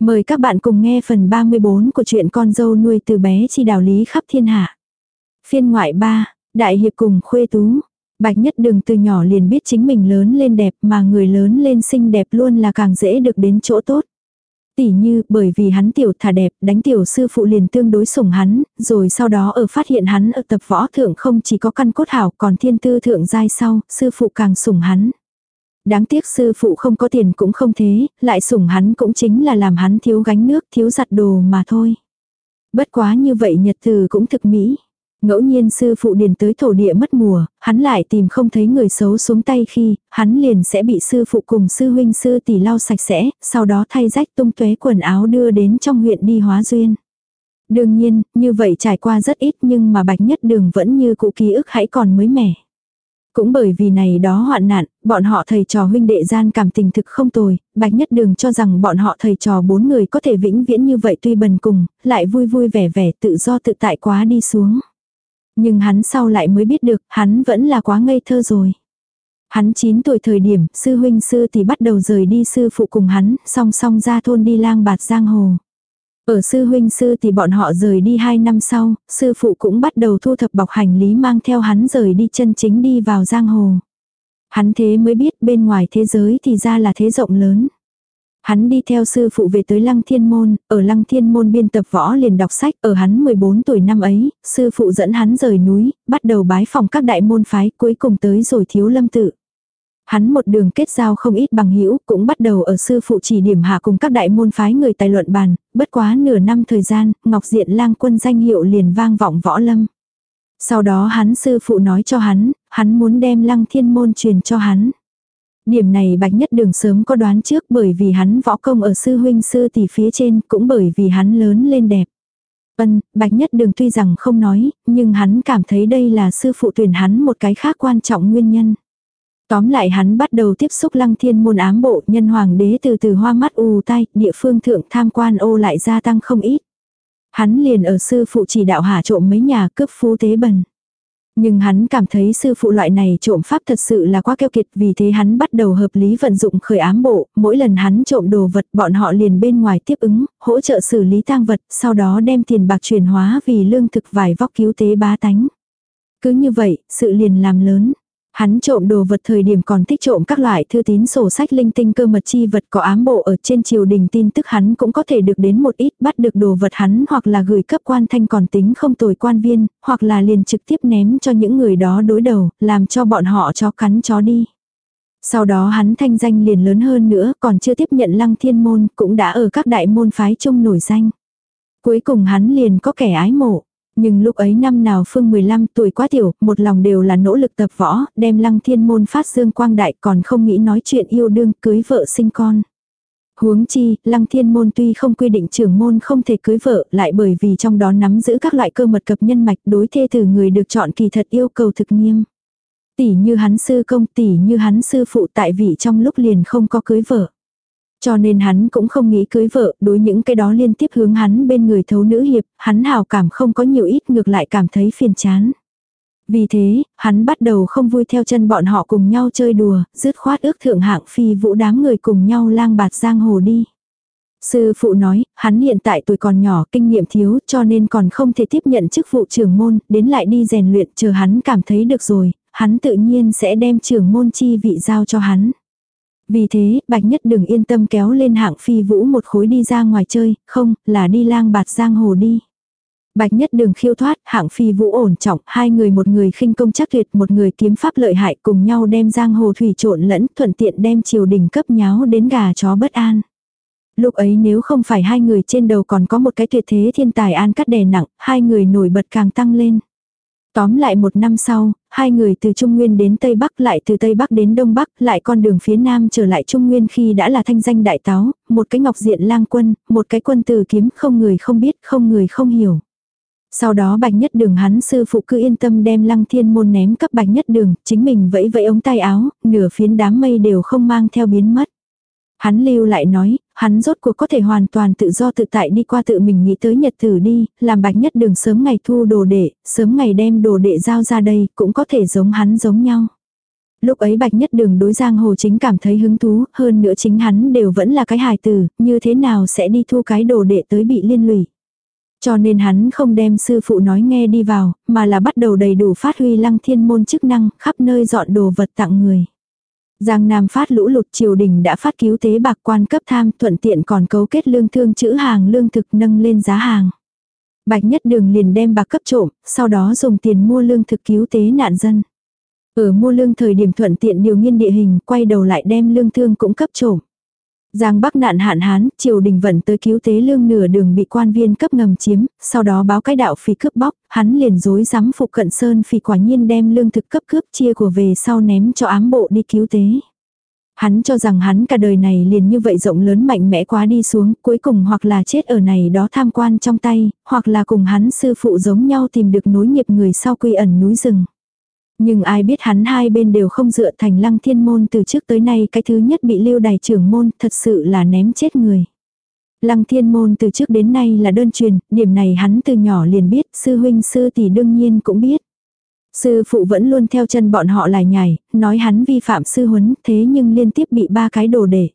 Mời các bạn cùng nghe phần 34 của truyện con dâu nuôi từ bé chi đạo lý khắp thiên hạ. Phiên ngoại 3, Đại Hiệp cùng Khuê Tú. Bạch Nhất Đường từ nhỏ liền biết chính mình lớn lên đẹp mà người lớn lên xinh đẹp luôn là càng dễ được đến chỗ tốt. Tỉ như bởi vì hắn tiểu thả đẹp đánh tiểu sư phụ liền tương đối sủng hắn, rồi sau đó ở phát hiện hắn ở tập võ thượng không chỉ có căn cốt hảo còn thiên tư thượng giai sau, sư phụ càng sủng hắn. Đáng tiếc sư phụ không có tiền cũng không thế, lại sủng hắn cũng chính là làm hắn thiếu gánh nước, thiếu giặt đồ mà thôi. Bất quá như vậy nhật từ cũng thực mỹ. Ngẫu nhiên sư phụ điền tới thổ địa mất mùa, hắn lại tìm không thấy người xấu xuống tay khi, hắn liền sẽ bị sư phụ cùng sư huynh sư tỷ lau sạch sẽ, sau đó thay rách tung tuế quần áo đưa đến trong huyện đi hóa duyên. Đương nhiên, như vậy trải qua rất ít nhưng mà bạch nhất đường vẫn như cụ ký ức hãy còn mới mẻ. Cũng bởi vì này đó hoạn nạn, bọn họ thầy trò huynh đệ gian cảm tình thực không tồi, Bạch Nhất Đường cho rằng bọn họ thầy trò bốn người có thể vĩnh viễn như vậy tuy bần cùng, lại vui vui vẻ vẻ tự do tự tại quá đi xuống. Nhưng hắn sau lại mới biết được, hắn vẫn là quá ngây thơ rồi. Hắn 9 tuổi thời điểm, sư huynh sư thì bắt đầu rời đi sư phụ cùng hắn, song song ra thôn đi lang bạt giang hồ. Ở sư huynh sư thì bọn họ rời đi 2 năm sau, sư phụ cũng bắt đầu thu thập bọc hành lý mang theo hắn rời đi chân chính đi vào giang hồ. Hắn thế mới biết bên ngoài thế giới thì ra là thế rộng lớn. Hắn đi theo sư phụ về tới Lăng Thiên Môn, ở Lăng Thiên Môn biên tập võ liền đọc sách, ở hắn 14 tuổi năm ấy, sư phụ dẫn hắn rời núi, bắt đầu bái phòng các đại môn phái, cuối cùng tới rồi thiếu lâm tự. Hắn một đường kết giao không ít bằng hữu cũng bắt đầu ở sư phụ chỉ điểm hạ cùng các đại môn phái người tài luận bàn, bất quá nửa năm thời gian, Ngọc Diện lang quân danh hiệu liền vang vọng võ lâm. Sau đó hắn sư phụ nói cho hắn, hắn muốn đem lăng thiên môn truyền cho hắn. Điểm này bạch nhất đường sớm có đoán trước bởi vì hắn võ công ở sư huynh sư tỷ phía trên cũng bởi vì hắn lớn lên đẹp. Vân, bạch nhất đường tuy rằng không nói, nhưng hắn cảm thấy đây là sư phụ tuyển hắn một cái khác quan trọng nguyên nhân. Tóm lại hắn bắt đầu tiếp xúc lăng thiên môn ám bộ nhân hoàng đế từ từ hoa mắt ù tai, địa phương thượng tham quan ô lại gia tăng không ít. Hắn liền ở sư phụ chỉ đạo hạ trộm mấy nhà cướp phú tế bần. Nhưng hắn cảm thấy sư phụ loại này trộm pháp thật sự là quá keo kiệt vì thế hắn bắt đầu hợp lý vận dụng khởi ám bộ, mỗi lần hắn trộm đồ vật bọn họ liền bên ngoài tiếp ứng, hỗ trợ xử lý tang vật, sau đó đem tiền bạc chuyển hóa vì lương thực vải vóc cứu tế bá tánh. Cứ như vậy, sự liền làm lớn. Hắn trộm đồ vật thời điểm còn thích trộm các loại thư tín sổ sách linh tinh cơ mật chi vật có ám bộ ở trên triều đình tin tức hắn cũng có thể được đến một ít bắt được đồ vật hắn hoặc là gửi cấp quan thanh còn tính không tồi quan viên, hoặc là liền trực tiếp ném cho những người đó đối đầu, làm cho bọn họ cho cắn chó đi. Sau đó hắn thanh danh liền lớn hơn nữa còn chưa tiếp nhận lăng thiên môn cũng đã ở các đại môn phái chung nổi danh. Cuối cùng hắn liền có kẻ ái mộ. Nhưng lúc ấy năm nào Phương 15 tuổi quá tiểu, một lòng đều là nỗ lực tập võ, đem lăng thiên môn phát dương quang đại còn không nghĩ nói chuyện yêu đương cưới vợ sinh con. Huống chi, lăng thiên môn tuy không quy định trưởng môn không thể cưới vợ lại bởi vì trong đó nắm giữ các loại cơ mật cập nhân mạch đối thê từ người được chọn kỳ thật yêu cầu thực nghiêm. Tỷ như hắn sư công tỷ như hắn sư phụ tại vị trong lúc liền không có cưới vợ. Cho nên hắn cũng không nghĩ cưới vợ, đối những cái đó liên tiếp hướng hắn bên người thấu nữ hiệp, hắn hào cảm không có nhiều ít ngược lại cảm thấy phiền chán. Vì thế, hắn bắt đầu không vui theo chân bọn họ cùng nhau chơi đùa, dứt khoát ước thượng hạng phi vũ đám người cùng nhau lang bạt giang hồ đi. Sư phụ nói, hắn hiện tại tuổi còn nhỏ, kinh nghiệm thiếu, cho nên còn không thể tiếp nhận chức vụ trưởng môn, đến lại đi rèn luyện, chờ hắn cảm thấy được rồi, hắn tự nhiên sẽ đem trưởng môn chi vị giao cho hắn. Vì thế, Bạch Nhất đừng yên tâm kéo lên hạng phi vũ một khối đi ra ngoài chơi, không, là đi lang bạt giang hồ đi. Bạch Nhất Đường khiêu thoát, hạng phi vũ ổn trọng, hai người một người khinh công chắc tuyệt, một người kiếm pháp lợi hại cùng nhau đem giang hồ thủy trộn lẫn, thuận tiện đem triều đình cấp nháo đến gà chó bất an. Lúc ấy nếu không phải hai người trên đầu còn có một cái tuyệt thế thiên tài an cắt đè nặng, hai người nổi bật càng tăng lên. Tóm lại một năm sau, hai người từ Trung Nguyên đến Tây Bắc lại từ Tây Bắc đến Đông Bắc lại con đường phía Nam trở lại Trung Nguyên khi đã là thanh danh đại táo, một cái ngọc diện lang quân, một cái quân từ kiếm không người không biết không người không hiểu. Sau đó bạch nhất đường hắn sư phụ cứ yên tâm đem lăng thiên môn ném cấp bạch nhất đường, chính mình vẫy vẫy ống tay áo, nửa phiến đám mây đều không mang theo biến mất. Hắn lưu lại nói, hắn rốt cuộc có thể hoàn toàn tự do tự tại đi qua tự mình nghĩ tới nhật thử đi, làm bạch nhất đường sớm ngày thu đồ đệ, sớm ngày đem đồ đệ giao ra đây, cũng có thể giống hắn giống nhau. Lúc ấy bạch nhất đường đối giang hồ chính cảm thấy hứng thú, hơn nữa chính hắn đều vẫn là cái hài tử, như thế nào sẽ đi thu cái đồ đệ tới bị liên lụy. Cho nên hắn không đem sư phụ nói nghe đi vào, mà là bắt đầu đầy đủ phát huy lăng thiên môn chức năng, khắp nơi dọn đồ vật tặng người. Giang Nam phát lũ lụt triều đình đã phát cứu tế bạc quan cấp tham thuận tiện còn cấu kết lương thương chữ hàng lương thực nâng lên giá hàng. Bạch nhất đường liền đem bạc cấp trộm, sau đó dùng tiền mua lương thực cứu tế nạn dân. Ở mua lương thời điểm thuận tiện điều nghiên địa hình, quay đầu lại đem lương thương cũng cấp trộm. Giang Bắc nạn hạn hán, triều đình vận tới cứu tế lương nửa đường bị quan viên cấp ngầm chiếm, sau đó báo cái đạo phỉ cướp bóc, hắn liền dối dám phục cận sơn phỉ quả nhiên đem lương thực cấp cướp chia của về sau ném cho ám bộ đi cứu tế. Hắn cho rằng hắn cả đời này liền như vậy rộng lớn mạnh mẽ quá đi xuống, cuối cùng hoặc là chết ở này đó tham quan trong tay, hoặc là cùng hắn sư phụ giống nhau tìm được nối nghiệp người sau quy ẩn núi rừng. Nhưng ai biết hắn hai bên đều không dựa thành lăng thiên môn từ trước tới nay cái thứ nhất bị lưu đài trưởng môn thật sự là ném chết người. Lăng thiên môn từ trước đến nay là đơn truyền, điểm này hắn từ nhỏ liền biết, sư huynh sư tỷ đương nhiên cũng biết. Sư phụ vẫn luôn theo chân bọn họ lại nhảy, nói hắn vi phạm sư huấn, thế nhưng liên tiếp bị ba cái đồ để.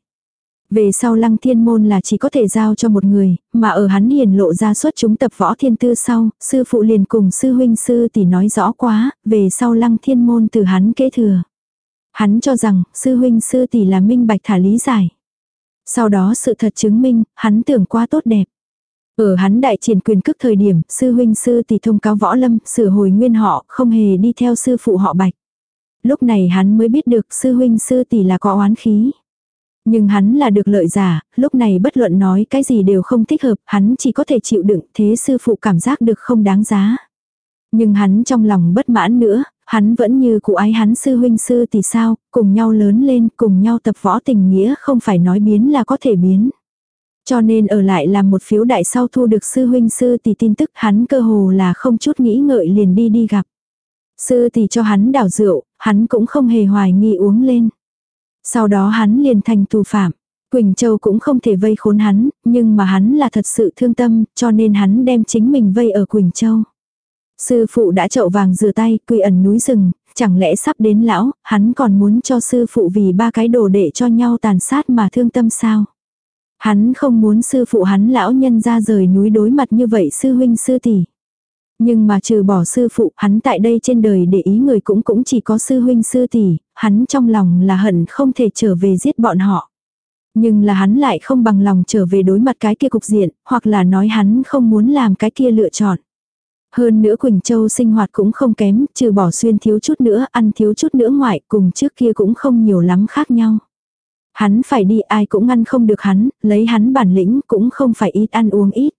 Về sau lăng thiên môn là chỉ có thể giao cho một người, mà ở hắn hiền lộ ra xuất chúng tập võ thiên tư sau, sư phụ liền cùng sư huynh sư tỷ nói rõ quá, về sau lăng thiên môn từ hắn kế thừa. Hắn cho rằng sư huynh sư tỷ là minh bạch thả lý giải. Sau đó sự thật chứng minh, hắn tưởng quá tốt đẹp. Ở hắn đại triển quyền cước thời điểm, sư huynh sư tỷ thông cáo võ lâm, sửa hồi nguyên họ, không hề đi theo sư phụ họ bạch. Lúc này hắn mới biết được sư huynh sư tỷ là có oán khí. Nhưng hắn là được lợi giả, lúc này bất luận nói cái gì đều không thích hợp, hắn chỉ có thể chịu đựng, thế sư phụ cảm giác được không đáng giá. Nhưng hắn trong lòng bất mãn nữa, hắn vẫn như cụ ái hắn sư huynh sư thì sao, cùng nhau lớn lên, cùng nhau tập võ tình nghĩa không phải nói biến là có thể biến. Cho nên ở lại làm một phiếu đại sau thu được sư huynh sư thì tin tức hắn cơ hồ là không chút nghĩ ngợi liền đi đi gặp. Sư thì cho hắn đảo rượu, hắn cũng không hề hoài nghi uống lên. Sau đó hắn liền thành tù phạm. Quỳnh Châu cũng không thể vây khốn hắn, nhưng mà hắn là thật sự thương tâm, cho nên hắn đem chính mình vây ở Quỳnh Châu. Sư phụ đã chậu vàng rửa tay, quy ẩn núi rừng, chẳng lẽ sắp đến lão, hắn còn muốn cho sư phụ vì ba cái đồ để cho nhau tàn sát mà thương tâm sao? Hắn không muốn sư phụ hắn lão nhân ra rời núi đối mặt như vậy sư huynh sư tỷ. Nhưng mà trừ bỏ sư phụ, hắn tại đây trên đời để ý người cũng cũng chỉ có sư huynh sư tỷ, hắn trong lòng là hận không thể trở về giết bọn họ. Nhưng là hắn lại không bằng lòng trở về đối mặt cái kia cục diện, hoặc là nói hắn không muốn làm cái kia lựa chọn. Hơn nữa Quỳnh Châu sinh hoạt cũng không kém, trừ bỏ xuyên thiếu chút nữa, ăn thiếu chút nữa ngoại, cùng trước kia cũng không nhiều lắm khác nhau. Hắn phải đi ai cũng ngăn không được hắn, lấy hắn bản lĩnh cũng không phải ít ăn uống ít.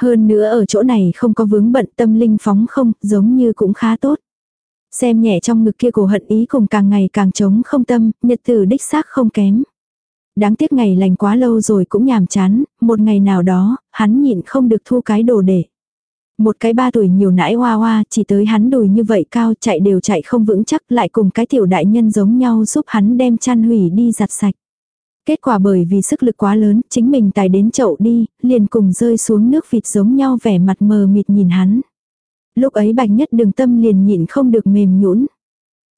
Hơn nữa ở chỗ này không có vướng bận tâm linh phóng không, giống như cũng khá tốt. Xem nhẹ trong ngực kia cổ hận ý cùng càng ngày càng trống không tâm, nhật tử đích xác không kém. Đáng tiếc ngày lành quá lâu rồi cũng nhàm chán, một ngày nào đó, hắn nhịn không được thu cái đồ để. Một cái ba tuổi nhiều nãi hoa hoa, chỉ tới hắn đùi như vậy cao chạy đều chạy không vững chắc lại cùng cái tiểu đại nhân giống nhau giúp hắn đem chăn hủy đi giặt sạch. Kết quả bởi vì sức lực quá lớn, chính mình tài đến chậu đi, liền cùng rơi xuống nước vịt giống nhau vẻ mặt mờ mịt nhìn hắn. Lúc ấy bạch nhất đường tâm liền nhịn không được mềm nhũn.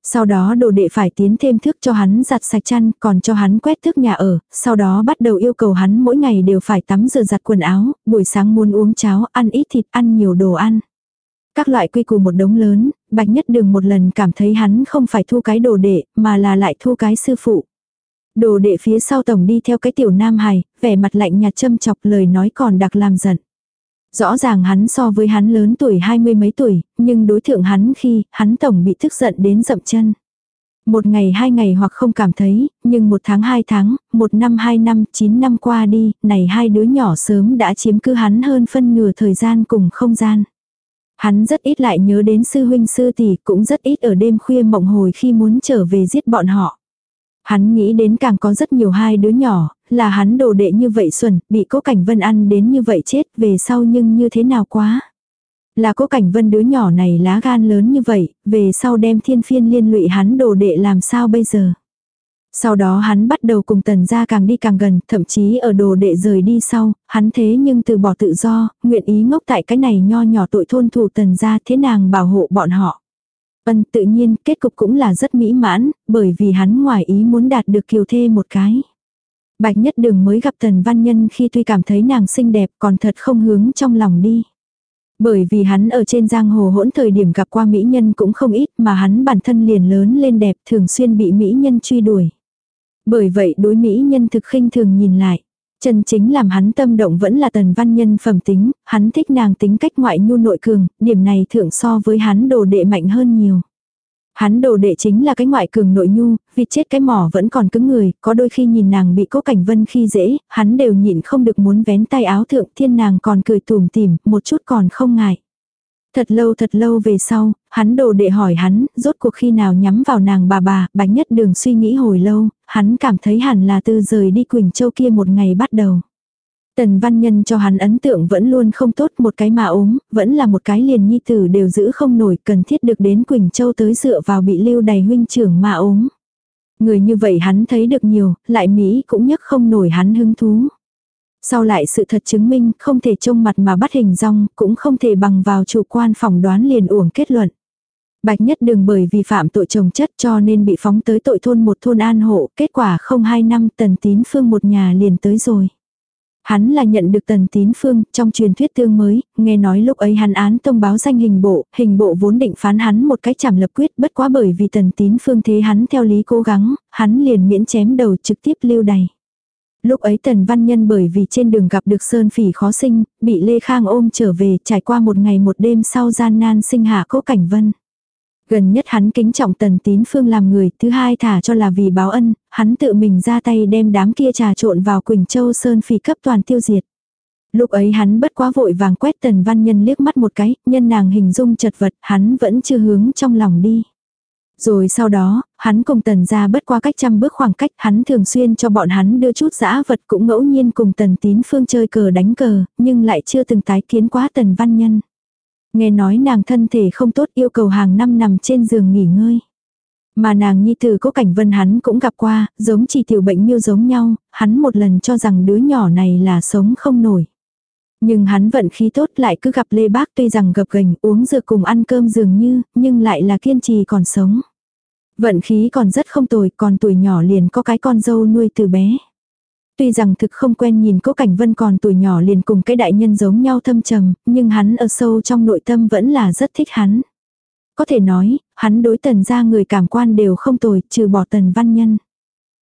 Sau đó đồ đệ phải tiến thêm thức cho hắn giặt sạch chăn, còn cho hắn quét thức nhà ở, sau đó bắt đầu yêu cầu hắn mỗi ngày đều phải tắm rửa giặt quần áo, buổi sáng muốn uống cháo, ăn ít thịt, ăn nhiều đồ ăn. Các loại quy củ một đống lớn, bạch nhất đường một lần cảm thấy hắn không phải thu cái đồ đệ, mà là lại thu cái sư phụ. Đồ đệ phía sau tổng đi theo cái tiểu nam hài, vẻ mặt lạnh nhạt châm chọc lời nói còn đặc làm giận. Rõ ràng hắn so với hắn lớn tuổi hai mươi mấy tuổi, nhưng đối thượng hắn khi hắn tổng bị tức giận đến dậm chân. Một ngày hai ngày hoặc không cảm thấy, nhưng một tháng hai tháng, một năm hai năm, chín năm qua đi, này hai đứa nhỏ sớm đã chiếm cứ hắn hơn phân nửa thời gian cùng không gian. Hắn rất ít lại nhớ đến sư huynh sư tỷ, cũng rất ít ở đêm khuya mộng hồi khi muốn trở về giết bọn họ. Hắn nghĩ đến càng có rất nhiều hai đứa nhỏ, là hắn đồ đệ như vậy xuẩn, bị cố cảnh vân ăn đến như vậy chết về sau nhưng như thế nào quá. Là cố cảnh vân đứa nhỏ này lá gan lớn như vậy, về sau đem thiên phiên liên lụy hắn đồ đệ làm sao bây giờ. Sau đó hắn bắt đầu cùng tần gia càng đi càng gần, thậm chí ở đồ đệ rời đi sau, hắn thế nhưng từ bỏ tự do, nguyện ý ngốc tại cái này nho nhỏ tội thôn thủ tần gia thế nàng bảo hộ bọn họ. Ân tự nhiên kết cục cũng là rất mỹ mãn, bởi vì hắn ngoài ý muốn đạt được kiều thê một cái. Bạch nhất đường mới gặp tần văn nhân khi tuy cảm thấy nàng xinh đẹp còn thật không hướng trong lòng đi. Bởi vì hắn ở trên giang hồ hỗn thời điểm gặp qua mỹ nhân cũng không ít mà hắn bản thân liền lớn lên đẹp thường xuyên bị mỹ nhân truy đuổi. Bởi vậy đối mỹ nhân thực khinh thường nhìn lại. Chân chính làm hắn tâm động vẫn là tần văn nhân phẩm tính, hắn thích nàng tính cách ngoại nhu nội cường, điểm này thượng so với hắn đồ đệ mạnh hơn nhiều. Hắn đồ đệ chính là cái ngoại cường nội nhu, vì chết cái mỏ vẫn còn cứng người, có đôi khi nhìn nàng bị cố cảnh vân khi dễ, hắn đều nhịn không được muốn vén tay áo thượng thiên nàng còn cười tùm tìm, một chút còn không ngại. Thật lâu thật lâu về sau, hắn đồ đệ hỏi hắn, rốt cuộc khi nào nhắm vào nàng bà bà, bánh nhất đường suy nghĩ hồi lâu, hắn cảm thấy hẳn là từ rời đi Quỳnh Châu kia một ngày bắt đầu. Tần văn nhân cho hắn ấn tượng vẫn luôn không tốt một cái mà ốm, vẫn là một cái liền nhi tử đều giữ không nổi cần thiết được đến Quỳnh Châu tới dựa vào bị lưu đầy huynh trưởng mà ốm. Người như vậy hắn thấy được nhiều, lại Mỹ cũng nhấc không nổi hắn hứng thú. Sau lại sự thật chứng minh không thể trông mặt mà bắt hình rong, cũng không thể bằng vào chủ quan phỏng đoán liền uổng kết luận. Bạch nhất đường bởi vì phạm tội chồng chất cho nên bị phóng tới tội thôn một thôn an hộ, kết quả không hai năm tần tín phương một nhà liền tới rồi. Hắn là nhận được tần tín phương trong truyền thuyết tương mới, nghe nói lúc ấy hắn án thông báo danh hình bộ, hình bộ vốn định phán hắn một cái chảm lập quyết bất quá bởi vì tần tín phương thế hắn theo lý cố gắng, hắn liền miễn chém đầu trực tiếp lưu đày. Lúc ấy Tần Văn Nhân bởi vì trên đường gặp được Sơn Phỉ khó sinh, bị Lê Khang ôm trở về trải qua một ngày một đêm sau gian nan sinh hạ cố cảnh vân. Gần nhất hắn kính trọng Tần Tín Phương làm người, thứ hai thả cho là vì báo ân, hắn tự mình ra tay đem đám kia trà trộn vào Quỳnh Châu Sơn Phỉ cấp toàn tiêu diệt. Lúc ấy hắn bất quá vội vàng quét Tần Văn Nhân liếc mắt một cái, nhân nàng hình dung chật vật, hắn vẫn chưa hướng trong lòng đi. Rồi sau đó, hắn cùng tần ra bất qua cách trăm bước khoảng cách, hắn thường xuyên cho bọn hắn đưa chút dã vật cũng ngẫu nhiên cùng tần tín phương chơi cờ đánh cờ, nhưng lại chưa từng tái kiến quá tần văn nhân. Nghe nói nàng thân thể không tốt yêu cầu hàng năm nằm trên giường nghỉ ngơi. Mà nàng nhi tử có cảnh vân hắn cũng gặp qua, giống chỉ tiểu bệnh miêu giống nhau, hắn một lần cho rằng đứa nhỏ này là sống không nổi. Nhưng hắn vận khí tốt lại cứ gặp Lê Bác tuy rằng gập gành uống dược cùng ăn cơm dường như, nhưng lại là kiên trì còn sống. Vận khí còn rất không tồi, còn tuổi nhỏ liền có cái con dâu nuôi từ bé. Tuy rằng thực không quen nhìn cố cảnh vân còn tuổi nhỏ liền cùng cái đại nhân giống nhau thâm trầm, nhưng hắn ở sâu trong nội tâm vẫn là rất thích hắn. Có thể nói, hắn đối tần ra người cảm quan đều không tồi, trừ bỏ tần văn nhân.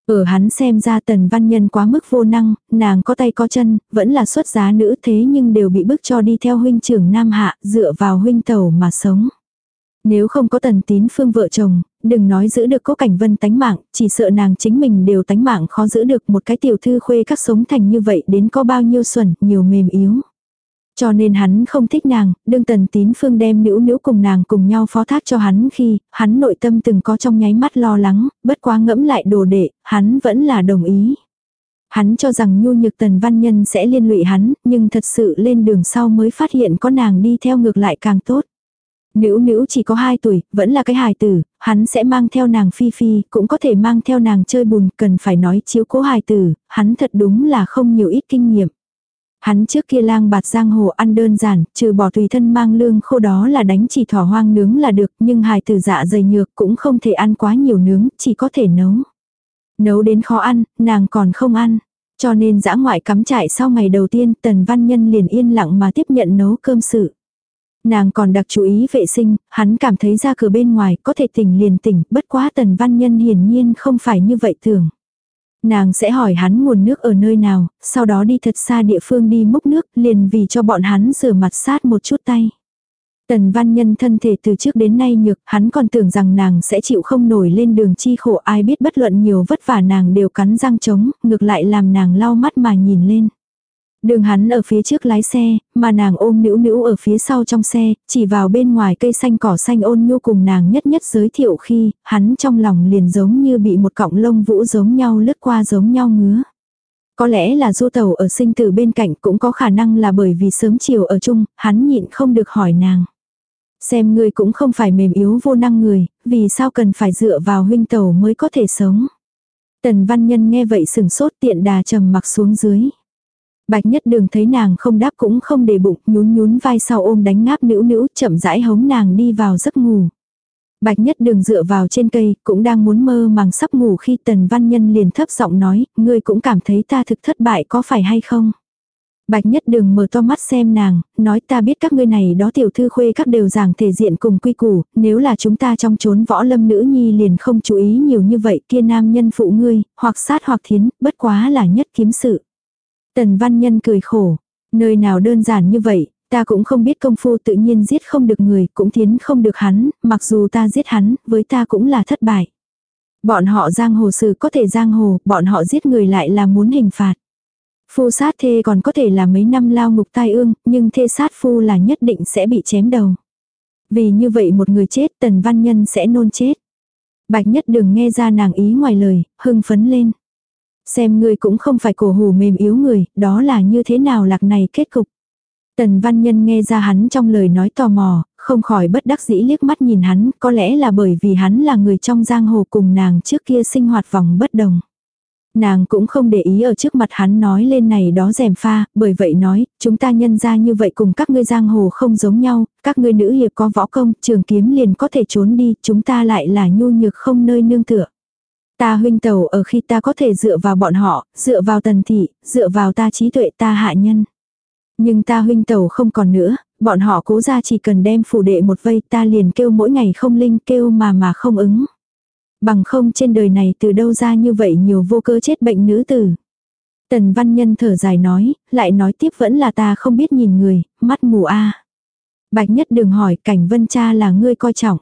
Ở hắn xem ra tần văn nhân quá mức vô năng, nàng có tay có chân, vẫn là xuất giá nữ thế nhưng đều bị bức cho đi theo huynh trưởng nam hạ, dựa vào huynh tẩu mà sống. Nếu không có tần tín phương vợ chồng, đừng nói giữ được cố cảnh vân tánh mạng, chỉ sợ nàng chính mình đều tánh mạng khó giữ được một cái tiểu thư khuê các sống thành như vậy đến có bao nhiêu xuẩn, nhiều mềm yếu. Cho nên hắn không thích nàng, đương tần tín phương đem nữ nữ cùng nàng cùng nhau phó thác cho hắn khi, hắn nội tâm từng có trong nháy mắt lo lắng, bất quá ngẫm lại đồ đệ, hắn vẫn là đồng ý. Hắn cho rằng nhu nhược tần văn nhân sẽ liên lụy hắn, nhưng thật sự lên đường sau mới phát hiện có nàng đi theo ngược lại càng tốt. Nữ nữ chỉ có 2 tuổi, vẫn là cái hài tử, hắn sẽ mang theo nàng phi phi, cũng có thể mang theo nàng chơi bùn, cần phải nói chiếu cố hài tử, hắn thật đúng là không nhiều ít kinh nghiệm. Hắn trước kia lang bạt giang hồ ăn đơn giản, trừ bỏ tùy thân mang lương khô đó là đánh chỉ thỏ hoang nướng là được, nhưng hài tử dạ dày nhược cũng không thể ăn quá nhiều nướng, chỉ có thể nấu. Nấu đến khó ăn, nàng còn không ăn. Cho nên dã ngoại cắm trại sau ngày đầu tiên tần văn nhân liền yên lặng mà tiếp nhận nấu cơm sự. Nàng còn đặc chú ý vệ sinh, hắn cảm thấy ra cửa bên ngoài có thể tỉnh liền tỉnh, bất quá tần văn nhân hiển nhiên không phải như vậy thường. Nàng sẽ hỏi hắn nguồn nước ở nơi nào, sau đó đi thật xa địa phương đi múc nước, liền vì cho bọn hắn rửa mặt sát một chút tay. Tần văn nhân thân thể từ trước đến nay nhược, hắn còn tưởng rằng nàng sẽ chịu không nổi lên đường chi khổ ai biết bất luận nhiều vất vả nàng đều cắn răng trống, ngược lại làm nàng lau mắt mà nhìn lên. Đường hắn ở phía trước lái xe, mà nàng ôm nữ nữ ở phía sau trong xe, chỉ vào bên ngoài cây xanh cỏ xanh ôn nhu cùng nàng nhất nhất giới thiệu khi, hắn trong lòng liền giống như bị một cọng lông vũ giống nhau lướt qua giống nhau ngứa. Có lẽ là du tàu ở sinh tử bên cạnh cũng có khả năng là bởi vì sớm chiều ở chung, hắn nhịn không được hỏi nàng. Xem người cũng không phải mềm yếu vô năng người, vì sao cần phải dựa vào huynh tàu mới có thể sống. Tần văn nhân nghe vậy sừng sốt tiện đà trầm mặc xuống dưới. Bạch nhất đường thấy nàng không đáp cũng không để bụng, nhún nhún vai sau ôm đánh ngáp nữ nữ chậm rãi hống nàng đi vào giấc ngủ. Bạch nhất đường dựa vào trên cây, cũng đang muốn mơ màng sắp ngủ khi tần văn nhân liền thấp giọng nói, ngươi cũng cảm thấy ta thực thất bại có phải hay không? Bạch nhất đường mở to mắt xem nàng, nói ta biết các ngươi này đó tiểu thư khuê các đều giảng thể diện cùng quy củ, nếu là chúng ta trong chốn võ lâm nữ nhi liền không chú ý nhiều như vậy kia nam nhân phụ ngươi, hoặc sát hoặc thiến, bất quá là nhất kiếm sự. Tần văn nhân cười khổ, nơi nào đơn giản như vậy, ta cũng không biết công phu tự nhiên giết không được người, cũng thiến không được hắn, mặc dù ta giết hắn, với ta cũng là thất bại. Bọn họ giang hồ sự có thể giang hồ, bọn họ giết người lại là muốn hình phạt. Phu sát thê còn có thể là mấy năm lao ngục tai ương, nhưng thê sát phu là nhất định sẽ bị chém đầu. Vì như vậy một người chết tần văn nhân sẽ nôn chết. Bạch nhất đừng nghe ra nàng ý ngoài lời, hưng phấn lên. Xem ngươi cũng không phải cổ hủ mềm yếu người, đó là như thế nào lạc này kết cục. Tần văn nhân nghe ra hắn trong lời nói tò mò, không khỏi bất đắc dĩ liếc mắt nhìn hắn, có lẽ là bởi vì hắn là người trong giang hồ cùng nàng trước kia sinh hoạt vòng bất đồng. Nàng cũng không để ý ở trước mặt hắn nói lên này đó rèm pha, bởi vậy nói, chúng ta nhân ra như vậy cùng các ngươi giang hồ không giống nhau, các ngươi nữ hiệp có võ công, trường kiếm liền có thể trốn đi, chúng ta lại là nhu nhược không nơi nương tựa. Ta huynh tàu ở khi ta có thể dựa vào bọn họ, dựa vào tần thị, dựa vào ta trí tuệ ta hạ nhân. Nhưng ta huynh tàu không còn nữa, bọn họ cố ra chỉ cần đem phủ đệ một vây ta liền kêu mỗi ngày không linh kêu mà mà không ứng. Bằng không trên đời này từ đâu ra như vậy nhiều vô cơ chết bệnh nữ tử. Tần văn nhân thở dài nói, lại nói tiếp vẫn là ta không biết nhìn người, mắt mù a. Bạch nhất đừng hỏi cảnh vân cha là ngươi coi trọng.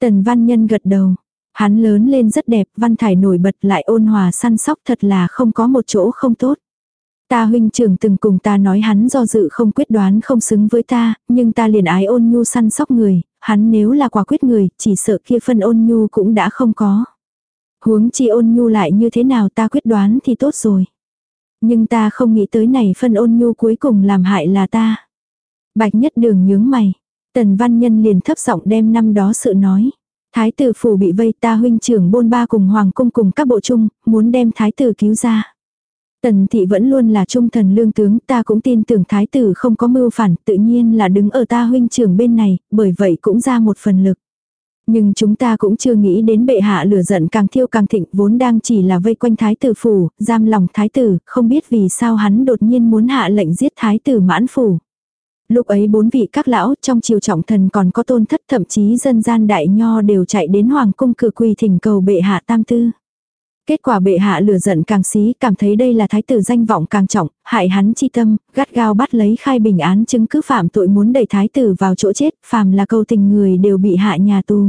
Tần văn nhân gật đầu. Hắn lớn lên rất đẹp, văn thải nổi bật lại ôn hòa săn sóc thật là không có một chỗ không tốt. Ta huynh trưởng từng cùng ta nói hắn do dự không quyết đoán không xứng với ta, nhưng ta liền ái ôn nhu săn sóc người, hắn nếu là quả quyết người, chỉ sợ kia phân ôn nhu cũng đã không có. Huống chi ôn nhu lại như thế nào ta quyết đoán thì tốt rồi. Nhưng ta không nghĩ tới này phân ôn nhu cuối cùng làm hại là ta. Bạch nhất đường nhướng mày. Tần văn nhân liền thấp giọng đem năm đó sự nói. Thái tử phủ bị vây ta huynh trưởng bôn ba cùng hoàng cung cùng các bộ chung, muốn đem thái tử cứu ra. Tần thị vẫn luôn là trung thần lương tướng, ta cũng tin tưởng thái tử không có mưu phản, tự nhiên là đứng ở ta huynh trưởng bên này, bởi vậy cũng ra một phần lực. Nhưng chúng ta cũng chưa nghĩ đến bệ hạ lửa giận càng thiêu càng thịnh vốn đang chỉ là vây quanh thái tử phủ, giam lòng thái tử, không biết vì sao hắn đột nhiên muốn hạ lệnh giết thái tử mãn phủ. Lúc ấy bốn vị các lão trong triều trọng thần còn có tôn thất thậm chí dân gian đại nho đều chạy đến hoàng cung cử quỳ thỉnh cầu bệ hạ tam tư. Kết quả bệ hạ lửa giận càng xí, cảm thấy đây là thái tử danh vọng càng trọng, hại hắn chi tâm, gắt gao bắt lấy khai bình án chứng cứ phạm tội muốn đẩy thái tử vào chỗ chết, phàm là câu tình người đều bị hạ nhà tù.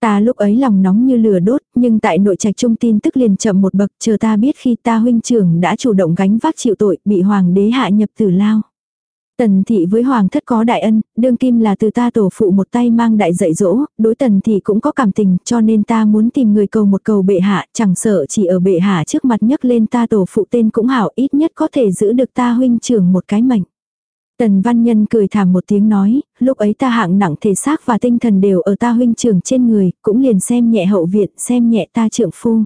Ta lúc ấy lòng nóng như lửa đốt, nhưng tại nội trạch trung tin tức liền chậm một bậc, chờ ta biết khi ta huynh trưởng đã chủ động gánh vác chịu tội, bị hoàng đế hạ nhập tử lao. Tần thị với hoàng thất có đại ân, đương kim là từ ta tổ phụ một tay mang đại dạy dỗ, đối tần thị cũng có cảm tình, cho nên ta muốn tìm người cầu một cầu bệ hạ, chẳng sợ chỉ ở bệ hạ trước mặt nhấc lên ta tổ phụ tên cũng hảo, ít nhất có thể giữ được ta huynh trưởng một cái mệnh. Tần văn nhân cười thảm một tiếng nói, lúc ấy ta hạng nặng thể xác và tinh thần đều ở ta huynh trưởng trên người, cũng liền xem nhẹ hậu viện, xem nhẹ ta trưởng phu.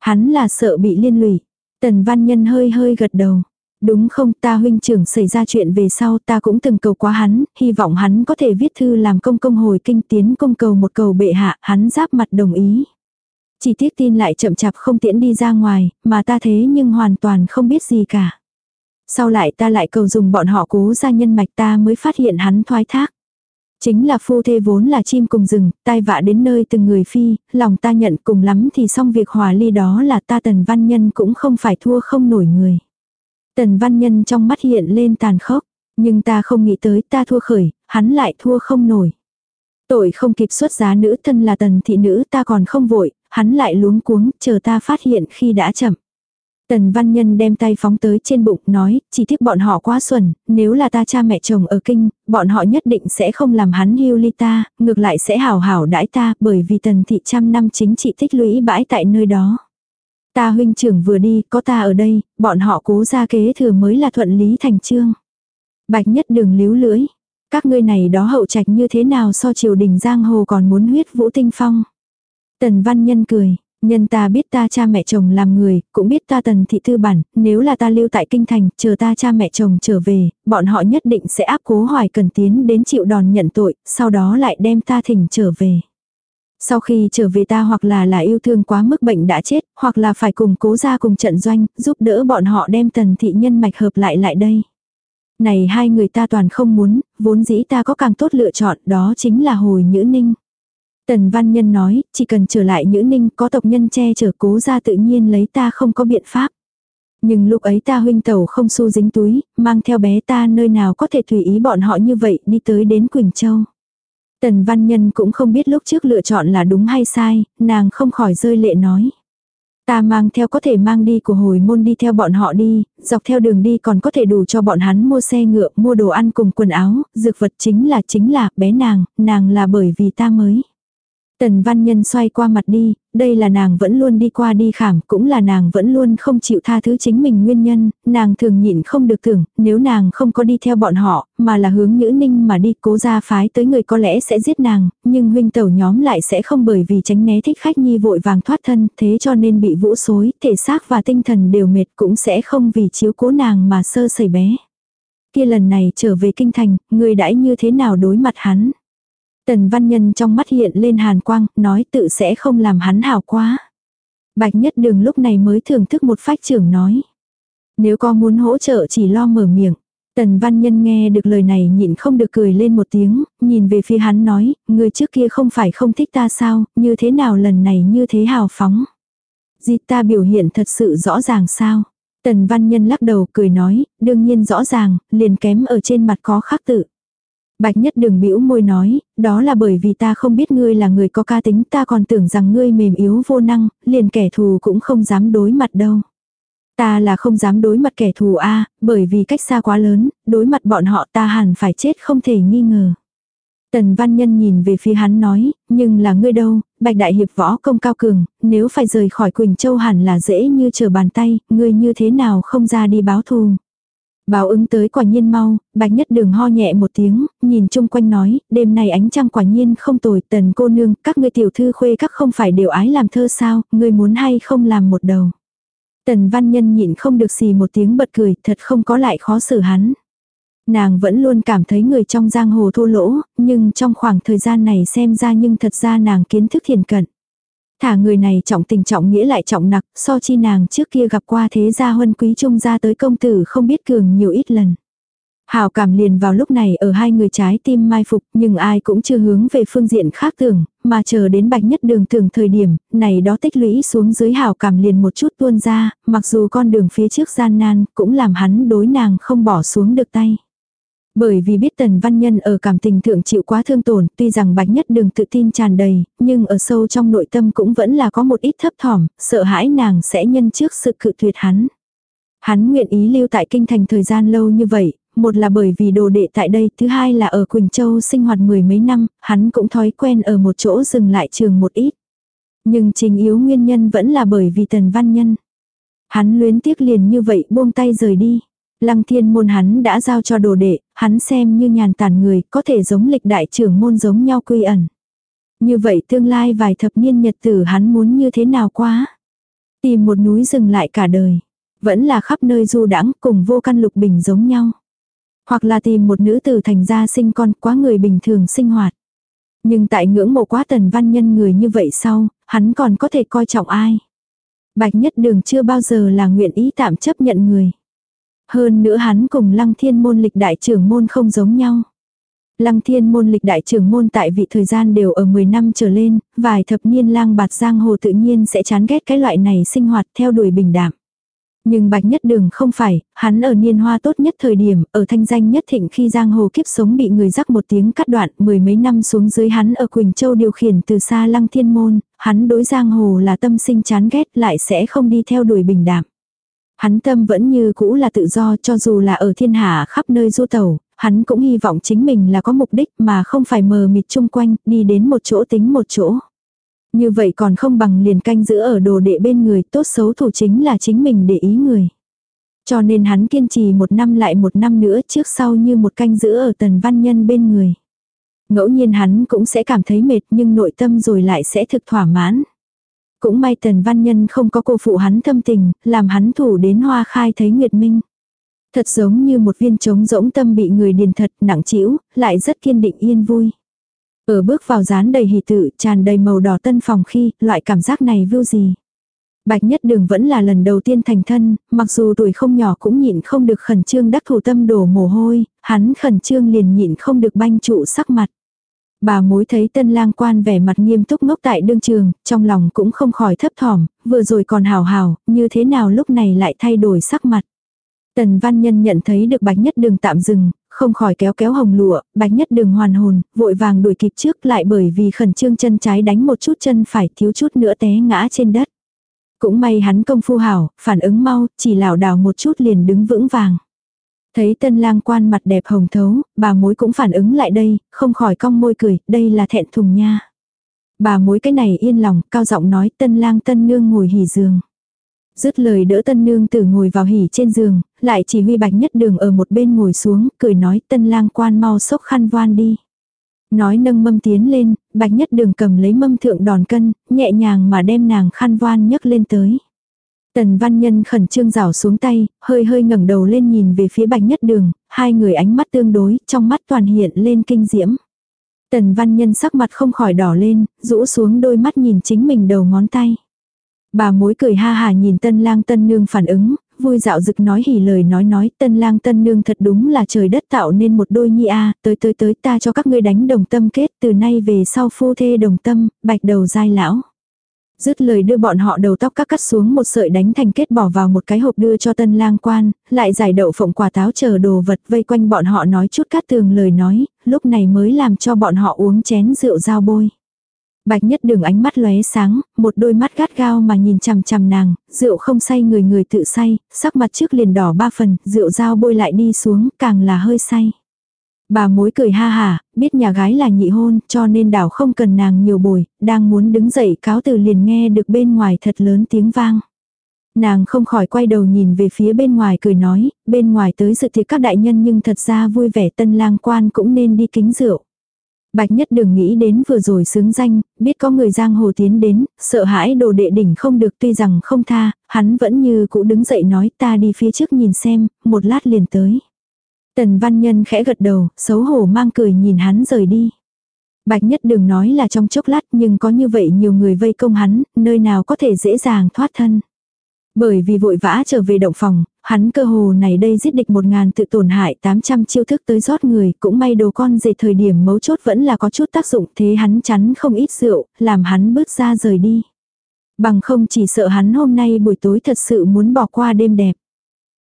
Hắn là sợ bị liên lụy. Tần văn nhân hơi hơi gật đầu. Đúng không ta huynh trưởng xảy ra chuyện về sau ta cũng từng cầu quá hắn, hy vọng hắn có thể viết thư làm công công hồi kinh tiến công cầu một cầu bệ hạ, hắn giáp mặt đồng ý. Chỉ tiếc tin lại chậm chạp không tiễn đi ra ngoài, mà ta thế nhưng hoàn toàn không biết gì cả. Sau lại ta lại cầu dùng bọn họ cố ra nhân mạch ta mới phát hiện hắn thoái thác. Chính là phu thê vốn là chim cùng rừng, tai vạ đến nơi từng người phi, lòng ta nhận cùng lắm thì xong việc hòa ly đó là ta tần văn nhân cũng không phải thua không nổi người. Tần văn nhân trong mắt hiện lên tàn khốc, nhưng ta không nghĩ tới ta thua khởi, hắn lại thua không nổi. Tội không kịp xuất giá nữ thân là tần thị nữ ta còn không vội, hắn lại luống cuống, chờ ta phát hiện khi đã chậm. Tần văn nhân đem tay phóng tới trên bụng nói, chỉ tiếc bọn họ quá xuẩn, nếu là ta cha mẹ chồng ở kinh, bọn họ nhất định sẽ không làm hắn hưu ly ta, ngược lại sẽ hảo hảo đãi ta, bởi vì tần thị trăm năm chính trị tích lũy bãi tại nơi đó. Ta huynh trưởng vừa đi, có ta ở đây, bọn họ cố ra kế thừa mới là thuận lý thành trương. Bạch nhất đường líu lưỡi. Các ngươi này đó hậu trạch như thế nào so triều đình giang hồ còn muốn huyết vũ tinh phong. Tần văn nhân cười, nhân ta biết ta cha mẹ chồng làm người, cũng biết ta tần thị tư bản, nếu là ta lưu tại kinh thành, chờ ta cha mẹ chồng trở về, bọn họ nhất định sẽ áp cố hoài cần tiến đến chịu đòn nhận tội, sau đó lại đem ta thỉnh trở về. Sau khi trở về ta hoặc là là yêu thương quá mức bệnh đã chết, hoặc là phải cùng cố ra cùng trận doanh, giúp đỡ bọn họ đem tần thị nhân mạch hợp lại lại đây. Này hai người ta toàn không muốn, vốn dĩ ta có càng tốt lựa chọn, đó chính là hồi nhữ ninh. Tần Văn Nhân nói, chỉ cần trở lại Nhữ Ninh có tộc nhân che chở cố ra tự nhiên lấy ta không có biện pháp. Nhưng lúc ấy ta huynh tẩu không xu dính túi, mang theo bé ta nơi nào có thể tùy ý bọn họ như vậy đi tới đến Quỳnh Châu. Tần Văn Nhân cũng không biết lúc trước lựa chọn là đúng hay sai, nàng không khỏi rơi lệ nói. Ta mang theo có thể mang đi của hồi môn đi theo bọn họ đi, dọc theo đường đi còn có thể đủ cho bọn hắn mua xe ngựa, mua đồ ăn cùng quần áo, dược vật chính là chính là bé nàng, nàng là bởi vì ta mới. Tần văn nhân xoay qua mặt đi, đây là nàng vẫn luôn đi qua đi khảm, cũng là nàng vẫn luôn không chịu tha thứ chính mình nguyên nhân, nàng thường nhịn không được tưởng, nếu nàng không có đi theo bọn họ, mà là hướng nhữ ninh mà đi cố ra phái tới người có lẽ sẽ giết nàng, nhưng huynh tẩu nhóm lại sẽ không bởi vì tránh né thích khách nhi vội vàng thoát thân, thế cho nên bị vũ xối, thể xác và tinh thần đều mệt cũng sẽ không vì chiếu cố nàng mà sơ sẩy bé. Kia lần này trở về kinh thành, người đãi như thế nào đối mặt hắn. Tần văn nhân trong mắt hiện lên hàn quang, nói tự sẽ không làm hắn hảo quá. Bạch nhất đường lúc này mới thưởng thức một phách trưởng nói. Nếu có muốn hỗ trợ chỉ lo mở miệng. Tần văn nhân nghe được lời này nhịn không được cười lên một tiếng, nhìn về phía hắn nói, người trước kia không phải không thích ta sao, như thế nào lần này như thế hào phóng. Di ta biểu hiện thật sự rõ ràng sao. Tần văn nhân lắc đầu cười nói, đương nhiên rõ ràng, liền kém ở trên mặt có khắc tự. Bạch nhất đừng bĩu môi nói, đó là bởi vì ta không biết ngươi là người có ca tính ta còn tưởng rằng ngươi mềm yếu vô năng, liền kẻ thù cũng không dám đối mặt đâu. Ta là không dám đối mặt kẻ thù a bởi vì cách xa quá lớn, đối mặt bọn họ ta hẳn phải chết không thể nghi ngờ. Tần văn nhân nhìn về phía hắn nói, nhưng là ngươi đâu, bạch đại hiệp võ công cao cường, nếu phải rời khỏi Quỳnh Châu hẳn là dễ như chờ bàn tay, ngươi như thế nào không ra đi báo thù. Báo ứng tới quả nhiên mau, bạch nhất đường ho nhẹ một tiếng, nhìn chung quanh nói, đêm nay ánh trăng quả nhiên không tồi, tần cô nương, các ngươi tiểu thư khuê các không phải đều ái làm thơ sao, ngươi muốn hay không làm một đầu. Tần văn nhân nhịn không được xì một tiếng bật cười, thật không có lại khó xử hắn. Nàng vẫn luôn cảm thấy người trong giang hồ thô lỗ, nhưng trong khoảng thời gian này xem ra nhưng thật ra nàng kiến thức thiền cận. Thả người này trọng tình trọng nghĩa lại trọng nặc, so chi nàng trước kia gặp qua thế gia huân quý trung gia tới công tử không biết cường nhiều ít lần. Hảo cảm liền vào lúc này ở hai người trái tim mai phục nhưng ai cũng chưa hướng về phương diện khác tưởng, mà chờ đến bạch nhất đường tưởng thời điểm, này đó tích lũy xuống dưới hảo cảm liền một chút tuôn ra, mặc dù con đường phía trước gian nan cũng làm hắn đối nàng không bỏ xuống được tay. Bởi vì biết tần văn nhân ở cảm tình thượng chịu quá thương tổn, tuy rằng bạch nhất đường tự tin tràn đầy, nhưng ở sâu trong nội tâm cũng vẫn là có một ít thấp thỏm, sợ hãi nàng sẽ nhân trước sự cự tuyệt hắn. Hắn nguyện ý lưu tại kinh thành thời gian lâu như vậy, một là bởi vì đồ đệ tại đây, thứ hai là ở Quỳnh Châu sinh hoạt mười mấy năm, hắn cũng thói quen ở một chỗ dừng lại trường một ít. Nhưng chính yếu nguyên nhân vẫn là bởi vì tần văn nhân. Hắn luyến tiếc liền như vậy buông tay rời đi. Lăng thiên môn hắn đã giao cho đồ đệ, hắn xem như nhàn tản người, có thể giống lịch đại trưởng môn giống nhau quy ẩn. Như vậy tương lai vài thập niên nhật tử hắn muốn như thế nào quá. Tìm một núi rừng lại cả đời. Vẫn là khắp nơi du đãng cùng vô căn lục bình giống nhau. Hoặc là tìm một nữ tử thành gia sinh con quá người bình thường sinh hoạt. Nhưng tại ngưỡng mộ quá tần văn nhân người như vậy sau, hắn còn có thể coi trọng ai. Bạch nhất đường chưa bao giờ là nguyện ý tạm chấp nhận người. Hơn nữa hắn cùng lăng thiên môn lịch đại trưởng môn không giống nhau. Lăng thiên môn lịch đại trưởng môn tại vị thời gian đều ở 10 năm trở lên, vài thập niên lang bạt giang hồ tự nhiên sẽ chán ghét cái loại này sinh hoạt theo đuổi bình đạm. Nhưng bạch nhất đường không phải, hắn ở niên hoa tốt nhất thời điểm, ở thanh danh nhất thịnh khi giang hồ kiếp sống bị người rắc một tiếng cắt đoạn, mười mấy năm xuống dưới hắn ở Quỳnh Châu điều khiển từ xa lăng thiên môn, hắn đối giang hồ là tâm sinh chán ghét lại sẽ không đi theo đuổi bình đạm. Hắn tâm vẫn như cũ là tự do cho dù là ở thiên hạ khắp nơi du tàu, hắn cũng hy vọng chính mình là có mục đích mà không phải mờ mịt chung quanh, đi đến một chỗ tính một chỗ. Như vậy còn không bằng liền canh giữ ở đồ đệ bên người, tốt xấu thủ chính là chính mình để ý người. Cho nên hắn kiên trì một năm lại một năm nữa trước sau như một canh giữ ở tần văn nhân bên người. Ngẫu nhiên hắn cũng sẽ cảm thấy mệt nhưng nội tâm rồi lại sẽ thực thỏa mãn. Cũng may tần văn nhân không có cô phụ hắn thâm tình, làm hắn thủ đến hoa khai thấy nguyệt minh. Thật giống như một viên trống rỗng tâm bị người điền thật nặng chịu, lại rất kiên định yên vui. Ở bước vào dán đầy hỷ tự, tràn đầy màu đỏ tân phòng khi, loại cảm giác này vưu gì. Bạch Nhất Đường vẫn là lần đầu tiên thành thân, mặc dù tuổi không nhỏ cũng nhịn không được khẩn trương đắc thủ tâm đổ mồ hôi, hắn khẩn trương liền nhịn không được banh trụ sắc mặt. Bà mối thấy tân lang quan vẻ mặt nghiêm túc ngốc tại đương trường, trong lòng cũng không khỏi thấp thỏm, vừa rồi còn hào hào, như thế nào lúc này lại thay đổi sắc mặt. Tần văn nhân nhận thấy được bạch nhất đường tạm dừng, không khỏi kéo kéo hồng lụa, bạch nhất đường hoàn hồn, vội vàng đuổi kịp trước lại bởi vì khẩn trương chân trái đánh một chút chân phải thiếu chút nữa té ngã trên đất. Cũng may hắn công phu hảo, phản ứng mau, chỉ lảo đảo một chút liền đứng vững vàng. Thấy tân lang quan mặt đẹp hồng thấu, bà mối cũng phản ứng lại đây, không khỏi cong môi cười, đây là thẹn thùng nha. Bà mối cái này yên lòng, cao giọng nói tân lang tân nương ngồi hỉ giường. Dứt lời đỡ tân nương tử ngồi vào hỉ trên giường, lại chỉ huy bạch nhất đường ở một bên ngồi xuống, cười nói tân lang quan mau sốc khăn voan đi. Nói nâng mâm tiến lên, bạch nhất đường cầm lấy mâm thượng đòn cân, nhẹ nhàng mà đem nàng khăn voan nhấc lên tới. Tần văn nhân khẩn trương rảo xuống tay, hơi hơi ngẩng đầu lên nhìn về phía bạch nhất đường, hai người ánh mắt tương đối, trong mắt toàn hiện lên kinh diễm. Tần văn nhân sắc mặt không khỏi đỏ lên, rũ xuống đôi mắt nhìn chính mình đầu ngón tay. Bà mối cười ha hà nhìn tân lang tân nương phản ứng, vui dạo dực nói hỉ lời nói nói tân lang tân nương thật đúng là trời đất tạo nên một đôi nhi a tới tới tới ta cho các ngươi đánh đồng tâm kết từ nay về sau phu thê đồng tâm, bạch đầu dai lão. Dứt lời đưa bọn họ đầu tóc các cắt xuống một sợi đánh thành kết bỏ vào một cái hộp đưa cho tân lang quan, lại giải đậu phộng quả táo chờ đồ vật vây quanh bọn họ nói chút cát tường lời nói, lúc này mới làm cho bọn họ uống chén rượu dao bôi. Bạch nhất đường ánh mắt lóe sáng, một đôi mắt gắt gao mà nhìn chằm chằm nàng, rượu không say người người tự say, sắc mặt trước liền đỏ ba phần, rượu dao bôi lại đi xuống, càng là hơi say. Bà mối cười ha hà, biết nhà gái là nhị hôn, cho nên đảo không cần nàng nhiều bồi, đang muốn đứng dậy cáo từ liền nghe được bên ngoài thật lớn tiếng vang. Nàng không khỏi quay đầu nhìn về phía bên ngoài cười nói, bên ngoài tới sự thiệt các đại nhân nhưng thật ra vui vẻ tân lang quan cũng nên đi kính rượu. Bạch nhất đừng nghĩ đến vừa rồi xứng danh, biết có người giang hồ tiến đến, sợ hãi đồ đệ đỉnh không được tuy rằng không tha, hắn vẫn như cũ đứng dậy nói ta đi phía trước nhìn xem, một lát liền tới. Tần văn nhân khẽ gật đầu, xấu hổ mang cười nhìn hắn rời đi. Bạch nhất đừng nói là trong chốc lát nhưng có như vậy nhiều người vây công hắn, nơi nào có thể dễ dàng thoát thân. Bởi vì vội vã trở về động phòng, hắn cơ hồ này đây giết địch một ngàn tự tổn hại 800 chiêu thức tới rót người, cũng may đồ con dệt thời điểm mấu chốt vẫn là có chút tác dụng thế hắn chắn không ít rượu, làm hắn bước ra rời đi. Bằng không chỉ sợ hắn hôm nay buổi tối thật sự muốn bỏ qua đêm đẹp.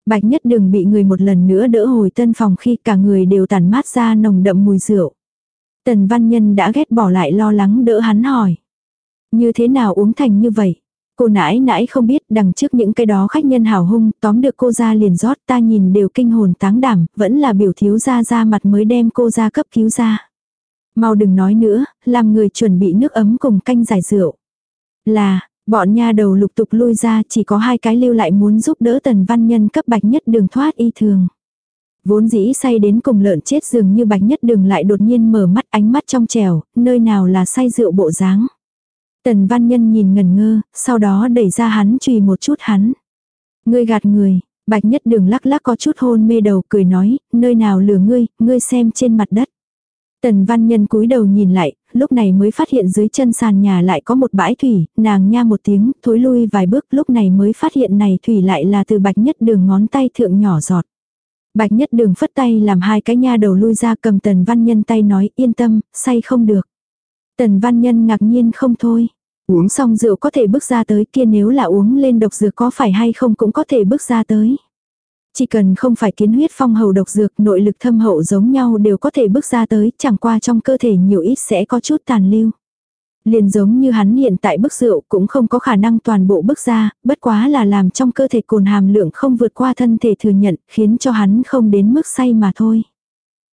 Bạch nhất đừng bị người một lần nữa đỡ hồi tân phòng khi cả người đều tản mát ra nồng đậm mùi rượu. Tần văn nhân đã ghét bỏ lại lo lắng đỡ hắn hỏi. Như thế nào uống thành như vậy? Cô nãi nãi không biết đằng trước những cái đó khách nhân hào hung tóm được cô ra liền rót ta nhìn đều kinh hồn táng đảm, vẫn là biểu thiếu ra ra mặt mới đem cô ra cấp cứu ra. Mau đừng nói nữa, làm người chuẩn bị nước ấm cùng canh giải rượu. Là, Bọn nha đầu lục tục lui ra chỉ có hai cái lưu lại muốn giúp đỡ tần văn nhân cấp bạch nhất đường thoát y thường. Vốn dĩ say đến cùng lợn chết dường như bạch nhất đường lại đột nhiên mở mắt ánh mắt trong trèo, nơi nào là say rượu bộ dáng. Tần văn nhân nhìn ngần ngơ, sau đó đẩy ra hắn chùy một chút hắn. Ngươi gạt người, bạch nhất đường lắc lắc có chút hôn mê đầu cười nói, nơi nào lừa ngươi, ngươi xem trên mặt đất. Tần văn nhân cúi đầu nhìn lại, lúc này mới phát hiện dưới chân sàn nhà lại có một bãi thủy, nàng nha một tiếng, thối lui vài bước, lúc này mới phát hiện này thủy lại là từ bạch nhất đường ngón tay thượng nhỏ giọt. Bạch nhất đường phất tay làm hai cái nha đầu lui ra cầm tần văn nhân tay nói yên tâm, say không được. Tần văn nhân ngạc nhiên không thôi. Uống xong rượu có thể bước ra tới kia nếu là uống lên độc dược có phải hay không cũng có thể bước ra tới. Chỉ cần không phải kiến huyết phong hầu độc dược nội lực thâm hậu giống nhau đều có thể bước ra tới, chẳng qua trong cơ thể nhiều ít sẽ có chút tàn lưu. Liền giống như hắn hiện tại bức rượu cũng không có khả năng toàn bộ bước ra, bất quá là làm trong cơ thể cồn hàm lượng không vượt qua thân thể thừa nhận, khiến cho hắn không đến mức say mà thôi.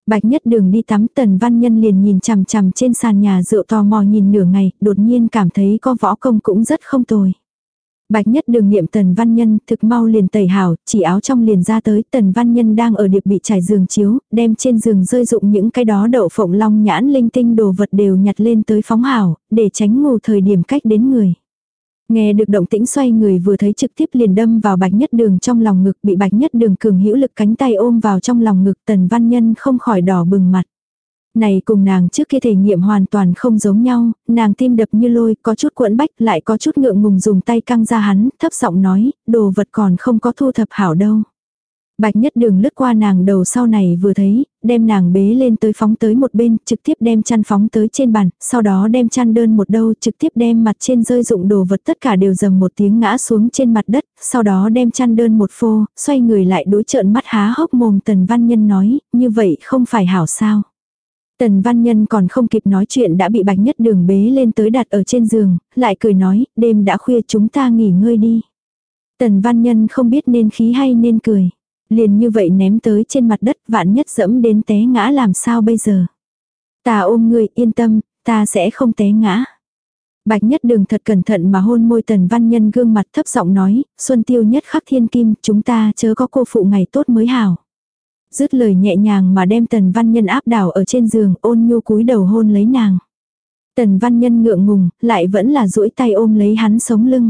Bạch nhất đường đi tắm tần văn nhân liền nhìn chằm chằm trên sàn nhà rượu tò mò nhìn nửa ngày, đột nhiên cảm thấy có võ công cũng rất không tồi. Bạch nhất đường nghiệm tần văn nhân thực mau liền tẩy hảo, chỉ áo trong liền ra tới tần văn nhân đang ở điệp bị trải giường chiếu, đem trên giường rơi dụng những cái đó đậu phộng long nhãn linh tinh đồ vật đều nhặt lên tới phóng hảo, để tránh ngủ thời điểm cách đến người. Nghe được động tĩnh xoay người vừa thấy trực tiếp liền đâm vào bạch nhất đường trong lòng ngực bị bạch nhất đường cường hữu lực cánh tay ôm vào trong lòng ngực tần văn nhân không khỏi đỏ bừng mặt. Này cùng nàng trước kia thể nghiệm hoàn toàn không giống nhau, nàng tim đập như lôi, có chút cuộn bách, lại có chút ngượng ngùng dùng tay căng ra hắn, thấp giọng nói, đồ vật còn không có thu thập hảo đâu. Bạch nhất đường lướt qua nàng đầu sau này vừa thấy, đem nàng bế lên tới phóng tới một bên, trực tiếp đem chăn phóng tới trên bàn, sau đó đem chăn đơn một đâu, trực tiếp đem mặt trên rơi dụng đồ vật tất cả đều dầm một tiếng ngã xuống trên mặt đất, sau đó đem chăn đơn một phô, xoay người lại đối trợn mắt há hốc mồm tần văn nhân nói, như vậy không phải hảo sao. Tần văn nhân còn không kịp nói chuyện đã bị bạch nhất đường bế lên tới đặt ở trên giường, lại cười nói, đêm đã khuya chúng ta nghỉ ngơi đi. Tần văn nhân không biết nên khí hay nên cười. Liền như vậy ném tới trên mặt đất vạn nhất dẫm đến té ngã làm sao bây giờ. Ta ôm người yên tâm, ta sẽ không té ngã. Bạch nhất đường thật cẩn thận mà hôn môi tần văn nhân gương mặt thấp giọng nói, xuân tiêu nhất khắc thiên kim, chúng ta chớ có cô phụ ngày tốt mới hảo. Dứt lời nhẹ nhàng mà đem tần văn nhân áp đảo ở trên giường ôn nhu cúi đầu hôn lấy nàng. Tần văn nhân ngượng ngùng, lại vẫn là duỗi tay ôm lấy hắn sống lưng.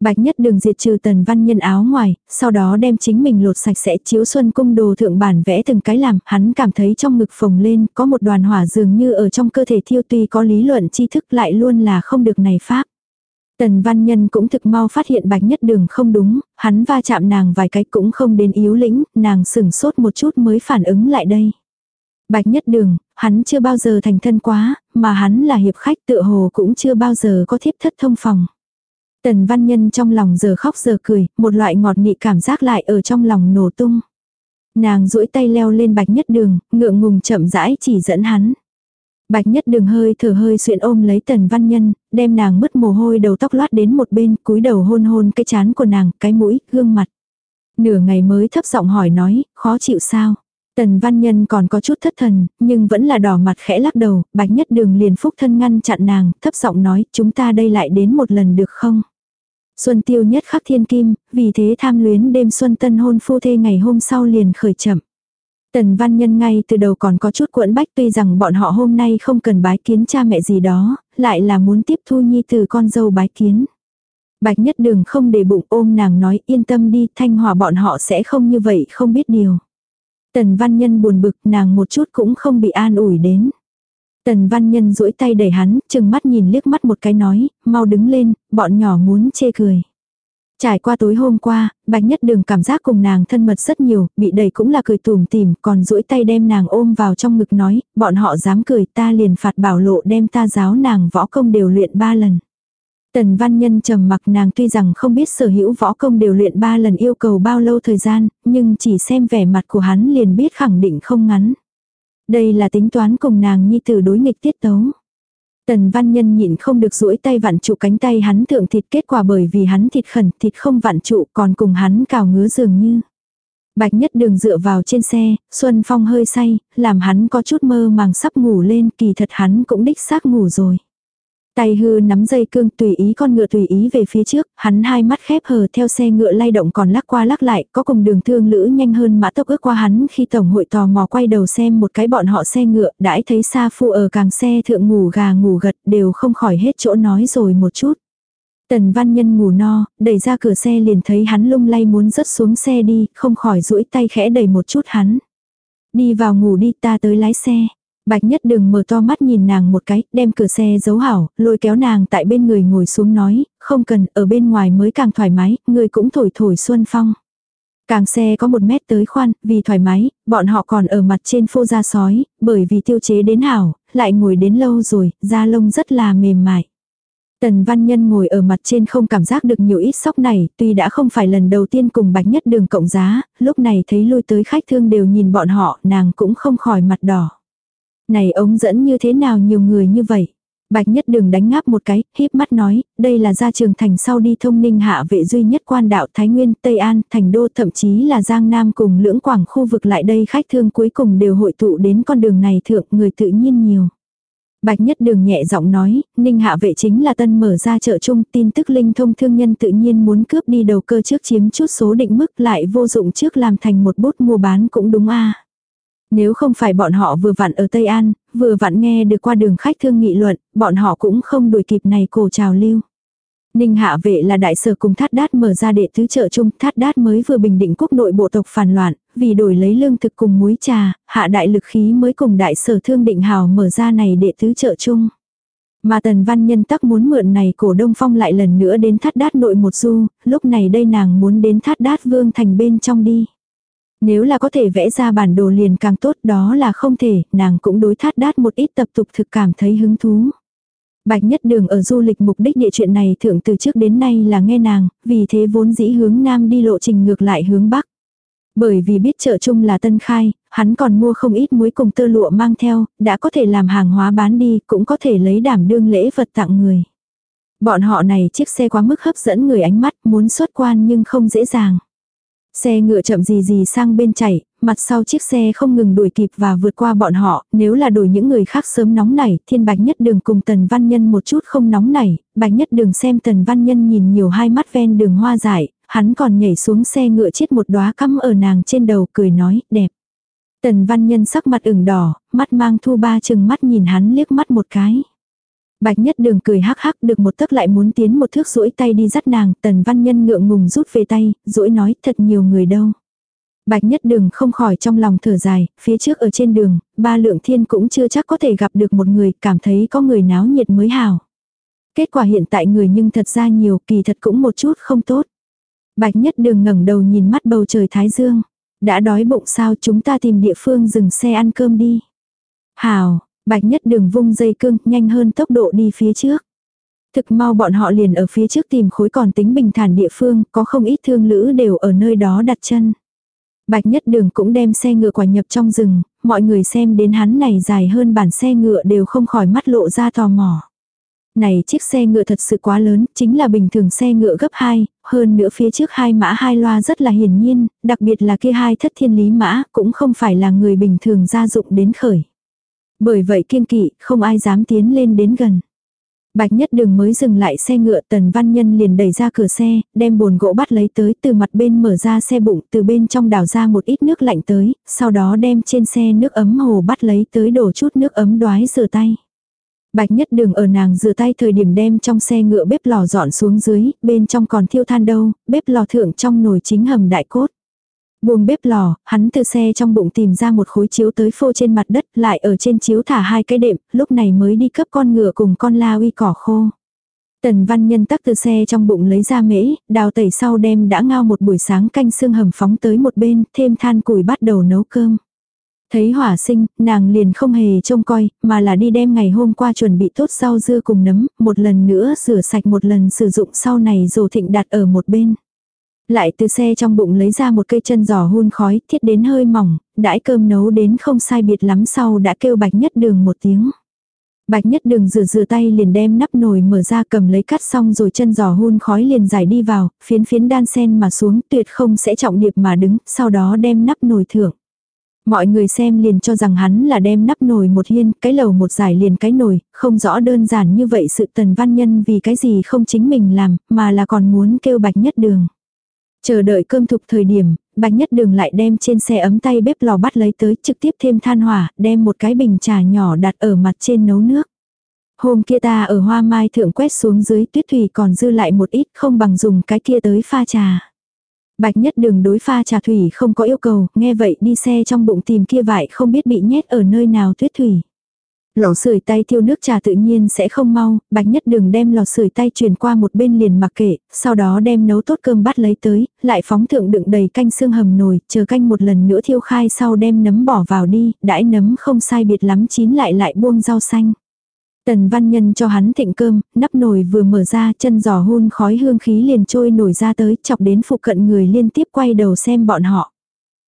Bạch nhất đường diệt trừ tần văn nhân áo ngoài, sau đó đem chính mình lột sạch sẽ chiếu xuân cung đồ thượng bản vẽ từng cái làm, hắn cảm thấy trong ngực phồng lên, có một đoàn hỏa dường như ở trong cơ thể thiêu tuy có lý luận tri thức lại luôn là không được này pháp. Tần văn nhân cũng thực mau phát hiện bạch nhất đường không đúng, hắn va chạm nàng vài cái cũng không đến yếu lĩnh, nàng sửng sốt một chút mới phản ứng lại đây. Bạch nhất đường, hắn chưa bao giờ thành thân quá, mà hắn là hiệp khách tựa hồ cũng chưa bao giờ có thiếp thất thông phòng. Tần văn nhân trong lòng giờ khóc giờ cười, một loại ngọt nị cảm giác lại ở trong lòng nổ tung. Nàng duỗi tay leo lên bạch nhất đường, ngượng ngùng chậm rãi chỉ dẫn hắn. Bạch nhất đường hơi thở hơi xuyện ôm lấy tần văn nhân, đem nàng mất mồ hôi đầu tóc loát đến một bên, cúi đầu hôn hôn cái chán của nàng, cái mũi, gương mặt. Nửa ngày mới thấp giọng hỏi nói, khó chịu sao? Tần văn nhân còn có chút thất thần, nhưng vẫn là đỏ mặt khẽ lắc đầu, bạch nhất đường liền phúc thân ngăn chặn nàng, thấp giọng nói, chúng ta đây lại đến một lần được không? Xuân tiêu nhất khắc thiên kim, vì thế tham luyến đêm xuân tân hôn phu thê ngày hôm sau liền khởi chậm. Tần văn nhân ngay từ đầu còn có chút cuộn bách tuy rằng bọn họ hôm nay không cần bái kiến cha mẹ gì đó, lại là muốn tiếp thu nhi từ con dâu bái kiến. Bạch nhất đường không để bụng ôm nàng nói yên tâm đi thanh hòa bọn họ sẽ không như vậy không biết điều. Tần văn nhân buồn bực nàng một chút cũng không bị an ủi đến. Tần văn nhân duỗi tay đẩy hắn, chừng mắt nhìn liếc mắt một cái nói, mau đứng lên, bọn nhỏ muốn chê cười. Trải qua tối hôm qua, bạch nhất đường cảm giác cùng nàng thân mật rất nhiều, bị đẩy cũng là cười tùm tìm, còn duỗi tay đem nàng ôm vào trong ngực nói, bọn họ dám cười ta liền phạt bảo lộ đem ta giáo nàng võ công đều luyện ba lần. Tần văn nhân trầm mặc nàng tuy rằng không biết sở hữu võ công đều luyện ba lần yêu cầu bao lâu thời gian, nhưng chỉ xem vẻ mặt của hắn liền biết khẳng định không ngắn. Đây là tính toán cùng nàng nhi tử đối nghịch tiết tấu. Tần văn nhân nhịn không được duỗi tay vặn trụ cánh tay hắn thượng thịt kết quả bởi vì hắn thịt khẩn thịt không vặn trụ còn cùng hắn cào ngứa dường như. Bạch nhất đường dựa vào trên xe, Xuân Phong hơi say, làm hắn có chút mơ màng sắp ngủ lên kỳ thật hắn cũng đích xác ngủ rồi. Tay hư nắm dây cương tùy ý con ngựa tùy ý về phía trước, hắn hai mắt khép hờ theo xe ngựa lay động còn lắc qua lắc lại, có cùng đường thương lữ nhanh hơn mã tốc ước qua hắn khi tổng hội tò mò quay đầu xem một cái bọn họ xe ngựa, đãi thấy xa phu ở càng xe thượng ngủ gà ngủ gật đều không khỏi hết chỗ nói rồi một chút. Tần văn nhân ngủ no, đẩy ra cửa xe liền thấy hắn lung lay muốn rớt xuống xe đi, không khỏi duỗi tay khẽ đẩy một chút hắn. Đi vào ngủ đi ta tới lái xe. Bạch nhất đừng mở to mắt nhìn nàng một cái, đem cửa xe giấu hảo, lôi kéo nàng tại bên người ngồi xuống nói, không cần, ở bên ngoài mới càng thoải mái, người cũng thổi thổi xuân phong. Càng xe có một mét tới khoan, vì thoải mái, bọn họ còn ở mặt trên phô da sói, bởi vì tiêu chế đến hảo, lại ngồi đến lâu rồi, da lông rất là mềm mại. Tần văn nhân ngồi ở mặt trên không cảm giác được nhiều ít sóc này, tuy đã không phải lần đầu tiên cùng bạch nhất đường cộng giá, lúc này thấy lui tới khách thương đều nhìn bọn họ, nàng cũng không khỏi mặt đỏ. Này ống dẫn như thế nào nhiều người như vậy? Bạch nhất đường đánh ngáp một cái, híp mắt nói, đây là gia trường thành sau đi thông ninh hạ vệ duy nhất quan đạo Thái Nguyên, Tây An, Thành Đô thậm chí là Giang Nam cùng lưỡng quảng khu vực lại đây khách thương cuối cùng đều hội tụ đến con đường này thượng người tự nhiên nhiều. Bạch nhất đường nhẹ giọng nói, ninh hạ vệ chính là tân mở ra chợ chung tin tức linh thông thương nhân tự nhiên muốn cướp đi đầu cơ trước chiếm chút số định mức lại vô dụng trước làm thành một bút mua bán cũng đúng a nếu không phải bọn họ vừa vặn ở Tây An, vừa vặn nghe được qua đường khách thương nghị luận, bọn họ cũng không đuổi kịp này cổ trào lưu. Ninh hạ vệ là đại sở cùng thát đát mở ra đệ tứ trợ chung, thát đát mới vừa bình định quốc nội bộ tộc phản loạn, vì đổi lấy lương thực cùng muối trà, hạ đại lực khí mới cùng đại sở thương định hào mở ra này đệ tứ trợ chung. Mà tần văn nhân tắc muốn mượn này cổ đông phong lại lần nữa đến thát đát nội một du, lúc này đây nàng muốn đến thát đát vương thành bên trong đi. Nếu là có thể vẽ ra bản đồ liền càng tốt đó là không thể, nàng cũng đối thát đát một ít tập tục thực cảm thấy hứng thú. Bạch nhất đường ở du lịch mục đích địa chuyện này thượng từ trước đến nay là nghe nàng, vì thế vốn dĩ hướng nam đi lộ trình ngược lại hướng bắc. Bởi vì biết chợ chung là tân khai, hắn còn mua không ít muối cùng tơ lụa mang theo, đã có thể làm hàng hóa bán đi, cũng có thể lấy đảm đương lễ vật tặng người. Bọn họ này chiếc xe quá mức hấp dẫn người ánh mắt, muốn xuất quan nhưng không dễ dàng. Xe ngựa chậm gì gì sang bên chạy, mặt sau chiếc xe không ngừng đuổi kịp và vượt qua bọn họ, nếu là đổi những người khác sớm nóng nảy, thiên bạch nhất đường cùng tần văn nhân một chút không nóng nảy, bạch nhất đường xem tần văn nhân nhìn nhiều hai mắt ven đường hoa dại, hắn còn nhảy xuống xe ngựa chết một đóa cắm ở nàng trên đầu cười nói, đẹp. Tần văn nhân sắc mặt ửng đỏ, mắt mang thu ba chừng mắt nhìn hắn liếc mắt một cái. Bạch nhất đường cười hắc hắc được một tấc lại muốn tiến một thước duỗi tay đi dắt nàng, tần văn nhân ngượng ngùng rút về tay, duỗi nói thật nhiều người đâu. Bạch nhất đường không khỏi trong lòng thở dài, phía trước ở trên đường, ba lượng thiên cũng chưa chắc có thể gặp được một người, cảm thấy có người náo nhiệt mới hào. Kết quả hiện tại người nhưng thật ra nhiều, kỳ thật cũng một chút không tốt. Bạch nhất đường ngẩng đầu nhìn mắt bầu trời thái dương. Đã đói bụng sao chúng ta tìm địa phương dừng xe ăn cơm đi. Hào, bạch nhất đường vung dây cương nhanh hơn tốc độ đi phía trước. Thực mau bọn họ liền ở phía trước tìm khối còn tính bình thản địa phương, có không ít thương lữ đều ở nơi đó đặt chân. Bạch nhất đường cũng đem xe ngựa quả nhập trong rừng, mọi người xem đến hắn này dài hơn bản xe ngựa đều không khỏi mắt lộ ra tò mò. Này chiếc xe ngựa thật sự quá lớn, chính là bình thường xe ngựa gấp 2, hơn nữa phía trước hai mã hai loa rất là hiển nhiên, đặc biệt là kia hai thất thiên lý mã, cũng không phải là người bình thường gia dụng đến khởi. Bởi vậy kiên kỵ, không ai dám tiến lên đến gần. Bạch nhất đường mới dừng lại xe ngựa tần văn nhân liền đẩy ra cửa xe, đem bồn gỗ bắt lấy tới từ mặt bên mở ra xe bụng từ bên trong đảo ra một ít nước lạnh tới, sau đó đem trên xe nước ấm hồ bắt lấy tới đổ chút nước ấm đoái rửa tay. Bạch nhất đường ở nàng rửa tay thời điểm đem trong xe ngựa bếp lò dọn xuống dưới, bên trong còn thiêu than đâu, bếp lò thượng trong nồi chính hầm đại cốt. Buông bếp lò, hắn từ xe trong bụng tìm ra một khối chiếu tới phô trên mặt đất, lại ở trên chiếu thả hai cái đệm, lúc này mới đi cấp con ngựa cùng con la uy cỏ khô. Tần văn nhân tắc từ xe trong bụng lấy ra mễ, đào tẩy sau đem đã ngao một buổi sáng canh xương hầm phóng tới một bên, thêm than củi bắt đầu nấu cơm. Thấy hỏa sinh, nàng liền không hề trông coi, mà là đi đem ngày hôm qua chuẩn bị tốt rau dưa cùng nấm, một lần nữa rửa sạch một lần sử dụng sau này rồi thịnh đặt ở một bên. Lại từ xe trong bụng lấy ra một cây chân giò hun khói, thiết đến hơi mỏng, đãi cơm nấu đến không sai biệt lắm sau đã kêu bạch nhất đường một tiếng. Bạch nhất đường rửa rửa tay liền đem nắp nồi mở ra cầm lấy cắt xong rồi chân giò hun khói liền giải đi vào, phiến phiến đan sen mà xuống tuyệt không sẽ trọng điệp mà đứng, sau đó đem nắp nồi thưởng. Mọi người xem liền cho rằng hắn là đem nắp nồi một hiên, cái lầu một giải liền cái nồi, không rõ đơn giản như vậy sự tần văn nhân vì cái gì không chính mình làm, mà là còn muốn kêu bạch nhất đường. Chờ đợi cơm thục thời điểm, bạch nhất đường lại đem trên xe ấm tay bếp lò bắt lấy tới trực tiếp thêm than hỏa, đem một cái bình trà nhỏ đặt ở mặt trên nấu nước. Hôm kia ta ở hoa mai thượng quét xuống dưới tuyết thủy còn dư lại một ít không bằng dùng cái kia tới pha trà. Bạch nhất đường đối pha trà thủy không có yêu cầu, nghe vậy đi xe trong bụng tìm kia vải không biết bị nhét ở nơi nào tuyết thủy. Lò sưởi tay thiêu nước trà tự nhiên sẽ không mau, bạch nhất đường đem lò sưởi tay truyền qua một bên liền mặc kệ, sau đó đem nấu tốt cơm bắt lấy tới, lại phóng thượng đựng đầy canh xương hầm nồi, chờ canh một lần nữa thiêu khai sau đem nấm bỏ vào đi, đãi nấm không sai biệt lắm chín lại lại buông rau xanh. Tần văn nhân cho hắn thịnh cơm, nắp nồi vừa mở ra chân giò hun khói hương khí liền trôi nổi ra tới chọc đến phụ cận người liên tiếp quay đầu xem bọn họ.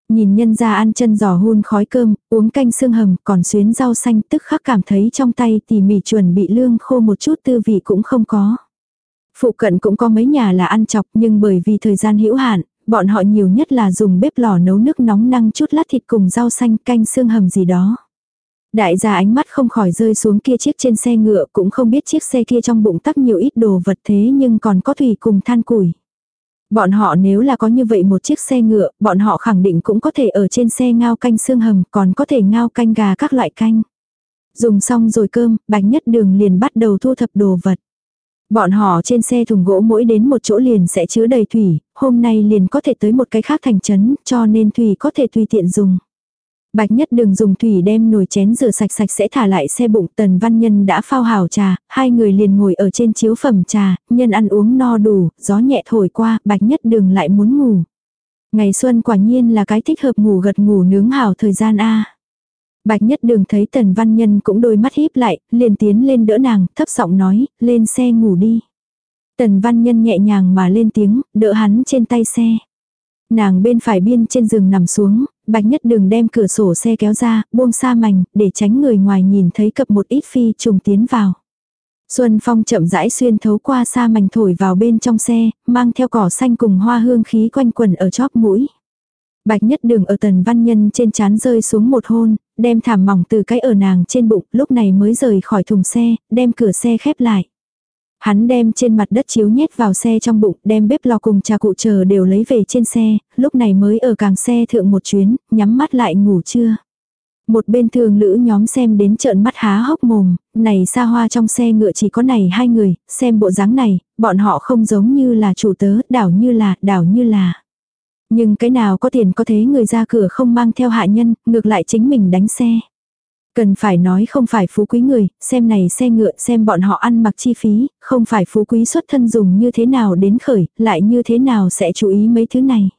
Nhìn nhân ra ăn chân giò hun khói cơm, uống canh xương hầm còn xuyến rau xanh tức khắc cảm thấy trong tay tỉ mỉ chuẩn bị lương khô một chút tư vị cũng không có. Phụ cận cũng có mấy nhà là ăn chọc nhưng bởi vì thời gian hữu hạn, bọn họ nhiều nhất là dùng bếp lò nấu nước nóng năng chút lát thịt cùng rau xanh canh xương hầm gì đó. Đại gia ánh mắt không khỏi rơi xuống kia chiếc trên xe ngựa cũng không biết chiếc xe kia trong bụng tắc nhiều ít đồ vật thế nhưng còn có thủy cùng than củi. Bọn họ nếu là có như vậy một chiếc xe ngựa, bọn họ khẳng định cũng có thể ở trên xe ngao canh xương hầm, còn có thể ngao canh gà các loại canh. Dùng xong rồi cơm, bạch nhất đường liền bắt đầu thu thập đồ vật. Bọn họ trên xe thùng gỗ mỗi đến một chỗ liền sẽ chứa đầy thủy, hôm nay liền có thể tới một cái khác thành trấn, cho nên thủy có thể tùy tiện dùng. Bạch nhất đường dùng thủy đem nồi chén rửa sạch sạch sẽ thả lại xe bụng tần văn nhân đã phao hào trà, hai người liền ngồi ở trên chiếu phẩm trà, nhân ăn uống no đủ, gió nhẹ thổi qua, bạch nhất đường lại muốn ngủ. Ngày xuân quả nhiên là cái thích hợp ngủ gật ngủ nướng hảo thời gian A. Bạch nhất đường thấy tần văn nhân cũng đôi mắt híp lại, liền tiến lên đỡ nàng, thấp giọng nói, lên xe ngủ đi. Tần văn nhân nhẹ nhàng mà lên tiếng, đỡ hắn trên tay xe. Nàng bên phải biên trên giường nằm xuống, bạch nhất đường đem cửa sổ xe kéo ra, buông xa mảnh, để tránh người ngoài nhìn thấy cập một ít phi trùng tiến vào. Xuân phong chậm rãi xuyên thấu qua xa mảnh thổi vào bên trong xe, mang theo cỏ xanh cùng hoa hương khí quanh quần ở chóp mũi. Bạch nhất đường ở tần văn nhân trên chán rơi xuống một hôn, đem thảm mỏng từ cái ở nàng trên bụng, lúc này mới rời khỏi thùng xe, đem cửa xe khép lại. Hắn đem trên mặt đất chiếu nhét vào xe trong bụng, đem bếp lò cùng trà cụ chờ đều lấy về trên xe, lúc này mới ở càng xe thượng một chuyến, nhắm mắt lại ngủ trưa. Một bên thường lữ nhóm xem đến trợn mắt há hốc mồm, này xa hoa trong xe ngựa chỉ có này hai người, xem bộ dáng này, bọn họ không giống như là chủ tớ, đảo như là, đảo như là. Nhưng cái nào có tiền có thế người ra cửa không mang theo hạ nhân, ngược lại chính mình đánh xe. Cần phải nói không phải phú quý người, xem này xe ngựa xem bọn họ ăn mặc chi phí, không phải phú quý xuất thân dùng như thế nào đến khởi, lại như thế nào sẽ chú ý mấy thứ này.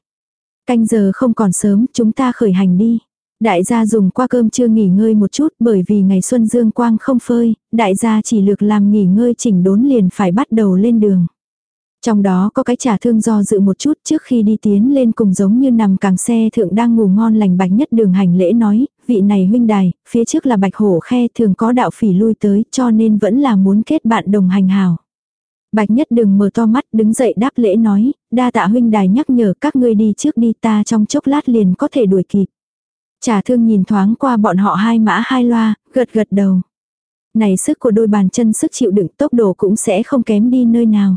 Canh giờ không còn sớm, chúng ta khởi hành đi. Đại gia dùng qua cơm chưa nghỉ ngơi một chút bởi vì ngày xuân dương quang không phơi, đại gia chỉ lược làm nghỉ ngơi chỉnh đốn liền phải bắt đầu lên đường. Trong đó có cái trà thương do dự một chút trước khi đi tiến lên cùng giống như nằm càng xe thượng đang ngủ ngon lành bạch nhất đường hành lễ nói, vị này huynh đài, phía trước là bạch hổ khe thường có đạo phỉ lui tới cho nên vẫn là muốn kết bạn đồng hành hào. Bạch nhất đường mở to mắt đứng dậy đáp lễ nói, đa tạ huynh đài nhắc nhở các ngươi đi trước đi ta trong chốc lát liền có thể đuổi kịp. trà thương nhìn thoáng qua bọn họ hai mã hai loa, gật gật đầu. Này sức của đôi bàn chân sức chịu đựng tốc độ cũng sẽ không kém đi nơi nào.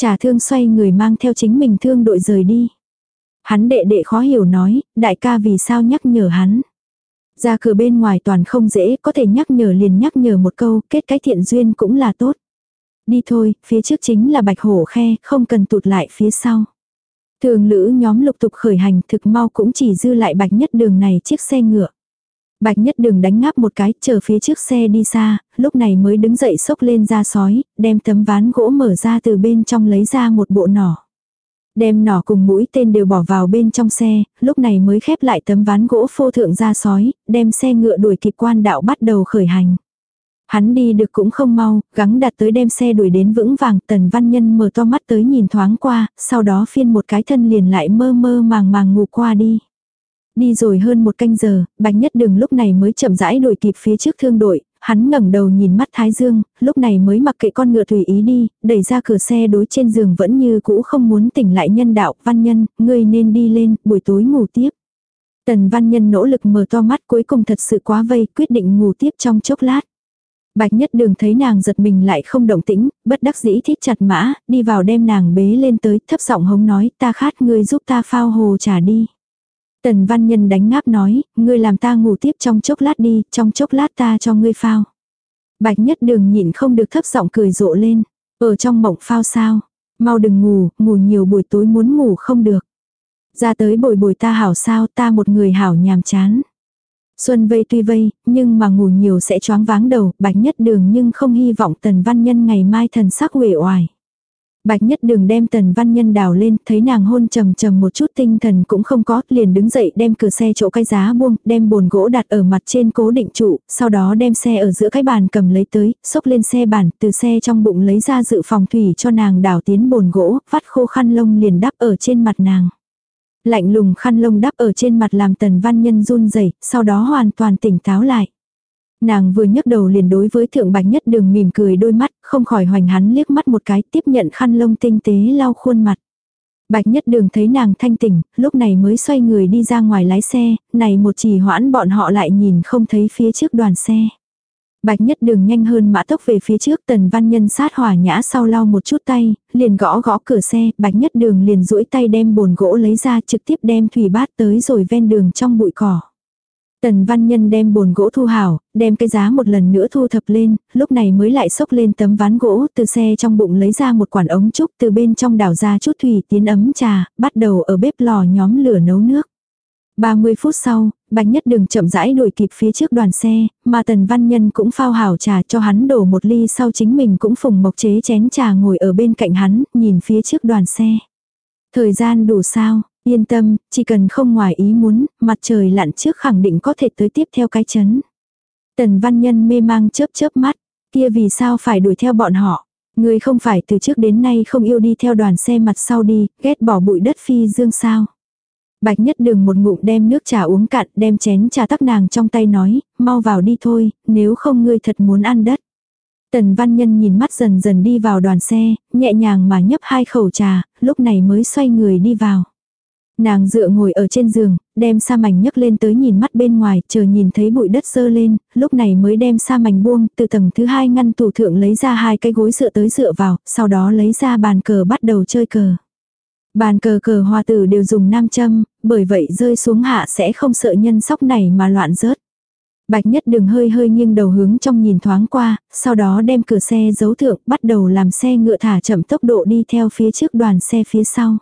Trà thương xoay người mang theo chính mình thương đội rời đi. Hắn đệ đệ khó hiểu nói, đại ca vì sao nhắc nhở hắn. Ra cửa bên ngoài toàn không dễ, có thể nhắc nhở liền nhắc nhở một câu, kết cái thiện duyên cũng là tốt. Đi thôi, phía trước chính là bạch hổ khe, không cần tụt lại phía sau. Thường lữ nhóm lục tục khởi hành thực mau cũng chỉ dư lại bạch nhất đường này chiếc xe ngựa. Bạch nhất đường đánh ngáp một cái, chờ phía trước xe đi xa, lúc này mới đứng dậy xốc lên ra sói, đem tấm ván gỗ mở ra từ bên trong lấy ra một bộ nỏ. Đem nỏ cùng mũi tên đều bỏ vào bên trong xe, lúc này mới khép lại tấm ván gỗ phô thượng ra sói, đem xe ngựa đuổi kịp quan đạo bắt đầu khởi hành. Hắn đi được cũng không mau, gắng đặt tới đem xe đuổi đến vững vàng, tần văn nhân mở to mắt tới nhìn thoáng qua, sau đó phiên một cái thân liền lại mơ mơ màng màng ngủ qua đi. Đi rồi hơn một canh giờ, bạch nhất đường lúc này mới chậm rãi đuổi kịp phía trước thương đội, hắn ngẩng đầu nhìn mắt Thái Dương, lúc này mới mặc kệ con ngựa tùy ý đi, đẩy ra cửa xe đối trên giường vẫn như cũ không muốn tỉnh lại nhân đạo, văn nhân, ngươi nên đi lên, buổi tối ngủ tiếp. Tần văn nhân nỗ lực mở to mắt cuối cùng thật sự quá vây, quyết định ngủ tiếp trong chốc lát. Bạch nhất đường thấy nàng giật mình lại không động tĩnh, bất đắc dĩ thít chặt mã, đi vào đem nàng bế lên tới, thấp giọng hống nói, ta khát ngươi giúp ta phao hồ trà đi. Tần văn nhân đánh ngáp nói, ngươi làm ta ngủ tiếp trong chốc lát đi, trong chốc lát ta cho ngươi phao. Bạch nhất đường nhịn không được thấp giọng cười rộ lên, ở trong mộng phao sao, mau đừng ngủ, ngủ nhiều buổi tối muốn ngủ không được. Ra tới bồi bồi ta hảo sao ta một người hảo nhàm chán. Xuân vây tuy vây, nhưng mà ngủ nhiều sẽ choáng váng đầu, bạch nhất đường nhưng không hy vọng tần văn nhân ngày mai thần sắc uể oải. Bạch nhất đường đem tần văn nhân đào lên, thấy nàng hôn trầm trầm một chút tinh thần cũng không có, liền đứng dậy đem cửa xe chỗ cái giá buông, đem bồn gỗ đặt ở mặt trên cố định trụ, sau đó đem xe ở giữa cái bàn cầm lấy tới, xốc lên xe bàn, từ xe trong bụng lấy ra dự phòng thủy cho nàng đào tiến bồn gỗ, vắt khô khăn lông liền đắp ở trên mặt nàng. Lạnh lùng khăn lông đắp ở trên mặt làm tần văn nhân run rẩy sau đó hoàn toàn tỉnh táo lại. Nàng vừa nhấc đầu liền đối với thượng bạch nhất đường mỉm cười đôi mắt, không khỏi hoành hắn liếc mắt một cái tiếp nhận khăn lông tinh tế lau khuôn mặt. Bạch nhất đường thấy nàng thanh tỉnh, lúc này mới xoay người đi ra ngoài lái xe, này một chỉ hoãn bọn họ lại nhìn không thấy phía trước đoàn xe. Bạch nhất đường nhanh hơn mã tốc về phía trước tần văn nhân sát hỏa nhã sau lau một chút tay, liền gõ gõ cửa xe, bạch nhất đường liền duỗi tay đem bồn gỗ lấy ra trực tiếp đem thủy bát tới rồi ven đường trong bụi cỏ. Tần văn nhân đem bồn gỗ thu hảo, đem cái giá một lần nữa thu thập lên, lúc này mới lại xốc lên tấm ván gỗ, từ xe trong bụng lấy ra một quản ống trúc, từ bên trong đảo ra chút thủy tiến ấm trà, bắt đầu ở bếp lò nhóm lửa nấu nước. 30 phút sau, Bạch Nhất Đường chậm rãi đuổi kịp phía trước đoàn xe, mà Tần Văn Nhân cũng phao hảo trà cho hắn đổ một ly sau chính mình cũng phùng mộc chế chén trà ngồi ở bên cạnh hắn, nhìn phía trước đoàn xe. Thời gian đủ sao, yên tâm, chỉ cần không ngoài ý muốn, mặt trời lặn trước khẳng định có thể tới tiếp theo cái chấn. Tần Văn Nhân mê mang chớp chớp mắt, kia vì sao phải đuổi theo bọn họ. Người không phải từ trước đến nay không yêu đi theo đoàn xe mặt sau đi, ghét bỏ bụi đất phi dương sao. Bạch nhất đường một ngụm đem nước trà uống cạn, đem chén trà tắc nàng trong tay nói, mau vào đi thôi, nếu không ngươi thật muốn ăn đất. Tần văn nhân nhìn mắt dần dần đi vào đoàn xe, nhẹ nhàng mà nhấp hai khẩu trà, lúc này mới xoay người đi vào. Nàng dựa ngồi ở trên giường, đem sa mảnh nhấc lên tới nhìn mắt bên ngoài, chờ nhìn thấy bụi đất sơ lên, lúc này mới đem sa mảnh buông, từ tầng thứ hai ngăn tủ thượng lấy ra hai cái gối dựa tới dựa vào, sau đó lấy ra bàn cờ bắt đầu chơi cờ. Bàn cờ cờ hoa tử đều dùng nam châm, bởi vậy rơi xuống hạ sẽ không sợ nhân sóc này mà loạn rớt. Bạch nhất đừng hơi hơi nghiêng đầu hướng trong nhìn thoáng qua, sau đó đem cửa xe giấu thượng bắt đầu làm xe ngựa thả chậm tốc độ đi theo phía trước đoàn xe phía sau.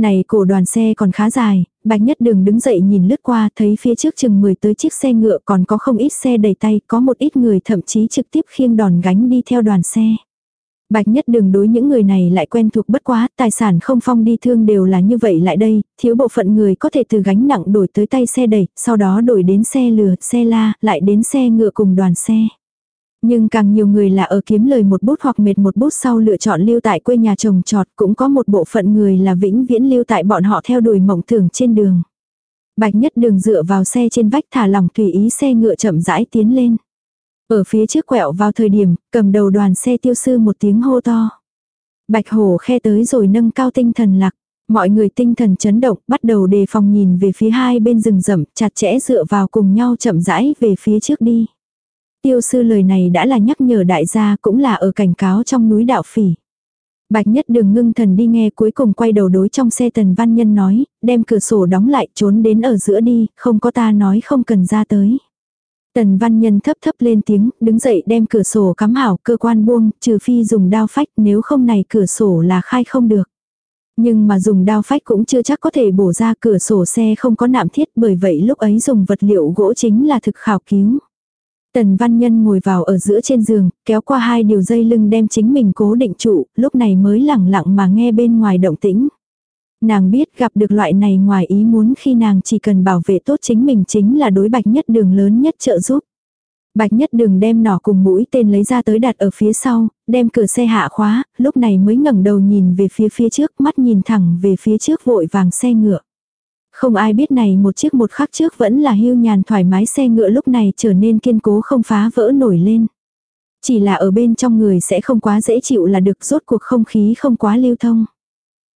Này cổ đoàn xe còn khá dài, bạch nhất đường đứng dậy nhìn lướt qua thấy phía trước chừng 10 tới chiếc xe ngựa còn có không ít xe đầy tay, có một ít người thậm chí trực tiếp khiêng đòn gánh đi theo đoàn xe. Bạch nhất đường đối những người này lại quen thuộc bất quá, tài sản không phong đi thương đều là như vậy lại đây, thiếu bộ phận người có thể từ gánh nặng đổi tới tay xe đẩy, sau đó đổi đến xe lừa, xe la, lại đến xe ngựa cùng đoàn xe. Nhưng càng nhiều người là ở kiếm lời một bút hoặc mệt một bút sau lựa chọn lưu tại quê nhà trồng trọt, cũng có một bộ phận người là vĩnh viễn lưu tại bọn họ theo đuổi mộng tưởng trên đường. Bạch nhất đường dựa vào xe trên vách thả lỏng tùy ý xe ngựa chậm rãi tiến lên. Ở phía trước quẹo vào thời điểm, cầm đầu đoàn xe tiêu sư một tiếng hô to. Bạch hổ khe tới rồi nâng cao tinh thần lạc. Mọi người tinh thần chấn động, bắt đầu đề phòng nhìn về phía hai bên rừng rậm, chặt chẽ dựa vào cùng nhau chậm rãi về phía trước đi. Tiêu sư lời này đã là nhắc nhở đại gia cũng là ở cảnh cáo trong núi đạo phỉ. Bạch nhất đường ngưng thần đi nghe cuối cùng quay đầu đối trong xe tần văn nhân nói, đem cửa sổ đóng lại trốn đến ở giữa đi, không có ta nói không cần ra tới. Tần văn nhân thấp thấp lên tiếng, đứng dậy đem cửa sổ cắm hảo cơ quan buông, trừ phi dùng đao phách nếu không này cửa sổ là khai không được. Nhưng mà dùng đao phách cũng chưa chắc có thể bổ ra cửa sổ xe không có nạm thiết bởi vậy lúc ấy dùng vật liệu gỗ chính là thực khảo cứu. Tần văn nhân ngồi vào ở giữa trên giường, kéo qua hai điều dây lưng đem chính mình cố định trụ, lúc này mới lẳng lặng mà nghe bên ngoài động tĩnh. Nàng biết gặp được loại này ngoài ý muốn khi nàng chỉ cần bảo vệ tốt chính mình chính là đối bạch nhất đường lớn nhất trợ giúp. Bạch nhất đường đem nỏ cùng mũi tên lấy ra tới đặt ở phía sau, đem cửa xe hạ khóa, lúc này mới ngẩng đầu nhìn về phía phía trước, mắt nhìn thẳng về phía trước vội vàng xe ngựa. Không ai biết này một chiếc một khắc trước vẫn là hưu nhàn thoải mái xe ngựa lúc này trở nên kiên cố không phá vỡ nổi lên. Chỉ là ở bên trong người sẽ không quá dễ chịu là được rốt cuộc không khí không quá lưu thông.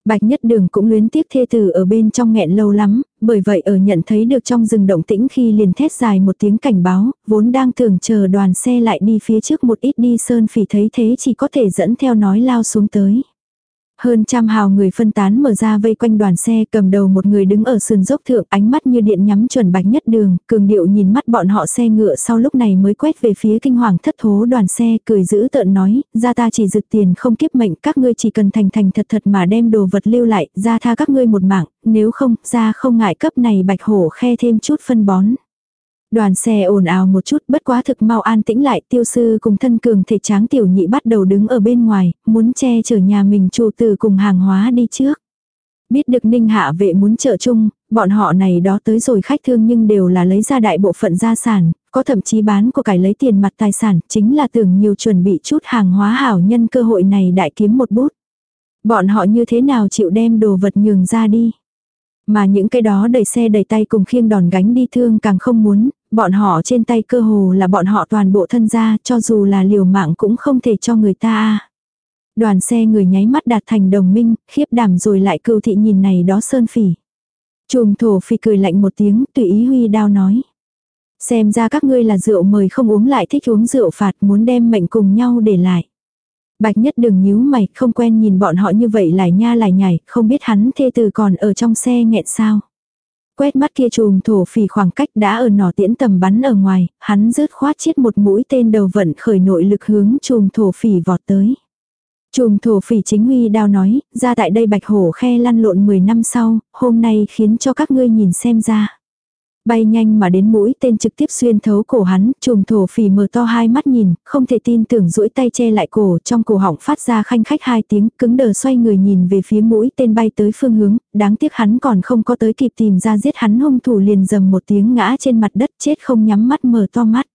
Bạch nhất đường cũng luyến tiếc thê tử ở bên trong nghẹn lâu lắm, bởi vậy ở nhận thấy được trong rừng động tĩnh khi liền thét dài một tiếng cảnh báo, vốn đang tưởng chờ đoàn xe lại đi phía trước một ít đi sơn phỉ thấy thế chỉ có thể dẫn theo nói lao xuống tới. Hơn trăm hào người phân tán mở ra vây quanh đoàn xe cầm đầu một người đứng ở sườn dốc thượng ánh mắt như điện nhắm chuẩn bạch nhất đường, cường điệu nhìn mắt bọn họ xe ngựa sau lúc này mới quét về phía kinh hoàng thất thố đoàn xe cười giữ tợn nói, ra ta chỉ rực tiền không kiếp mệnh các ngươi chỉ cần thành thành thật thật mà đem đồ vật lưu lại, ra tha các ngươi một mạng, nếu không, ra không ngại cấp này bạch hổ khe thêm chút phân bón. Đoàn xe ồn ào một chút bất quá thực mau an tĩnh lại tiêu sư cùng thân cường thể tráng tiểu nhị bắt đầu đứng ở bên ngoài, muốn che chở nhà mình chủ tử cùng hàng hóa đi trước. Biết được ninh hạ vệ muốn trợ chung, bọn họ này đó tới rồi khách thương nhưng đều là lấy ra đại bộ phận gia sản, có thậm chí bán của cải lấy tiền mặt tài sản, chính là tưởng nhiều chuẩn bị chút hàng hóa hảo nhân cơ hội này đại kiếm một bút. Bọn họ như thế nào chịu đem đồ vật nhường ra đi. Mà những cái đó đầy xe đầy tay cùng khiêng đòn gánh đi thương càng không muốn, bọn họ trên tay cơ hồ là bọn họ toàn bộ thân gia, cho dù là liều mạng cũng không thể cho người ta. Đoàn xe người nháy mắt đạt thành đồng minh, khiếp đảm rồi lại cưu thị nhìn này đó sơn phỉ. Chùm thổ phỉ cười lạnh một tiếng, tùy ý huy đao nói. Xem ra các ngươi là rượu mời không uống lại thích uống rượu phạt muốn đem mệnh cùng nhau để lại. Bạch nhất đừng nhíu mày, không quen nhìn bọn họ như vậy lại nha lại nhảy, không biết hắn thê từ còn ở trong xe nghẹn sao. Quét mắt kia chùm thổ phỉ khoảng cách đã ở nỏ tiễn tầm bắn ở ngoài, hắn rớt khoát chiết một mũi tên đầu vận khởi nội lực hướng chùm thổ phỉ vọt tới. Chùm thổ phỉ chính huy đao nói, ra tại đây bạch hổ khe lăn lộn 10 năm sau, hôm nay khiến cho các ngươi nhìn xem ra. Bay nhanh mà đến mũi tên trực tiếp xuyên thấu cổ hắn, trùm thổ phì mở to hai mắt nhìn, không thể tin tưởng duỗi tay che lại cổ, trong cổ họng phát ra khanh khách hai tiếng, cứng đờ xoay người nhìn về phía mũi tên bay tới phương hướng, đáng tiếc hắn còn không có tới kịp tìm ra giết hắn hung thủ liền dầm một tiếng ngã trên mặt đất chết không nhắm mắt mở to mắt.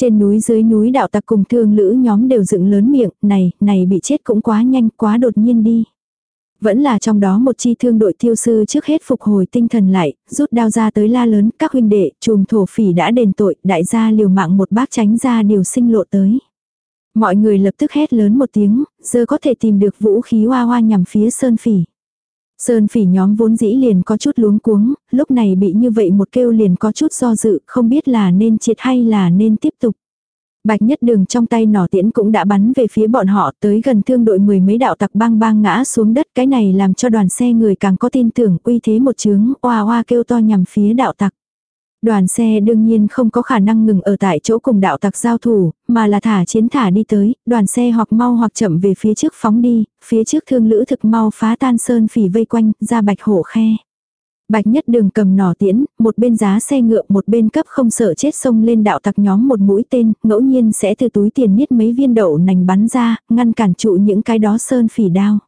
Trên núi dưới núi đạo tặc cùng thương lữ nhóm đều dựng lớn miệng, này, này bị chết cũng quá nhanh, quá đột nhiên đi. Vẫn là trong đó một chi thương đội tiêu sư trước hết phục hồi tinh thần lại, rút đao ra tới la lớn, các huynh đệ, chùm thổ phỉ đã đền tội, đại gia liều mạng một bác tránh ra điều sinh lộ tới. Mọi người lập tức hét lớn một tiếng, giờ có thể tìm được vũ khí hoa hoa nhằm phía sơn phỉ. Sơn phỉ nhóm vốn dĩ liền có chút luống cuống, lúc này bị như vậy một kêu liền có chút do dự, không biết là nên triệt hay là nên tiếp tục. Bạch nhất đường trong tay nỏ tiễn cũng đã bắn về phía bọn họ tới gần thương đội mười mấy đạo tặc bang bang ngã xuống đất cái này làm cho đoàn xe người càng có tin tưởng uy thế một chướng oa oa kêu to nhằm phía đạo tặc. Đoàn xe đương nhiên không có khả năng ngừng ở tại chỗ cùng đạo tặc giao thủ, mà là thả chiến thả đi tới, đoàn xe hoặc mau hoặc chậm về phía trước phóng đi, phía trước thương lữ thực mau phá tan sơn phỉ vây quanh, ra bạch hổ khe. Bạch nhất đường cầm nỏ tiễn, một bên giá xe ngựa một bên cấp không sợ chết sông lên đạo tặc nhóm một mũi tên, ngẫu nhiên sẽ từ túi tiền niết mấy viên đậu nành bắn ra, ngăn cản trụ những cái đó sơn phỉ đao.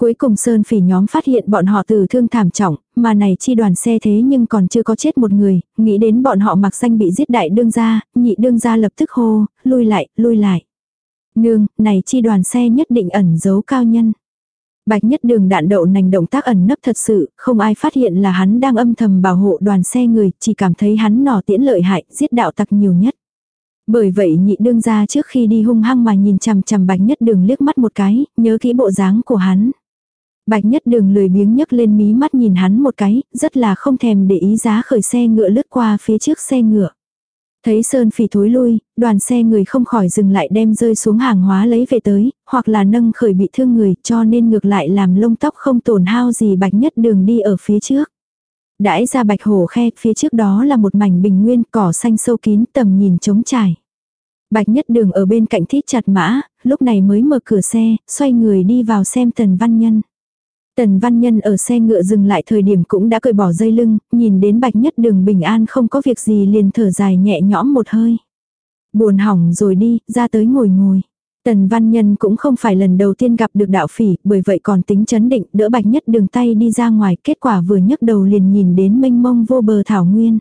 Cuối cùng Sơn phỉ nhóm phát hiện bọn họ tử thương thảm trọng, mà này chi đoàn xe thế nhưng còn chưa có chết một người, nghĩ đến bọn họ mặc danh bị giết đại đương gia, nhị đương gia lập tức hô, lui lại, lui lại. Nương, này chi đoàn xe nhất định ẩn giấu cao nhân. Bạch nhất đường đạn đậu nành động tác ẩn nấp thật sự, không ai phát hiện là hắn đang âm thầm bảo hộ đoàn xe người, chỉ cảm thấy hắn nỏ tiễn lợi hại, giết đạo tặc nhiều nhất. Bởi vậy nhị đương ra trước khi đi hung hăng mà nhìn chằm chằm bạch nhất đường liếc mắt một cái, nhớ kỹ bộ dáng của hắn. Bạch nhất đường lười biếng nhấc lên mí mắt nhìn hắn một cái, rất là không thèm để ý giá khởi xe ngựa lướt qua phía trước xe ngựa. Thấy Sơn Phỉ thối lui, đoàn xe người không khỏi dừng lại đem rơi xuống hàng hóa lấy về tới, hoặc là nâng khởi bị thương người cho nên ngược lại làm lông tóc không tổn hao gì bạch nhất đường đi ở phía trước. Đãi ra bạch hổ khe, phía trước đó là một mảnh bình nguyên cỏ xanh sâu kín tầm nhìn trống trải. Bạch nhất đường ở bên cạnh thít chặt mã, lúc này mới mở cửa xe, xoay người đi vào xem tần văn nhân. Tần văn nhân ở xe ngựa dừng lại thời điểm cũng đã cởi bỏ dây lưng, nhìn đến bạch nhất đường bình an không có việc gì liền thở dài nhẹ nhõm một hơi. Buồn hỏng rồi đi, ra tới ngồi ngồi. Tần văn nhân cũng không phải lần đầu tiên gặp được đạo phỉ, bởi vậy còn tính chấn định, đỡ bạch nhất đường tay đi ra ngoài, kết quả vừa nhấc đầu liền nhìn đến mênh mông vô bờ thảo nguyên.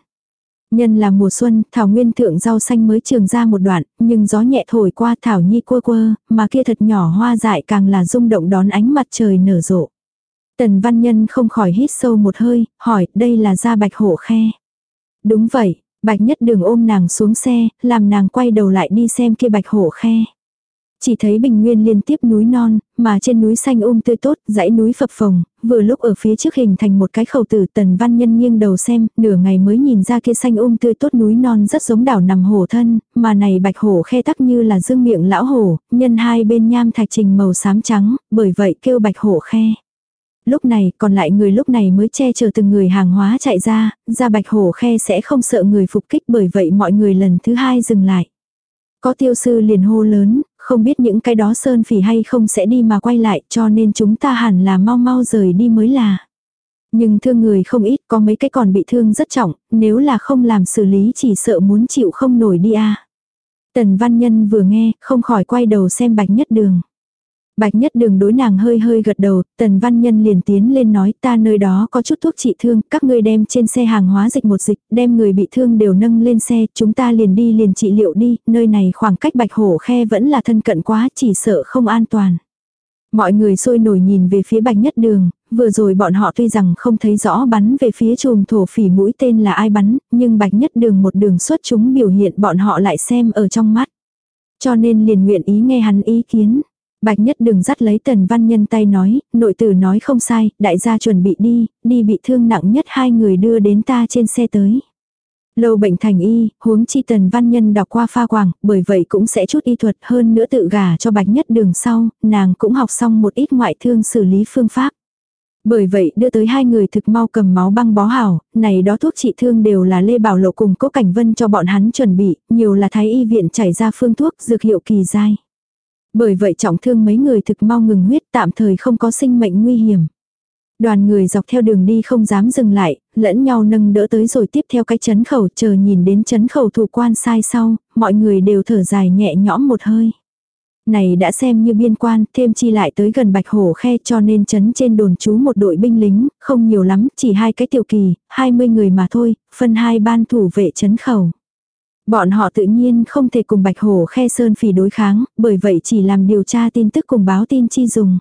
Nhân là mùa xuân, thảo nguyên thượng rau xanh mới trường ra một đoạn, nhưng gió nhẹ thổi qua thảo nhi quơ quơ, mà kia thật nhỏ hoa dại càng là rung động đón ánh mặt trời nở rộ. Tần văn nhân không khỏi hít sâu một hơi, hỏi đây là ra bạch hổ khe. Đúng vậy, bạch nhất đường ôm nàng xuống xe, làm nàng quay đầu lại đi xem kia bạch hổ khe. Chỉ thấy bình nguyên liên tiếp núi non, mà trên núi xanh um tươi tốt, dãy núi phập phồng, vừa lúc ở phía trước hình thành một cái khẩu tử tần văn nhân nghiêng đầu xem, nửa ngày mới nhìn ra kia xanh um tươi tốt núi non rất giống đảo nằm hổ thân, mà này bạch hổ khe tắc như là dương miệng lão hổ, nhân hai bên nham thạch trình màu xám trắng, bởi vậy kêu bạch hổ khe lúc này còn lại người lúc này mới che chở từng người hàng hóa chạy ra, ra bạch hổ khe sẽ không sợ người phục kích bởi vậy mọi người lần thứ hai dừng lại. Có tiêu sư liền hô lớn, không biết những cái đó sơn phỉ hay không sẽ đi mà quay lại cho nên chúng ta hẳn là mau mau rời đi mới là. Nhưng thương người không ít có mấy cái còn bị thương rất trọng, nếu là không làm xử lý chỉ sợ muốn chịu không nổi đi à. Tần văn nhân vừa nghe, không khỏi quay đầu xem bạch nhất đường. Bạch nhất đường đối nàng hơi hơi gật đầu, tần văn nhân liền tiến lên nói ta nơi đó có chút thuốc trị thương, các ngươi đem trên xe hàng hóa dịch một dịch, đem người bị thương đều nâng lên xe, chúng ta liền đi liền trị liệu đi, nơi này khoảng cách bạch hổ khe vẫn là thân cận quá, chỉ sợ không an toàn. Mọi người sôi nổi nhìn về phía bạch nhất đường, vừa rồi bọn họ tuy rằng không thấy rõ bắn về phía chùm thổ phỉ mũi tên là ai bắn, nhưng bạch nhất đường một đường xuất chúng biểu hiện bọn họ lại xem ở trong mắt. Cho nên liền nguyện ý nghe hắn ý kiến. Bạch nhất đừng dắt lấy tần văn nhân tay nói, nội tử nói không sai, đại gia chuẩn bị đi, đi bị thương nặng nhất hai người đưa đến ta trên xe tới. Lâu bệnh thành y, huống chi tần văn nhân đọc qua pha quảng, bởi vậy cũng sẽ chút y thuật hơn nữa tự gả cho bạch nhất đường sau, nàng cũng học xong một ít ngoại thương xử lý phương pháp. Bởi vậy đưa tới hai người thực mau cầm máu băng bó hảo, này đó thuốc trị thương đều là Lê Bảo Lộ cùng Cố Cảnh Vân cho bọn hắn chuẩn bị, nhiều là thái y viện chảy ra phương thuốc dược hiệu kỳ dai. Bởi vậy trọng thương mấy người thực mau ngừng huyết tạm thời không có sinh mệnh nguy hiểm. Đoàn người dọc theo đường đi không dám dừng lại, lẫn nhau nâng đỡ tới rồi tiếp theo cái chấn khẩu chờ nhìn đến chấn khẩu thủ quan sai sau, mọi người đều thở dài nhẹ nhõm một hơi. Này đã xem như biên quan, thêm chi lại tới gần Bạch Hổ Khe cho nên chấn trên đồn trú một đội binh lính, không nhiều lắm, chỉ hai cái tiểu kỳ, 20 người mà thôi, phân hai ban thủ vệ chấn khẩu. Bọn họ tự nhiên không thể cùng Bạch Hổ Khe Sơn Phỉ đối kháng, bởi vậy chỉ làm điều tra tin tức cùng báo tin chi dùng.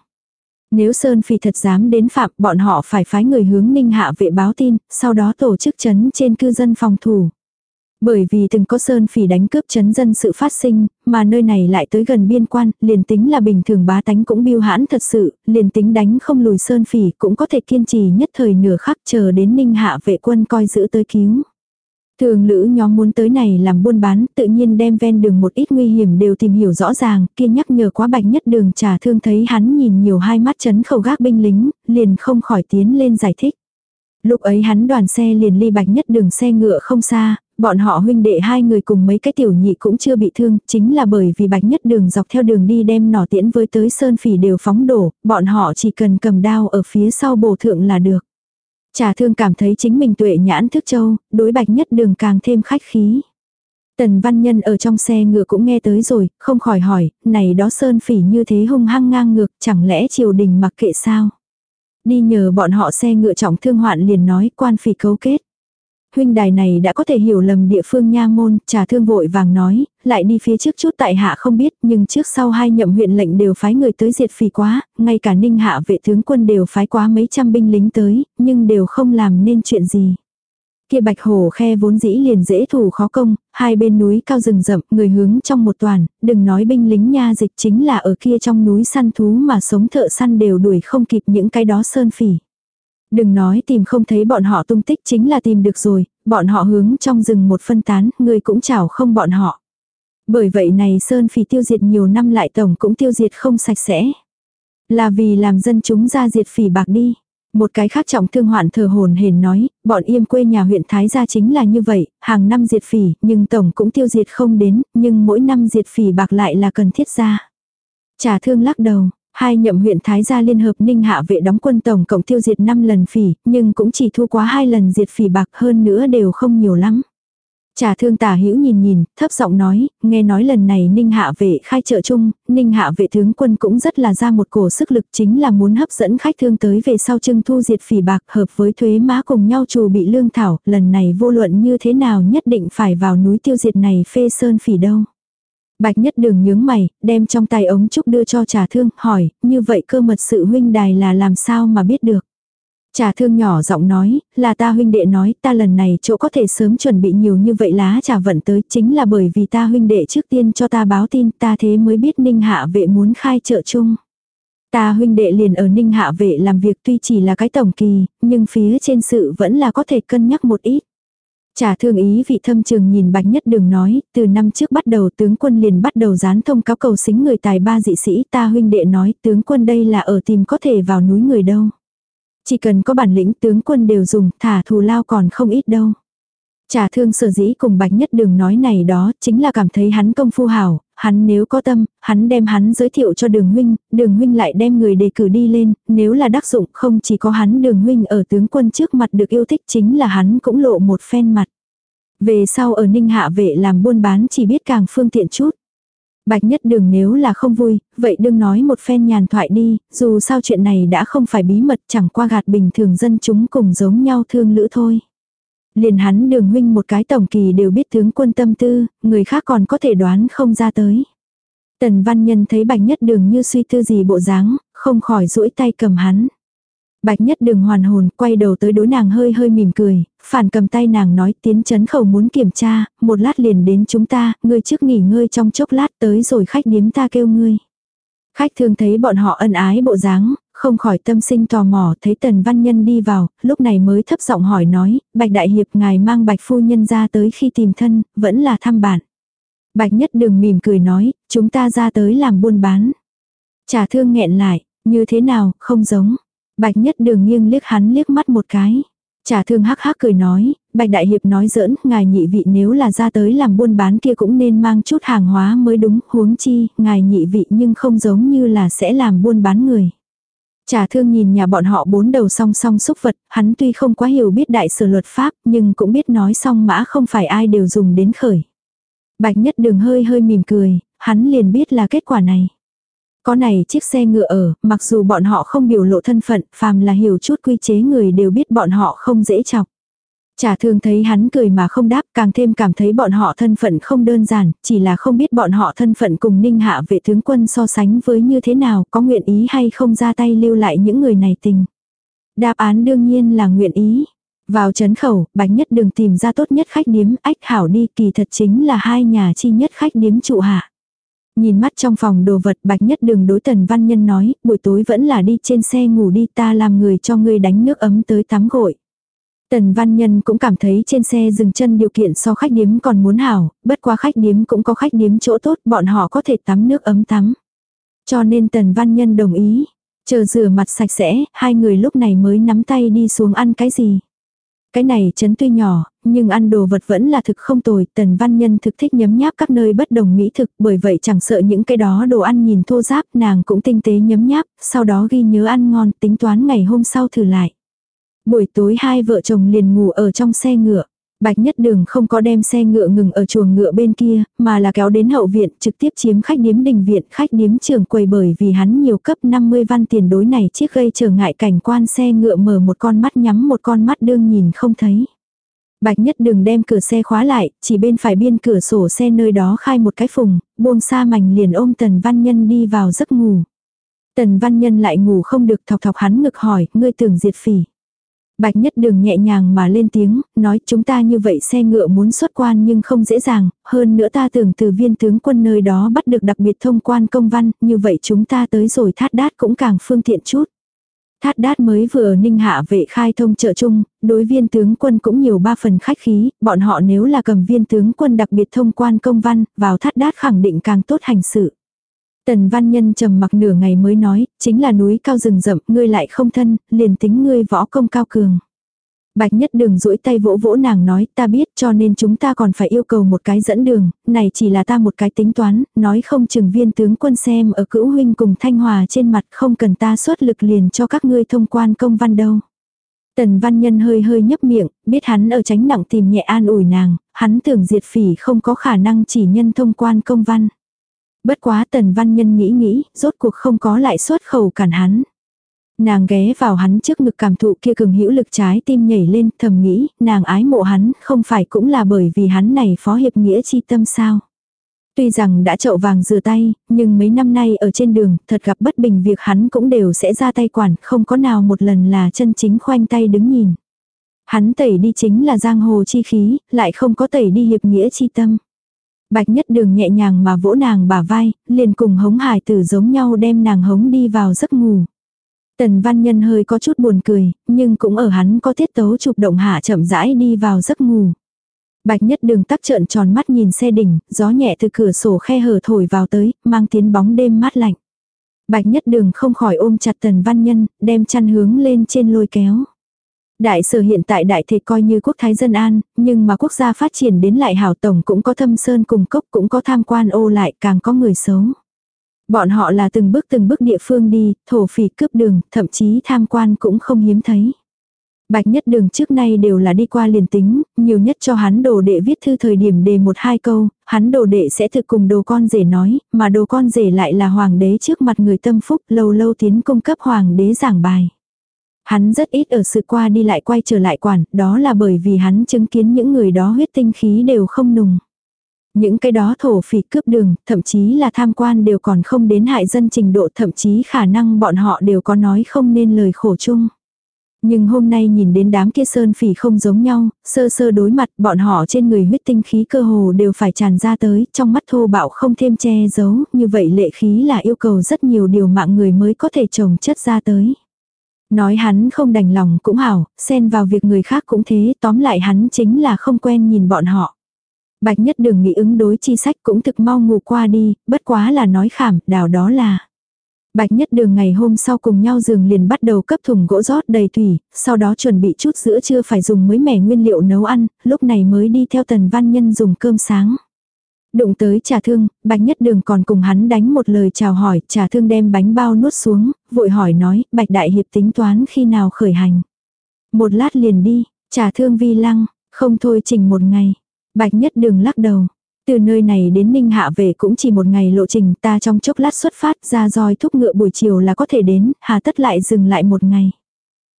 Nếu Sơn Phỉ thật dám đến phạm, bọn họ phải phái người hướng ninh hạ vệ báo tin, sau đó tổ chức chấn trên cư dân phòng thủ. Bởi vì từng có Sơn Phỉ đánh cướp chấn dân sự phát sinh, mà nơi này lại tới gần biên quan, liền tính là bình thường bá tánh cũng biêu hãn thật sự, liền tính đánh không lùi Sơn Phỉ cũng có thể kiên trì nhất thời nửa khắc chờ đến ninh hạ vệ quân coi giữ tới cứu. Thường lữ nhóm muốn tới này làm buôn bán, tự nhiên đem ven đường một ít nguy hiểm đều tìm hiểu rõ ràng, kia nhắc nhở quá bạch nhất đường trả thương thấy hắn nhìn nhiều hai mắt chấn khẩu gác binh lính, liền không khỏi tiến lên giải thích. Lúc ấy hắn đoàn xe liền ly bạch nhất đường xe ngựa không xa, bọn họ huynh đệ hai người cùng mấy cái tiểu nhị cũng chưa bị thương, chính là bởi vì bạch nhất đường dọc theo đường đi đem nỏ tiễn với tới sơn phỉ đều phóng đổ, bọn họ chỉ cần cầm đao ở phía sau bổ thượng là được. Trà thương cảm thấy chính mình tuệ nhãn thức châu, đối bạch nhất đường càng thêm khách khí. Tần văn nhân ở trong xe ngựa cũng nghe tới rồi, không khỏi hỏi, này đó sơn phỉ như thế hung hăng ngang ngược, chẳng lẽ triều đình mặc kệ sao? Đi nhờ bọn họ xe ngựa trọng thương hoạn liền nói quan phỉ cấu kết huynh đài này đã có thể hiểu lầm địa phương nha môn, trà thương vội vàng nói, lại đi phía trước chút tại hạ không biết, nhưng trước sau hai nhậm huyện lệnh đều phái người tới diệt phỉ quá, ngay cả ninh hạ vệ tướng quân đều phái quá mấy trăm binh lính tới, nhưng đều không làm nên chuyện gì. Kia bạch hổ khe vốn dĩ liền dễ thủ khó công, hai bên núi cao rừng rậm, người hướng trong một toàn, đừng nói binh lính nha dịch chính là ở kia trong núi săn thú mà sống thợ săn đều đuổi không kịp những cái đó sơn phỉ. Đừng nói tìm không thấy bọn họ tung tích chính là tìm được rồi, bọn họ hướng trong rừng một phân tán, người cũng chảo không bọn họ. Bởi vậy này Sơn Phỉ tiêu diệt nhiều năm lại tổng cũng tiêu diệt không sạch sẽ. Là vì làm dân chúng ra diệt phỉ bạc đi. Một cái khác trọng thương hoạn thờ hồn hển nói, bọn yêm quê nhà huyện Thái gia chính là như vậy, hàng năm diệt phỉ, nhưng tổng cũng tiêu diệt không đến, nhưng mỗi năm diệt phỉ bạc lại là cần thiết ra. trà thương lắc đầu, Hai nhậm huyện Thái gia liên hợp ninh hạ vệ đóng quân tổng cộng tiêu diệt 5 lần phỉ, nhưng cũng chỉ thu quá hai lần diệt phỉ bạc hơn nữa đều không nhiều lắm. Trà thương tả hữu nhìn nhìn, thấp giọng nói, nghe nói lần này ninh hạ vệ khai trợ chung, ninh hạ vệ tướng quân cũng rất là ra một cổ sức lực chính là muốn hấp dẫn khách thương tới về sau trưng thu diệt phỉ bạc hợp với thuế má cùng nhau trù bị lương thảo, lần này vô luận như thế nào nhất định phải vào núi tiêu diệt này phê sơn phỉ đâu. Bạch nhất đường nhướng mày, đem trong tay ống trúc đưa cho trà thương, hỏi, như vậy cơ mật sự huynh đài là làm sao mà biết được. Trà thương nhỏ giọng nói, là ta huynh đệ nói, ta lần này chỗ có thể sớm chuẩn bị nhiều như vậy lá trà vận tới, chính là bởi vì ta huynh đệ trước tiên cho ta báo tin, ta thế mới biết ninh hạ vệ muốn khai trợ chung. Ta huynh đệ liền ở ninh hạ vệ làm việc tuy chỉ là cái tổng kỳ, nhưng phía trên sự vẫn là có thể cân nhắc một ít. Trả thương ý vị thâm trường nhìn bạch nhất đường nói, từ năm trước bắt đầu tướng quân liền bắt đầu dán thông cáo cầu xính người tài ba dị sĩ ta huynh đệ nói tướng quân đây là ở tìm có thể vào núi người đâu. Chỉ cần có bản lĩnh tướng quân đều dùng thả thù lao còn không ít đâu. Trà thương sở dĩ cùng bạch nhất đường nói này đó chính là cảm thấy hắn công phu hảo, hắn nếu có tâm, hắn đem hắn giới thiệu cho đường huynh, đường huynh lại đem người đề cử đi lên, nếu là đắc dụng không chỉ có hắn đường huynh ở tướng quân trước mặt được yêu thích chính là hắn cũng lộ một phen mặt. Về sau ở ninh hạ vệ làm buôn bán chỉ biết càng phương tiện chút. Bạch nhất đường nếu là không vui, vậy đừng nói một phen nhàn thoại đi, dù sao chuyện này đã không phải bí mật chẳng qua gạt bình thường dân chúng cùng giống nhau thương lữ thôi. Liền hắn đường huynh một cái tổng kỳ đều biết tướng quân tâm tư, người khác còn có thể đoán không ra tới. Tần văn nhân thấy bạch nhất đường như suy tư gì bộ dáng, không khỏi duỗi tay cầm hắn. Bạch nhất đường hoàn hồn, quay đầu tới đối nàng hơi hơi mỉm cười, phản cầm tay nàng nói tiến chấn khẩu muốn kiểm tra, một lát liền đến chúng ta, ngươi trước nghỉ ngơi trong chốc lát tới rồi khách điếm ta kêu ngươi. Khách thường thấy bọn họ ân ái bộ dáng, không khỏi tâm sinh tò mò thấy tần văn nhân đi vào, lúc này mới thấp giọng hỏi nói, bạch đại hiệp ngài mang bạch phu nhân ra tới khi tìm thân, vẫn là thăm bạn. Bạch nhất đường mỉm cười nói, chúng ta ra tới làm buôn bán. trà thương nghẹn lại, như thế nào, không giống. Bạch nhất đường nghiêng liếc hắn liếc mắt một cái. trà thương hắc hắc cười nói, Bạch Đại Hiệp nói giỡn, ngài nhị vị nếu là ra tới làm buôn bán kia cũng nên mang chút hàng hóa mới đúng, huống chi, ngài nhị vị nhưng không giống như là sẽ làm buôn bán người. Trà thương nhìn nhà bọn họ bốn đầu song song xúc vật, hắn tuy không quá hiểu biết đại sở luật pháp, nhưng cũng biết nói song mã không phải ai đều dùng đến khởi. Bạch nhất đường hơi hơi mỉm cười, hắn liền biết là kết quả này. Có này chiếc xe ngựa ở, mặc dù bọn họ không biểu lộ thân phận, phàm là hiểu chút quy chế người đều biết bọn họ không dễ chọc. Chả thường thấy hắn cười mà không đáp càng thêm cảm thấy bọn họ thân phận không đơn giản, chỉ là không biết bọn họ thân phận cùng ninh hạ vệ tướng quân so sánh với như thế nào, có nguyện ý hay không ra tay lưu lại những người này tình. Đáp án đương nhiên là nguyện ý. Vào chấn khẩu, bạch nhất đừng tìm ra tốt nhất khách điếm, ách hảo đi kỳ thật chính là hai nhà chi nhất khách điếm trụ hạ. Nhìn mắt trong phòng đồ vật bạch nhất đường đối tần văn nhân nói, buổi tối vẫn là đi trên xe ngủ đi ta làm người cho ngươi đánh nước ấm tới tắm gội. Tần văn nhân cũng cảm thấy trên xe dừng chân điều kiện so khách điếm còn muốn hảo, bất qua khách điếm cũng có khách điếm chỗ tốt bọn họ có thể tắm nước ấm tắm. Cho nên tần văn nhân đồng ý. Chờ rửa mặt sạch sẽ, hai người lúc này mới nắm tay đi xuống ăn cái gì. Cái này chấn tuy nhỏ, nhưng ăn đồ vật vẫn là thực không tồi, tần văn nhân thực thích nhấm nháp các nơi bất đồng mỹ thực, bởi vậy chẳng sợ những cái đó đồ ăn nhìn thô giáp, nàng cũng tinh tế nhấm nháp, sau đó ghi nhớ ăn ngon, tính toán ngày hôm sau thử lại. Buổi tối hai vợ chồng liền ngủ ở trong xe ngựa. Bạch Nhất Đường không có đem xe ngựa ngừng ở chuồng ngựa bên kia, mà là kéo đến hậu viện trực tiếp chiếm khách điếm đình viện. Khách điếm trưởng quầy bởi vì hắn nhiều cấp 50 văn tiền đối này chiếc gây trở ngại cảnh quan xe ngựa mở một con mắt nhắm một con mắt đương nhìn không thấy. Bạch Nhất Đường đem cửa xe khóa lại, chỉ bên phải biên cửa sổ xe nơi đó khai một cái phùng, buông xa mảnh liền ôm Tần Văn Nhân đi vào giấc ngủ. Tần Văn Nhân lại ngủ không được thọc thọc hắn ngực hỏi, ngươi tưởng diệt phỉ. Bạch nhất đường nhẹ nhàng mà lên tiếng, nói chúng ta như vậy xe ngựa muốn xuất quan nhưng không dễ dàng, hơn nữa ta tưởng từ viên tướng quân nơi đó bắt được đặc biệt thông quan công văn, như vậy chúng ta tới rồi thát đát cũng càng phương tiện chút. Thát đát mới vừa ở ninh hạ vệ khai thông trợ chung, đối viên tướng quân cũng nhiều ba phần khách khí, bọn họ nếu là cầm viên tướng quân đặc biệt thông quan công văn, vào thát đát khẳng định càng tốt hành sự. Tần văn nhân trầm mặc nửa ngày mới nói, chính là núi cao rừng rậm, ngươi lại không thân, liền tính ngươi võ công cao cường. Bạch nhất đường duỗi tay vỗ vỗ nàng nói, ta biết cho nên chúng ta còn phải yêu cầu một cái dẫn đường, này chỉ là ta một cái tính toán, nói không chừng viên tướng quân xem ở cữu huynh cùng thanh hòa trên mặt không cần ta xuất lực liền cho các ngươi thông quan công văn đâu. Tần văn nhân hơi hơi nhấp miệng, biết hắn ở tránh nặng tìm nhẹ an ủi nàng, hắn tưởng diệt phỉ không có khả năng chỉ nhân thông quan công văn. Bất quá tần văn nhân nghĩ nghĩ, rốt cuộc không có lại xuất khẩu cản hắn. Nàng ghé vào hắn trước ngực cảm thụ kia cường hữu lực trái tim nhảy lên thầm nghĩ, nàng ái mộ hắn, không phải cũng là bởi vì hắn này phó hiệp nghĩa chi tâm sao. Tuy rằng đã chậu vàng rửa tay, nhưng mấy năm nay ở trên đường, thật gặp bất bình việc hắn cũng đều sẽ ra tay quản, không có nào một lần là chân chính khoanh tay đứng nhìn. Hắn tẩy đi chính là giang hồ chi khí, lại không có tẩy đi hiệp nghĩa chi tâm. Bạch nhất đường nhẹ nhàng mà vỗ nàng bả vai, liền cùng hống hải tử giống nhau đem nàng hống đi vào giấc ngủ. Tần văn nhân hơi có chút buồn cười, nhưng cũng ở hắn có tiết tấu chụp động hạ chậm rãi đi vào giấc ngủ. Bạch nhất đường tắc trợn tròn mắt nhìn xe đỉnh, gió nhẹ từ cửa sổ khe hở thổi vào tới, mang tiến bóng đêm mát lạnh. Bạch nhất đường không khỏi ôm chặt tần văn nhân, đem chăn hướng lên trên lôi kéo. Đại sở hiện tại đại thể coi như quốc thái dân an, nhưng mà quốc gia phát triển đến lại hảo tổng cũng có thâm sơn cùng cốc cũng có tham quan ô lại càng có người xấu. Bọn họ là từng bước từng bước địa phương đi, thổ phỉ cướp đường, thậm chí tham quan cũng không hiếm thấy. Bạch nhất đường trước nay đều là đi qua liền tính, nhiều nhất cho hắn đồ đệ viết thư thời điểm đề một hai câu, hắn đồ đệ sẽ thực cùng đồ con rể nói, mà đồ con rể lại là hoàng đế trước mặt người tâm phúc lâu lâu tiến cung cấp hoàng đế giảng bài. Hắn rất ít ở sự qua đi lại quay trở lại quản, đó là bởi vì hắn chứng kiến những người đó huyết tinh khí đều không nùng. Những cái đó thổ phỉ cướp đường, thậm chí là tham quan đều còn không đến hại dân trình độ thậm chí khả năng bọn họ đều có nói không nên lời khổ chung. Nhưng hôm nay nhìn đến đám kia sơn phỉ không giống nhau, sơ sơ đối mặt bọn họ trên người huyết tinh khí cơ hồ đều phải tràn ra tới, trong mắt thô bạo không thêm che giấu, như vậy lệ khí là yêu cầu rất nhiều điều mạng người mới có thể trồng chất ra tới. Nói hắn không đành lòng cũng hảo, xen vào việc người khác cũng thế, tóm lại hắn chính là không quen nhìn bọn họ. Bạch nhất đừng nghĩ ứng đối chi sách cũng thực mau ngủ qua đi, bất quá là nói khảm, đào đó là. Bạch nhất đường ngày hôm sau cùng nhau giường liền bắt đầu cấp thùng gỗ rót đầy thủy, sau đó chuẩn bị chút sữa chưa phải dùng mới mẻ nguyên liệu nấu ăn, lúc này mới đi theo tần văn nhân dùng cơm sáng. Đụng tới trà thương, bạch nhất đường còn cùng hắn đánh một lời chào hỏi, trà thương đem bánh bao nuốt xuống, vội hỏi nói, bạch đại hiệp tính toán khi nào khởi hành. Một lát liền đi, trà thương vi lăng, không thôi chỉnh một ngày. Bạch nhất đường lắc đầu, từ nơi này đến Ninh Hạ về cũng chỉ một ngày lộ trình ta trong chốc lát xuất phát ra roi thúc ngựa buổi chiều là có thể đến, hà tất lại dừng lại một ngày.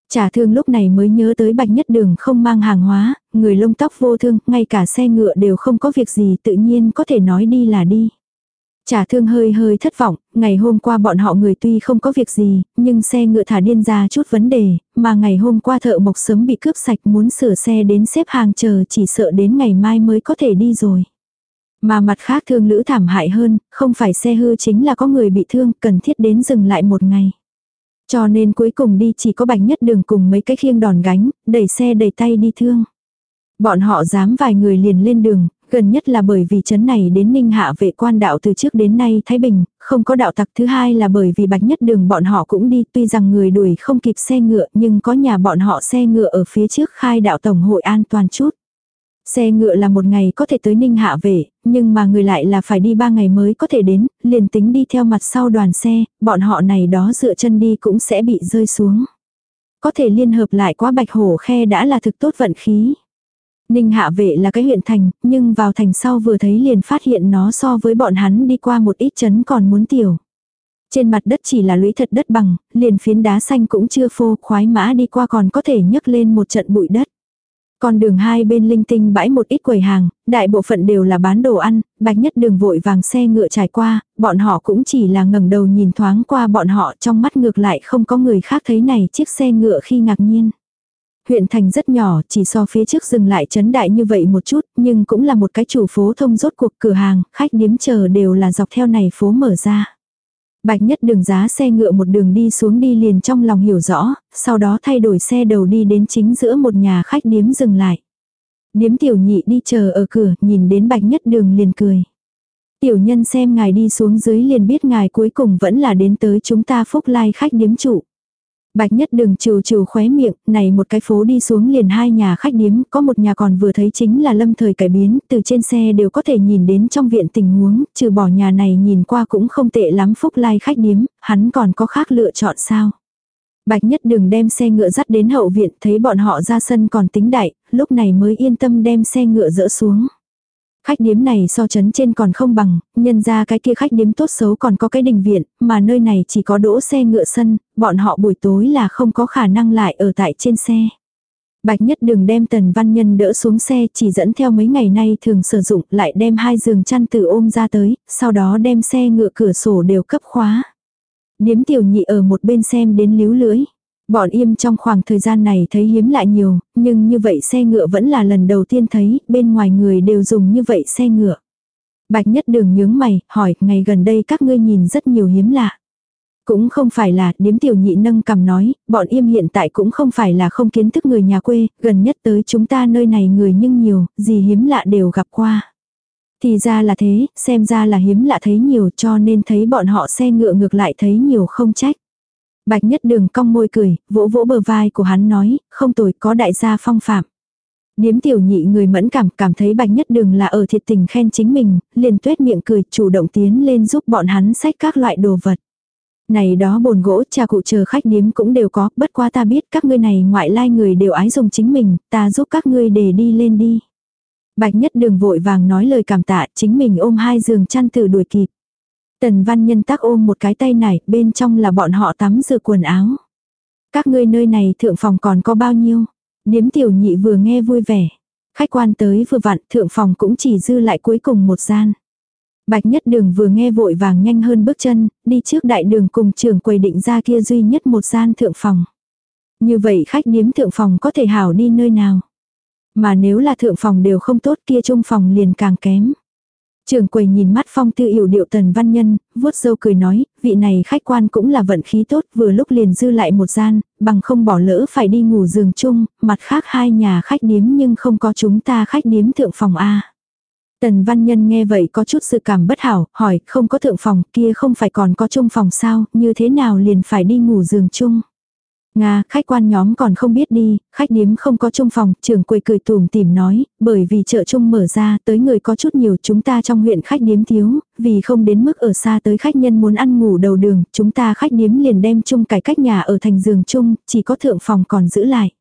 Trà thương lúc này mới nhớ tới bạch nhất đường không mang hàng hóa, người lông tóc vô thương, ngay cả xe ngựa đều không có việc gì tự nhiên có thể nói đi là đi. Trà thương hơi hơi thất vọng, ngày hôm qua bọn họ người tuy không có việc gì, nhưng xe ngựa thả điên ra chút vấn đề, mà ngày hôm qua thợ mộc sớm bị cướp sạch muốn sửa xe đến xếp hàng chờ chỉ sợ đến ngày mai mới có thể đi rồi. Mà mặt khác thương lữ thảm hại hơn, không phải xe hư chính là có người bị thương, cần thiết đến dừng lại một ngày. Cho nên cuối cùng đi chỉ có bạch nhất đường cùng mấy cái khiêng đòn gánh, đẩy xe đẩy tay đi thương. Bọn họ dám vài người liền lên đường, gần nhất là bởi vì chấn này đến ninh hạ vệ quan đạo từ trước đến nay Thái Bình, không có đạo tặc thứ hai là bởi vì bạch nhất đường bọn họ cũng đi tuy rằng người đuổi không kịp xe ngựa nhưng có nhà bọn họ xe ngựa ở phía trước khai đạo tổng hội an toàn chút. Xe ngựa là một ngày có thể tới Ninh Hạ về, nhưng mà người lại là phải đi ba ngày mới có thể đến, liền tính đi theo mặt sau đoàn xe, bọn họ này đó dựa chân đi cũng sẽ bị rơi xuống. Có thể liên hợp lại quá bạch hổ khe đã là thực tốt vận khí. Ninh Hạ Vệ là cái huyện thành, nhưng vào thành sau vừa thấy liền phát hiện nó so với bọn hắn đi qua một ít chấn còn muốn tiểu. Trên mặt đất chỉ là lũy thật đất bằng, liền phiến đá xanh cũng chưa phô, khoái mã đi qua còn có thể nhấc lên một trận bụi đất. Con đường hai bên linh tinh bãi một ít quầy hàng, đại bộ phận đều là bán đồ ăn, bạch nhất đường vội vàng xe ngựa trải qua, bọn họ cũng chỉ là ngẩng đầu nhìn thoáng qua bọn họ trong mắt ngược lại không có người khác thấy này chiếc xe ngựa khi ngạc nhiên. Huyện thành rất nhỏ, chỉ so phía trước dừng lại chấn đại như vậy một chút, nhưng cũng là một cái chủ phố thông rốt cuộc cửa hàng, khách điếm chờ đều là dọc theo này phố mở ra. Bạch nhất đường giá xe ngựa một đường đi xuống đi liền trong lòng hiểu rõ, sau đó thay đổi xe đầu đi đến chính giữa một nhà khách điếm dừng lại. Điếm tiểu nhị đi chờ ở cửa, nhìn đến bạch nhất đường liền cười. Tiểu nhân xem ngài đi xuống dưới liền biết ngài cuối cùng vẫn là đến tới chúng ta phúc lai khách điếm trụ. Bạch nhất đường trừ trừ khóe miệng, này một cái phố đi xuống liền hai nhà khách điếm, có một nhà còn vừa thấy chính là lâm thời cải biến, từ trên xe đều có thể nhìn đến trong viện tình huống, trừ bỏ nhà này nhìn qua cũng không tệ lắm phúc lai khách điếm, hắn còn có khác lựa chọn sao. Bạch nhất đường đem xe ngựa dắt đến hậu viện, thấy bọn họ ra sân còn tính đại, lúc này mới yên tâm đem xe ngựa dỡ xuống. Khách điếm này so chấn trên còn không bằng, nhân ra cái kia khách điếm tốt xấu còn có cái đình viện, mà nơi này chỉ có đỗ xe ngựa sân, bọn họ buổi tối là không có khả năng lại ở tại trên xe. Bạch nhất đừng đem tần văn nhân đỡ xuống xe chỉ dẫn theo mấy ngày nay thường sử dụng lại đem hai giường chăn từ ôm ra tới, sau đó đem xe ngựa cửa sổ đều cấp khóa. Điếm tiểu nhị ở một bên xem đến líu lưỡi. Bọn im trong khoảng thời gian này thấy hiếm lại nhiều, nhưng như vậy xe ngựa vẫn là lần đầu tiên thấy, bên ngoài người đều dùng như vậy xe ngựa. Bạch nhất đường nhướng mày, hỏi, ngày gần đây các ngươi nhìn rất nhiều hiếm lạ. Cũng không phải là, điếm tiểu nhị nâng cầm nói, bọn im hiện tại cũng không phải là không kiến thức người nhà quê, gần nhất tới chúng ta nơi này người nhưng nhiều, gì hiếm lạ đều gặp qua. Thì ra là thế, xem ra là hiếm lạ thấy nhiều cho nên thấy bọn họ xe ngựa ngược lại thấy nhiều không trách. Bạch nhất đường cong môi cười, vỗ vỗ bờ vai của hắn nói, không tồi có đại gia phong phạm. Điếm tiểu nhị người mẫn cảm cảm thấy bạch nhất đường là ở thiệt tình khen chính mình, liền tuét miệng cười chủ động tiến lên giúp bọn hắn xách các loại đồ vật. Này đó bồn gỗ cha cụ chờ khách điếm cũng đều có, bất quá ta biết các ngươi này ngoại lai người đều ái dùng chính mình, ta giúp các ngươi để đi lên đi. Bạch nhất đường vội vàng nói lời cảm tạ, chính mình ôm hai giường chăn từ đuổi kịp. Tần văn nhân tác ôm một cái tay này, bên trong là bọn họ tắm rửa quần áo. Các ngươi nơi này thượng phòng còn có bao nhiêu? Điếm tiểu nhị vừa nghe vui vẻ. Khách quan tới vừa vặn, thượng phòng cũng chỉ dư lại cuối cùng một gian. Bạch nhất đường vừa nghe vội vàng nhanh hơn bước chân, đi trước đại đường cùng trưởng quầy định ra kia duy nhất một gian thượng phòng. Như vậy khách điếm thượng phòng có thể hảo đi nơi nào. Mà nếu là thượng phòng đều không tốt kia trung phòng liền càng kém. Trường quầy nhìn mắt phong tư yểu điệu tần văn nhân, vuốt dâu cười nói, vị này khách quan cũng là vận khí tốt vừa lúc liền dư lại một gian, bằng không bỏ lỡ phải đi ngủ giường chung, mặt khác hai nhà khách điếm nhưng không có chúng ta khách điếm thượng phòng A. Tần Văn Nhân nghe vậy có chút sự cảm bất hảo, hỏi không có thượng phòng kia không phải còn có chung phòng sao, như thế nào liền phải đi ngủ giường chung. Nga, khách quan nhóm còn không biết đi, khách điếm không có chung phòng, trưởng quầy cười tùm tìm nói, bởi vì chợ chung mở ra, tới người có chút nhiều, chúng ta trong huyện khách điếm thiếu, vì không đến mức ở xa tới khách nhân muốn ăn ngủ đầu đường, chúng ta khách điếm liền đem chung cải cách nhà ở thành giường chung, chỉ có thượng phòng còn giữ lại.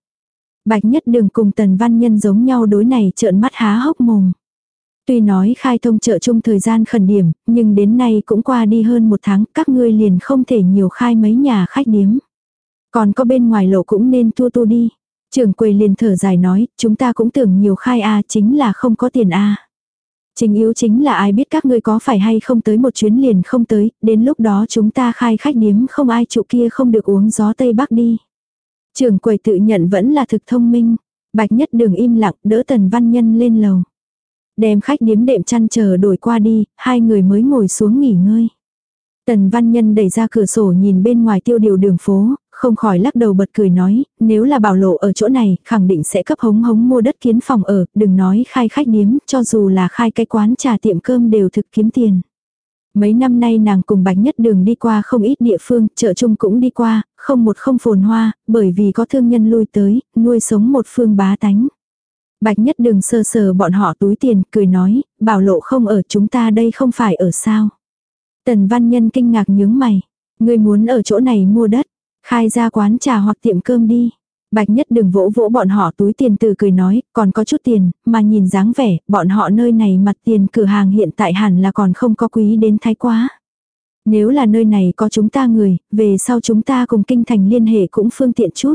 Bạch nhất đường cùng tần văn nhân giống nhau đối này trợn mắt há hốc mồm. Tuy nói khai thông chợ chung thời gian khẩn điểm, nhưng đến nay cũng qua đi hơn một tháng, các ngươi liền không thể nhiều khai mấy nhà khách điếm. Còn có bên ngoài lộ cũng nên tua tu đi. Trưởng quầy liền thở dài nói, chúng ta cũng tưởng nhiều khai a chính là không có tiền a Chính yếu chính là ai biết các ngươi có phải hay không tới một chuyến liền không tới, đến lúc đó chúng ta khai khách điếm không ai trụ kia không được uống gió Tây Bắc đi. Trưởng quầy tự nhận vẫn là thực thông minh. Bạch nhất đường im lặng đỡ tần văn nhân lên lầu. Đem khách điếm đệm chăn chờ đổi qua đi, hai người mới ngồi xuống nghỉ ngơi. Tần văn nhân đẩy ra cửa sổ nhìn bên ngoài tiêu điều đường phố, không khỏi lắc đầu bật cười nói, nếu là bảo lộ ở chỗ này, khẳng định sẽ cấp hống hống mua đất kiến phòng ở, đừng nói khai khách điếm, cho dù là khai cái quán trà tiệm cơm đều thực kiếm tiền. Mấy năm nay nàng cùng Bạch Nhất Đường đi qua không ít địa phương, chợ chung cũng đi qua, không một không phồn hoa, bởi vì có thương nhân lui tới, nuôi sống một phương bá tánh. Bạch Nhất Đường sơ sờ bọn họ túi tiền, cười nói, bảo lộ không ở chúng ta đây không phải ở sao. Tần Văn Nhân kinh ngạc nhướng mày, ngươi muốn ở chỗ này mua đất, khai ra quán trà hoặc tiệm cơm đi. Bạch nhất đừng vỗ vỗ bọn họ túi tiền từ cười nói, còn có chút tiền, mà nhìn dáng vẻ, bọn họ nơi này mặt tiền cửa hàng hiện tại hẳn là còn không có quý đến thái quá. Nếu là nơi này có chúng ta người, về sau chúng ta cùng kinh thành liên hệ cũng phương tiện chút.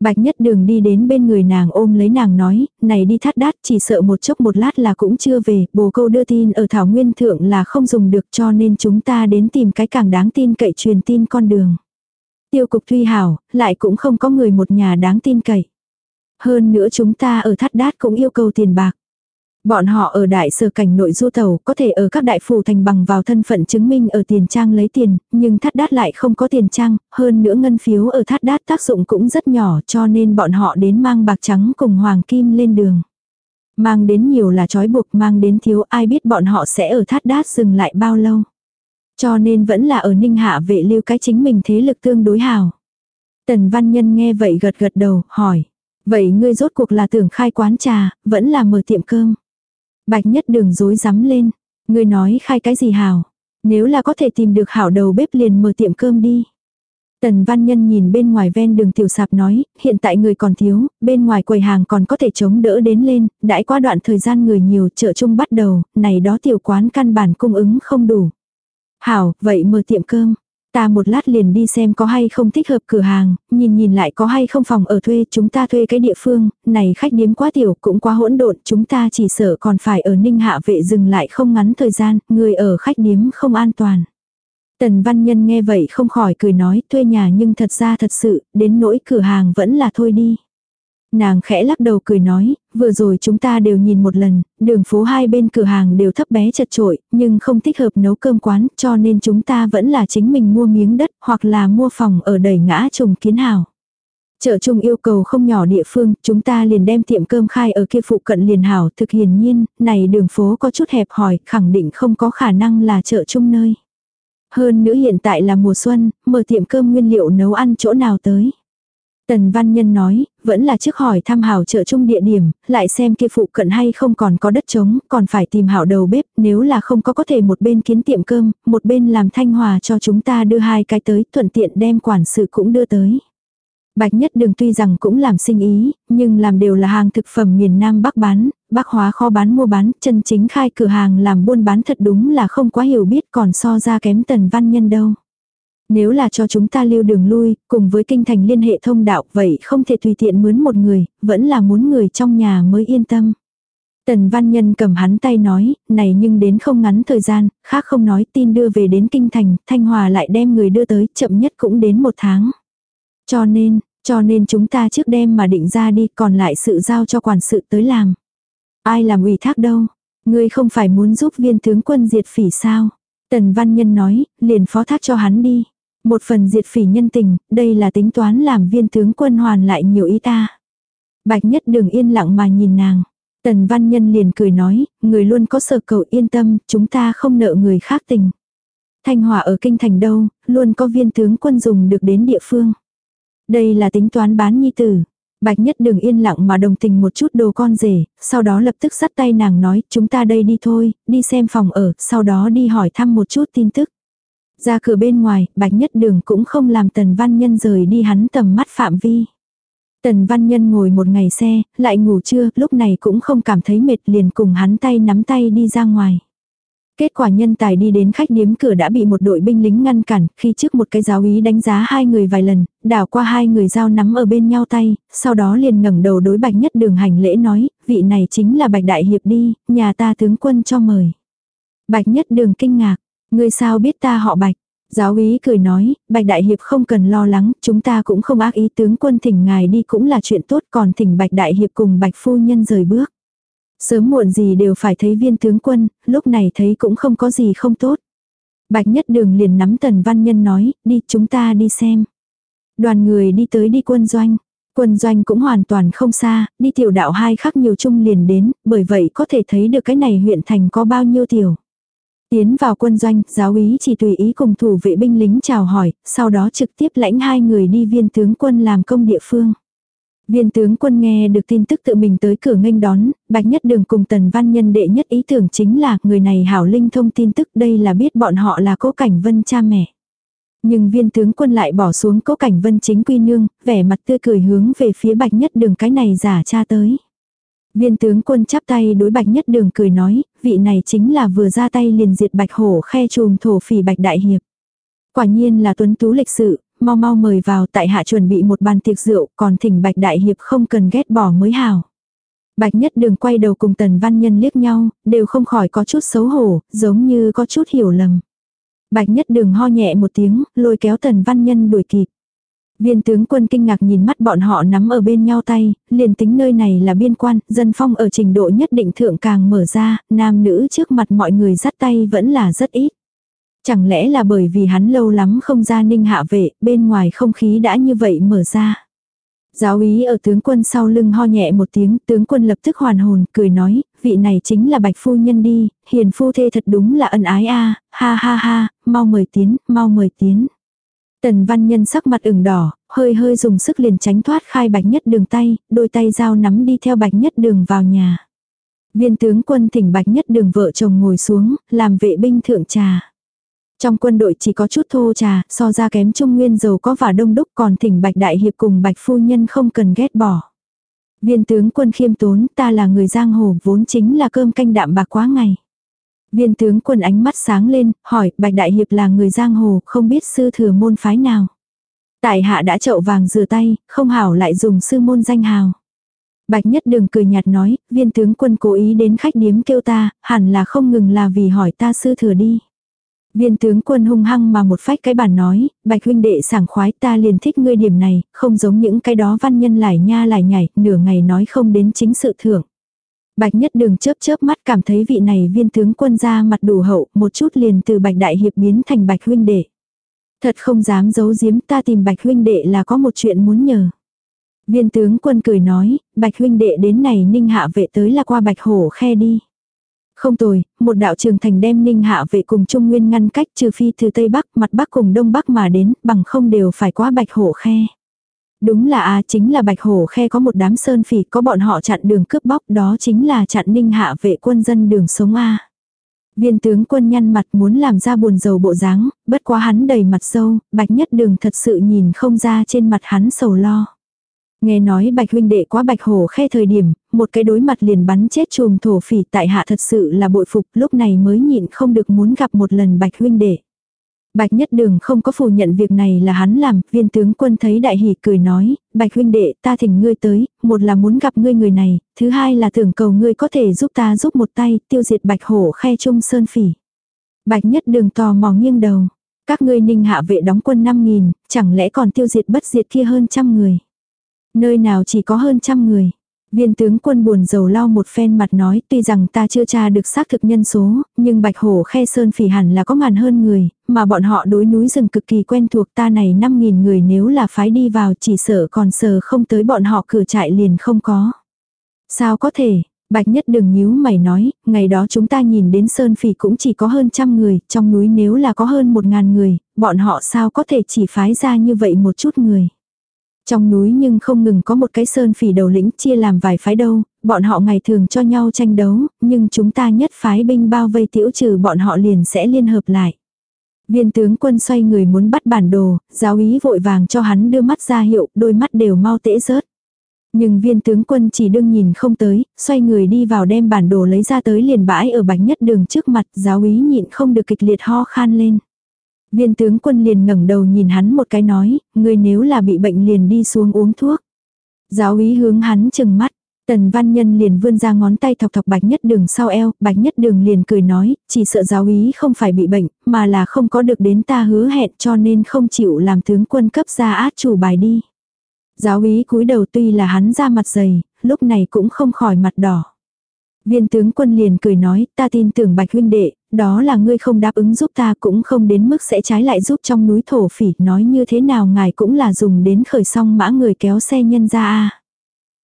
Bạch nhất đường đi đến bên người nàng ôm lấy nàng nói, này đi thắt đát chỉ sợ một chốc một lát là cũng chưa về, bồ câu đưa tin ở Thảo Nguyên Thượng là không dùng được cho nên chúng ta đến tìm cái càng đáng tin cậy truyền tin con đường. Tiêu cục tuy hảo, lại cũng không có người một nhà đáng tin cậy. Hơn nữa chúng ta ở thắt đát cũng yêu cầu tiền bạc. Bọn họ ở đại sở cảnh nội du tàu có thể ở các đại phủ thành bằng vào thân phận chứng minh ở tiền trang lấy tiền, nhưng thắt đát lại không có tiền trang, hơn nữa ngân phiếu ở thắt đát tác dụng cũng rất nhỏ cho nên bọn họ đến mang bạc trắng cùng hoàng kim lên đường. Mang đến nhiều là trói buộc mang đến thiếu ai biết bọn họ sẽ ở thắt đát dừng lại bao lâu. Cho nên vẫn là ở ninh hạ vệ lưu cái chính mình thế lực tương đối hào. Tần văn nhân nghe vậy gật gật đầu, hỏi. Vậy ngươi rốt cuộc là tưởng khai quán trà, vẫn là mở tiệm cơm. Bạch nhất đường dối rắm lên. Ngươi nói khai cái gì hào. Nếu là có thể tìm được hảo đầu bếp liền mở tiệm cơm đi. Tần văn nhân nhìn bên ngoài ven đường tiểu sạp nói, hiện tại người còn thiếu, bên ngoài quầy hàng còn có thể chống đỡ đến lên, đãi qua đoạn thời gian người nhiều chợ chung bắt đầu, này đó tiểu quán căn bản cung ứng không đủ. Hảo, vậy mở tiệm cơm. Ta một lát liền đi xem có hay không thích hợp cửa hàng, nhìn nhìn lại có hay không phòng ở thuê, chúng ta thuê cái địa phương, này khách điếm quá tiểu cũng quá hỗn độn, chúng ta chỉ sợ còn phải ở ninh hạ vệ dừng lại không ngắn thời gian, người ở khách điếm không an toàn. Tần văn nhân nghe vậy không khỏi cười nói thuê nhà nhưng thật ra thật sự, đến nỗi cửa hàng vẫn là thôi đi. Nàng khẽ lắc đầu cười nói, vừa rồi chúng ta đều nhìn một lần, đường phố hai bên cửa hàng đều thấp bé chật trội, nhưng không thích hợp nấu cơm quán, cho nên chúng ta vẫn là chính mình mua miếng đất hoặc là mua phòng ở đầy ngã trùng kiến hào. Chợ chung yêu cầu không nhỏ địa phương, chúng ta liền đem tiệm cơm khai ở kia phụ cận liền hảo, thực hiển nhiên, này đường phố có chút hẹp hỏi khẳng định không có khả năng là chợ chung nơi. Hơn nữa hiện tại là mùa xuân, mở tiệm cơm nguyên liệu nấu ăn chỗ nào tới. Tần Văn Nhân nói, vẫn là trước hỏi thăm hảo chợ chung địa điểm, lại xem kia phụ cận hay không còn có đất trống, còn phải tìm hảo đầu bếp, nếu là không có có thể một bên kiến tiệm cơm, một bên làm thanh hòa cho chúng ta đưa hai cái tới, thuận tiện đem quản sự cũng đưa tới. Bạch Nhất Đường tuy rằng cũng làm sinh ý, nhưng làm đều là hàng thực phẩm miền Nam Bắc bán, Bắc hóa kho bán mua bán, chân chính khai cửa hàng làm buôn bán thật đúng là không quá hiểu biết còn so ra kém Tần Văn Nhân đâu. Nếu là cho chúng ta lưu đường lui, cùng với kinh thành liên hệ thông đạo, vậy không thể tùy tiện mướn một người, vẫn là muốn người trong nhà mới yên tâm. Tần Văn Nhân cầm hắn tay nói, này nhưng đến không ngắn thời gian, khác không nói tin đưa về đến kinh thành, Thanh Hòa lại đem người đưa tới, chậm nhất cũng đến một tháng. Cho nên, cho nên chúng ta trước đem mà định ra đi, còn lại sự giao cho quản sự tới làm. Ai làm ủy thác đâu, ngươi không phải muốn giúp viên tướng quân diệt phỉ sao? Tần Văn Nhân nói, liền phó thác cho hắn đi. Một phần diệt phỉ nhân tình, đây là tính toán làm viên tướng quân hoàn lại nhiều ý ta. Bạch nhất đường yên lặng mà nhìn nàng. Tần Văn Nhân liền cười nói, người luôn có sở cầu yên tâm, chúng ta không nợ người khác tình. Thanh Hòa ở kinh thành đâu, luôn có viên tướng quân dùng được đến địa phương. Đây là tính toán bán nhi tử. Bạch nhất đừng yên lặng mà đồng tình một chút đồ con rể, sau đó lập tức sắt tay nàng nói, chúng ta đây đi thôi, đi xem phòng ở, sau đó đi hỏi thăm một chút tin tức. Ra cửa bên ngoài, bạch nhất đường cũng không làm tần văn nhân rời đi hắn tầm mắt phạm vi. Tần văn nhân ngồi một ngày xe, lại ngủ trưa, lúc này cũng không cảm thấy mệt liền cùng hắn tay nắm tay đi ra ngoài. Kết quả nhân tài đi đến khách điếm cửa đã bị một đội binh lính ngăn cản, khi trước một cái giáo ý đánh giá hai người vài lần, đảo qua hai người giao nắm ở bên nhau tay, sau đó liền ngẩng đầu đối bạch nhất đường hành lễ nói, vị này chính là bạch đại hiệp đi, nhà ta tướng quân cho mời. Bạch nhất đường kinh ngạc, ngươi sao biết ta họ bạch, Giáo úy cười nói, Bạch Đại Hiệp không cần lo lắng, chúng ta cũng không ác ý tướng quân thỉnh ngài đi cũng là chuyện tốt còn thỉnh Bạch Đại Hiệp cùng Bạch Phu Nhân rời bước. Sớm muộn gì đều phải thấy viên tướng quân, lúc này thấy cũng không có gì không tốt. Bạch Nhất Đường liền nắm Tần Văn Nhân nói, đi chúng ta đi xem. Đoàn người đi tới đi quân doanh. Quân doanh cũng hoàn toàn không xa, đi tiểu đạo hai khắc nhiều chung liền đến, bởi vậy có thể thấy được cái này huyện thành có bao nhiêu tiểu. Tiến vào quân doanh, giáo úy chỉ tùy ý cùng thủ vệ binh lính chào hỏi, sau đó trực tiếp lãnh hai người đi viên tướng quân làm công địa phương. Viên tướng quân nghe được tin tức tự mình tới cửa nghênh đón, bạch nhất đường cùng tần văn nhân đệ nhất ý tưởng chính là người này hảo linh thông tin tức đây là biết bọn họ là cố cảnh vân cha mẹ. Nhưng viên tướng quân lại bỏ xuống cố cảnh vân chính quy nương, vẻ mặt tươi cười hướng về phía bạch nhất đường cái này giả cha tới. Viên tướng quân chắp tay đối bạch nhất đường cười nói, vị này chính là vừa ra tay liền diệt bạch hổ khe trùm thổ phỉ bạch đại hiệp. Quả nhiên là tuấn tú lịch sự, mau mau mời vào tại hạ chuẩn bị một bàn tiệc rượu, còn thỉnh bạch đại hiệp không cần ghét bỏ mới hảo. Bạch nhất đường quay đầu cùng tần văn nhân liếc nhau, đều không khỏi có chút xấu hổ, giống như có chút hiểu lầm. Bạch nhất đường ho nhẹ một tiếng, lôi kéo tần văn nhân đuổi kịp. Viên tướng quân kinh ngạc nhìn mắt bọn họ nắm ở bên nhau tay, liền tính nơi này là biên quan, dân phong ở trình độ nhất định thượng càng mở ra, nam nữ trước mặt mọi người dắt tay vẫn là rất ít. Chẳng lẽ là bởi vì hắn lâu lắm không ra ninh hạ vệ, bên ngoài không khí đã như vậy mở ra. Giáo ý ở tướng quân sau lưng ho nhẹ một tiếng, tướng quân lập tức hoàn hồn, cười nói, vị này chính là bạch phu nhân đi, hiền phu thê thật đúng là ân ái a ha ha ha, mau mời tiến, mau mời tiến. Tần văn nhân sắc mặt ửng đỏ, hơi hơi dùng sức liền tránh thoát khai bạch nhất đường tay, đôi tay dao nắm đi theo bạch nhất đường vào nhà. Viên tướng quân thỉnh bạch nhất đường vợ chồng ngồi xuống, làm vệ binh thượng trà. Trong quân đội chỉ có chút thô trà, so ra kém trung nguyên giàu có và đông đúc còn thỉnh bạch đại hiệp cùng bạch phu nhân không cần ghét bỏ. Viên tướng quân khiêm tốn, ta là người giang hồ vốn chính là cơm canh đạm bạc quá ngày. Viên tướng quân ánh mắt sáng lên, hỏi, Bạch Đại Hiệp là người giang hồ, không biết sư thừa môn phái nào. Tại hạ đã chậu vàng rửa tay, không hảo lại dùng sư môn danh hào. Bạch Nhất Đường cười nhạt nói, viên tướng quân cố ý đến khách điếm kêu ta, hẳn là không ngừng là vì hỏi ta sư thừa đi. Viên tướng quân hung hăng mà một phách cái bản nói, bạch huynh đệ sảng khoái ta liền thích ngươi điểm này, không giống những cái đó văn nhân lải nha lải nhảy, nửa ngày nói không đến chính sự thưởng. Bạch nhất đường chớp chớp mắt cảm thấy vị này viên tướng quân ra mặt đủ hậu, một chút liền từ bạch đại hiệp biến thành bạch huynh đệ. Thật không dám giấu giếm ta tìm bạch huynh đệ là có một chuyện muốn nhờ. Viên tướng quân cười nói, bạch huynh đệ đến này ninh hạ vệ tới là qua bạch hổ khe đi. Không tồi, một đạo trường thành đem ninh hạ vệ cùng trung nguyên ngăn cách trừ phi từ tây bắc mặt bắc cùng đông bắc mà đến, bằng không đều phải qua bạch hổ khe. Đúng là a chính là bạch hổ khe có một đám sơn phỉ có bọn họ chặn đường cướp bóc đó chính là chặn ninh hạ vệ quân dân đường sống a Viên tướng quân nhăn mặt muốn làm ra buồn dầu bộ dáng, bất quá hắn đầy mặt sâu, bạch nhất đường thật sự nhìn không ra trên mặt hắn sầu lo. Nghe nói bạch huynh đệ quá bạch hổ khe thời điểm, một cái đối mặt liền bắn chết chùm thổ phỉ tại hạ thật sự là bội phục lúc này mới nhịn không được muốn gặp một lần bạch huynh đệ. Bạch Nhất Đường không có phủ nhận việc này là hắn làm, viên tướng quân thấy đại hỉ cười nói, Bạch huynh đệ ta thỉnh ngươi tới, một là muốn gặp ngươi người này, thứ hai là tưởng cầu ngươi có thể giúp ta giúp một tay, tiêu diệt Bạch hổ khe trung sơn phỉ. Bạch Nhất Đường tò mò nghiêng đầu, các ngươi ninh hạ vệ đóng quân 5.000, chẳng lẽ còn tiêu diệt bất diệt kia hơn trăm người. Nơi nào chỉ có hơn trăm người. Viên tướng quân buồn rầu lau một phen mặt nói tuy rằng ta chưa tra được xác thực nhân số, nhưng bạch hổ khe sơn phỉ hẳn là có ngàn hơn người, mà bọn họ đối núi rừng cực kỳ quen thuộc ta này 5.000 người nếu là phái đi vào chỉ sợ còn sờ không tới bọn họ cửa trại liền không có. Sao có thể, Bạch nhất đừng nhíu mày nói, ngày đó chúng ta nhìn đến Sơn Phỉ cũng chỉ có hơn trăm người, trong núi nếu là có hơn một ngàn người, bọn họ sao có thể chỉ phái ra như vậy một chút người. Trong núi nhưng không ngừng có một cái Sơn Phỉ đầu lĩnh chia làm vài phái đâu, bọn họ ngày thường cho nhau tranh đấu, nhưng chúng ta nhất phái binh bao vây tiểu trừ bọn họ liền sẽ liên hợp lại. Viên tướng quân xoay người muốn bắt bản đồ, giáo ý vội vàng cho hắn đưa mắt ra hiệu, đôi mắt đều mau tễ rớt. Nhưng viên tướng quân chỉ đương nhìn không tới, xoay người đi vào đem bản đồ lấy ra tới liền bãi ở bánh nhất đường trước mặt, giáo ý nhịn không được kịch liệt ho khan lên. Viên tướng quân liền ngẩng đầu nhìn hắn một cái nói, người nếu là bị bệnh liền đi xuống uống thuốc. Giáo ý hướng hắn chừng mắt, Tần văn nhân liền vươn ra ngón tay thọc thọc bạch nhất đường sau eo, bạch nhất đường liền cười nói, chỉ sợ giáo ý không phải bị bệnh, mà là không có được đến ta hứa hẹn cho nên không chịu làm tướng quân cấp ra át chủ bài đi. Giáo ý cúi đầu tuy là hắn ra mặt dày, lúc này cũng không khỏi mặt đỏ. Viên tướng quân liền cười nói, ta tin tưởng bạch huynh đệ, đó là ngươi không đáp ứng giúp ta cũng không đến mức sẽ trái lại giúp trong núi thổ phỉ, nói như thế nào ngài cũng là dùng đến khởi song mã người kéo xe nhân ra a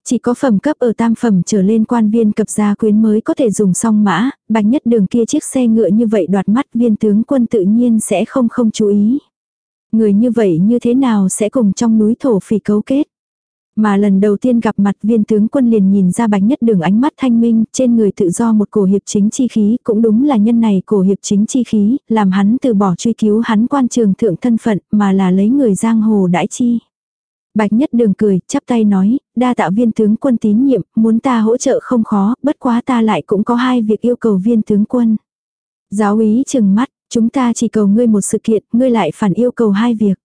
chỉ có phẩm cấp ở tam phẩm trở lên quan viên cập gia quyến mới có thể dùng song mã, bạch nhất đường kia chiếc xe ngựa như vậy đoạt mắt viên tướng quân tự nhiên sẽ không không chú ý. Người như vậy như thế nào sẽ cùng trong núi thổ phỉ cấu kết. Mà lần đầu tiên gặp mặt viên tướng quân liền nhìn ra bạch nhất đường ánh mắt thanh minh, trên người tự do một cổ hiệp chính chi khí, cũng đúng là nhân này cổ hiệp chính chi khí, làm hắn từ bỏ truy cứu hắn quan trường thượng thân phận, mà là lấy người giang hồ đãi chi. Bạch nhất đường cười, chắp tay nói, đa tạ viên tướng quân tín nhiệm, muốn ta hỗ trợ không khó, bất quá ta lại cũng có hai việc yêu cầu viên tướng quân. Giáo ý chừng mắt, chúng ta chỉ cầu ngươi một sự kiện, ngươi lại phản yêu cầu hai việc.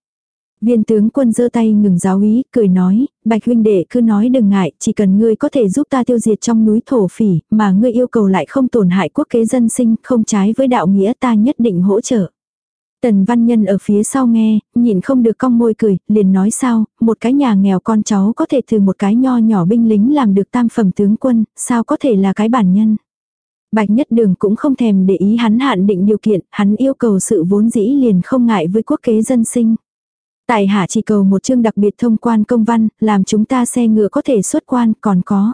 Viên tướng quân giơ tay ngừng giáo ý, cười nói, bạch huynh đệ cứ nói đừng ngại, chỉ cần ngươi có thể giúp ta tiêu diệt trong núi thổ phỉ, mà ngươi yêu cầu lại không tổn hại quốc kế dân sinh, không trái với đạo nghĩa ta nhất định hỗ trợ. Tần văn nhân ở phía sau nghe, nhìn không được cong môi cười, liền nói sao, một cái nhà nghèo con cháu có thể từ một cái nho nhỏ binh lính làm được tam phẩm tướng quân, sao có thể là cái bản nhân. Bạch Nhất Đường cũng không thèm để ý hắn hạn định điều kiện, hắn yêu cầu sự vốn dĩ liền không ngại với quốc kế dân sinh. Tại hạ chỉ cầu một chương đặc biệt thông quan công văn, làm chúng ta xe ngựa có thể xuất quan, còn có.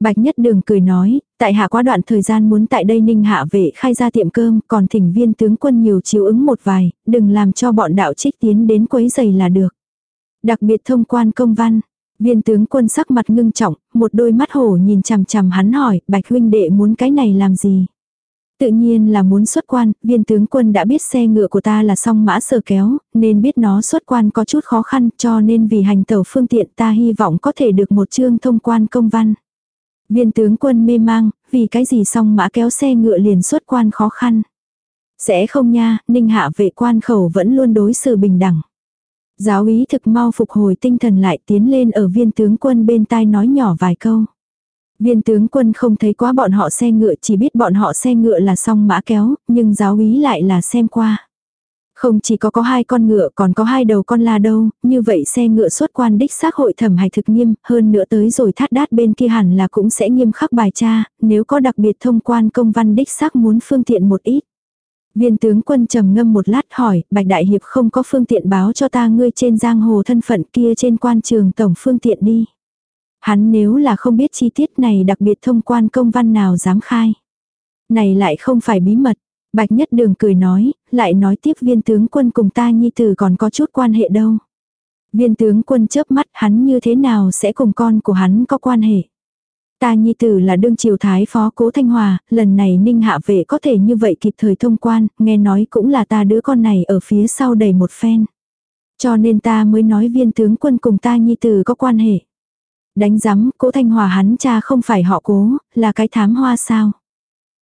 Bạch Nhất Đường cười nói, tại hạ quá đoạn thời gian muốn tại đây ninh hạ vệ khai ra tiệm cơm, còn thỉnh viên tướng quân nhiều chiếu ứng một vài, đừng làm cho bọn đạo trích tiến đến quấy giày là được. Đặc biệt thông quan công văn, viên tướng quân sắc mặt ngưng trọng, một đôi mắt hổ nhìn chằm chằm hắn hỏi, bạch huynh đệ muốn cái này làm gì? Tự nhiên là muốn xuất quan, viên tướng quân đã biết xe ngựa của ta là song mã sờ kéo, nên biết nó xuất quan có chút khó khăn cho nên vì hành tẩu phương tiện ta hy vọng có thể được một chương thông quan công văn. Viên tướng quân mê mang, vì cái gì song mã kéo xe ngựa liền xuất quan khó khăn. Sẽ không nha, ninh hạ vệ quan khẩu vẫn luôn đối xử bình đẳng. Giáo ý thực mau phục hồi tinh thần lại tiến lên ở viên tướng quân bên tai nói nhỏ vài câu. Viên tướng quân không thấy quá bọn họ xe ngựa chỉ biết bọn họ xe ngựa là song mã kéo, nhưng giáo ý lại là xem qua. Không chỉ có có hai con ngựa còn có hai đầu con la đâu, như vậy xe ngựa xuất quan đích xác hội thẩm hạch thực nghiêm, hơn nữa tới rồi thát đát bên kia hẳn là cũng sẽ nghiêm khắc bài tra, nếu có đặc biệt thông quan công văn đích xác muốn phương tiện một ít. Viên tướng quân trầm ngâm một lát hỏi, Bạch Đại Hiệp không có phương tiện báo cho ta ngươi trên giang hồ thân phận kia trên quan trường tổng phương tiện đi. Hắn nếu là không biết chi tiết này đặc biệt thông quan công văn nào dám khai. Này lại không phải bí mật. Bạch Nhất Đường cười nói, lại nói tiếp viên tướng quân cùng ta nhi tử còn có chút quan hệ đâu. Viên tướng quân chớp mắt hắn như thế nào sẽ cùng con của hắn có quan hệ. Ta nhi tử là đương triều thái phó cố thanh hòa, lần này ninh hạ vệ có thể như vậy kịp thời thông quan, nghe nói cũng là ta đứa con này ở phía sau đầy một phen. Cho nên ta mới nói viên tướng quân cùng ta nhi tử có quan hệ. Đánh giám, cố thanh hòa hắn cha không phải họ cố, là cái thám hoa sao.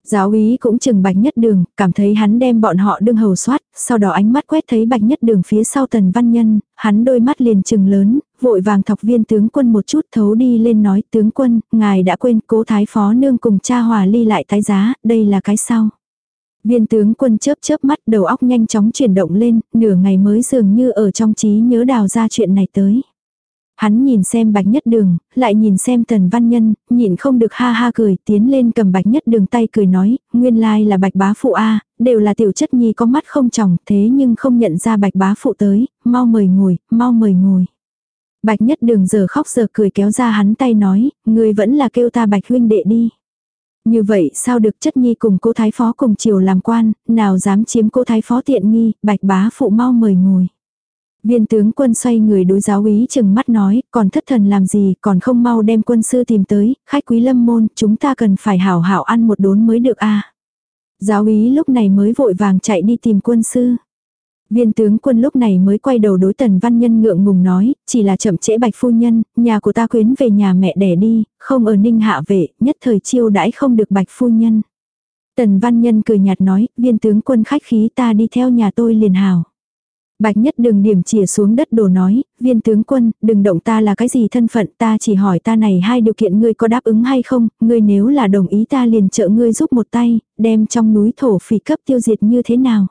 Giáo úy cũng chừng bạch nhất đường, cảm thấy hắn đem bọn họ đương hầu soát, sau đó ánh mắt quét thấy bạch nhất đường phía sau tần văn nhân, hắn đôi mắt liền chừng lớn, vội vàng thọc viên tướng quân một chút thấu đi lên nói tướng quân, ngài đã quên cố thái phó nương cùng cha hòa ly lại tái giá, đây là cái sau. Viên tướng quân chớp chớp mắt đầu óc nhanh chóng chuyển động lên, nửa ngày mới dường như ở trong trí nhớ đào ra chuyện này tới. Hắn nhìn xem bạch nhất đường, lại nhìn xem tần văn nhân, nhìn không được ha ha cười, tiến lên cầm bạch nhất đường tay cười nói, nguyên lai là bạch bá phụ A, đều là tiểu chất nhi có mắt không tròng, thế nhưng không nhận ra bạch bá phụ tới, mau mời ngồi, mau mời ngồi. Bạch nhất đường giờ khóc giờ cười kéo ra hắn tay nói, người vẫn là kêu ta bạch huynh đệ đi. Như vậy sao được chất nhi cùng cô thái phó cùng chiều làm quan, nào dám chiếm cô thái phó tiện nghi, bạch bá phụ mau mời ngồi. Viên tướng quân xoay người đối giáo úy chừng mắt nói, còn thất thần làm gì, còn không mau đem quân sư tìm tới, khách quý lâm môn, chúng ta cần phải hảo hảo ăn một đốn mới được a Giáo úy lúc này mới vội vàng chạy đi tìm quân sư. Viên tướng quân lúc này mới quay đầu đối tần văn nhân ngượng ngùng nói, chỉ là chậm trễ bạch phu nhân, nhà của ta quyến về nhà mẹ đẻ đi, không ở ninh hạ vệ, nhất thời chiêu đãi không được bạch phu nhân. Tần văn nhân cười nhạt nói, viên tướng quân khách khí ta đi theo nhà tôi liền hào. Bạch nhất đừng điểm chìa xuống đất đồ nói, viên tướng quân, đừng động ta là cái gì thân phận ta chỉ hỏi ta này hai điều kiện ngươi có đáp ứng hay không, ngươi nếu là đồng ý ta liền trợ ngươi giúp một tay, đem trong núi thổ phỉ cấp tiêu diệt như thế nào.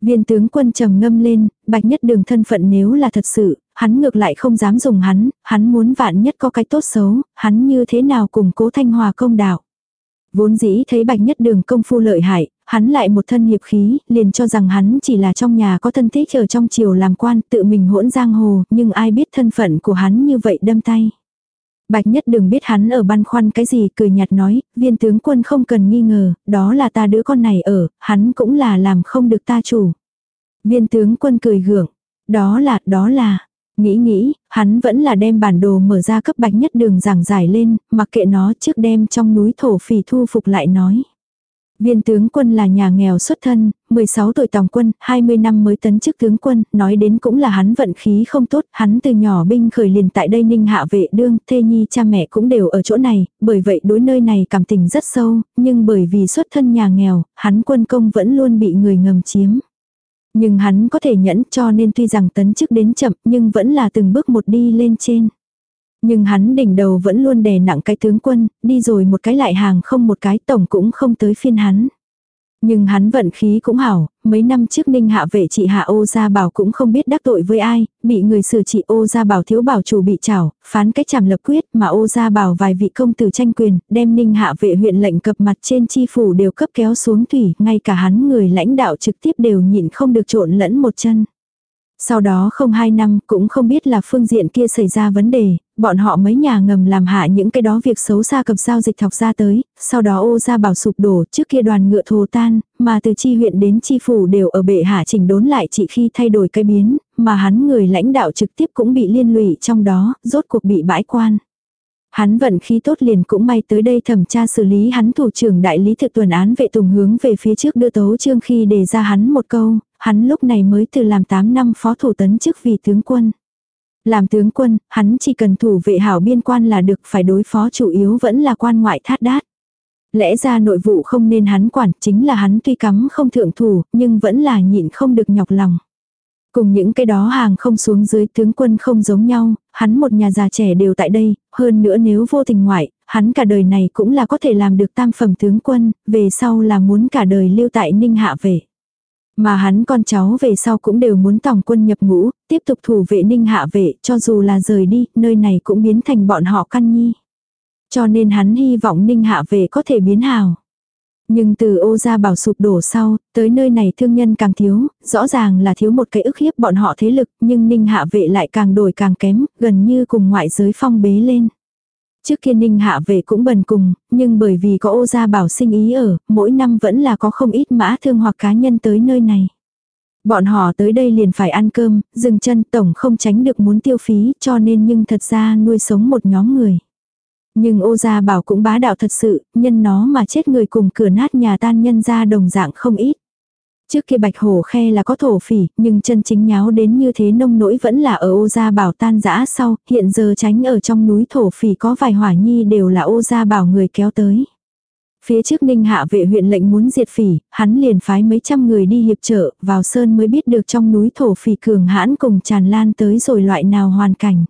Viên tướng quân trầm ngâm lên, bạch nhất đường thân phận nếu là thật sự, hắn ngược lại không dám dùng hắn, hắn muốn vạn nhất có cái tốt xấu, hắn như thế nào cùng cố thanh hòa công đạo. Vốn dĩ thấy bạch nhất đường công phu lợi hại, hắn lại một thân hiệp khí, liền cho rằng hắn chỉ là trong nhà có thân thích ở trong triều làm quan, tự mình hỗn giang hồ, nhưng ai biết thân phận của hắn như vậy đâm tay. Bạch nhất đừng biết hắn ở băn khoăn cái gì, cười nhạt nói, viên tướng quân không cần nghi ngờ, đó là ta đứa con này ở, hắn cũng là làm không được ta chủ. Viên tướng quân cười gượng, đó là, đó là, nghĩ nghĩ, hắn vẫn là đem bản đồ mở ra cấp bạch nhất đường giảng giải lên, mặc kệ nó trước đem trong núi thổ phỉ thu phục lại nói. Viên tướng quân là nhà nghèo xuất thân, 16 tuổi tòng quân, 20 năm mới tấn chức tướng quân, nói đến cũng là hắn vận khí không tốt, hắn từ nhỏ binh khởi liền tại đây ninh hạ vệ đương, thê nhi cha mẹ cũng đều ở chỗ này, bởi vậy đối nơi này cảm tình rất sâu, nhưng bởi vì xuất thân nhà nghèo, hắn quân công vẫn luôn bị người ngầm chiếm. Nhưng hắn có thể nhẫn cho nên tuy rằng tấn chức đến chậm nhưng vẫn là từng bước một đi lên trên. Nhưng hắn đỉnh đầu vẫn luôn đè nặng cái tướng quân, đi rồi một cái lại hàng không một cái tổng cũng không tới phiên hắn. Nhưng hắn vận khí cũng hảo, mấy năm trước ninh hạ vệ chị hạ ô gia bảo cũng không biết đắc tội với ai, bị người xử trị ô gia bảo thiếu bảo chủ bị trảo, phán cách trảm lập quyết mà ô gia bảo vài vị công tử tranh quyền, đem ninh hạ vệ huyện lệnh cập mặt trên chi phủ đều cấp kéo xuống thủy, ngay cả hắn người lãnh đạo trực tiếp đều nhịn không được trộn lẫn một chân. Sau đó không hai năm cũng không biết là phương diện kia xảy ra vấn đề, bọn họ mấy nhà ngầm làm hạ những cái đó việc xấu xa cầm giao dịch thọc ra tới, sau đó ô ra bảo sụp đổ trước kia đoàn ngựa thồ tan, mà từ chi huyện đến chi phủ đều ở bệ hạ chỉnh đốn lại chỉ khi thay đổi cái biến, mà hắn người lãnh đạo trực tiếp cũng bị liên lụy trong đó, rốt cuộc bị bãi quan. Hắn vận khí tốt liền cũng may tới đây thẩm tra xử lý hắn thủ trưởng đại lý thực tuần án vệ tùng hướng về phía trước đưa tấu trương khi đề ra hắn một câu, hắn lúc này mới từ làm 8 năm phó thủ tấn chức vì tướng quân. Làm tướng quân, hắn chỉ cần thủ vệ hảo biên quan là được phải đối phó chủ yếu vẫn là quan ngoại thát đát. Lẽ ra nội vụ không nên hắn quản, chính là hắn tuy cắm không thượng thủ, nhưng vẫn là nhịn không được nhọc lòng. Cùng những cái đó hàng không xuống dưới tướng quân không giống nhau, hắn một nhà già trẻ đều tại đây, hơn nữa nếu vô tình ngoại, hắn cả đời này cũng là có thể làm được tam phẩm tướng quân, về sau là muốn cả đời lưu tại ninh hạ về. Mà hắn con cháu về sau cũng đều muốn tổng quân nhập ngũ, tiếp tục thủ vệ ninh hạ vệ, cho dù là rời đi, nơi này cũng biến thành bọn họ căn nhi. Cho nên hắn hy vọng ninh hạ vệ có thể biến hào. Nhưng từ ô gia bảo sụp đổ sau, tới nơi này thương nhân càng thiếu, rõ ràng là thiếu một cái ức hiếp bọn họ thế lực, nhưng ninh hạ vệ lại càng đổi càng kém, gần như cùng ngoại giới phong bế lên. Trước kia ninh hạ vệ cũng bần cùng, nhưng bởi vì có ô gia bảo sinh ý ở, mỗi năm vẫn là có không ít mã thương hoặc cá nhân tới nơi này. Bọn họ tới đây liền phải ăn cơm, dừng chân tổng không tránh được muốn tiêu phí cho nên nhưng thật ra nuôi sống một nhóm người. Nhưng ô gia bảo cũng bá đạo thật sự, nhân nó mà chết người cùng cửa nát nhà tan nhân ra đồng dạng không ít. Trước kia bạch hổ khe là có thổ phỉ, nhưng chân chính nháo đến như thế nông nỗi vẫn là ở ô gia bảo tan giã sau, hiện giờ tránh ở trong núi thổ phỉ có vài hỏa nhi đều là ô gia bảo người kéo tới. Phía trước ninh hạ vệ huyện lệnh muốn diệt phỉ, hắn liền phái mấy trăm người đi hiệp trợ, vào sơn mới biết được trong núi thổ phỉ cường hãn cùng tràn lan tới rồi loại nào hoàn cảnh.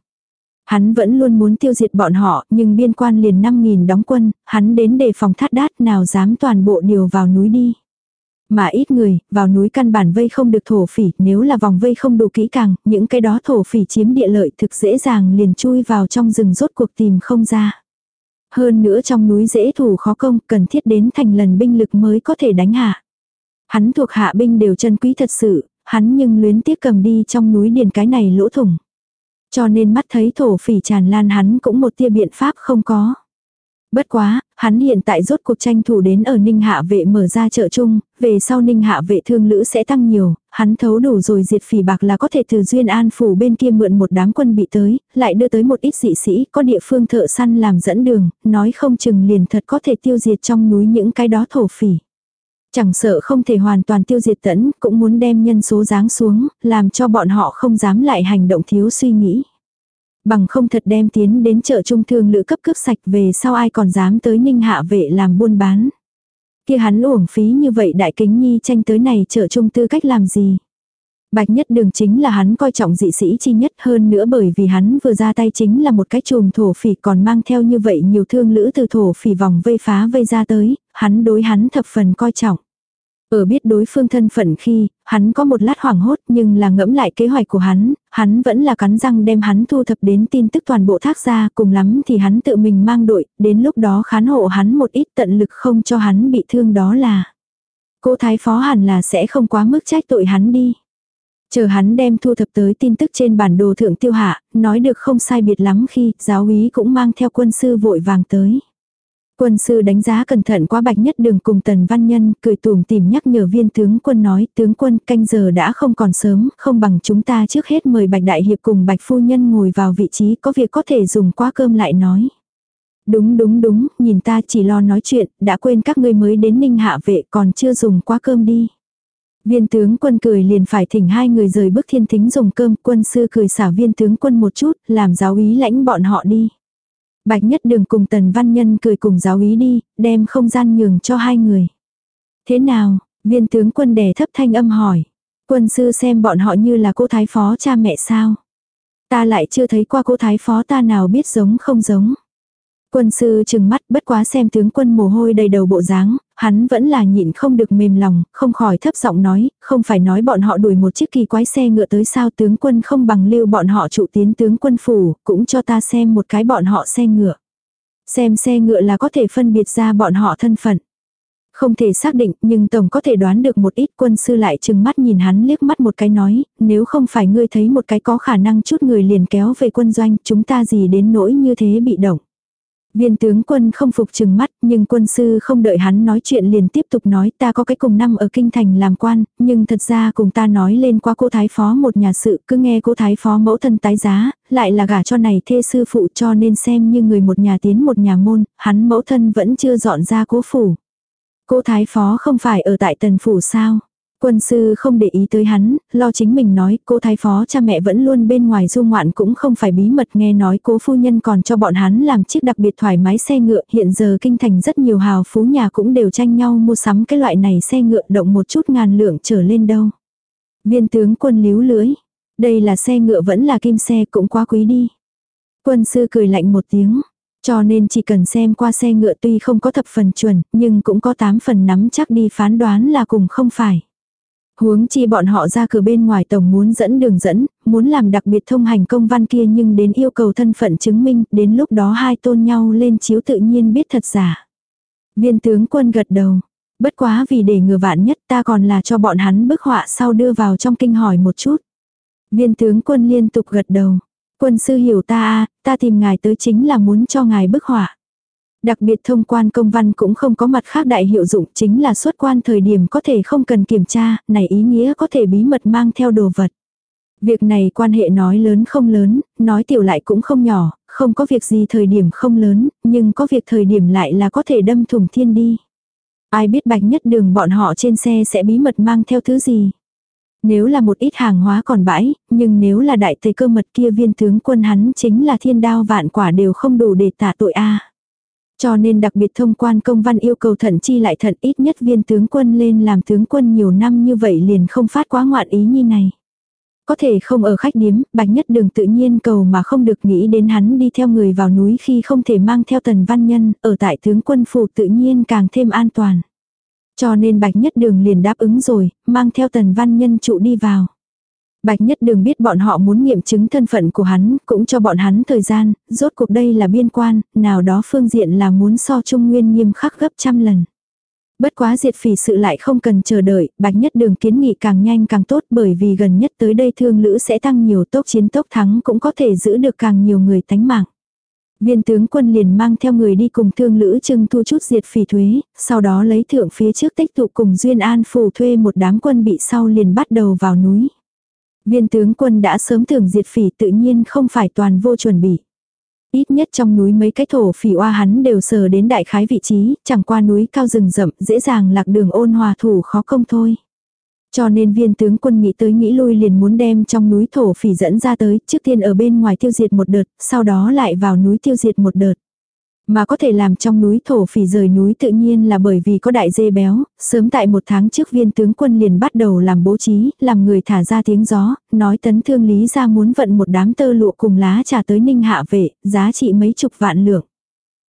Hắn vẫn luôn muốn tiêu diệt bọn họ, nhưng biên quan liền 5.000 đóng quân, hắn đến đề phòng thắt đát nào dám toàn bộ điều vào núi đi. Mà ít người, vào núi căn bản vây không được thổ phỉ, nếu là vòng vây không đủ kỹ càng, những cái đó thổ phỉ chiếm địa lợi thực dễ dàng liền chui vào trong rừng rốt cuộc tìm không ra. Hơn nữa trong núi dễ thủ khó công, cần thiết đến thành lần binh lực mới có thể đánh hạ. Hắn thuộc hạ binh đều chân quý thật sự, hắn nhưng luyến tiếc cầm đi trong núi điền cái này lỗ thủng. Cho nên mắt thấy thổ phỉ tràn lan hắn cũng một tia biện pháp không có. Bất quá, hắn hiện tại rốt cuộc tranh thủ đến ở Ninh Hạ vệ mở ra chợ chung, về sau Ninh Hạ vệ thương lữ sẽ tăng nhiều, hắn thấu đủ rồi diệt phỉ bạc là có thể từ Duyên An phủ bên kia mượn một đám quân bị tới, lại đưa tới một ít dị sĩ, có địa phương thợ săn làm dẫn đường, nói không chừng liền thật có thể tiêu diệt trong núi những cái đó thổ phỉ. Chẳng sợ không thể hoàn toàn tiêu diệt tẫn, cũng muốn đem nhân số giáng xuống, làm cho bọn họ không dám lại hành động thiếu suy nghĩ. Bằng không thật đem tiến đến chợ trung thương lữ cấp cướp sạch về sau ai còn dám tới ninh hạ vệ làm buôn bán. kia hắn uổng phí như vậy đại kính nhi tranh tới này chợ trung tư cách làm gì. Bạch nhất đường chính là hắn coi trọng dị sĩ chi nhất hơn nữa bởi vì hắn vừa ra tay chính là một cái chùm thổ phỉ còn mang theo như vậy nhiều thương lữ từ thổ phỉ vòng vây phá vây ra tới, hắn đối hắn thập phần coi trọng. Ở biết đối phương thân phận khi, hắn có một lát hoảng hốt nhưng là ngẫm lại kế hoạch của hắn, hắn vẫn là cắn răng đem hắn thu thập đến tin tức toàn bộ thác ra cùng lắm thì hắn tự mình mang đội, đến lúc đó khán hộ hắn một ít tận lực không cho hắn bị thương đó là. Cô thái phó hẳn là sẽ không quá mức trách tội hắn đi. Chờ hắn đem thu thập tới tin tức trên bản đồ thượng tiêu hạ, nói được không sai biệt lắm khi giáo úy cũng mang theo quân sư vội vàng tới. Quân sư đánh giá cẩn thận quá bạch nhất đường cùng tần văn nhân, cười tùm tìm nhắc nhở viên tướng quân nói, tướng quân canh giờ đã không còn sớm, không bằng chúng ta trước hết mời bạch đại hiệp cùng bạch phu nhân ngồi vào vị trí có việc có thể dùng qua cơm lại nói. Đúng đúng đúng, nhìn ta chỉ lo nói chuyện, đã quên các ngươi mới đến ninh hạ vệ còn chưa dùng qua cơm đi. Viên tướng quân cười liền phải thỉnh hai người rời bước thiên thính dùng cơm, quân sư cười xả viên tướng quân một chút, làm giáo ý lãnh bọn họ đi. Bạch nhất đường cùng tần văn nhân cười cùng giáo ý đi, đem không gian nhường cho hai người. Thế nào, viên tướng quân đè thấp thanh âm hỏi. Quân sư xem bọn họ như là cô thái phó cha mẹ sao. Ta lại chưa thấy qua cô thái phó ta nào biết giống không giống. Quân sư chừng mắt bất quá xem tướng quân mồ hôi đầy đầu bộ dáng, hắn vẫn là nhịn không được mềm lòng, không khỏi thấp giọng nói, không phải nói bọn họ đuổi một chiếc kỳ quái xe ngựa tới sao tướng quân không bằng lưu bọn họ trụ tiến tướng quân phủ, cũng cho ta xem một cái bọn họ xe ngựa. Xem xe ngựa là có thể phân biệt ra bọn họ thân phận. Không thể xác định nhưng tổng có thể đoán được một ít quân sư lại chừng mắt nhìn hắn liếc mắt một cái nói, nếu không phải ngươi thấy một cái có khả năng chút người liền kéo về quân doanh, chúng ta gì đến nỗi như thế bị động. Viên tướng quân không phục chừng mắt, nhưng quân sư không đợi hắn nói chuyện liền tiếp tục nói ta có cái cùng năm ở kinh thành làm quan, nhưng thật ra cùng ta nói lên qua cô thái phó một nhà sự, cứ nghe cô thái phó mẫu thân tái giá, lại là gả cho này thê sư phụ cho nên xem như người một nhà tiến một nhà môn, hắn mẫu thân vẫn chưa dọn ra cố phủ. Cô thái phó không phải ở tại tần phủ sao? Quân sư không để ý tới hắn, lo chính mình nói cô thái phó cha mẹ vẫn luôn bên ngoài du ngoạn cũng không phải bí mật nghe nói cố phu nhân còn cho bọn hắn làm chiếc đặc biệt thoải mái xe ngựa. Hiện giờ kinh thành rất nhiều hào phú nhà cũng đều tranh nhau mua sắm cái loại này xe ngựa động một chút ngàn lượng trở lên đâu. Viên tướng quân líu lưới. Đây là xe ngựa vẫn là kim xe cũng quá quý đi. Quân sư cười lạnh một tiếng. Cho nên chỉ cần xem qua xe ngựa tuy không có thập phần chuẩn, nhưng cũng có tám phần nắm chắc đi phán đoán là cùng không phải. Huống chi bọn họ ra cửa bên ngoài tổng muốn dẫn đường dẫn, muốn làm đặc biệt thông hành công văn kia nhưng đến yêu cầu thân phận chứng minh, đến lúc đó hai tôn nhau lên chiếu tự nhiên biết thật giả. Viên tướng quân gật đầu. Bất quá vì để ngừa vạn nhất ta còn là cho bọn hắn bức họa sau đưa vào trong kinh hỏi một chút. Viên tướng quân liên tục gật đầu. Quân sư hiểu ta ta tìm ngài tới chính là muốn cho ngài bức họa. Đặc biệt thông quan công văn cũng không có mặt khác đại hiệu dụng chính là xuất quan thời điểm có thể không cần kiểm tra, này ý nghĩa có thể bí mật mang theo đồ vật. Việc này quan hệ nói lớn không lớn, nói tiểu lại cũng không nhỏ, không có việc gì thời điểm không lớn, nhưng có việc thời điểm lại là có thể đâm thủng thiên đi. Ai biết bạch nhất đường bọn họ trên xe sẽ bí mật mang theo thứ gì. Nếu là một ít hàng hóa còn bãi, nhưng nếu là đại tề cơ mật kia viên tướng quân hắn chính là thiên đao vạn quả đều không đủ để tả tội a cho nên đặc biệt thông quan công văn yêu cầu thận chi lại thận ít nhất viên tướng quân lên làm tướng quân nhiều năm như vậy liền không phát quá ngoạn ý như này. Có thể không ở khách điếm, bạch nhất đường tự nhiên cầu mà không được nghĩ đến hắn đi theo người vào núi khi không thể mang theo tần văn nhân, ở tại tướng quân phủ tự nhiên càng thêm an toàn. Cho nên bạch nhất đường liền đáp ứng rồi, mang theo tần văn nhân trụ đi vào. Bạch Nhất Đường biết bọn họ muốn nghiệm chứng thân phận của hắn, cũng cho bọn hắn thời gian, rốt cuộc đây là biên quan, nào đó phương diện là muốn so Trung Nguyên nghiêm khắc gấp trăm lần. Bất quá diệt phỉ sự lại không cần chờ đợi, Bạch Nhất Đường kiến nghị càng nhanh càng tốt bởi vì gần nhất tới đây thương lữ sẽ tăng nhiều tốc chiến tốc thắng cũng có thể giữ được càng nhiều người tánh mạng. Viên tướng quân liền mang theo người đi cùng thương lữ trưng thu chút diệt phỉ thuế, sau đó lấy thượng phía trước tích tụ cùng Duyên An phủ thuê một đám quân bị sau liền bắt đầu vào núi. Viên tướng quân đã sớm tưởng diệt phỉ tự nhiên không phải toàn vô chuẩn bị. Ít nhất trong núi mấy cái thổ phỉ oa hắn đều sờ đến đại khái vị trí, chẳng qua núi cao rừng rậm, dễ dàng lạc đường ôn hòa thủ khó công thôi. Cho nên viên tướng quân nghĩ tới nghĩ lui liền muốn đem trong núi thổ phỉ dẫn ra tới, trước tiên ở bên ngoài tiêu diệt một đợt, sau đó lại vào núi tiêu diệt một đợt. Mà có thể làm trong núi thổ phỉ rời núi tự nhiên là bởi vì có đại dê béo, sớm tại một tháng trước viên tướng quân liền bắt đầu làm bố trí, làm người thả ra tiếng gió, nói tấn thương lý ra muốn vận một đám tơ lụa cùng lá trà tới ninh hạ vệ, giá trị mấy chục vạn lượng.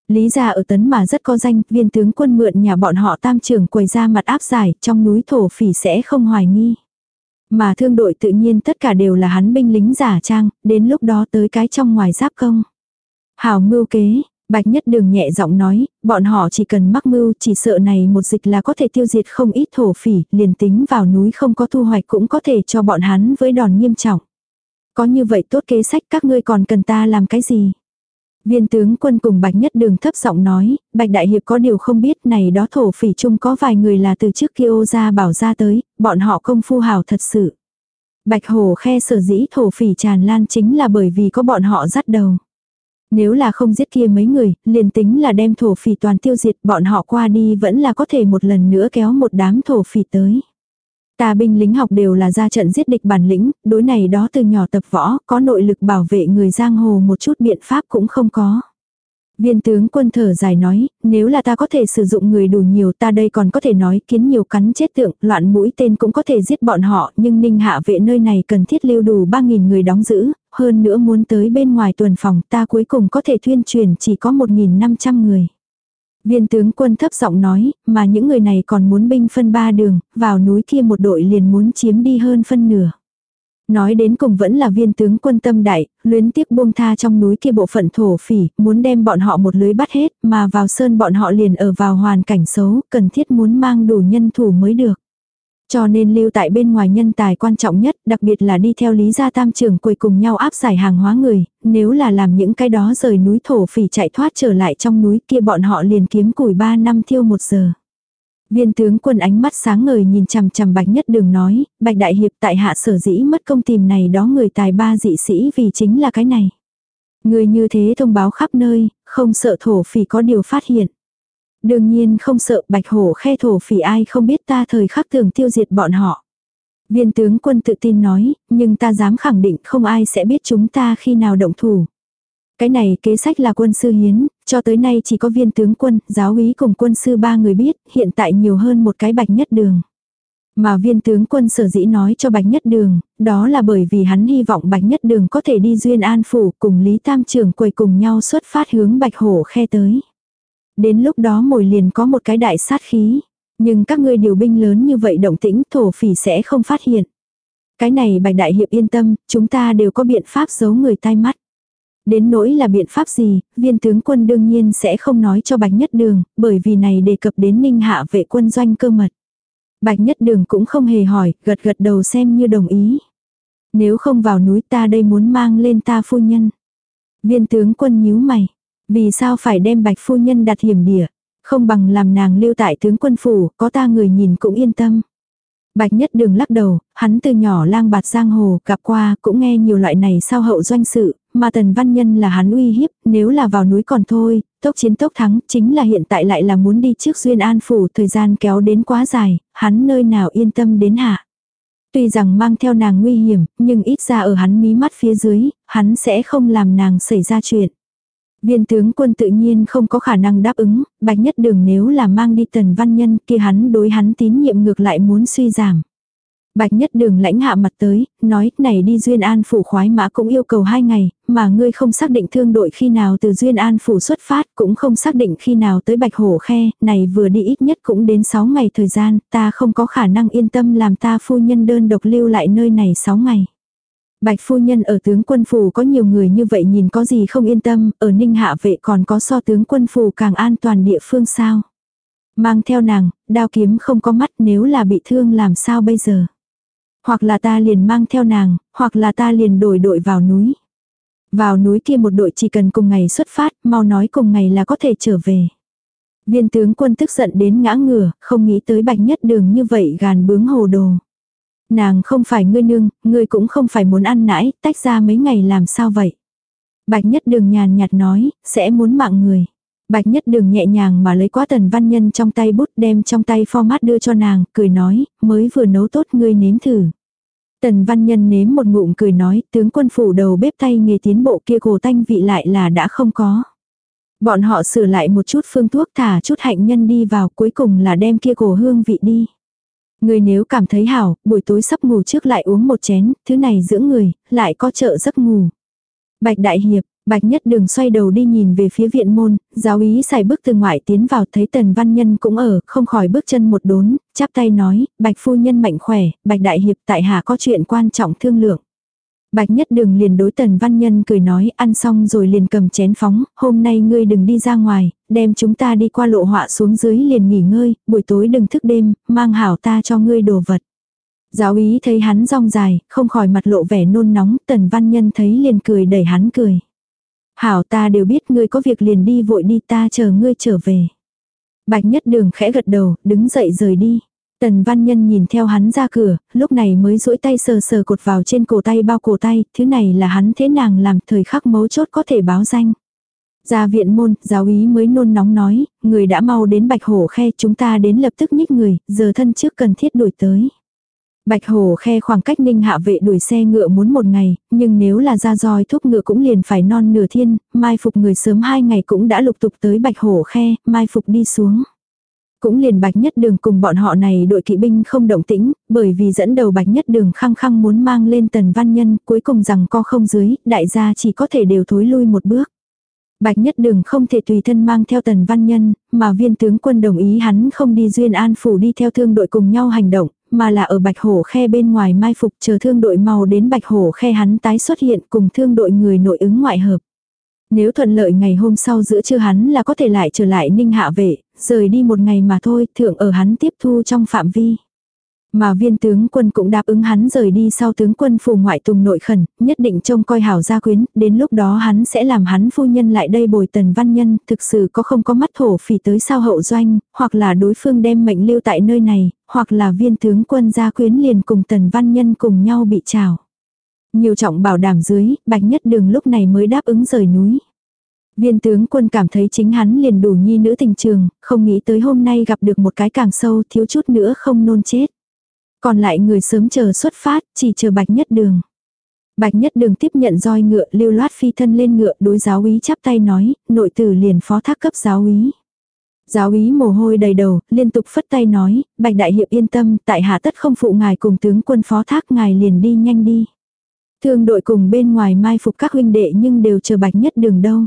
Lý gia ở tấn mà rất có danh, viên tướng quân mượn nhà bọn họ tam trưởng quầy ra mặt áp giải, trong núi thổ phỉ sẽ không hoài nghi. Mà thương đội tự nhiên tất cả đều là hắn binh lính giả trang, đến lúc đó tới cái trong ngoài giáp công. Hảo mưu kế, Bạch Nhất Đường nhẹ giọng nói, bọn họ chỉ cần mắc mưu, chỉ sợ này một dịch là có thể tiêu diệt không ít thổ phỉ, liền tính vào núi không có thu hoạch cũng có thể cho bọn hắn với đòn nghiêm trọng. Có như vậy tốt kế sách các ngươi còn cần ta làm cái gì? Viên tướng quân cùng Bạch Nhất Đường thấp giọng nói, Bạch Đại Hiệp có điều không biết này đó thổ phỉ chung có vài người là từ trước kia ô ra bảo ra tới, bọn họ công phu hào thật sự. Bạch Hồ khe sở dĩ thổ phỉ tràn lan chính là bởi vì có bọn họ dắt đầu. Nếu là không giết kia mấy người, liền tính là đem thổ phỉ toàn tiêu diệt bọn họ qua đi vẫn là có thể một lần nữa kéo một đám thổ phỉ tới. Ta binh lính học đều là ra trận giết địch bản lĩnh, đối này đó từ nhỏ tập võ, có nội lực bảo vệ người giang hồ một chút biện pháp cũng không có. Viên tướng quân thở dài nói, nếu là ta có thể sử dụng người đủ nhiều ta đây còn có thể nói kiến nhiều cắn chết tượng, loạn mũi tên cũng có thể giết bọn họ, nhưng ninh hạ vệ nơi này cần thiết lưu đủ 3.000 người đóng giữ, hơn nữa muốn tới bên ngoài tuần phòng ta cuối cùng có thể thuyên truyền chỉ có 1.500 người. Viên tướng quân thấp giọng nói, mà những người này còn muốn binh phân ba đường, vào núi kia một đội liền muốn chiếm đi hơn phân nửa. Nói đến cùng vẫn là viên tướng quân tâm đại, luyến tiếc buông tha trong núi kia bộ phận thổ phỉ, muốn đem bọn họ một lưới bắt hết, mà vào sơn bọn họ liền ở vào hoàn cảnh xấu, cần thiết muốn mang đủ nhân thủ mới được. Cho nên lưu tại bên ngoài nhân tài quan trọng nhất, đặc biệt là đi theo lý gia tam trưởng quầy cùng nhau áp giải hàng hóa người, nếu là làm những cái đó rời núi thổ phỉ chạy thoát trở lại trong núi kia bọn họ liền kiếm củi 3 năm thiêu một giờ. Viên tướng quân ánh mắt sáng ngời nhìn chằm chằm bạch nhất đường nói, bạch đại hiệp tại hạ sở dĩ mất công tìm này đó người tài ba dị sĩ vì chính là cái này. Người như thế thông báo khắp nơi, không sợ thổ phỉ có điều phát hiện. Đương nhiên không sợ bạch hổ khe thổ phỉ ai không biết ta thời khắc thường tiêu diệt bọn họ. Viên tướng quân tự tin nói, nhưng ta dám khẳng định không ai sẽ biết chúng ta khi nào động thủ. Cái này kế sách là quân sư hiến, cho tới nay chỉ có viên tướng quân, giáo úy cùng quân sư ba người biết, hiện tại nhiều hơn một cái bạch nhất đường. Mà viên tướng quân sở dĩ nói cho bạch nhất đường, đó là bởi vì hắn hy vọng bạch nhất đường có thể đi duyên an phủ cùng Lý Tam trưởng quầy cùng nhau xuất phát hướng bạch hổ khe tới. Đến lúc đó mồi liền có một cái đại sát khí. Nhưng các ngươi điều binh lớn như vậy động tĩnh thổ phỉ sẽ không phát hiện. Cái này bạch đại hiệp yên tâm, chúng ta đều có biện pháp giấu người tai mắt. Đến nỗi là biện pháp gì, viên tướng quân đương nhiên sẽ không nói cho Bạch Nhất Đường, bởi vì này đề cập đến ninh hạ vệ quân doanh cơ mật. Bạch Nhất Đường cũng không hề hỏi, gật gật đầu xem như đồng ý. Nếu không vào núi ta đây muốn mang lên ta phu nhân. Viên tướng quân nhíu mày. Vì sao phải đem bạch phu nhân đặt hiểm địa? Không bằng làm nàng lưu tại tướng quân phủ, có ta người nhìn cũng yên tâm. Bạch nhất đường lắc đầu, hắn từ nhỏ lang bạt giang hồ, gặp qua, cũng nghe nhiều loại này sau hậu doanh sự, mà tần văn nhân là hắn uy hiếp, nếu là vào núi còn thôi, tốc chiến tốc thắng, chính là hiện tại lại là muốn đi trước duyên an phủ, thời gian kéo đến quá dài, hắn nơi nào yên tâm đến hạ. Tuy rằng mang theo nàng nguy hiểm, nhưng ít ra ở hắn mí mắt phía dưới, hắn sẽ không làm nàng xảy ra chuyện. Viên tướng quân tự nhiên không có khả năng đáp ứng, bạch nhất đường nếu là mang đi tần văn nhân kia hắn đối hắn tín nhiệm ngược lại muốn suy giảm. Bạch nhất đường lãnh hạ mặt tới, nói này đi Duyên An phủ khoái mã cũng yêu cầu hai ngày, mà ngươi không xác định thương đội khi nào từ Duyên An phủ xuất phát, cũng không xác định khi nào tới Bạch Hổ Khe, này vừa đi ít nhất cũng đến 6 ngày thời gian, ta không có khả năng yên tâm làm ta phu nhân đơn độc lưu lại nơi này 6 ngày. Bạch phu nhân ở tướng quân phủ có nhiều người như vậy nhìn có gì không yên tâm, ở ninh hạ vệ còn có so tướng quân phủ càng an toàn địa phương sao. Mang theo nàng, đao kiếm không có mắt nếu là bị thương làm sao bây giờ. Hoặc là ta liền mang theo nàng, hoặc là ta liền đổi đội vào núi. Vào núi kia một đội chỉ cần cùng ngày xuất phát, mau nói cùng ngày là có thể trở về. Viên tướng quân tức giận đến ngã ngửa, không nghĩ tới bạch nhất đường như vậy gàn bướng hồ đồ. Nàng không phải ngươi nương, ngươi cũng không phải muốn ăn nãi, tách ra mấy ngày làm sao vậy. Bạch nhất đường nhàn nhạt nói, sẽ muốn mạng người. Bạch nhất đường nhẹ nhàng mà lấy quá tần văn nhân trong tay bút đem trong tay format đưa cho nàng, cười nói, mới vừa nấu tốt ngươi nếm thử. Tần văn nhân nếm một ngụm cười nói, tướng quân phủ đầu bếp tay nghề tiến bộ kia cổ tanh vị lại là đã không có. Bọn họ sửa lại một chút phương thuốc thả chút hạnh nhân đi vào cuối cùng là đem kia cổ hương vị đi. Người nếu cảm thấy hảo, buổi tối sắp ngủ trước lại uống một chén, thứ này dưỡng người, lại có trợ giấc ngủ. Bạch Đại Hiệp, Bạch Nhất Đường xoay đầu đi nhìn về phía viện môn, giáo ý xài bước từ ngoại tiến vào thấy Tần Văn Nhân cũng ở, không khỏi bước chân một đốn, chắp tay nói, Bạch Phu Nhân mạnh khỏe, Bạch Đại Hiệp tại hạ có chuyện quan trọng thương lượng. Bạch Nhất Đường liền đối Tần Văn Nhân cười nói, ăn xong rồi liền cầm chén phóng, hôm nay ngươi đừng đi ra ngoài, đem chúng ta đi qua lộ họa xuống dưới liền nghỉ ngơi, buổi tối đừng thức đêm, mang hảo ta cho ngươi đồ vật. Giáo ý thấy hắn rong dài, không khỏi mặt lộ vẻ nôn nóng, Tần Văn Nhân thấy liền cười đẩy hắn cười. Hảo ta đều biết ngươi có việc liền đi vội đi ta chờ ngươi trở về. Bạch Nhất Đường khẽ gật đầu, đứng dậy rời đi. Tần Văn Nhân nhìn theo hắn ra cửa, lúc này mới duỗi tay sờ sờ cột vào trên cổ tay bao cổ tay, thứ này là hắn thế nàng làm thời khắc mấu chốt có thể báo danh. Ra viện môn, giáo ý mới nôn nóng nói, người đã mau đến bạch hổ khe chúng ta đến lập tức nhích người, giờ thân trước cần thiết đuổi tới. Bạch Hổ khe khoảng cách ninh hạ vệ đuổi xe ngựa muốn một ngày, nhưng nếu là ra roi thúc ngựa cũng liền phải non nửa thiên, mai phục người sớm hai ngày cũng đã lục tục tới Bạch Hổ khe, mai phục đi xuống. Cũng liền Bạch Nhất Đường cùng bọn họ này đội kỵ binh không động tĩnh, bởi vì dẫn đầu Bạch Nhất Đường khăng khăng muốn mang lên tần văn nhân, cuối cùng rằng co không dưới, đại gia chỉ có thể đều thối lui một bước. Bạch Nhất Đường không thể tùy thân mang theo tần văn nhân, mà viên tướng quân đồng ý hắn không đi duyên an phủ đi theo thương đội cùng nhau hành động, mà là ở Bạch Hổ khe bên ngoài mai phục chờ thương đội màu đến Bạch Hổ khe hắn tái xuất hiện cùng thương đội người nội ứng ngoại hợp. Nếu thuận lợi ngày hôm sau giữa trưa hắn là có thể lại trở lại ninh hạ vệ, rời đi một ngày mà thôi, thượng ở hắn tiếp thu trong phạm vi. Mà viên tướng quân cũng đáp ứng hắn rời đi sau tướng quân phù ngoại tùng nội khẩn, nhất định trông coi hảo gia quyến, đến lúc đó hắn sẽ làm hắn phu nhân lại đây bồi tần văn nhân, thực sự có không có mắt thổ phỉ tới sao hậu doanh, hoặc là đối phương đem mệnh lưu tại nơi này, hoặc là viên tướng quân gia quyến liền cùng tần văn nhân cùng nhau bị trào. Nhiều trọng bảo đảm dưới, bạch nhất đường lúc này mới đáp ứng rời núi. Viên tướng quân cảm thấy chính hắn liền đủ nhi nữ tình trường, không nghĩ tới hôm nay gặp được một cái càng sâu thiếu chút nữa không nôn chết. Còn lại người sớm chờ xuất phát, chỉ chờ bạch nhất đường. Bạch nhất đường tiếp nhận roi ngựa lưu loát phi thân lên ngựa đối giáo úy chắp tay nói, nội tử liền phó thác cấp giáo úy. Giáo úy mồ hôi đầy đầu, liên tục phất tay nói, bạch đại hiệp yên tâm, tại hạ tất không phụ ngài cùng tướng quân phó thác ngài liền đi nhanh đi. Thương đội cùng bên ngoài mai phục các huynh đệ nhưng đều chờ bạch nhất đường đâu.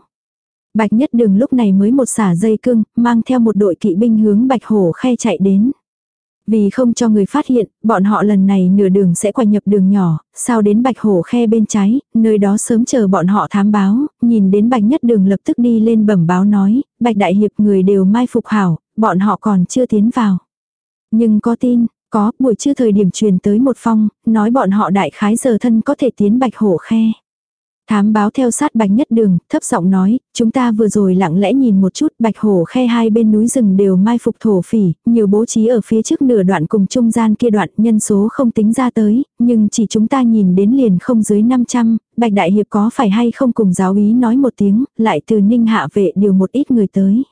Bạch nhất đường lúc này mới một xả dây cưng, mang theo một đội kỵ binh hướng bạch hổ khe chạy đến. Vì không cho người phát hiện, bọn họ lần này nửa đường sẽ quay nhập đường nhỏ, sau đến bạch hổ khe bên trái, nơi đó sớm chờ bọn họ thám báo, nhìn đến bạch nhất đường lập tức đi lên bẩm báo nói, bạch đại hiệp người đều mai phục hảo, bọn họ còn chưa tiến vào. Nhưng có tin, có, buổi trưa thời điểm truyền tới một phong, nói bọn họ đại khái giờ thân có thể tiến bạch hổ khe. Thám báo theo sát bạch nhất đường, thấp giọng nói, chúng ta vừa rồi lặng lẽ nhìn một chút bạch hổ khe hai bên núi rừng đều mai phục thổ phỉ, nhiều bố trí ở phía trước nửa đoạn cùng trung gian kia đoạn nhân số không tính ra tới, nhưng chỉ chúng ta nhìn đến liền không dưới 500, bạch đại hiệp có phải hay không cùng giáo ý nói một tiếng, lại từ ninh hạ vệ điều một ít người tới.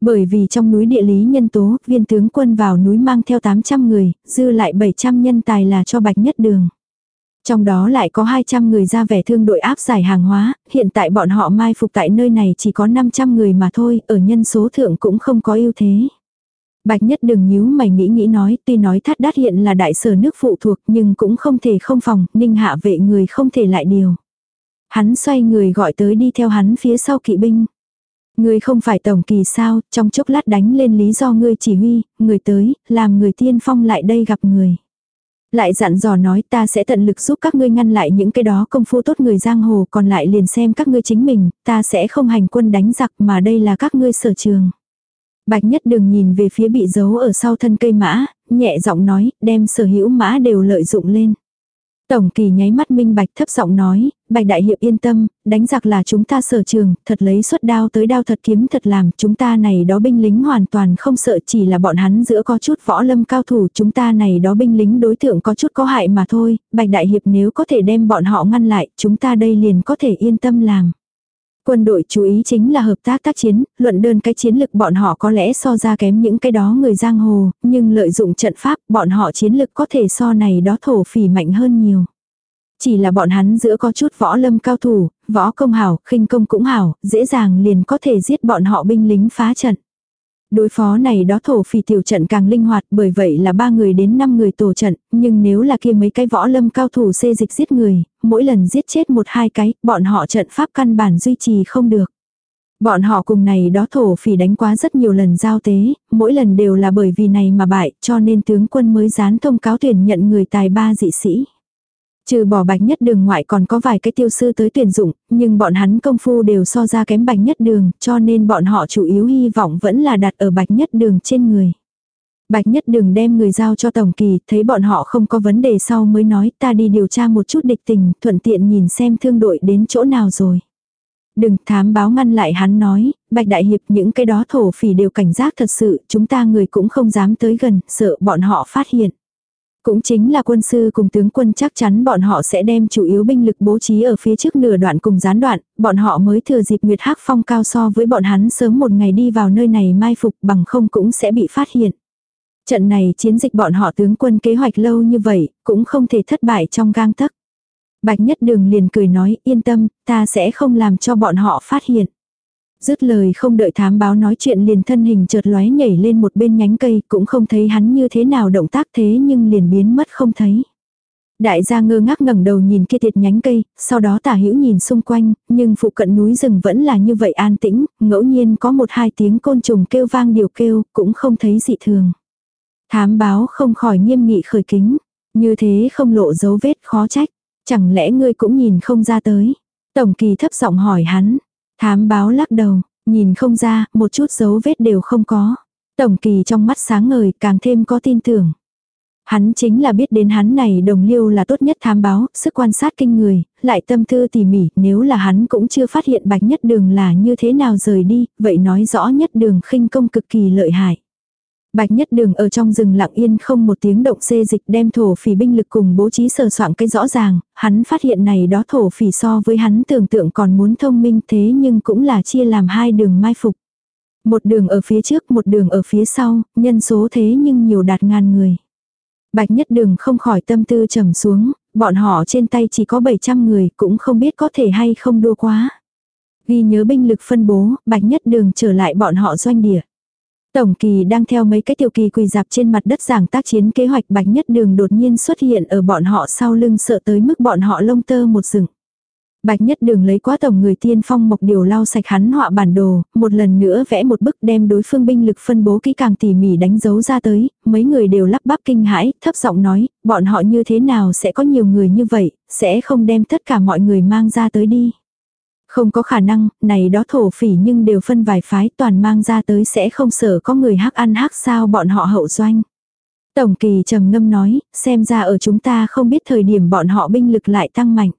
Bởi vì trong núi địa lý nhân tố, viên tướng quân vào núi mang theo 800 người, dư lại 700 nhân tài là cho bạch nhất đường. Trong đó lại có 200 người ra vẻ thương đội áp giải hàng hóa, hiện tại bọn họ mai phục tại nơi này chỉ có 500 người mà thôi, ở nhân số thượng cũng không có ưu thế. Bạch nhất đừng nhíu mày nghĩ nghĩ nói, tuy nói thắt đát hiện là đại sở nước phụ thuộc nhưng cũng không thể không phòng, ninh hạ vệ người không thể lại điều. Hắn xoay người gọi tới đi theo hắn phía sau kỵ binh. Ngươi không phải tổng kỳ sao, trong chốc lát đánh lên lý do ngươi chỉ huy, người tới, làm người tiên phong lại đây gặp người. Lại dặn dò nói ta sẽ tận lực giúp các ngươi ngăn lại những cái đó công phu tốt người giang hồ còn lại liền xem các ngươi chính mình, ta sẽ không hành quân đánh giặc mà đây là các ngươi sở trường. Bạch nhất đừng nhìn về phía bị giấu ở sau thân cây mã, nhẹ giọng nói, đem sở hữu mã đều lợi dụng lên. Tổng kỳ nháy mắt minh bạch thấp giọng nói, bạch đại hiệp yên tâm, đánh giặc là chúng ta sở trường, thật lấy xuất đao tới đao thật kiếm thật làm, chúng ta này đó binh lính hoàn toàn không sợ chỉ là bọn hắn giữa có chút võ lâm cao thủ, chúng ta này đó binh lính đối tượng có chút có hại mà thôi, bạch đại hiệp nếu có thể đem bọn họ ngăn lại, chúng ta đây liền có thể yên tâm làm. Quân đội chú ý chính là hợp tác tác chiến, luận đơn cái chiến lực bọn họ có lẽ so ra kém những cái đó người giang hồ, nhưng lợi dụng trận pháp bọn họ chiến lực có thể so này đó thổ phỉ mạnh hơn nhiều. Chỉ là bọn hắn giữa có chút võ lâm cao thủ, võ công hảo, khinh công cũng hảo, dễ dàng liền có thể giết bọn họ binh lính phá trận. Đối phó này đó thổ phỉ tiểu trận càng linh hoạt bởi vậy là ba người đến năm người tổ trận, nhưng nếu là kia mấy cái võ lâm cao thủ xê dịch giết người, mỗi lần giết chết một hai cái, bọn họ trận pháp căn bản duy trì không được. Bọn họ cùng này đó thổ phỉ đánh quá rất nhiều lần giao tế, mỗi lần đều là bởi vì này mà bại, cho nên tướng quân mới dán thông cáo tuyển nhận người tài ba dị sĩ. Trừ bỏ bạch nhất đường ngoại còn có vài cái tiêu sư tới tuyển dụng, nhưng bọn hắn công phu đều so ra kém bạch nhất đường, cho nên bọn họ chủ yếu hy vọng vẫn là đặt ở bạch nhất đường trên người. Bạch nhất đường đem người giao cho tổng kỳ, thấy bọn họ không có vấn đề sau mới nói ta đi điều tra một chút địch tình, thuận tiện nhìn xem thương đội đến chỗ nào rồi. Đừng thám báo ngăn lại hắn nói, bạch đại hiệp những cái đó thổ phỉ đều cảnh giác thật sự, chúng ta người cũng không dám tới gần, sợ bọn họ phát hiện. Cũng chính là quân sư cùng tướng quân chắc chắn bọn họ sẽ đem chủ yếu binh lực bố trí ở phía trước nửa đoạn cùng gián đoạn, bọn họ mới thừa dịp Nguyệt Hắc Phong cao so với bọn hắn sớm một ngày đi vào nơi này mai phục bằng không cũng sẽ bị phát hiện. Trận này chiến dịch bọn họ tướng quân kế hoạch lâu như vậy, cũng không thể thất bại trong gang tấc. Bạch Nhất Đường liền cười nói, yên tâm, ta sẽ không làm cho bọn họ phát hiện. Dứt lời không đợi thám báo nói chuyện liền thân hình chợt lóe nhảy lên một bên nhánh cây, cũng không thấy hắn như thế nào động tác thế nhưng liền biến mất không thấy. Đại gia ngơ ngác ngẩng đầu nhìn kia tiệt nhánh cây, sau đó tả hữu nhìn xung quanh, nhưng phụ cận núi rừng vẫn là như vậy an tĩnh, ngẫu nhiên có một hai tiếng côn trùng kêu vang điều kêu, cũng không thấy dị thường. Thám báo không khỏi nghiêm nghị khởi kính, như thế không lộ dấu vết khó trách, chẳng lẽ ngươi cũng nhìn không ra tới. Tổng kỳ thấp giọng hỏi hắn, Thám báo lắc đầu, nhìn không ra, một chút dấu vết đều không có. Tổng kỳ trong mắt sáng ngời, càng thêm có tin tưởng. Hắn chính là biết đến hắn này đồng liêu là tốt nhất thám báo, sức quan sát kinh người, lại tâm tư tỉ mỉ, nếu là hắn cũng chưa phát hiện bạch nhất đường là như thế nào rời đi, vậy nói rõ nhất đường khinh công cực kỳ lợi hại. Bạch nhất đường ở trong rừng lặng yên không một tiếng động xê dịch đem thổ phỉ binh lực cùng bố trí sờ soạn cái rõ ràng, hắn phát hiện này đó thổ phỉ so với hắn tưởng tượng còn muốn thông minh thế nhưng cũng là chia làm hai đường mai phục. Một đường ở phía trước một đường ở phía sau, nhân số thế nhưng nhiều đạt ngàn người. Bạch nhất đường không khỏi tâm tư trầm xuống, bọn họ trên tay chỉ có 700 người cũng không biết có thể hay không đua quá. Ghi nhớ binh lực phân bố, bạch nhất đường trở lại bọn họ doanh địa. Tổng kỳ đang theo mấy cái tiểu kỳ quỳ dạp trên mặt đất giảng tác chiến kế hoạch bạch nhất đường đột nhiên xuất hiện ở bọn họ sau lưng sợ tới mức bọn họ lông tơ một rừng. Bạch nhất đường lấy quá tổng người tiên phong mộc điều lau sạch hắn họa bản đồ, một lần nữa vẽ một bức đem đối phương binh lực phân bố kỹ càng tỉ mỉ đánh dấu ra tới, mấy người đều lắp bắp kinh hãi, thấp giọng nói, bọn họ như thế nào sẽ có nhiều người như vậy, sẽ không đem tất cả mọi người mang ra tới đi. Không có khả năng, này đó thổ phỉ nhưng đều phân vài phái toàn mang ra tới sẽ không sợ có người hắc ăn hắc sao bọn họ hậu doanh. Tổng kỳ trầm ngâm nói, xem ra ở chúng ta không biết thời điểm bọn họ binh lực lại tăng mạnh.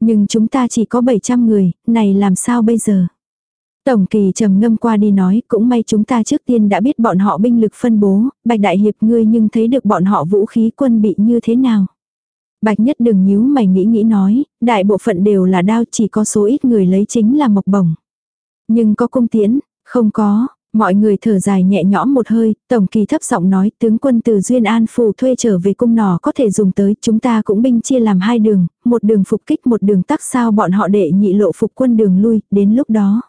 Nhưng chúng ta chỉ có 700 người, này làm sao bây giờ? Tổng kỳ trầm ngâm qua đi nói, cũng may chúng ta trước tiên đã biết bọn họ binh lực phân bố, bạch đại hiệp ngươi nhưng thấy được bọn họ vũ khí quân bị như thế nào. Bạch nhất đừng nhíu mày nghĩ nghĩ nói, đại bộ phận đều là đao chỉ có số ít người lấy chính là mộc bổng. Nhưng có cung tiễn, không có, mọi người thở dài nhẹ nhõm một hơi, tổng kỳ thấp giọng nói tướng quân từ Duyên An phù thuê trở về cung nỏ có thể dùng tới, chúng ta cũng binh chia làm hai đường, một đường phục kích một đường tắc sao bọn họ đệ nhị lộ phục quân đường lui, đến lúc đó.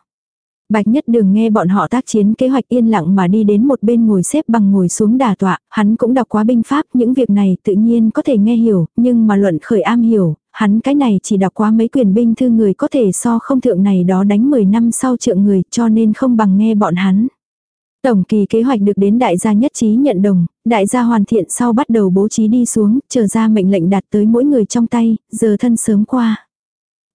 Bạch nhất đường nghe bọn họ tác chiến kế hoạch yên lặng mà đi đến một bên ngồi xếp bằng ngồi xuống đà tọa, hắn cũng đọc quá binh pháp, những việc này tự nhiên có thể nghe hiểu, nhưng mà luận khởi am hiểu, hắn cái này chỉ đọc quá mấy quyền binh thư người có thể so không thượng này đó đánh 10 năm sau trượng người cho nên không bằng nghe bọn hắn. Tổng kỳ kế hoạch được đến đại gia nhất trí nhận đồng, đại gia hoàn thiện sau bắt đầu bố trí đi xuống, chờ ra mệnh lệnh đặt tới mỗi người trong tay, giờ thân sớm qua.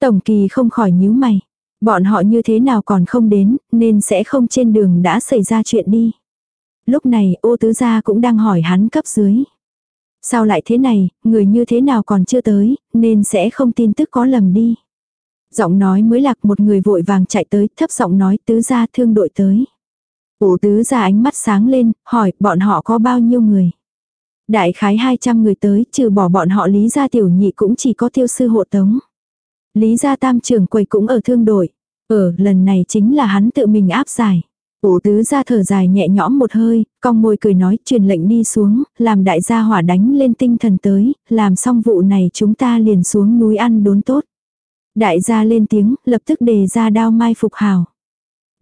Tổng kỳ không khỏi nhíu mày. Bọn họ như thế nào còn không đến, nên sẽ không trên đường đã xảy ra chuyện đi. Lúc này ô tứ gia cũng đang hỏi hắn cấp dưới. Sao lại thế này, người như thế nào còn chưa tới, nên sẽ không tin tức có lầm đi. Giọng nói mới lạc một người vội vàng chạy tới, thấp giọng nói tứ gia thương đội tới. Ủ tứ gia ánh mắt sáng lên, hỏi bọn họ có bao nhiêu người. Đại khái 200 người tới, trừ bỏ bọn họ lý gia tiểu nhị cũng chỉ có tiêu sư hộ tống. Lý gia tam trưởng quầy cũng ở thương đội. Ở lần này chính là hắn tự mình áp giải. Ủ tứ ra thở dài nhẹ nhõm một hơi, cong môi cười nói truyền lệnh đi xuống, làm đại gia hỏa đánh lên tinh thần tới, làm xong vụ này chúng ta liền xuống núi ăn đốn tốt. Đại gia lên tiếng, lập tức đề ra đao mai phục hào.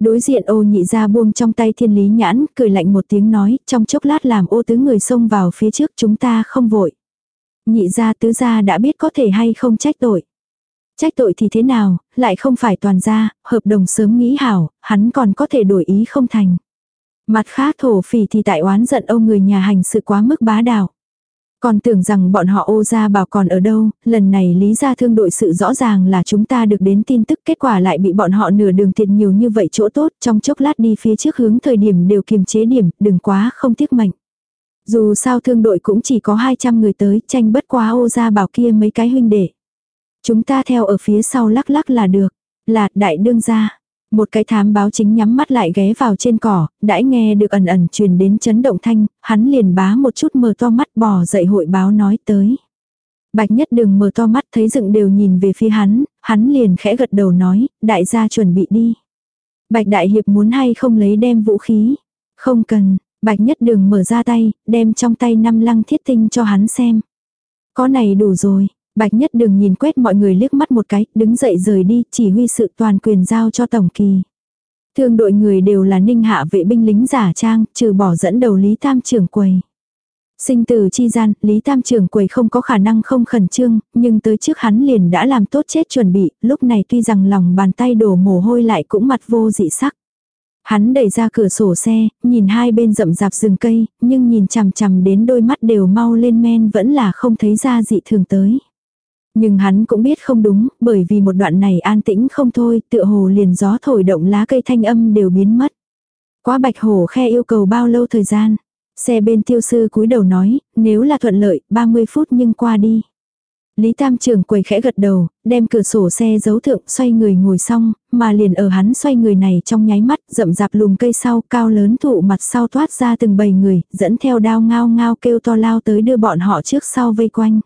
Đối diện ô nhị ra buông trong tay thiên lý nhãn, cười lạnh một tiếng nói, trong chốc lát làm ô tứ người xông vào phía trước chúng ta không vội. Nhị ra tứ ra đã biết có thể hay không trách tội. Trách tội thì thế nào, lại không phải toàn gia, hợp đồng sớm nghĩ hảo, hắn còn có thể đổi ý không thành. Mặt khác thổ phỉ thì tại oán giận ông người nhà hành sự quá mức bá đạo. Còn tưởng rằng bọn họ ô ra bảo còn ở đâu, lần này lý ra thương đội sự rõ ràng là chúng ta được đến tin tức kết quả lại bị bọn họ nửa đường thiệt nhiều như vậy chỗ tốt trong chốc lát đi phía trước hướng thời điểm đều kiềm chế điểm, đừng quá không tiếc mạnh. Dù sao thương đội cũng chỉ có 200 người tới, tranh bất quá ô ra bảo kia mấy cái huynh đệ. Chúng ta theo ở phía sau lắc lắc là được. Là đại đương gia. Một cái thám báo chính nhắm mắt lại ghé vào trên cỏ, đãi nghe được ẩn ẩn truyền đến chấn động thanh, hắn liền bá một chút mở to mắt bò dậy hội báo nói tới. Bạch nhất đừng mở to mắt thấy dựng đều nhìn về phía hắn, hắn liền khẽ gật đầu nói, đại gia chuẩn bị đi. Bạch đại hiệp muốn hay không lấy đem vũ khí. Không cần, bạch nhất đừng mở ra tay, đem trong tay năm lăng thiết tinh cho hắn xem. Có này đủ rồi, Bạch Nhất đừng nhìn quét mọi người liếc mắt một cái, đứng dậy rời đi, chỉ huy sự toàn quyền giao cho Tổng Kỳ. Thương đội người đều là ninh hạ vệ binh lính giả trang, trừ bỏ dẫn đầu Lý Tam trưởng quầy. Sinh tử chi gian, Lý Tam trưởng quầy không có khả năng không khẩn trương, nhưng tới trước hắn liền đã làm tốt chết chuẩn bị, lúc này tuy rằng lòng bàn tay đổ mồ hôi lại cũng mặt vô dị sắc. Hắn đẩy ra cửa sổ xe, nhìn hai bên rậm rạp rừng cây, nhưng nhìn chằm chằm đến đôi mắt đều mau lên men vẫn là không thấy ra dị thường tới. Nhưng hắn cũng biết không đúng, bởi vì một đoạn này an tĩnh không thôi, tựa hồ liền gió thổi động lá cây thanh âm đều biến mất. Quá bạch hồ khe yêu cầu bao lâu thời gian. Xe bên tiêu sư cúi đầu nói, nếu là thuận lợi, 30 phút nhưng qua đi. Lý Tam trưởng quầy khẽ gật đầu, đem cửa sổ xe giấu thượng xoay người ngồi xong, mà liền ở hắn xoay người này trong nháy mắt, rậm rạp lùm cây sau, cao lớn thụ mặt sau thoát ra từng bầy người, dẫn theo đao ngao ngao kêu to lao tới đưa bọn họ trước sau vây quanh.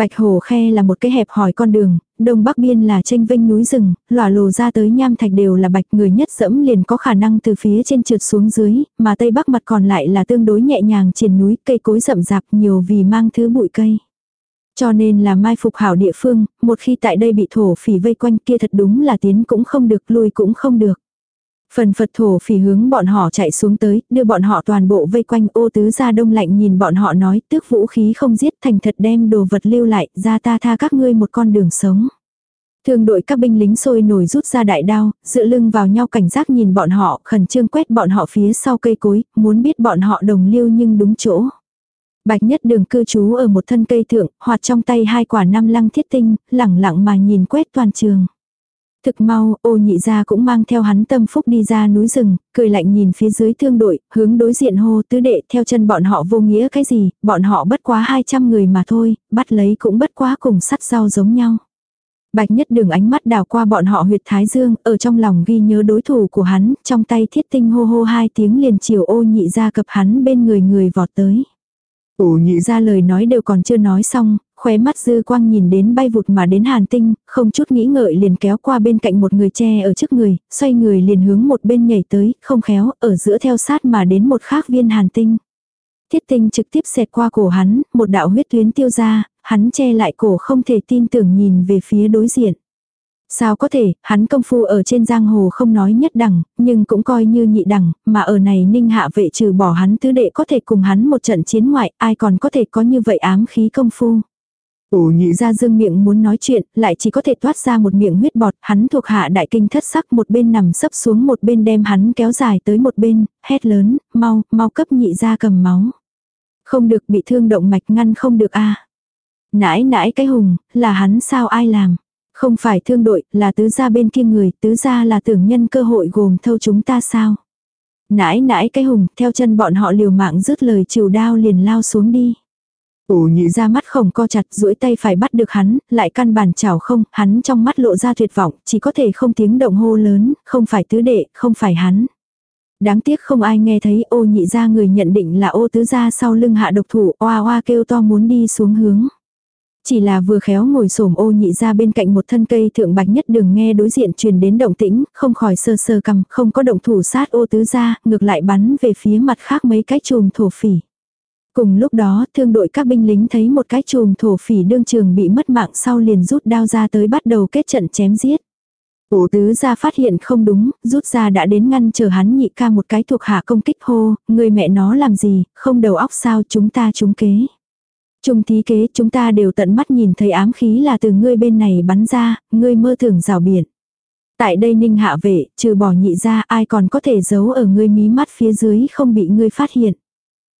Bạch Hồ Khe là một cái hẹp hỏi con đường, đông bắc biên là tranh vinh núi rừng, lỏa lồ ra tới nham thạch đều là bạch người nhất dẫm liền có khả năng từ phía trên trượt xuống dưới, mà tây bắc mặt còn lại là tương đối nhẹ nhàng trên núi cây cối rậm rạp nhiều vì mang thứ bụi cây. Cho nên là mai phục hảo địa phương, một khi tại đây bị thổ phỉ vây quanh kia thật đúng là tiến cũng không được lui cũng không được. Phần Phật thổ phỉ hướng bọn họ chạy xuống tới, đưa bọn họ toàn bộ vây quanh ô tứ ra đông lạnh nhìn bọn họ nói tước vũ khí không giết thành thật đem đồ vật lưu lại, ra ta tha các ngươi một con đường sống. Thường đội các binh lính sôi nổi rút ra đại đao, dựa lưng vào nhau cảnh giác nhìn bọn họ, khẩn trương quét bọn họ phía sau cây cối, muốn biết bọn họ đồng lưu nhưng đúng chỗ. Bạch nhất đường cư trú ở một thân cây thượng, hoạt trong tay hai quả năm lăng thiết tinh, lẳng lặng mà nhìn quét toàn trường. Thực mau, ô nhị gia cũng mang theo hắn tâm phúc đi ra núi rừng, cười lạnh nhìn phía dưới thương đội, hướng đối diện hô tứ đệ theo chân bọn họ vô nghĩa cái gì, bọn họ bất quá 200 người mà thôi, bắt lấy cũng bất quá cùng sắt rau giống nhau. Bạch nhất đường ánh mắt đào qua bọn họ huyệt thái dương, ở trong lòng ghi nhớ đối thủ của hắn, trong tay thiết tinh hô hô hai tiếng liền chiều ô nhị gia cập hắn bên người người vọt tới ủ nhị ra lời nói đều còn chưa nói xong, khóe mắt dư quang nhìn đến bay vụt mà đến hàn tinh, không chút nghĩ ngợi liền kéo qua bên cạnh một người che ở trước người, xoay người liền hướng một bên nhảy tới, không khéo, ở giữa theo sát mà đến một khác viên hàn tinh. Thiết tinh trực tiếp xẹt qua cổ hắn, một đạo huyết tuyến tiêu ra, hắn che lại cổ không thể tin tưởng nhìn về phía đối diện. Sao có thể, hắn công phu ở trên giang hồ không nói nhất đẳng, nhưng cũng coi như nhị đẳng, mà ở này ninh hạ vệ trừ bỏ hắn tứ đệ có thể cùng hắn một trận chiến ngoại, ai còn có thể có như vậy ám khí công phu. Ủ nhị ra dương miệng muốn nói chuyện, lại chỉ có thể toát ra một miệng huyết bọt, hắn thuộc hạ đại kinh thất sắc một bên nằm sấp xuống một bên đem hắn kéo dài tới một bên, hét lớn, mau, mau cấp nhị ra cầm máu. Không được bị thương động mạch ngăn không được a Nãi nãi cái hùng, là hắn sao ai làm. Không phải thương đội, là tứ gia bên kia người, tứ gia là tưởng nhân cơ hội gồm thâu chúng ta sao. Nãi nãi cái hùng, theo chân bọn họ liều mạng rứt lời chiều đao liền lao xuống đi. Ổ nhị ra mắt khổng co chặt duỗi tay phải bắt được hắn, lại căn bản chảo không, hắn trong mắt lộ ra tuyệt vọng, chỉ có thể không tiếng động hô lớn, không phải tứ đệ, không phải hắn. Đáng tiếc không ai nghe thấy ô nhị ra người nhận định là ô tứ ra sau lưng hạ độc thủ, oa oa kêu to muốn đi xuống hướng. Chỉ là vừa khéo ngồi xổm ô nhị ra bên cạnh một thân cây thượng bạch nhất đường nghe đối diện truyền đến động tĩnh, không khỏi sơ sơ cầm, không có động thủ sát ô tứ ra, ngược lại bắn về phía mặt khác mấy cái chùm thổ phỉ. Cùng lúc đó, thương đội các binh lính thấy một cái chùm thổ phỉ đương trường bị mất mạng sau liền rút đao ra tới bắt đầu kết trận chém giết. Ổ tứ ra phát hiện không đúng, rút ra đã đến ngăn chờ hắn nhị ca một cái thuộc hạ công kích hô, người mẹ nó làm gì, không đầu óc sao chúng ta trúng kế. Trung thí kế chúng ta đều tận mắt nhìn thấy ám khí là từ ngươi bên này bắn ra, ngươi mơ tưởng rào biển. Tại đây ninh hạ vệ, trừ bỏ nhị ra ai còn có thể giấu ở ngươi mí mắt phía dưới không bị ngươi phát hiện.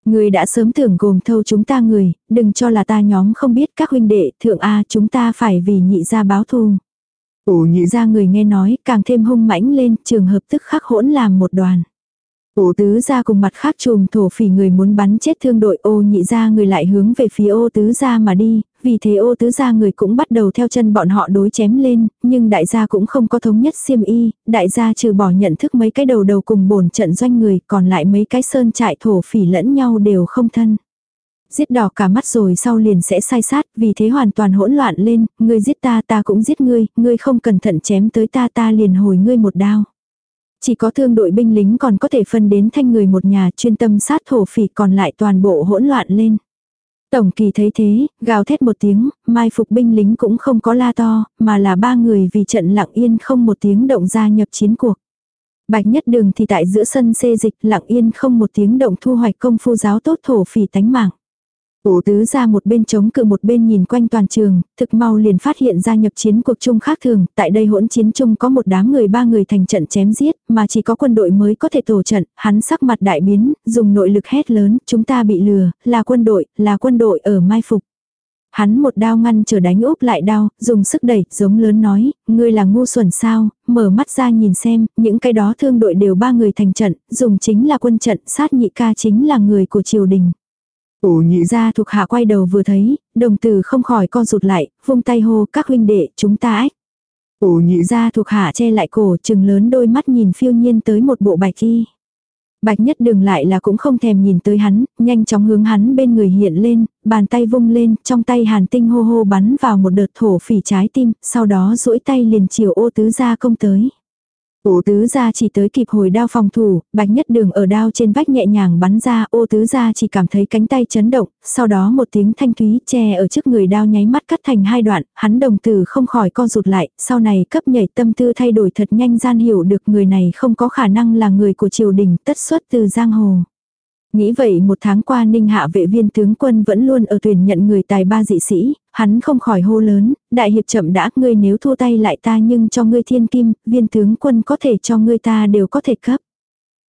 Ngươi đã sớm tưởng gồm thâu chúng ta người, đừng cho là ta nhóm không biết các huynh đệ, thượng A chúng ta phải vì nhị ra báo thù. Ủ nhị ra người nghe nói, càng thêm hung mãnh lên, trường hợp tức khắc hỗn làm một đoàn. Ô tứ ra cùng mặt khác chùm thổ phỉ người muốn bắn chết thương đội ô nhị ra người lại hướng về phía ô tứ ra mà đi, vì thế ô tứ ra người cũng bắt đầu theo chân bọn họ đối chém lên, nhưng đại gia cũng không có thống nhất xiêm y, đại gia trừ bỏ nhận thức mấy cái đầu đầu cùng bổn trận doanh người, còn lại mấy cái sơn trại thổ phỉ lẫn nhau đều không thân. Giết đỏ cả mắt rồi sau liền sẽ sai sát, vì thế hoàn toàn hỗn loạn lên, ngươi giết ta ta cũng giết ngươi, ngươi không cẩn thận chém tới ta ta liền hồi ngươi một đao. Chỉ có thương đội binh lính còn có thể phân đến thanh người một nhà chuyên tâm sát thổ phỉ còn lại toàn bộ hỗn loạn lên. Tổng kỳ thấy thế, gào thét một tiếng, mai phục binh lính cũng không có la to, mà là ba người vì trận lặng yên không một tiếng động ra nhập chiến cuộc. Bạch nhất đường thì tại giữa sân xê dịch lặng yên không một tiếng động thu hoạch công phu giáo tốt thổ phỉ tánh mạng. Ủ tứ ra một bên chống cự một bên nhìn quanh toàn trường, thực mau liền phát hiện ra nhập chiến cuộc chung khác thường, tại đây hỗn chiến chung có một đám người ba người thành trận chém giết, mà chỉ có quân đội mới có thể tổ trận, hắn sắc mặt đại biến, dùng nội lực hét lớn, chúng ta bị lừa, là quân đội, là quân đội ở mai phục. Hắn một đao ngăn chờ đánh úp lại đao, dùng sức đẩy, giống lớn nói, ngươi là ngu xuẩn sao, mở mắt ra nhìn xem, những cái đó thương đội đều ba người thành trận, dùng chính là quân trận, sát nhị ca chính là người của triều đình. Ủ nhị ra thuộc hạ quay đầu vừa thấy, đồng tử không khỏi con rụt lại, vung tay hô các huynh đệ chúng ta ách. Ủ nhị ra thuộc hạ che lại cổ trừng lớn đôi mắt nhìn phiêu nhiên tới một bộ bạch y. Bạch nhất đường lại là cũng không thèm nhìn tới hắn, nhanh chóng hướng hắn bên người hiện lên, bàn tay vung lên, trong tay hàn tinh hô hô bắn vào một đợt thổ phỉ trái tim, sau đó duỗi tay liền chiều ô tứ ra công tới. Ô tứ gia chỉ tới kịp hồi đao phòng thủ, bạch nhất đường ở đao trên vách nhẹ nhàng bắn ra, ô tứ gia chỉ cảm thấy cánh tay chấn động, sau đó một tiếng thanh thúy che ở trước người đao nháy mắt cắt thành hai đoạn, hắn đồng tử không khỏi co rụt lại, sau này cấp nhảy tâm tư thay đổi thật nhanh gian hiểu được người này không có khả năng là người của triều đình tất xuất từ giang hồ. Nghĩ vậy một tháng qua ninh hạ vệ viên tướng quân vẫn luôn ở tuyển nhận người tài ba dị sĩ, hắn không khỏi hô lớn, đại hiệp chậm đã, ngươi nếu thua tay lại ta nhưng cho ngươi thiên kim, viên tướng quân có thể cho ngươi ta đều có thể cấp.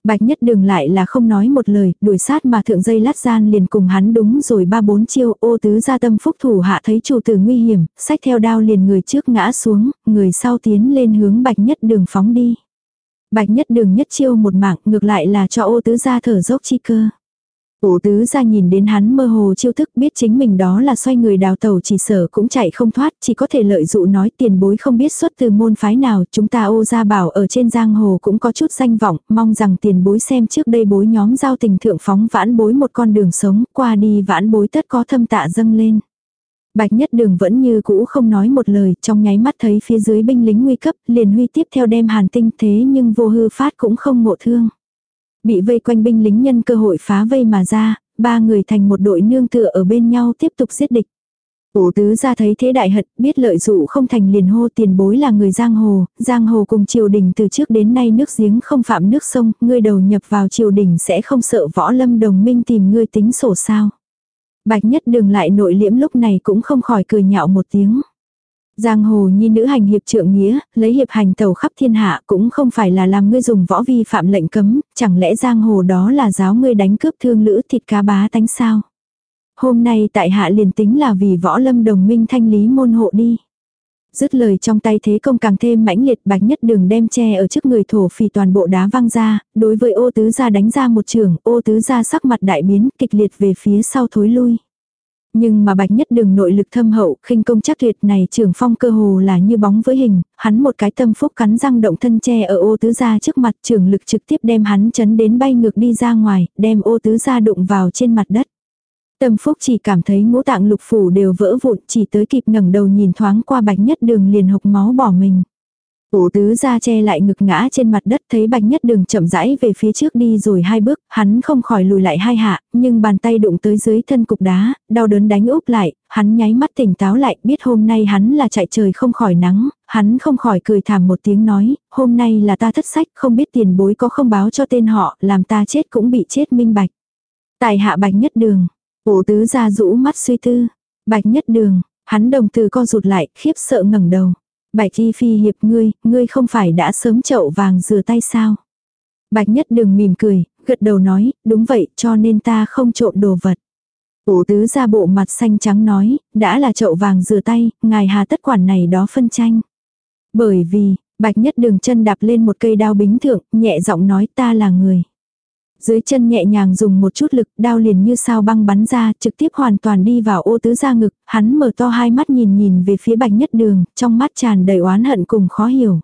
Bạch nhất đường lại là không nói một lời, đuổi sát mà thượng dây lát gian liền cùng hắn đúng rồi ba bốn chiêu ô tứ gia tâm phúc thủ hạ thấy chủ tử nguy hiểm, sách theo đao liền người trước ngã xuống, người sau tiến lên hướng bạch nhất đường phóng đi. Bạch nhất đường nhất chiêu một mạng ngược lại là cho ô tứ gia thở dốc chi cơ. Ô tứ gia nhìn đến hắn mơ hồ chiêu thức biết chính mình đó là xoay người đào tàu chỉ sở cũng chạy không thoát, chỉ có thể lợi dụ nói tiền bối không biết xuất từ môn phái nào, chúng ta ô gia bảo ở trên giang hồ cũng có chút danh vọng, mong rằng tiền bối xem trước đây bối nhóm giao tình thượng phóng vãn bối một con đường sống, qua đi vãn bối tất có thâm tạ dâng lên. Bạch nhất đường vẫn như cũ không nói một lời, trong nháy mắt thấy phía dưới binh lính nguy cấp, liền huy tiếp theo đem hàn tinh thế nhưng vô hư phát cũng không ngộ thương. Bị vây quanh binh lính nhân cơ hội phá vây mà ra, ba người thành một đội nương tựa ở bên nhau tiếp tục giết địch. Ủ tứ ra thấy thế đại hận, biết lợi dụ không thành liền hô tiền bối là người giang hồ, giang hồ cùng triều đình từ trước đến nay nước giếng không phạm nước sông, ngươi đầu nhập vào triều đình sẽ không sợ võ lâm đồng minh tìm ngươi tính sổ sao. Bạch nhất đường lại nội liễm lúc này cũng không khỏi cười nhạo một tiếng. Giang hồ nhi nữ hành hiệp trượng nghĩa, lấy hiệp hành tàu khắp thiên hạ cũng không phải là làm ngươi dùng võ vi phạm lệnh cấm, chẳng lẽ giang hồ đó là giáo ngươi đánh cướp thương lữ thịt cá bá tánh sao? Hôm nay tại hạ liền tính là vì võ lâm đồng minh thanh lý môn hộ đi. Dứt lời trong tay thế công càng thêm mãnh liệt bạch nhất đường đem che ở trước người thổ phì toàn bộ đá văng ra, đối với ô tứ gia đánh ra một trường, ô tứ gia sắc mặt đại biến kịch liệt về phía sau thối lui. Nhưng mà bạch nhất đường nội lực thâm hậu, khinh công chắc tuyệt này trưởng phong cơ hồ là như bóng với hình, hắn một cái tâm phúc cắn răng động thân che ở ô tứ gia trước mặt trưởng lực trực tiếp đem hắn chấn đến bay ngược đi ra ngoài, đem ô tứ gia đụng vào trên mặt đất. Tâm phúc chỉ cảm thấy ngũ tạng lục phủ đều vỡ vụn chỉ tới kịp ngẩng đầu nhìn thoáng qua bạch nhất đường liền hộc máu bỏ mình. Ổ tứ ra che lại ngực ngã trên mặt đất thấy bạch nhất đường chậm rãi về phía trước đi rồi hai bước, hắn không khỏi lùi lại hai hạ, nhưng bàn tay đụng tới dưới thân cục đá, đau đớn đánh úp lại, hắn nháy mắt tỉnh táo lại, biết hôm nay hắn là chạy trời không khỏi nắng, hắn không khỏi cười thảm một tiếng nói, hôm nay là ta thất sách, không biết tiền bối có không báo cho tên họ, làm ta chết cũng bị chết minh bạch. Tài hạ bạch nhất đường, ổ tứ ra rũ mắt suy tư, bạch nhất đường, hắn đồng từ co rụt lại, khiếp sợ ngẩng đầu. Bạch y phi hiệp ngươi, ngươi không phải đã sớm chậu vàng rửa tay sao? Bạch nhất đường mỉm cười, gật đầu nói, đúng vậy cho nên ta không trộm đồ vật. Ủ tứ ra bộ mặt xanh trắng nói, đã là chậu vàng rửa tay, ngài hà tất quản này đó phân tranh. Bởi vì, bạch nhất đường chân đạp lên một cây đao bính thượng, nhẹ giọng nói ta là người. Dưới chân nhẹ nhàng dùng một chút lực, đao liền như sao băng bắn ra, trực tiếp hoàn toàn đi vào ô tứ ra ngực, hắn mở to hai mắt nhìn nhìn về phía bạch nhất đường, trong mắt tràn đầy oán hận cùng khó hiểu.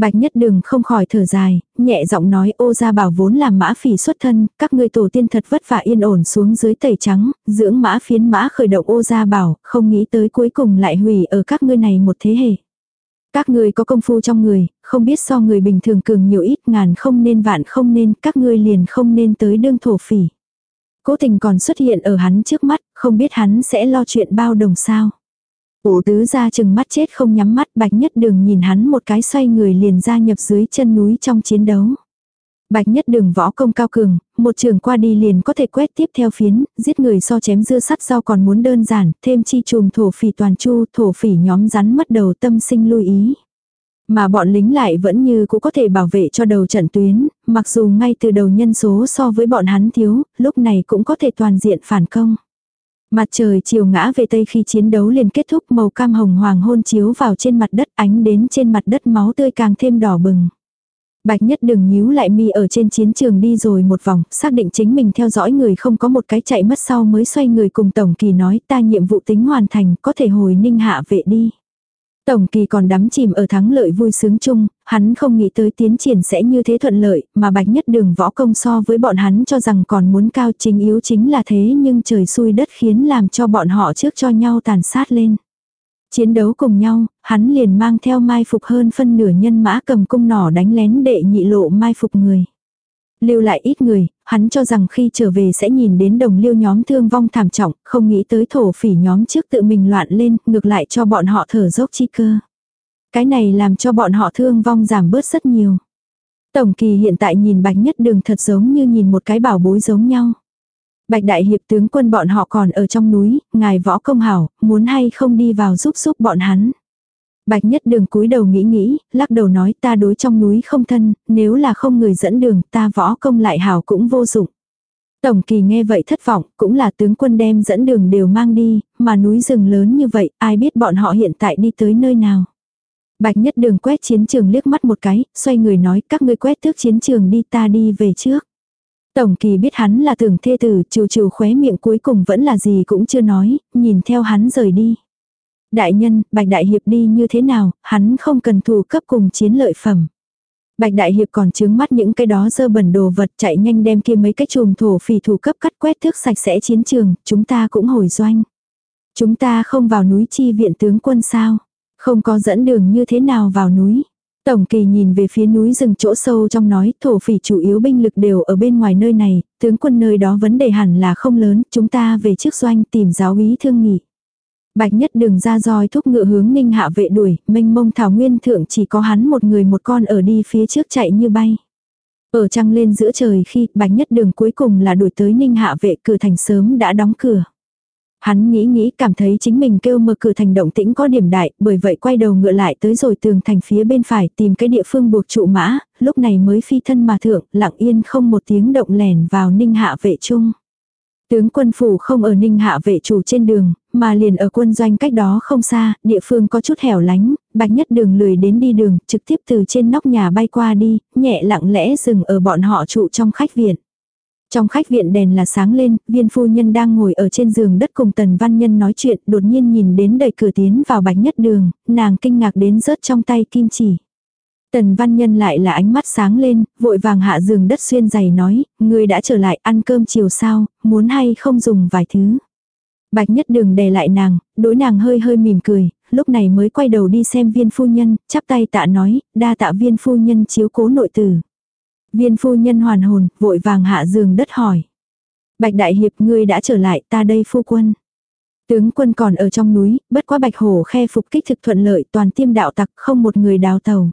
Bạch nhất đường không khỏi thở dài, nhẹ giọng nói ô gia bảo vốn là mã phỉ xuất thân, các ngươi tổ tiên thật vất vả yên ổn xuống dưới tẩy trắng, dưỡng mã phiến mã khởi động ô gia bảo, không nghĩ tới cuối cùng lại hủy ở các ngươi này một thế hệ. Các ngươi có công phu trong người, không biết so người bình thường cường nhiều ít ngàn không nên vạn không nên, các ngươi liền không nên tới đương thổ phỉ. Cố tình còn xuất hiện ở hắn trước mắt, không biết hắn sẽ lo chuyện bao đồng sao. Ủ tứ ra chừng mắt chết không nhắm mắt bạch nhất đường nhìn hắn một cái xoay người liền ra nhập dưới chân núi trong chiến đấu. Bạch nhất đường võ công cao cường, một trường qua đi liền có thể quét tiếp theo phiến, giết người so chém dưa sắt sau còn muốn đơn giản, thêm chi chùm thổ phỉ toàn chu, thổ phỉ nhóm rắn mất đầu tâm sinh lưu ý. Mà bọn lính lại vẫn như cũng có thể bảo vệ cho đầu trận tuyến, mặc dù ngay từ đầu nhân số so với bọn hắn thiếu, lúc này cũng có thể toàn diện phản công. Mặt trời chiều ngã về tây khi chiến đấu liền kết thúc màu cam hồng hoàng hôn chiếu vào trên mặt đất ánh đến trên mặt đất máu tươi càng thêm đỏ bừng. Bạch nhất đừng nhíu lại mi ở trên chiến trường đi rồi một vòng, xác định chính mình theo dõi người không có một cái chạy mất sau mới xoay người cùng Tổng Kỳ nói ta nhiệm vụ tính hoàn thành, có thể hồi ninh hạ vệ đi. Tổng Kỳ còn đắm chìm ở thắng lợi vui sướng chung, hắn không nghĩ tới tiến triển sẽ như thế thuận lợi, mà bạch nhất đường võ công so với bọn hắn cho rằng còn muốn cao chính yếu chính là thế nhưng trời xui đất khiến làm cho bọn họ trước cho nhau tàn sát lên. Chiến đấu cùng nhau, hắn liền mang theo mai phục hơn phân nửa nhân mã cầm cung nỏ đánh lén đệ nhị lộ mai phục người. Lưu lại ít người, hắn cho rằng khi trở về sẽ nhìn đến đồng liêu nhóm thương vong thảm trọng, không nghĩ tới thổ phỉ nhóm trước tự mình loạn lên, ngược lại cho bọn họ thở dốc chi cơ. Cái này làm cho bọn họ thương vong giảm bớt rất nhiều. Tổng kỳ hiện tại nhìn bạch nhất đường thật giống như nhìn một cái bảo bối giống nhau. Bạch đại hiệp tướng quân bọn họ còn ở trong núi, ngài võ công hảo, muốn hay không đi vào giúp giúp bọn hắn. Bạch nhất đường cúi đầu nghĩ nghĩ, lắc đầu nói ta đối trong núi không thân, nếu là không người dẫn đường ta võ công lại hảo cũng vô dụng. Tổng kỳ nghe vậy thất vọng, cũng là tướng quân đem dẫn đường đều mang đi, mà núi rừng lớn như vậy, ai biết bọn họ hiện tại đi tới nơi nào. Bạch nhất đường quét chiến trường liếc mắt một cái, xoay người nói các ngươi quét thước chiến trường đi ta đi về trước. Tổng kỳ biết hắn là tưởng thê tử, trừ trừ khóe miệng cuối cùng vẫn là gì cũng chưa nói, nhìn theo hắn rời đi. Đại nhân, Bạch Đại Hiệp đi như thế nào, hắn không cần thù cấp cùng chiến lợi phẩm. Bạch Đại Hiệp còn chứng mắt những cái đó dơ bẩn đồ vật chạy nhanh đem kia mấy cái chùm thổ phỉ thủ cấp cắt quét thước sạch sẽ chiến trường, chúng ta cũng hồi doanh. Chúng ta không vào núi chi viện tướng quân sao, không có dẫn đường như thế nào vào núi. Tổng kỳ nhìn về phía núi rừng chỗ sâu trong nói thổ phỉ chủ yếu binh lực đều ở bên ngoài nơi này, tướng quân nơi đó vấn đề hẳn là không lớn, chúng ta về trước doanh tìm giáo úy thương nghỉ. Bạch nhất đường ra roi thúc ngựa hướng ninh hạ vệ đuổi, mênh mông thảo nguyên thượng chỉ có hắn một người một con ở đi phía trước chạy như bay. Ở trăng lên giữa trời khi bạch nhất đường cuối cùng là đuổi tới ninh hạ vệ cửa thành sớm đã đóng cửa. Hắn nghĩ nghĩ cảm thấy chính mình kêu mở cửa thành động tĩnh có điểm đại, bởi vậy quay đầu ngựa lại tới rồi tường thành phía bên phải tìm cái địa phương buộc trụ mã, lúc này mới phi thân mà thượng, lặng yên không một tiếng động lẻn vào ninh hạ vệ trung. Tướng quân phủ không ở ninh hạ vệ chủ trên đường, mà liền ở quân doanh cách đó không xa, địa phương có chút hẻo lánh, bạch nhất đường lười đến đi đường, trực tiếp từ trên nóc nhà bay qua đi, nhẹ lặng lẽ dừng ở bọn họ trụ trong khách viện. Trong khách viện đèn là sáng lên, viên phu nhân đang ngồi ở trên giường đất cùng tần văn nhân nói chuyện, đột nhiên nhìn đến đẩy cửa tiến vào bạch nhất đường, nàng kinh ngạc đến rớt trong tay kim chỉ. Tần văn nhân lại là ánh mắt sáng lên, vội vàng hạ giường đất xuyên giày nói, người đã trở lại ăn cơm chiều sao, muốn hay không dùng vài thứ. Bạch nhất đường đè lại nàng, đối nàng hơi hơi mỉm cười, lúc này mới quay đầu đi xem viên phu nhân, chắp tay tạ nói, đa tạ viên phu nhân chiếu cố nội tử. Viên phu nhân hoàn hồn, vội vàng hạ giường đất hỏi. Bạch đại hiệp ngươi đã trở lại ta đây phu quân. Tướng quân còn ở trong núi, bất quá bạch hổ khe phục kích thực thuận lợi toàn tiêm đạo tặc không một người đào tàu.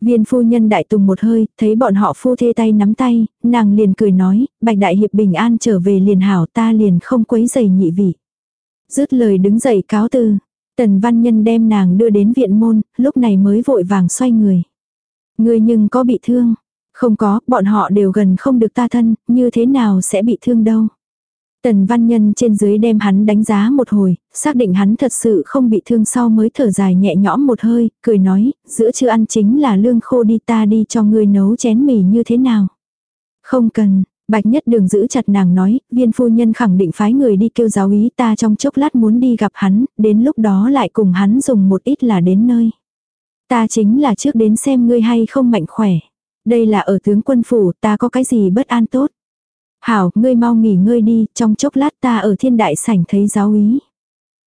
Viên phu nhân đại tùng một hơi, thấy bọn họ phu thê tay nắm tay, nàng liền cười nói, bạch đại hiệp bình an trở về liền hảo ta liền không quấy giày nhị vị. Dứt lời đứng dậy cáo từ, tần văn nhân đem nàng đưa đến viện môn, lúc này mới vội vàng xoay người. Người nhưng có bị thương, không có, bọn họ đều gần không được ta thân, như thế nào sẽ bị thương đâu. Tần văn nhân trên dưới đem hắn đánh giá một hồi, xác định hắn thật sự không bị thương sau mới thở dài nhẹ nhõm một hơi, cười nói, giữa chưa ăn chính là lương khô đi ta đi cho ngươi nấu chén mì như thế nào. Không cần, bạch nhất đường giữ chặt nàng nói, viên phu nhân khẳng định phái người đi kêu giáo ý ta trong chốc lát muốn đi gặp hắn, đến lúc đó lại cùng hắn dùng một ít là đến nơi. Ta chính là trước đến xem ngươi hay không mạnh khỏe. Đây là ở tướng quân phủ, ta có cái gì bất an tốt. Hảo, ngươi mau nghỉ ngơi đi, trong chốc lát ta ở thiên đại sảnh thấy giáo ý.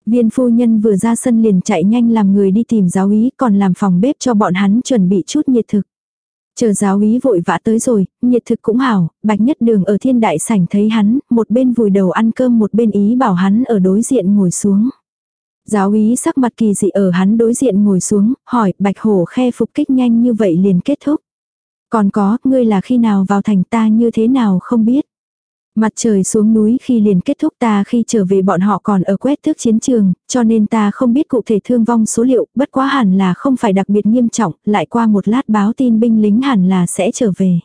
Viên phu nhân vừa ra sân liền chạy nhanh làm người đi tìm giáo ý còn làm phòng bếp cho bọn hắn chuẩn bị chút nhiệt thực. Chờ giáo ý vội vã tới rồi, nhiệt thực cũng hảo, bạch nhất đường ở thiên đại sảnh thấy hắn, một bên vùi đầu ăn cơm một bên ý bảo hắn ở đối diện ngồi xuống. Giáo ý sắc mặt kỳ dị ở hắn đối diện ngồi xuống, hỏi bạch hổ khe phục kích nhanh như vậy liền kết thúc. Còn có, ngươi là khi nào vào thành ta như thế nào không biết. Mặt trời xuống núi khi liền kết thúc ta khi trở về bọn họ còn ở quét thước chiến trường, cho nên ta không biết cụ thể thương vong số liệu, bất quá hẳn là không phải đặc biệt nghiêm trọng, lại qua một lát báo tin binh lính hẳn là sẽ trở về.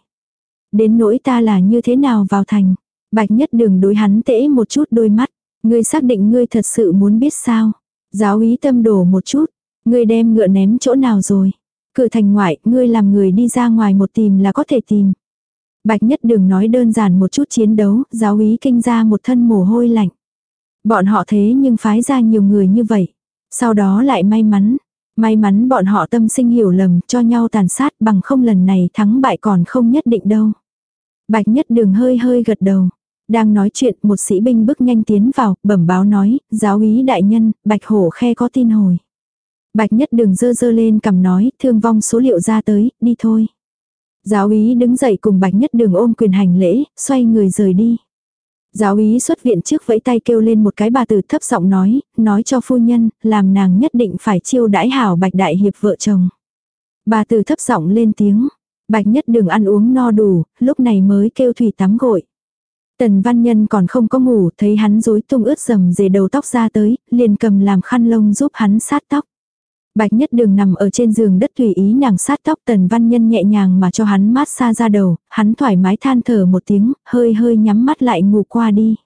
Đến nỗi ta là như thế nào vào thành. Bạch nhất đừng đối hắn tễ một chút đôi mắt. Ngươi xác định ngươi thật sự muốn biết sao. Giáo ý tâm đổ một chút. Ngươi đem ngựa ném chỗ nào rồi cự thành ngoại, ngươi làm người đi ra ngoài một tìm là có thể tìm. Bạch nhất đừng nói đơn giản một chút chiến đấu, giáo ý kinh ra một thân mồ hôi lạnh. Bọn họ thế nhưng phái ra nhiều người như vậy. Sau đó lại may mắn. May mắn bọn họ tâm sinh hiểu lầm cho nhau tàn sát bằng không lần này thắng bại còn không nhất định đâu. Bạch nhất đường hơi hơi gật đầu. Đang nói chuyện một sĩ binh bước nhanh tiến vào, bẩm báo nói, giáo ý đại nhân, bạch hổ khe có tin hồi. Bạch nhất đường dơ dơ lên cầm nói, thương vong số liệu ra tới, đi thôi. Giáo ý đứng dậy cùng bạch nhất đường ôm quyền hành lễ, xoay người rời đi. Giáo ý xuất viện trước vẫy tay kêu lên một cái bà tử thấp giọng nói, nói cho phu nhân, làm nàng nhất định phải chiêu đãi hảo bạch đại hiệp vợ chồng. Bà tử thấp giọng lên tiếng, bạch nhất đường ăn uống no đủ, lúc này mới kêu thủy tắm gội. Tần văn nhân còn không có ngủ, thấy hắn rối tung ướt dầm dề đầu tóc ra tới, liền cầm làm khăn lông giúp hắn sát tóc. Bạch nhất đường nằm ở trên giường đất tùy ý nàng sát tóc tần văn nhân nhẹ nhàng mà cho hắn mát xa ra đầu, hắn thoải mái than thở một tiếng, hơi hơi nhắm mắt lại ngủ qua đi.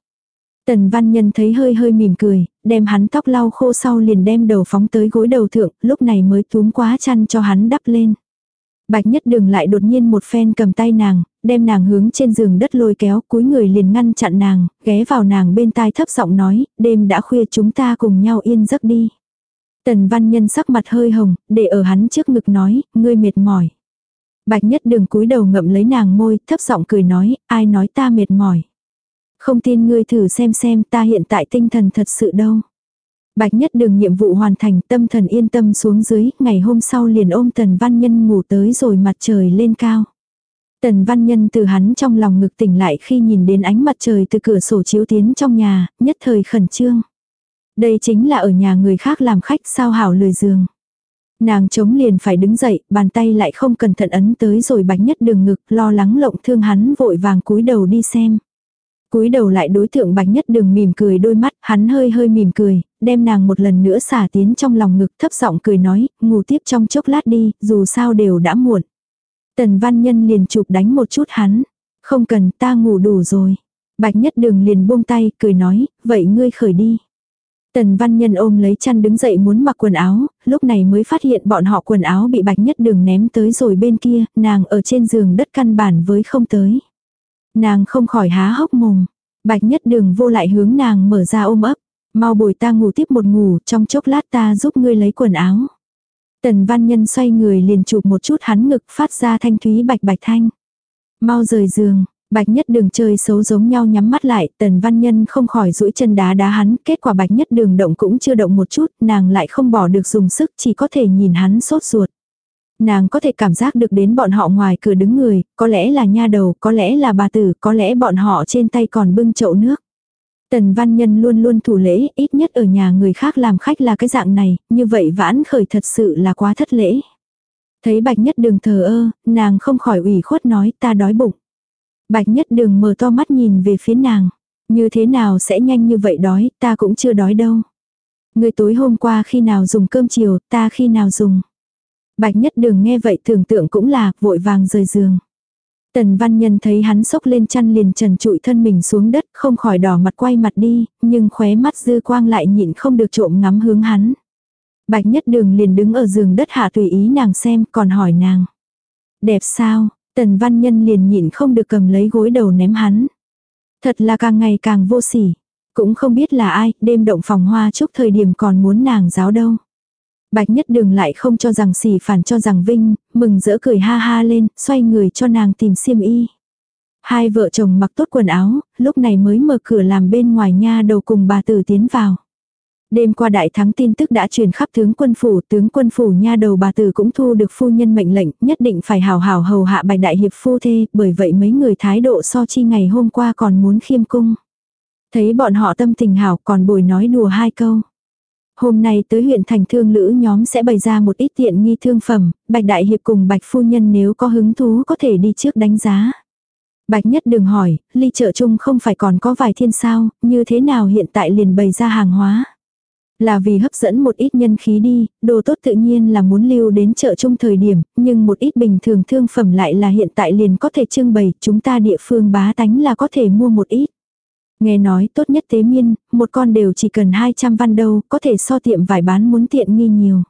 Tần văn nhân thấy hơi hơi mỉm cười, đem hắn tóc lau khô sau liền đem đầu phóng tới gối đầu thượng, lúc này mới túm quá chăn cho hắn đắp lên. Bạch nhất đường lại đột nhiên một phen cầm tay nàng, đem nàng hướng trên giường đất lôi kéo, cúi người liền ngăn chặn nàng, ghé vào nàng bên tai thấp giọng nói, đêm đã khuya chúng ta cùng nhau yên giấc đi. Tần văn nhân sắc mặt hơi hồng, để ở hắn trước ngực nói, ngươi mệt mỏi. Bạch nhất đường cúi đầu ngậm lấy nàng môi, thấp giọng cười nói, ai nói ta mệt mỏi. Không tin ngươi thử xem xem ta hiện tại tinh thần thật sự đâu. Bạch nhất đường nhiệm vụ hoàn thành tâm thần yên tâm xuống dưới, ngày hôm sau liền ôm tần văn nhân ngủ tới rồi mặt trời lên cao. Tần văn nhân từ hắn trong lòng ngực tỉnh lại khi nhìn đến ánh mặt trời từ cửa sổ chiếu tiến trong nhà, nhất thời khẩn trương. Đây chính là ở nhà người khác làm khách sao hảo lười giường. Nàng chống liền phải đứng dậy, bàn tay lại không cẩn thận ấn tới rồi bánh nhất đường ngực, lo lắng lộng thương hắn vội vàng cúi đầu đi xem. cúi đầu lại đối tượng bánh nhất đường mỉm cười đôi mắt, hắn hơi hơi mỉm cười, đem nàng một lần nữa xả tiến trong lòng ngực thấp giọng cười nói, ngủ tiếp trong chốc lát đi, dù sao đều đã muộn. Tần văn nhân liền chụp đánh một chút hắn, không cần ta ngủ đủ rồi. Bạch nhất đường liền buông tay, cười nói, vậy ngươi khởi đi. Tần văn nhân ôm lấy chăn đứng dậy muốn mặc quần áo, lúc này mới phát hiện bọn họ quần áo bị bạch nhất đường ném tới rồi bên kia, nàng ở trên giường đất căn bản với không tới. Nàng không khỏi há hốc mồm. Bạch nhất đường vô lại hướng nàng mở ra ôm ấp. Mau bồi ta ngủ tiếp một ngủ, trong chốc lát ta giúp ngươi lấy quần áo. Tần văn nhân xoay người liền chụp một chút hắn ngực phát ra thanh thúy bạch bạch thanh. Mau rời giường, bạch nhất đường chơi xấu giống nhau nhắm mắt lại, tần văn nhân không khỏi duỗi chân đá đá hắn, kết quả bạch nhất đường động cũng chưa động một chút, nàng lại không bỏ được dùng sức chỉ có thể nhìn hắn sốt ruột. Nàng có thể cảm giác được đến bọn họ ngoài cửa đứng người, có lẽ là nha đầu, có lẽ là bà tử, có lẽ bọn họ trên tay còn bưng chậu nước. Tần văn nhân luôn luôn thủ lễ, ít nhất ở nhà người khác làm khách là cái dạng này, như vậy vãn khởi thật sự là quá thất lễ. Thấy bạch nhất đường thờ ơ, nàng không khỏi ủy khuất nói ta đói bụng. Bạch nhất đường mở to mắt nhìn về phía nàng. Như thế nào sẽ nhanh như vậy đói, ta cũng chưa đói đâu. Người tối hôm qua khi nào dùng cơm chiều, ta khi nào dùng. Bạch nhất đường nghe vậy tưởng tượng cũng là, vội vàng rời giường. Tần văn nhân thấy hắn sốc lên chăn liền trần trụi thân mình xuống đất, không khỏi đỏ mặt quay mặt đi, nhưng khóe mắt dư quang lại nhịn không được trộm ngắm hướng hắn. Bạch nhất đường liền đứng ở giường đất hạ tùy ý nàng xem, còn hỏi nàng. Đẹp sao, tần văn nhân liền nhịn không được cầm lấy gối đầu ném hắn. Thật là càng ngày càng vô sỉ. Cũng không biết là ai, đêm động phòng hoa chúc thời điểm còn muốn nàng giáo đâu. Bạch nhất đường lại không cho rằng sỉ, phản cho rằng vinh, mừng rỡ cười ha ha lên, xoay người cho nàng tìm xiêm y. Hai vợ chồng mặc tốt quần áo, lúc này mới mở cửa làm bên ngoài nha đầu cùng bà tử tiến vào. Đêm qua đại thắng tin tức đã truyền khắp tướng quân phủ, tướng quân phủ nha đầu bà tử cũng thu được phu nhân mệnh lệnh, nhất định phải hào hào hầu hạ bạch đại hiệp phu thê, bởi vậy mấy người thái độ so chi ngày hôm qua còn muốn khiêm cung. Thấy bọn họ tâm tình hảo còn bồi nói đùa hai câu. Hôm nay tới huyện thành thương lữ nhóm sẽ bày ra một ít tiện nghi thương phẩm, Bạch Đại Hiệp cùng Bạch Phu Nhân nếu có hứng thú có thể đi trước đánh giá. Bạch Nhất đừng hỏi, ly chợ chung không phải còn có vài thiên sao, như thế nào hiện tại liền bày ra hàng hóa. Là vì hấp dẫn một ít nhân khí đi, đồ tốt tự nhiên là muốn lưu đến chợ chung thời điểm, nhưng một ít bình thường thương phẩm lại là hiện tại liền có thể trưng bày, chúng ta địa phương bá tánh là có thể mua một ít. Nghe nói tốt nhất tế miên, một con đều chỉ cần 200 văn đâu, có thể so tiệm vải bán muốn tiện nghi nhiều.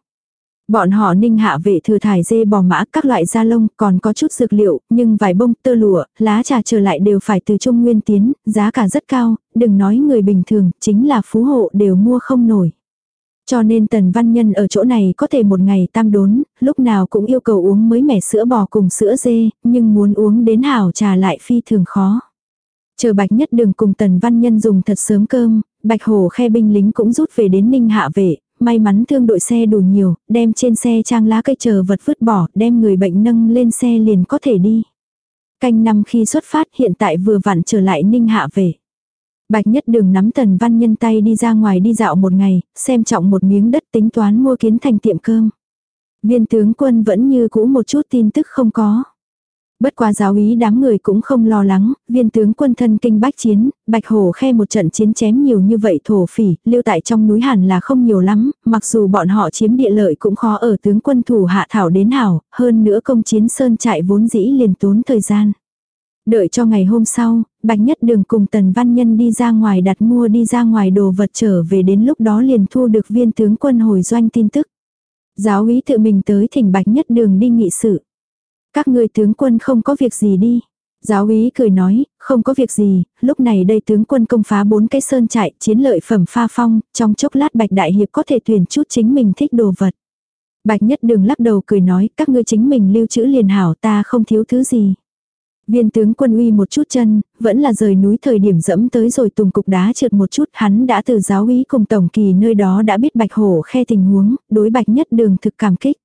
Bọn họ ninh hạ vệ thừa thải dê bò mã các loại da lông còn có chút dược liệu, nhưng vải bông, tơ lụa, lá trà trở lại đều phải từ trung nguyên tiến, giá cả rất cao, đừng nói người bình thường, chính là phú hộ đều mua không nổi. Cho nên tần văn nhân ở chỗ này có thể một ngày tam đốn, lúc nào cũng yêu cầu uống mới mẻ sữa bò cùng sữa dê, nhưng muốn uống đến hảo trà lại phi thường khó. Chờ Bạch Nhất Đường cùng Tần Văn Nhân dùng thật sớm cơm, Bạch Hồ khe binh lính cũng rút về đến Ninh Hạ vệ, may mắn thương đội xe đủ nhiều, đem trên xe trang lá cây chờ vật vứt bỏ, đem người bệnh nâng lên xe liền có thể đi. Canh năm khi xuất phát hiện tại vừa vặn trở lại Ninh Hạ về. Bạch Nhất Đường nắm Tần Văn Nhân tay đi ra ngoài đi dạo một ngày, xem trọng một miếng đất tính toán mua kiến thành tiệm cơm. Viên tướng quân vẫn như cũ một chút tin tức không có. Bất quá giáo ý đám người cũng không lo lắng, viên tướng quân thân kinh bách chiến, bạch hổ khe một trận chiến chém nhiều như vậy thổ phỉ, lưu tại trong núi hẳn là không nhiều lắm, mặc dù bọn họ chiếm địa lợi cũng khó ở tướng quân thủ hạ thảo đến hảo, hơn nữa công chiến sơn trại vốn dĩ liền tốn thời gian. Đợi cho ngày hôm sau, Bạch Nhất Đường cùng Tần Văn Nhân đi ra ngoài đặt mua đi ra ngoài đồ vật trở về đến lúc đó liền thu được viên tướng quân hồi doanh tin tức. Giáo úy tự mình tới thỉnh Bạch Nhất Đường đi nghị sự. Các ngươi tướng quân không có việc gì đi. Giáo úy cười nói, không có việc gì, lúc này đây tướng quân công phá bốn cái sơn trại, chiến lợi phẩm pha phong, trong chốc lát bạch đại hiệp có thể tuyển chút chính mình thích đồ vật. Bạch nhất đường lắc đầu cười nói, các ngươi chính mình lưu trữ liền hảo ta không thiếu thứ gì. Viên tướng quân uy một chút chân, vẫn là rời núi thời điểm dẫm tới rồi tùng cục đá trượt một chút, hắn đã từ giáo úy cùng tổng kỳ nơi đó đã biết bạch hổ khe tình huống, đối bạch nhất đường thực cảm kích.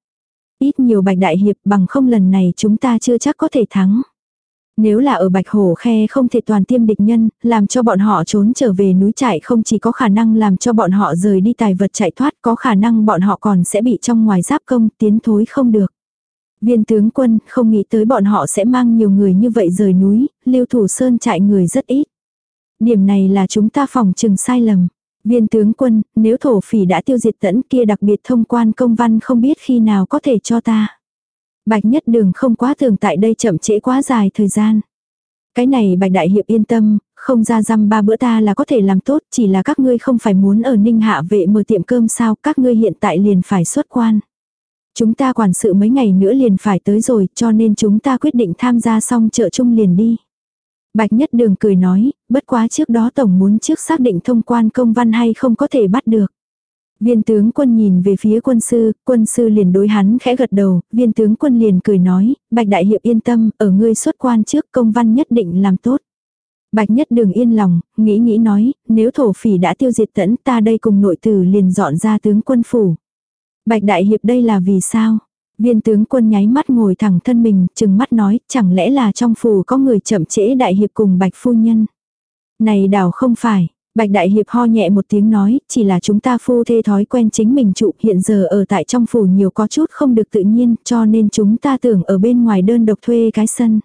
Ít nhiều bạch đại hiệp bằng không lần này chúng ta chưa chắc có thể thắng. Nếu là ở Bạch Hổ Khe không thể toàn tiêm địch nhân, làm cho bọn họ trốn trở về núi trại không chỉ có khả năng làm cho bọn họ rời đi tài vật chạy thoát, có khả năng bọn họ còn sẽ bị trong ngoài giáp công, tiến thối không được. Viên tướng quân không nghĩ tới bọn họ sẽ mang nhiều người như vậy rời núi, lưu thủ sơn trại người rất ít. Điểm này là chúng ta phòng trừng sai lầm. Viên tướng quân, nếu thổ phỉ đã tiêu diệt tẫn kia đặc biệt thông quan công văn không biết khi nào có thể cho ta. Bạch nhất đường không quá thường tại đây chậm trễ quá dài thời gian. Cái này bạch đại hiệp yên tâm, không ra răm ba bữa ta là có thể làm tốt, chỉ là các ngươi không phải muốn ở ninh hạ vệ mở tiệm cơm sao, các ngươi hiện tại liền phải xuất quan. Chúng ta quản sự mấy ngày nữa liền phải tới rồi, cho nên chúng ta quyết định tham gia xong chợ chung liền đi. Bạch Nhất Đường cười nói, bất quá trước đó Tổng muốn trước xác định thông quan công văn hay không có thể bắt được. Viên tướng quân nhìn về phía quân sư, quân sư liền đối hắn khẽ gật đầu, viên tướng quân liền cười nói, Bạch Đại Hiệp yên tâm, ở ngươi xuất quan trước công văn nhất định làm tốt. Bạch Nhất Đường yên lòng, nghĩ nghĩ nói, nếu thổ phỉ đã tiêu diệt tẫn ta đây cùng nội tử liền dọn ra tướng quân phủ. Bạch Đại Hiệp đây là vì sao? Viên tướng quân nháy mắt ngồi thẳng thân mình, chừng mắt nói, chẳng lẽ là trong phủ có người chậm trễ Đại Hiệp cùng Bạch Phu Nhân. Này đảo không phải, Bạch Đại Hiệp ho nhẹ một tiếng nói, chỉ là chúng ta phu thê thói quen chính mình trụ hiện giờ ở tại trong phủ nhiều có chút không được tự nhiên cho nên chúng ta tưởng ở bên ngoài đơn độc thuê cái sân.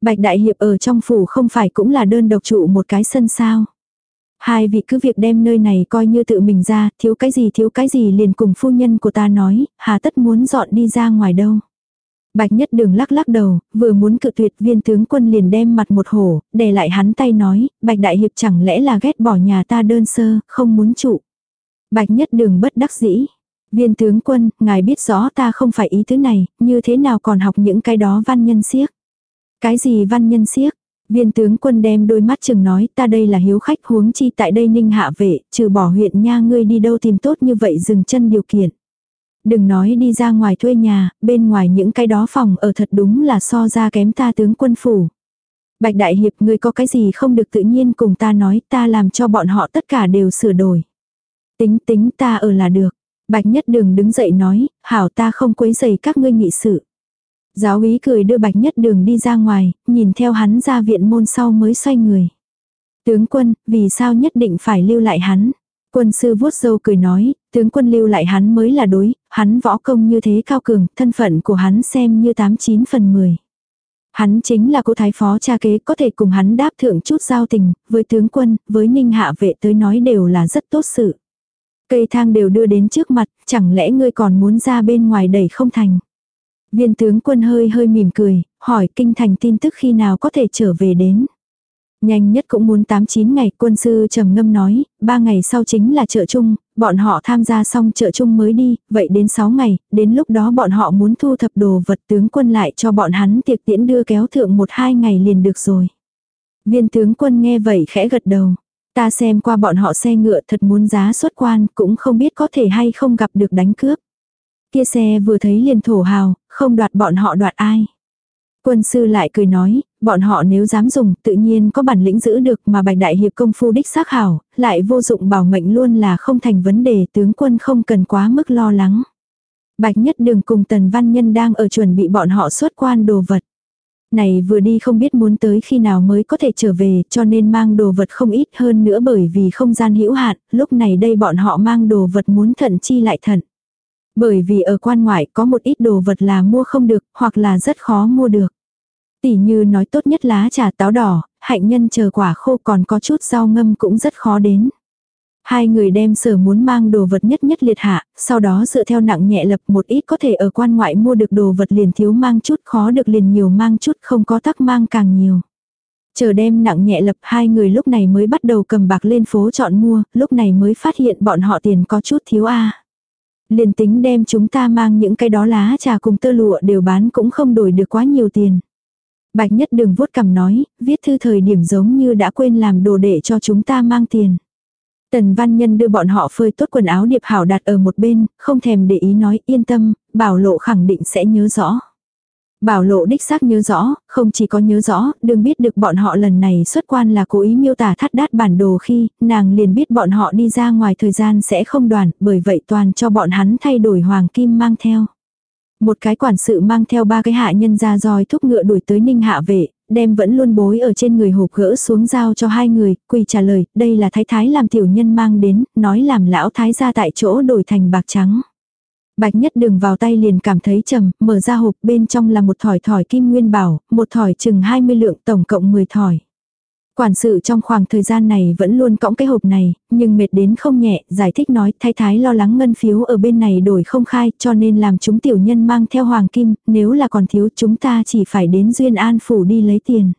Bạch Đại Hiệp ở trong phủ không phải cũng là đơn độc trụ một cái sân sao. Hai vị cứ việc đem nơi này coi như tự mình ra, thiếu cái gì thiếu cái gì liền cùng phu nhân của ta nói, hà tất muốn dọn đi ra ngoài đâu. Bạch nhất đường lắc lắc đầu, vừa muốn cự tuyệt viên tướng quân liền đem mặt một hổ, để lại hắn tay nói, bạch đại hiệp chẳng lẽ là ghét bỏ nhà ta đơn sơ, không muốn trụ. Bạch nhất đường bất đắc dĩ. Viên tướng quân, ngài biết rõ ta không phải ý thứ này, như thế nào còn học những cái đó văn nhân siếc. Cái gì văn nhân siếc? Viên tướng quân đem đôi mắt chừng nói ta đây là hiếu khách huống chi tại đây ninh hạ vệ, trừ bỏ huyện nha ngươi đi đâu tìm tốt như vậy dừng chân điều kiện. Đừng nói đi ra ngoài thuê nhà, bên ngoài những cái đó phòng ở thật đúng là so ra kém ta tướng quân phủ. Bạch Đại Hiệp ngươi có cái gì không được tự nhiên cùng ta nói ta làm cho bọn họ tất cả đều sửa đổi. Tính tính ta ở là được. Bạch Nhất Đường đứng dậy nói, hảo ta không quấy dày các ngươi nghị sự. Giáo úy cười đưa Bạch Nhất Đường đi ra ngoài, nhìn theo hắn ra viện môn sau mới xoay người. Tướng quân, vì sao nhất định phải lưu lại hắn? Quân sư vuốt dâu cười nói, tướng quân lưu lại hắn mới là đối, hắn võ công như thế cao cường, thân phận của hắn xem như 89 phần 10. Hắn chính là cô thái phó cha kế có thể cùng hắn đáp thượng chút giao tình, với tướng quân, với ninh hạ vệ tới nói đều là rất tốt sự. Cây thang đều đưa đến trước mặt, chẳng lẽ ngươi còn muốn ra bên ngoài đẩy không thành. Viên tướng quân hơi hơi mỉm cười, hỏi kinh thành tin tức khi nào có thể trở về đến. Nhanh nhất cũng muốn 8-9 ngày, quân sư trầm ngâm nói, 3 ngày sau chính là chợ chung, bọn họ tham gia xong chợ chung mới đi, vậy đến 6 ngày, đến lúc đó bọn họ muốn thu thập đồ vật tướng quân lại cho bọn hắn tiệc tiễn đưa kéo thượng 1-2 ngày liền được rồi. Viên tướng quân nghe vậy khẽ gật đầu. Ta xem qua bọn họ xe ngựa thật muốn giá xuất quan cũng không biết có thể hay không gặp được đánh cướp. Kia xe vừa thấy liền thổ hào, không đoạt bọn họ đoạt ai. Quân sư lại cười nói, bọn họ nếu dám dùng tự nhiên có bản lĩnh giữ được mà bạch đại hiệp công phu đích xác hảo, lại vô dụng bảo mệnh luôn là không thành vấn đề tướng quân không cần quá mức lo lắng. Bạch nhất đường cùng tần văn nhân đang ở chuẩn bị bọn họ xuất quan đồ vật. Này vừa đi không biết muốn tới khi nào mới có thể trở về cho nên mang đồ vật không ít hơn nữa bởi vì không gian hữu hạn, lúc này đây bọn họ mang đồ vật muốn thận chi lại thận. Bởi vì ở quan ngoại có một ít đồ vật là mua không được, hoặc là rất khó mua được. Tỷ như nói tốt nhất lá trà táo đỏ, hạnh nhân chờ quả khô còn có chút rau ngâm cũng rất khó đến. Hai người đem sở muốn mang đồ vật nhất nhất liệt hạ, sau đó dựa theo nặng nhẹ lập một ít có thể ở quan ngoại mua được đồ vật liền thiếu mang chút khó được liền nhiều mang chút không có tắc mang càng nhiều. Chờ đem nặng nhẹ lập hai người lúc này mới bắt đầu cầm bạc lên phố chọn mua, lúc này mới phát hiện bọn họ tiền có chút thiếu a Liền tính đem chúng ta mang những cái đó lá trà cùng tơ lụa đều bán cũng không đổi được quá nhiều tiền. Bạch nhất đường vuốt cầm nói, viết thư thời điểm giống như đã quên làm đồ để cho chúng ta mang tiền. Tần văn nhân đưa bọn họ phơi tốt quần áo điệp hảo đặt ở một bên, không thèm để ý nói yên tâm, bảo lộ khẳng định sẽ nhớ rõ. Bảo lộ đích xác nhớ rõ, không chỉ có nhớ rõ, đừng biết được bọn họ lần này xuất quan là cố ý miêu tả thắt đát bản đồ khi, nàng liền biết bọn họ đi ra ngoài thời gian sẽ không đoàn, bởi vậy toàn cho bọn hắn thay đổi hoàng kim mang theo. Một cái quản sự mang theo ba cái hạ nhân ra roi thúc ngựa đuổi tới ninh hạ vệ, đem vẫn luôn bối ở trên người hộp gỡ xuống giao cho hai người, quỳ trả lời, đây là thái thái làm tiểu nhân mang đến, nói làm lão thái ra tại chỗ đổi thành bạc trắng. Bạch nhất đường vào tay liền cảm thấy trầm, mở ra hộp bên trong là một thỏi thỏi kim nguyên bảo, một thỏi chừng 20 lượng tổng cộng 10 thỏi. Quản sự trong khoảng thời gian này vẫn luôn cõng cái hộp này, nhưng mệt đến không nhẹ, giải thích nói thái thái lo lắng ngân phiếu ở bên này đổi không khai cho nên làm chúng tiểu nhân mang theo hoàng kim, nếu là còn thiếu chúng ta chỉ phải đến Duyên An Phủ đi lấy tiền.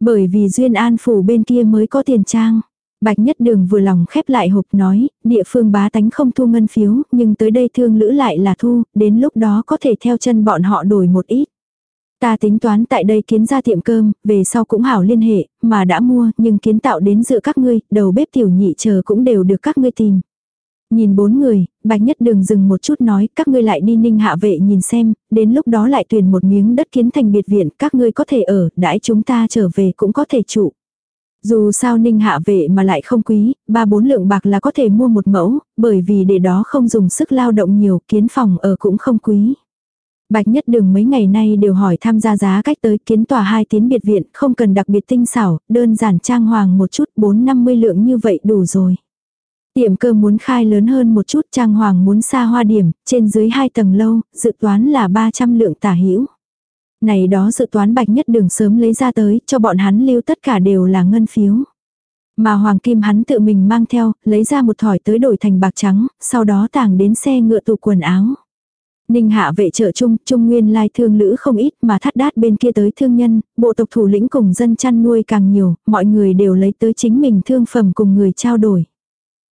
Bởi vì Duyên An Phủ bên kia mới có tiền trang. Bạch Nhất Đường vừa lòng khép lại hộp nói, địa phương bá tánh không thu ngân phiếu, nhưng tới đây thương lữ lại là thu, đến lúc đó có thể theo chân bọn họ đổi một ít. Ta tính toán tại đây kiến ra tiệm cơm, về sau cũng hảo liên hệ, mà đã mua, nhưng kiến tạo đến giữa các ngươi, đầu bếp tiểu nhị chờ cũng đều được các ngươi tìm. Nhìn bốn người, bạch nhất đường dừng một chút nói, các ngươi lại đi ninh hạ vệ nhìn xem, đến lúc đó lại tuyển một miếng đất kiến thành biệt viện, các ngươi có thể ở, đãi chúng ta trở về cũng có thể trụ. Dù sao ninh hạ vệ mà lại không quý, ba bốn lượng bạc là có thể mua một mẫu, bởi vì để đó không dùng sức lao động nhiều, kiến phòng ở cũng không quý. Bạch Nhất Đường mấy ngày nay đều hỏi tham gia giá cách tới kiến tòa hai tiến biệt viện, không cần đặc biệt tinh xảo, đơn giản trang hoàng một chút, 4-50 lượng như vậy đủ rồi. Tiệm cơm muốn khai lớn hơn một chút, trang hoàng muốn xa hoa điểm, trên dưới hai tầng lâu, dự toán là 300 lượng tả hữu này đó dự toán Bạch Nhất Đường sớm lấy ra tới, cho bọn hắn lưu tất cả đều là ngân phiếu. Mà Hoàng Kim hắn tự mình mang theo, lấy ra một thỏi tới đổi thành bạc trắng, sau đó tàng đến xe ngựa tủ quần áo. Ninh hạ vệ trợ trung, trung nguyên lai thương lữ không ít mà thắt đát bên kia tới thương nhân, bộ tộc thủ lĩnh cùng dân chăn nuôi càng nhiều, mọi người đều lấy tới chính mình thương phẩm cùng người trao đổi.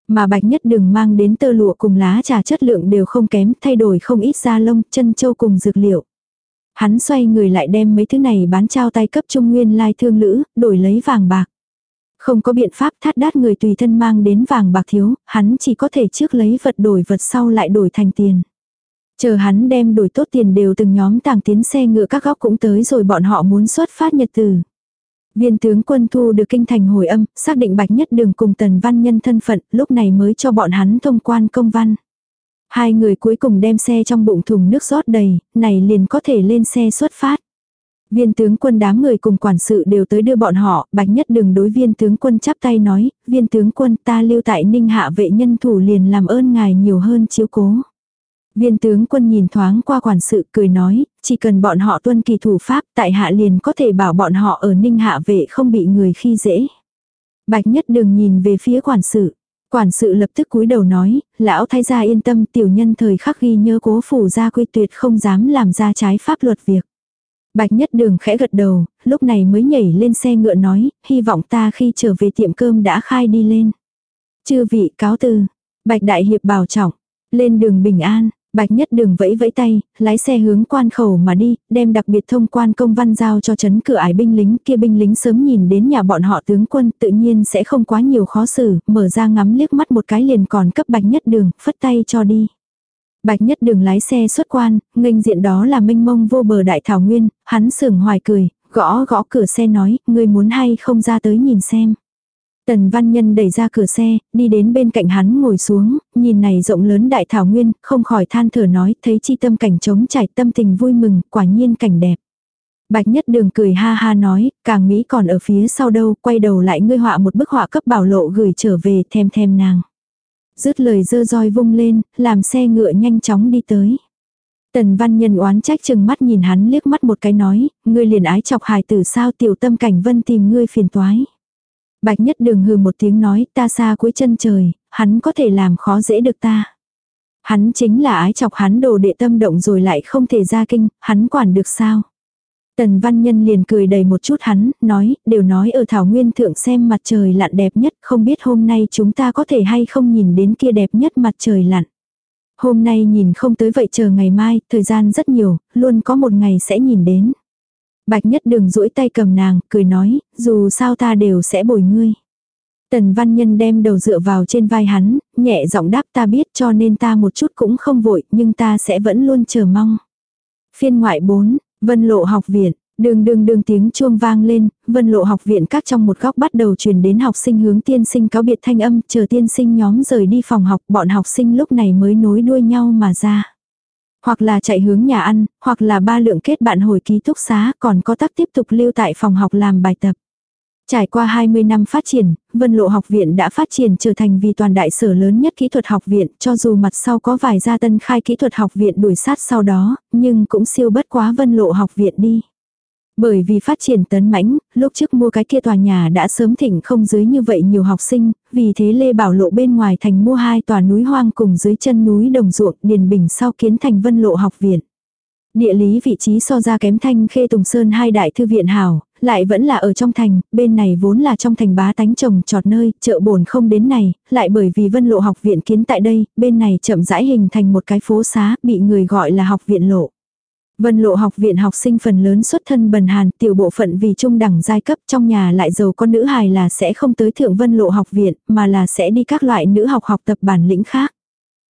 Mà bạch nhất đừng mang đến tơ lụa cùng lá trà chất lượng đều không kém, thay đổi không ít da lông, chân châu cùng dược liệu. Hắn xoay người lại đem mấy thứ này bán trao tay cấp trung nguyên lai thương lữ, đổi lấy vàng bạc. Không có biện pháp thắt đát người tùy thân mang đến vàng bạc thiếu, hắn chỉ có thể trước lấy vật đổi vật sau lại đổi thành tiền. Chờ hắn đem đổi tốt tiền đều từng nhóm tàng tiến xe ngựa các góc cũng tới rồi bọn họ muốn xuất phát nhật từ. Viên tướng quân thu được kinh thành hồi âm, xác định bạch nhất đường cùng tần văn nhân thân phận, lúc này mới cho bọn hắn thông quan công văn. Hai người cuối cùng đem xe trong bụng thùng nước rót đầy, này liền có thể lên xe xuất phát. Viên tướng quân đám người cùng quản sự đều tới đưa bọn họ, bạch nhất đường đối viên tướng quân chắp tay nói, viên tướng quân ta lưu tại ninh hạ vệ nhân thủ liền làm ơn ngài nhiều hơn chiếu cố. Viên tướng quân nhìn thoáng qua quản sự cười nói, chỉ cần bọn họ tuân kỳ thủ pháp tại hạ liền có thể bảo bọn họ ở ninh hạ vệ không bị người khi dễ. Bạch nhất đừng nhìn về phía quản sự. Quản sự lập tức cúi đầu nói, lão thái gia yên tâm tiểu nhân thời khắc ghi nhớ cố phủ gia quy tuyệt không dám làm ra trái pháp luật việc. Bạch nhất đường khẽ gật đầu, lúc này mới nhảy lên xe ngựa nói, hy vọng ta khi trở về tiệm cơm đã khai đi lên. Chư vị cáo từ, bạch đại hiệp bảo trọng, lên đường bình an, Bạch nhất đường vẫy vẫy tay, lái xe hướng quan khẩu mà đi, đem đặc biệt thông quan công văn giao cho chấn cửa ải binh lính kia binh lính sớm nhìn đến nhà bọn họ tướng quân tự nhiên sẽ không quá nhiều khó xử, mở ra ngắm liếc mắt một cái liền còn cấp bạch nhất đường, phất tay cho đi. Bạch nhất đường lái xe xuất quan, nghênh diện đó là minh mông vô bờ đại thảo nguyên, hắn sưởng hoài cười, gõ gõ cửa xe nói, người muốn hay không ra tới nhìn xem. Tần Văn Nhân đẩy ra cửa xe, đi đến bên cạnh hắn ngồi xuống, nhìn này rộng lớn đại thảo nguyên, không khỏi than thở nói, thấy chi tâm cảnh trống trải tâm tình vui mừng, quả nhiên cảnh đẹp. Bạch Nhất Đường cười ha ha nói, càng Mỹ còn ở phía sau đâu, quay đầu lại ngươi họa một bức họa cấp bảo lộ gửi trở về thèm thèm nàng. Dứt lời dơ roi vung lên, làm xe ngựa nhanh chóng đi tới. Tần Văn Nhân oán trách chừng mắt nhìn hắn liếc mắt một cái nói, ngươi liền ái chọc hài tử sao tiểu tâm cảnh vân tìm ngươi phiền toái. Bạch nhất đường hừ một tiếng nói ta xa cuối chân trời, hắn có thể làm khó dễ được ta. Hắn chính là ái chọc hắn đồ đệ tâm động rồi lại không thể ra kinh, hắn quản được sao. Tần văn nhân liền cười đầy một chút hắn, nói, đều nói ở thảo nguyên thượng xem mặt trời lặn đẹp nhất, không biết hôm nay chúng ta có thể hay không nhìn đến kia đẹp nhất mặt trời lặn. Hôm nay nhìn không tới vậy chờ ngày mai, thời gian rất nhiều, luôn có một ngày sẽ nhìn đến. Bạch nhất đường duỗi tay cầm nàng, cười nói, dù sao ta đều sẽ bồi ngươi. Tần văn nhân đem đầu dựa vào trên vai hắn, nhẹ giọng đáp ta biết cho nên ta một chút cũng không vội, nhưng ta sẽ vẫn luôn chờ mong. Phiên ngoại 4, Vân Lộ học viện, đường đường đường tiếng chuông vang lên, Vân Lộ học viện các trong một góc bắt đầu truyền đến học sinh hướng tiên sinh cáo biệt thanh âm, chờ tiên sinh nhóm rời đi phòng học, bọn học sinh lúc này mới nối đuôi nhau mà ra. Hoặc là chạy hướng nhà ăn, hoặc là ba lượng kết bạn hồi ký túc xá, còn có tác tiếp tục lưu tại phòng học làm bài tập. Trải qua 20 năm phát triển, Vân Lộ học viện đã phát triển trở thành vì toàn đại sở lớn nhất kỹ thuật học viện, cho dù mặt sau có vài gia tân khai kỹ thuật học viện đuổi sát sau đó, nhưng cũng siêu bất quá Vân Lộ học viện đi. Bởi vì phát triển tấn mãnh, lúc trước mua cái kia tòa nhà đã sớm thịnh không dưới như vậy nhiều học sinh, vì thế Lê Bảo Lộ bên ngoài thành mua hai tòa núi hoang cùng dưới chân núi đồng ruộng điền bình sau kiến thành vân lộ học viện. Địa lý vị trí so ra kém thanh khê tùng sơn hai đại thư viện hảo, lại vẫn là ở trong thành, bên này vốn là trong thành bá tánh trồng trọt nơi, chợ bổn không đến này, lại bởi vì vân lộ học viện kiến tại đây, bên này chậm rãi hình thành một cái phố xá, bị người gọi là học viện lộ. Vân lộ học viện học sinh phần lớn xuất thân bần hàn, tiểu bộ phận vì trung đẳng giai cấp trong nhà lại giàu con nữ hài là sẽ không tới thượng vân lộ học viện, mà là sẽ đi các loại nữ học học tập bản lĩnh khác.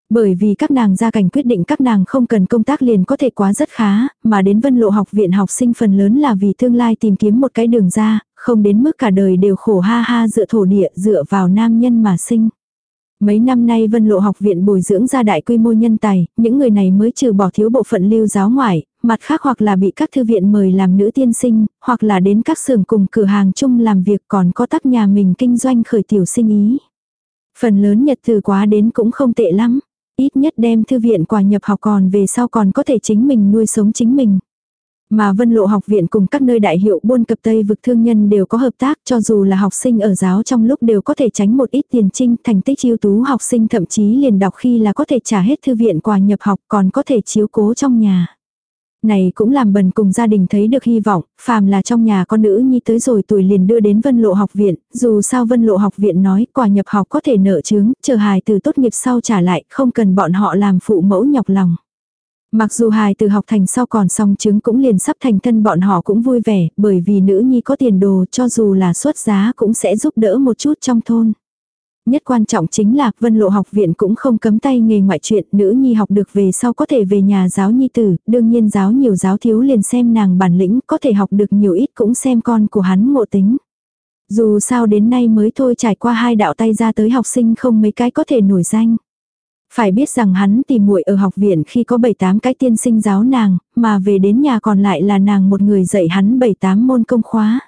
Bởi vì các nàng gia cảnh quyết định các nàng không cần công tác liền có thể quá rất khá, mà đến vân lộ học viện học sinh phần lớn là vì tương lai tìm kiếm một cái đường ra, không đến mức cả đời đều khổ ha ha dựa thổ địa dựa vào nam nhân mà sinh. Mấy năm nay vân lộ học viện bồi dưỡng ra đại quy mô nhân tài, những người này mới trừ bỏ thiếu bộ phận lưu giáo ngoại, mặt khác hoặc là bị các thư viện mời làm nữ tiên sinh, hoặc là đến các xưởng cùng cửa hàng chung làm việc còn có tác nhà mình kinh doanh khởi tiểu sinh ý. Phần lớn nhật từ quá đến cũng không tệ lắm. Ít nhất đem thư viện quà nhập học còn về sau còn có thể chính mình nuôi sống chính mình. Mà Vân Lộ học viện cùng các nơi đại hiệu buôn cập Tây vực thương nhân đều có hợp tác cho dù là học sinh ở giáo trong lúc đều có thể tránh một ít tiền trinh thành tích ưu tú học sinh thậm chí liền đọc khi là có thể trả hết thư viện quà nhập học còn có thể chiếu cố trong nhà. Này cũng làm bần cùng gia đình thấy được hy vọng, phàm là trong nhà con nữ nhi tới rồi tuổi liền đưa đến vân lộ học viện, dù sao vân lộ học viện nói quả nhập học có thể nợ chứng, chờ hài từ tốt nghiệp sau trả lại, không cần bọn họ làm phụ mẫu nhọc lòng. Mặc dù hài từ học thành sau còn song chứng cũng liền sắp thành thân bọn họ cũng vui vẻ, bởi vì nữ nhi có tiền đồ cho dù là xuất giá cũng sẽ giúp đỡ một chút trong thôn. Nhất quan trọng chính là vân lộ học viện cũng không cấm tay nghề ngoại chuyện, nữ nhi học được về sau có thể về nhà giáo nhi tử, đương nhiên giáo nhiều giáo thiếu liền xem nàng bản lĩnh, có thể học được nhiều ít cũng xem con của hắn ngộ tính. Dù sao đến nay mới thôi trải qua hai đạo tay ra tới học sinh không mấy cái có thể nổi danh. Phải biết rằng hắn tìm muội ở học viện khi có 7-8 cái tiên sinh giáo nàng, mà về đến nhà còn lại là nàng một người dạy hắn 7-8 môn công khóa.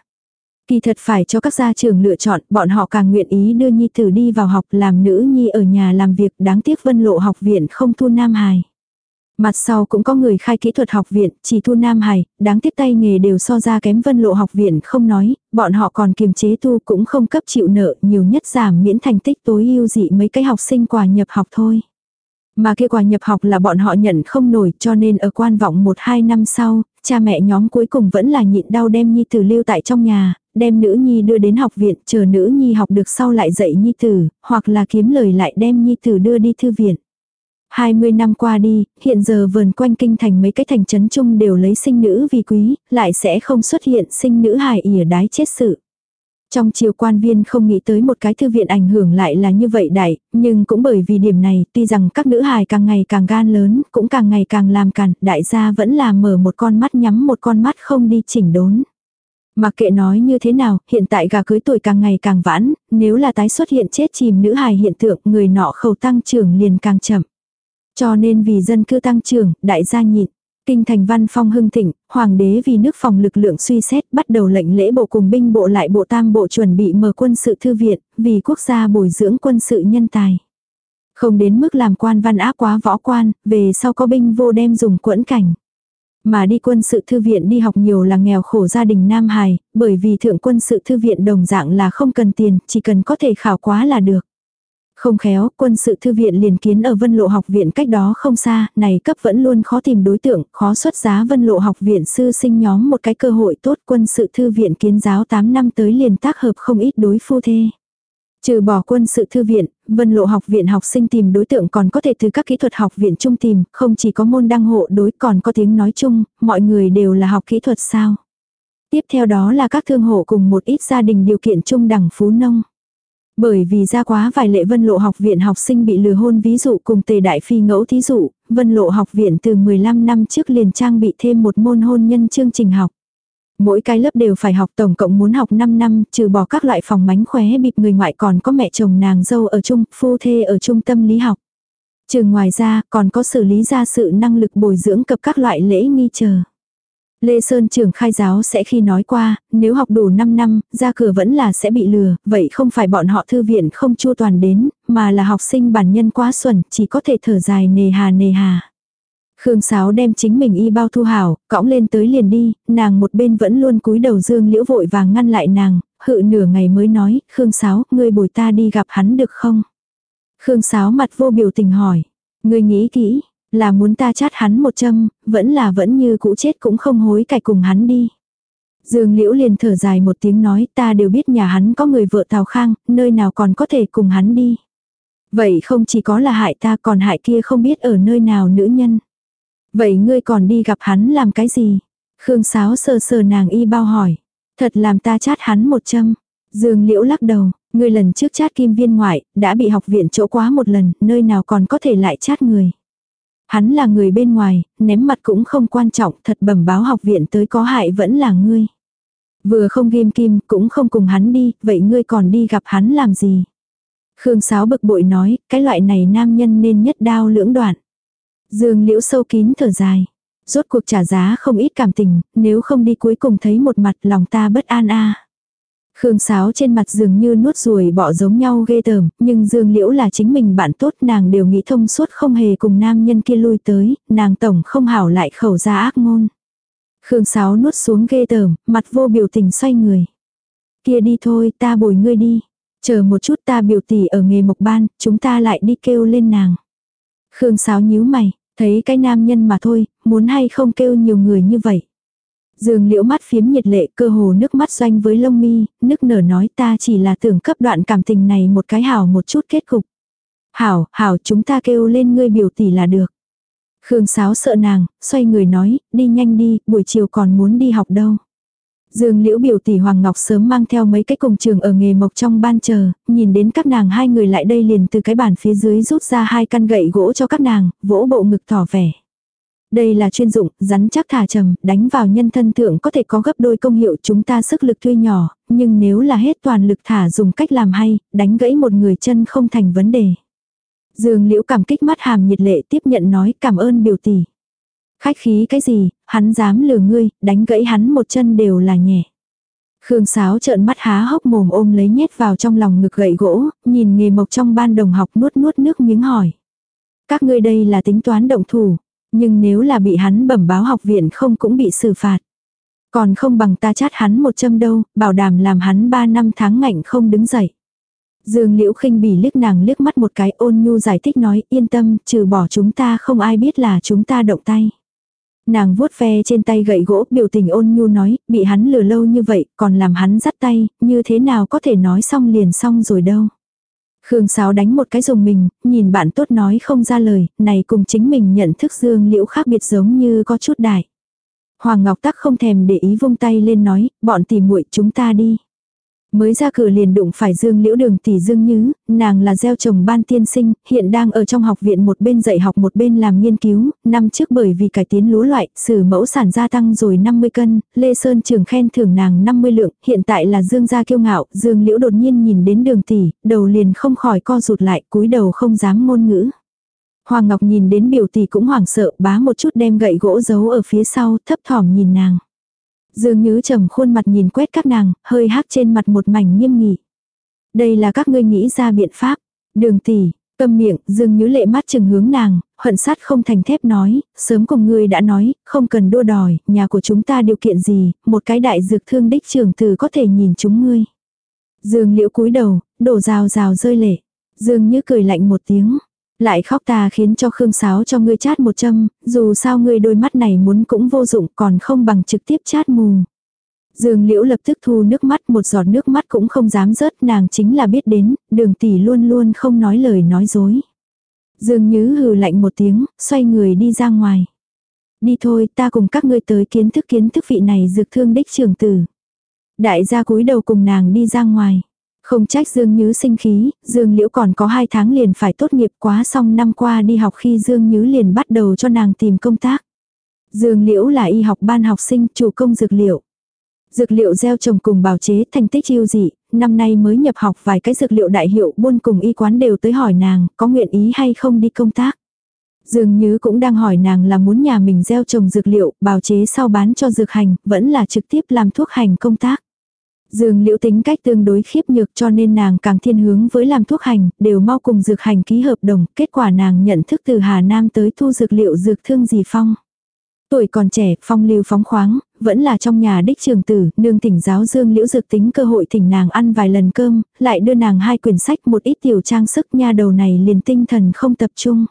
Kỳ thật phải cho các gia trưởng lựa chọn, bọn họ càng nguyện ý đưa nhi tử đi vào học làm nữ nhi ở nhà làm việc đáng tiếc vân lộ học viện không thu nam hài. Mặt sau cũng có người khai kỹ thuật học viện, chỉ thu nam hài, đáng tiếc tay nghề đều so ra kém vân lộ học viện không nói, bọn họ còn kiềm chế thu cũng không cấp chịu nợ, nhiều nhất giảm miễn thành tích tối ưu dị mấy cái học sinh quà nhập học thôi. Mà kia quà nhập học là bọn họ nhận không nổi cho nên ở quan vọng 1-2 năm sau, cha mẹ nhóm cuối cùng vẫn là nhịn đau đem nhi tử lưu tại trong nhà, đem nữ nhi đưa đến học viện chờ nữ nhi học được sau lại dạy nhi tử, hoặc là kiếm lời lại đem nhi tử đưa đi thư viện. 20 năm qua đi, hiện giờ vườn quanh kinh thành mấy cái thành trấn chung đều lấy sinh nữ vì quý, lại sẽ không xuất hiện sinh nữ hài ỉa đái chết sự. Trong chiều quan viên không nghĩ tới một cái thư viện ảnh hưởng lại là như vậy đại, nhưng cũng bởi vì điểm này, tuy rằng các nữ hài càng ngày càng gan lớn, cũng càng ngày càng làm cản, đại gia vẫn là mở một con mắt nhắm một con mắt không đi chỉnh đốn. Mặc kệ nói như thế nào, hiện tại gà cưới tuổi càng ngày càng vãn, nếu là tái xuất hiện chết chìm nữ hài hiện tượng, người nọ khẩu tăng trưởng liền càng chậm. Cho nên vì dân cư tăng trưởng, đại gia nhịn. Kinh thành văn phong hưng thịnh, hoàng đế vì nước phòng lực lượng suy xét bắt đầu lệnh lễ bộ cùng binh bộ lại bộ tam bộ chuẩn bị mở quân sự thư viện, vì quốc gia bồi dưỡng quân sự nhân tài. Không đến mức làm quan văn ác quá võ quan, về sau có binh vô đem dùng quẫn cảnh. Mà đi quân sự thư viện đi học nhiều là nghèo khổ gia đình Nam hải bởi vì thượng quân sự thư viện đồng dạng là không cần tiền, chỉ cần có thể khảo quá là được. Không khéo, quân sự thư viện liền kiến ở vân lộ học viện cách đó không xa, này cấp vẫn luôn khó tìm đối tượng, khó xuất giá vân lộ học viện sư sinh nhóm một cái cơ hội tốt quân sự thư viện kiến giáo 8 năm tới liền tác hợp không ít đối phu thê. Trừ bỏ quân sự thư viện, vân lộ học viện học sinh tìm đối tượng còn có thể từ các kỹ thuật học viện chung tìm, không chỉ có môn đăng hộ đối còn có tiếng nói chung, mọi người đều là học kỹ thuật sao. Tiếp theo đó là các thương hộ cùng một ít gia đình điều kiện chung đẳng phú nông. Bởi vì ra quá vài lệ vân lộ học viện học sinh bị lừa hôn ví dụ cùng tề đại phi ngẫu thí dụ, vân lộ học viện từ 15 năm trước liền trang bị thêm một môn hôn nhân chương trình học. Mỗi cái lớp đều phải học tổng cộng muốn học 5 năm, trừ bỏ các loại phòng mánh khóe bịp người ngoại còn có mẹ chồng nàng dâu ở chung, phu thê ở trung tâm lý học. Trường ngoài ra còn có xử lý ra sự năng lực bồi dưỡng cập các loại lễ nghi chờ. Lê Sơn trưởng khai giáo sẽ khi nói qua, nếu học đủ 5 năm, ra cửa vẫn là sẽ bị lừa, vậy không phải bọn họ thư viện không chua toàn đến, mà là học sinh bản nhân quá xuẩn, chỉ có thể thở dài nề hà nề hà. Khương Sáo đem chính mình y bao thu hảo, cõng lên tới liền đi, nàng một bên vẫn luôn cúi đầu dương liễu vội vàng ngăn lại nàng, hự nửa ngày mới nói, Khương Sáo, ngươi bồi ta đi gặp hắn được không? Khương Sáo mặt vô biểu tình hỏi, ngươi nghĩ kỹ, là muốn ta chát hắn một châm, vẫn là vẫn như cũ chết cũng không hối cải cùng hắn đi. Dương Liễu liền thở dài một tiếng nói ta đều biết nhà hắn có người vợ Tào Khang, nơi nào còn có thể cùng hắn đi. Vậy không chỉ có là hại ta còn hại kia không biết ở nơi nào nữ nhân. Vậy ngươi còn đi gặp hắn làm cái gì? Khương Sáo sờ sờ nàng y bao hỏi. Thật làm ta chát hắn một châm. Dương Liễu lắc đầu, ngươi lần trước chát kim viên ngoại, đã bị học viện chỗ quá một lần, nơi nào còn có thể lại chát người. Hắn là người bên ngoài, ném mặt cũng không quan trọng, thật bẩm báo học viện tới có hại vẫn là ngươi. Vừa không ghim kim, cũng không cùng hắn đi, vậy ngươi còn đi gặp hắn làm gì? Khương Sáo bực bội nói, cái loại này nam nhân nên nhất đao lưỡng đoạn. Dương liễu sâu kín thở dài. Rốt cuộc trả giá không ít cảm tình, nếu không đi cuối cùng thấy một mặt lòng ta bất an a. Khương Sáo trên mặt dường như nuốt ruồi bỏ giống nhau ghê tởm, nhưng Dương Liễu là chính mình bạn tốt nàng đều nghĩ thông suốt không hề cùng nam nhân kia lui tới, nàng tổng không hảo lại khẩu ra ác ngôn. Khương Sáo nuốt xuống ghê tởm, mặt vô biểu tình xoay người. Kia đi thôi, ta bồi ngươi đi. Chờ một chút ta biểu tỷ ở nghề mộc ban, chúng ta lại đi kêu lên nàng. Khương Sáo nhíu mày, thấy cái nam nhân mà thôi, muốn hay không kêu nhiều người như vậy. Dương liễu mắt phiếm nhiệt lệ cơ hồ nước mắt doanh với lông mi, nước nở nói ta chỉ là tưởng cấp đoạn cảm tình này một cái hảo một chút kết cục. Hảo, hảo chúng ta kêu lên ngươi biểu tỷ là được. Khương Sáo sợ nàng, xoay người nói, đi nhanh đi, buổi chiều còn muốn đi học đâu. Dương Liễu biểu tỷ Hoàng Ngọc sớm mang theo mấy cái cùng trường ở nghề mộc trong ban chờ, nhìn đến các nàng hai người lại đây liền từ cái bàn phía dưới rút ra hai căn gậy gỗ cho các nàng, vỗ bộ ngực tỏ vẻ. Đây là chuyên dụng, rắn chắc thả trầm, đánh vào nhân thân thượng có thể có gấp đôi công hiệu chúng ta sức lực tuy nhỏ, nhưng nếu là hết toàn lực thả dùng cách làm hay, đánh gãy một người chân không thành vấn đề. Dương Liễu cảm kích mắt hàm nhiệt lệ tiếp nhận nói cảm ơn biểu tỷ. Khách khí cái gì, hắn dám lừa ngươi, đánh gãy hắn một chân đều là nhẹ. Khương Sáo trợn mắt há hốc mồm ôm lấy nhét vào trong lòng ngực gậy gỗ, nhìn nghề mộc trong ban đồng học nuốt nuốt nước miếng hỏi. Các ngươi đây là tính toán động thủ, nhưng nếu là bị hắn bẩm báo học viện không cũng bị xử phạt. Còn không bằng ta chát hắn một châm đâu, bảo đảm làm hắn ba năm tháng ngạnh không đứng dậy. Dương Liễu khinh bỉ liếc nàng liếc mắt một cái ôn nhu giải thích nói yên tâm, trừ bỏ chúng ta không ai biết là chúng ta động tay. Nàng vuốt ve trên tay gậy gỗ biểu tình ôn nhu nói, bị hắn lừa lâu như vậy, còn làm hắn dắt tay, như thế nào có thể nói xong liền xong rồi đâu. Khương Sáo đánh một cái dùng mình, nhìn bạn tốt nói không ra lời, này cùng chính mình nhận thức dương liễu khác biệt giống như có chút đại. Hoàng Ngọc Tắc không thèm để ý vung tay lên nói, bọn tìm muội chúng ta đi. Mới ra cửa liền đụng phải Dương Liễu Đường tỷ Dương Nhứ, nàng là gieo trồng ban tiên sinh, hiện đang ở trong học viện một bên dạy học một bên làm nghiên cứu, năm trước bởi vì cải tiến lúa loại, sử mẫu sản gia tăng rồi 50 cân, Lê Sơn trường khen thưởng nàng 50 lượng, hiện tại là Dương gia kiêu ngạo, Dương Liễu đột nhiên nhìn đến đường tỷ, đầu liền không khỏi co rụt lại, cúi đầu không dám ngôn ngữ. Hoàng Ngọc nhìn đến biểu tỷ cũng hoảng sợ, bá một chút đem gậy gỗ giấu ở phía sau, thấp thỏm nhìn nàng. Dương Nhứ trầm khuôn mặt nhìn quét các nàng, hơi hắc trên mặt một mảnh nghiêm nghị. Đây là các ngươi nghĩ ra biện pháp. Đường tỷ, câm miệng, Dương Nhứ lệ mắt chừng hướng nàng, hận sát không thành thép nói, sớm cùng ngươi đã nói, không cần đua đòi, nhà của chúng ta điều kiện gì, một cái đại dược thương đích trưởng từ có thể nhìn chúng ngươi. Dương Liễu cúi đầu, đổ rào rào rơi lệ. Dương Nhứ cười lạnh một tiếng. Lại khóc ta khiến cho Khương Sáo cho ngươi chát một châm, dù sao ngươi đôi mắt này muốn cũng vô dụng còn không bằng trực tiếp chát mù. Dương Liễu lập tức thu nước mắt một giọt nước mắt cũng không dám rớt nàng chính là biết đến, đường tỷ luôn luôn không nói lời nói dối. Dương Nhứ hừ lạnh một tiếng, xoay người đi ra ngoài. Đi thôi ta cùng các ngươi tới kiến thức kiến thức vị này dược thương đích trường tử. Đại gia cúi đầu cùng nàng đi ra ngoài. Không trách Dương Nhứ sinh khí, Dương Liễu còn có 2 tháng liền phải tốt nghiệp quá xong năm qua đi học khi Dương Nhứ liền bắt đầu cho nàng tìm công tác. Dương Liễu là y học ban học sinh chủ công dược liệu. Dược liệu gieo trồng cùng bào chế thành tích yêu dị, năm nay mới nhập học vài cái dược liệu đại hiệu buôn cùng y quán đều tới hỏi nàng có nguyện ý hay không đi công tác. Dương Nhứ cũng đang hỏi nàng là muốn nhà mình gieo trồng dược liệu, bào chế sau bán cho dược hành, vẫn là trực tiếp làm thuốc hành công tác. Dương liễu tính cách tương đối khiếp nhược cho nên nàng càng thiên hướng với làm thuốc hành, đều mau cùng dược hành ký hợp đồng, kết quả nàng nhận thức từ Hà Nam tới thu dược liệu dược thương gì phong. Tuổi còn trẻ, phong lưu phóng khoáng, vẫn là trong nhà đích trường tử, nương thỉnh giáo dương liễu dược tính cơ hội thỉnh nàng ăn vài lần cơm, lại đưa nàng hai quyển sách một ít tiểu trang sức nha đầu này liền tinh thần không tập trung.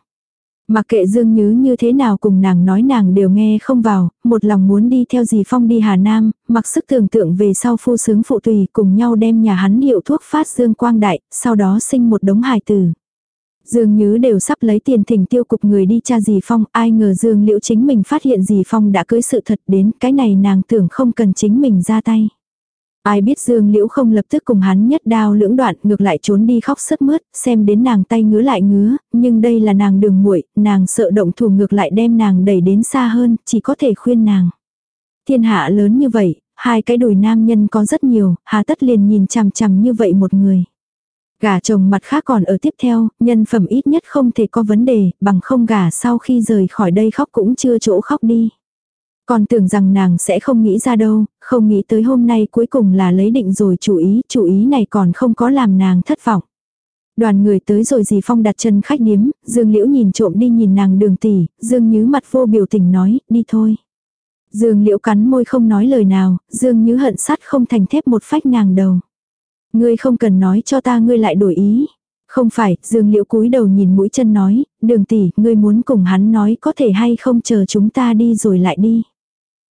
Mặc kệ Dương Nhứ như thế nào cùng nàng nói nàng đều nghe không vào, một lòng muốn đi theo dì Phong đi Hà Nam, mặc sức tưởng tượng về sau phu sướng phụ tùy cùng nhau đem nhà hắn hiệu thuốc phát Dương Quang Đại, sau đó sinh một đống hài tử. Dương Nhứ đều sắp lấy tiền thỉnh tiêu cục người đi tra dì Phong, ai ngờ Dương Liễu chính mình phát hiện dì Phong đã cưới sự thật đến, cái này nàng tưởng không cần chính mình ra tay. Ai biết Dương Liễu không lập tức cùng hắn nhất đao lưỡng đoạn ngược lại trốn đi khóc sướt mướt, xem đến nàng tay ngứa lại ngứa, nhưng đây là nàng đường muội nàng sợ động thủ ngược lại đem nàng đẩy đến xa hơn, chỉ có thể khuyên nàng. Thiên hạ lớn như vậy, hai cái đùi nam nhân có rất nhiều, hà tất liền nhìn chằm chằm như vậy một người. Gả chồng mặt khác còn ở tiếp theo, nhân phẩm ít nhất không thể có vấn đề, bằng không gả sau khi rời khỏi đây khóc cũng chưa chỗ khóc đi. Còn tưởng rằng nàng sẽ không nghĩ ra đâu, không nghĩ tới hôm nay cuối cùng là lấy định rồi chủ ý, chủ ý này còn không có làm nàng thất vọng. Đoàn người tới rồi dì Phong đặt chân khách điếm, Dương Liễu nhìn trộm đi nhìn nàng đường tỷ, Dương Nhứ mặt vô biểu tình nói, đi thôi. Dương Liễu cắn môi không nói lời nào, Dương Nhứ hận sắt không thành thép một phách nàng đầu. Ngươi không cần nói cho ta ngươi lại đổi ý. Không phải, Dương Liễu cúi đầu nhìn mũi chân nói, đường tỷ, ngươi muốn cùng hắn nói có thể hay không chờ chúng ta đi rồi lại đi.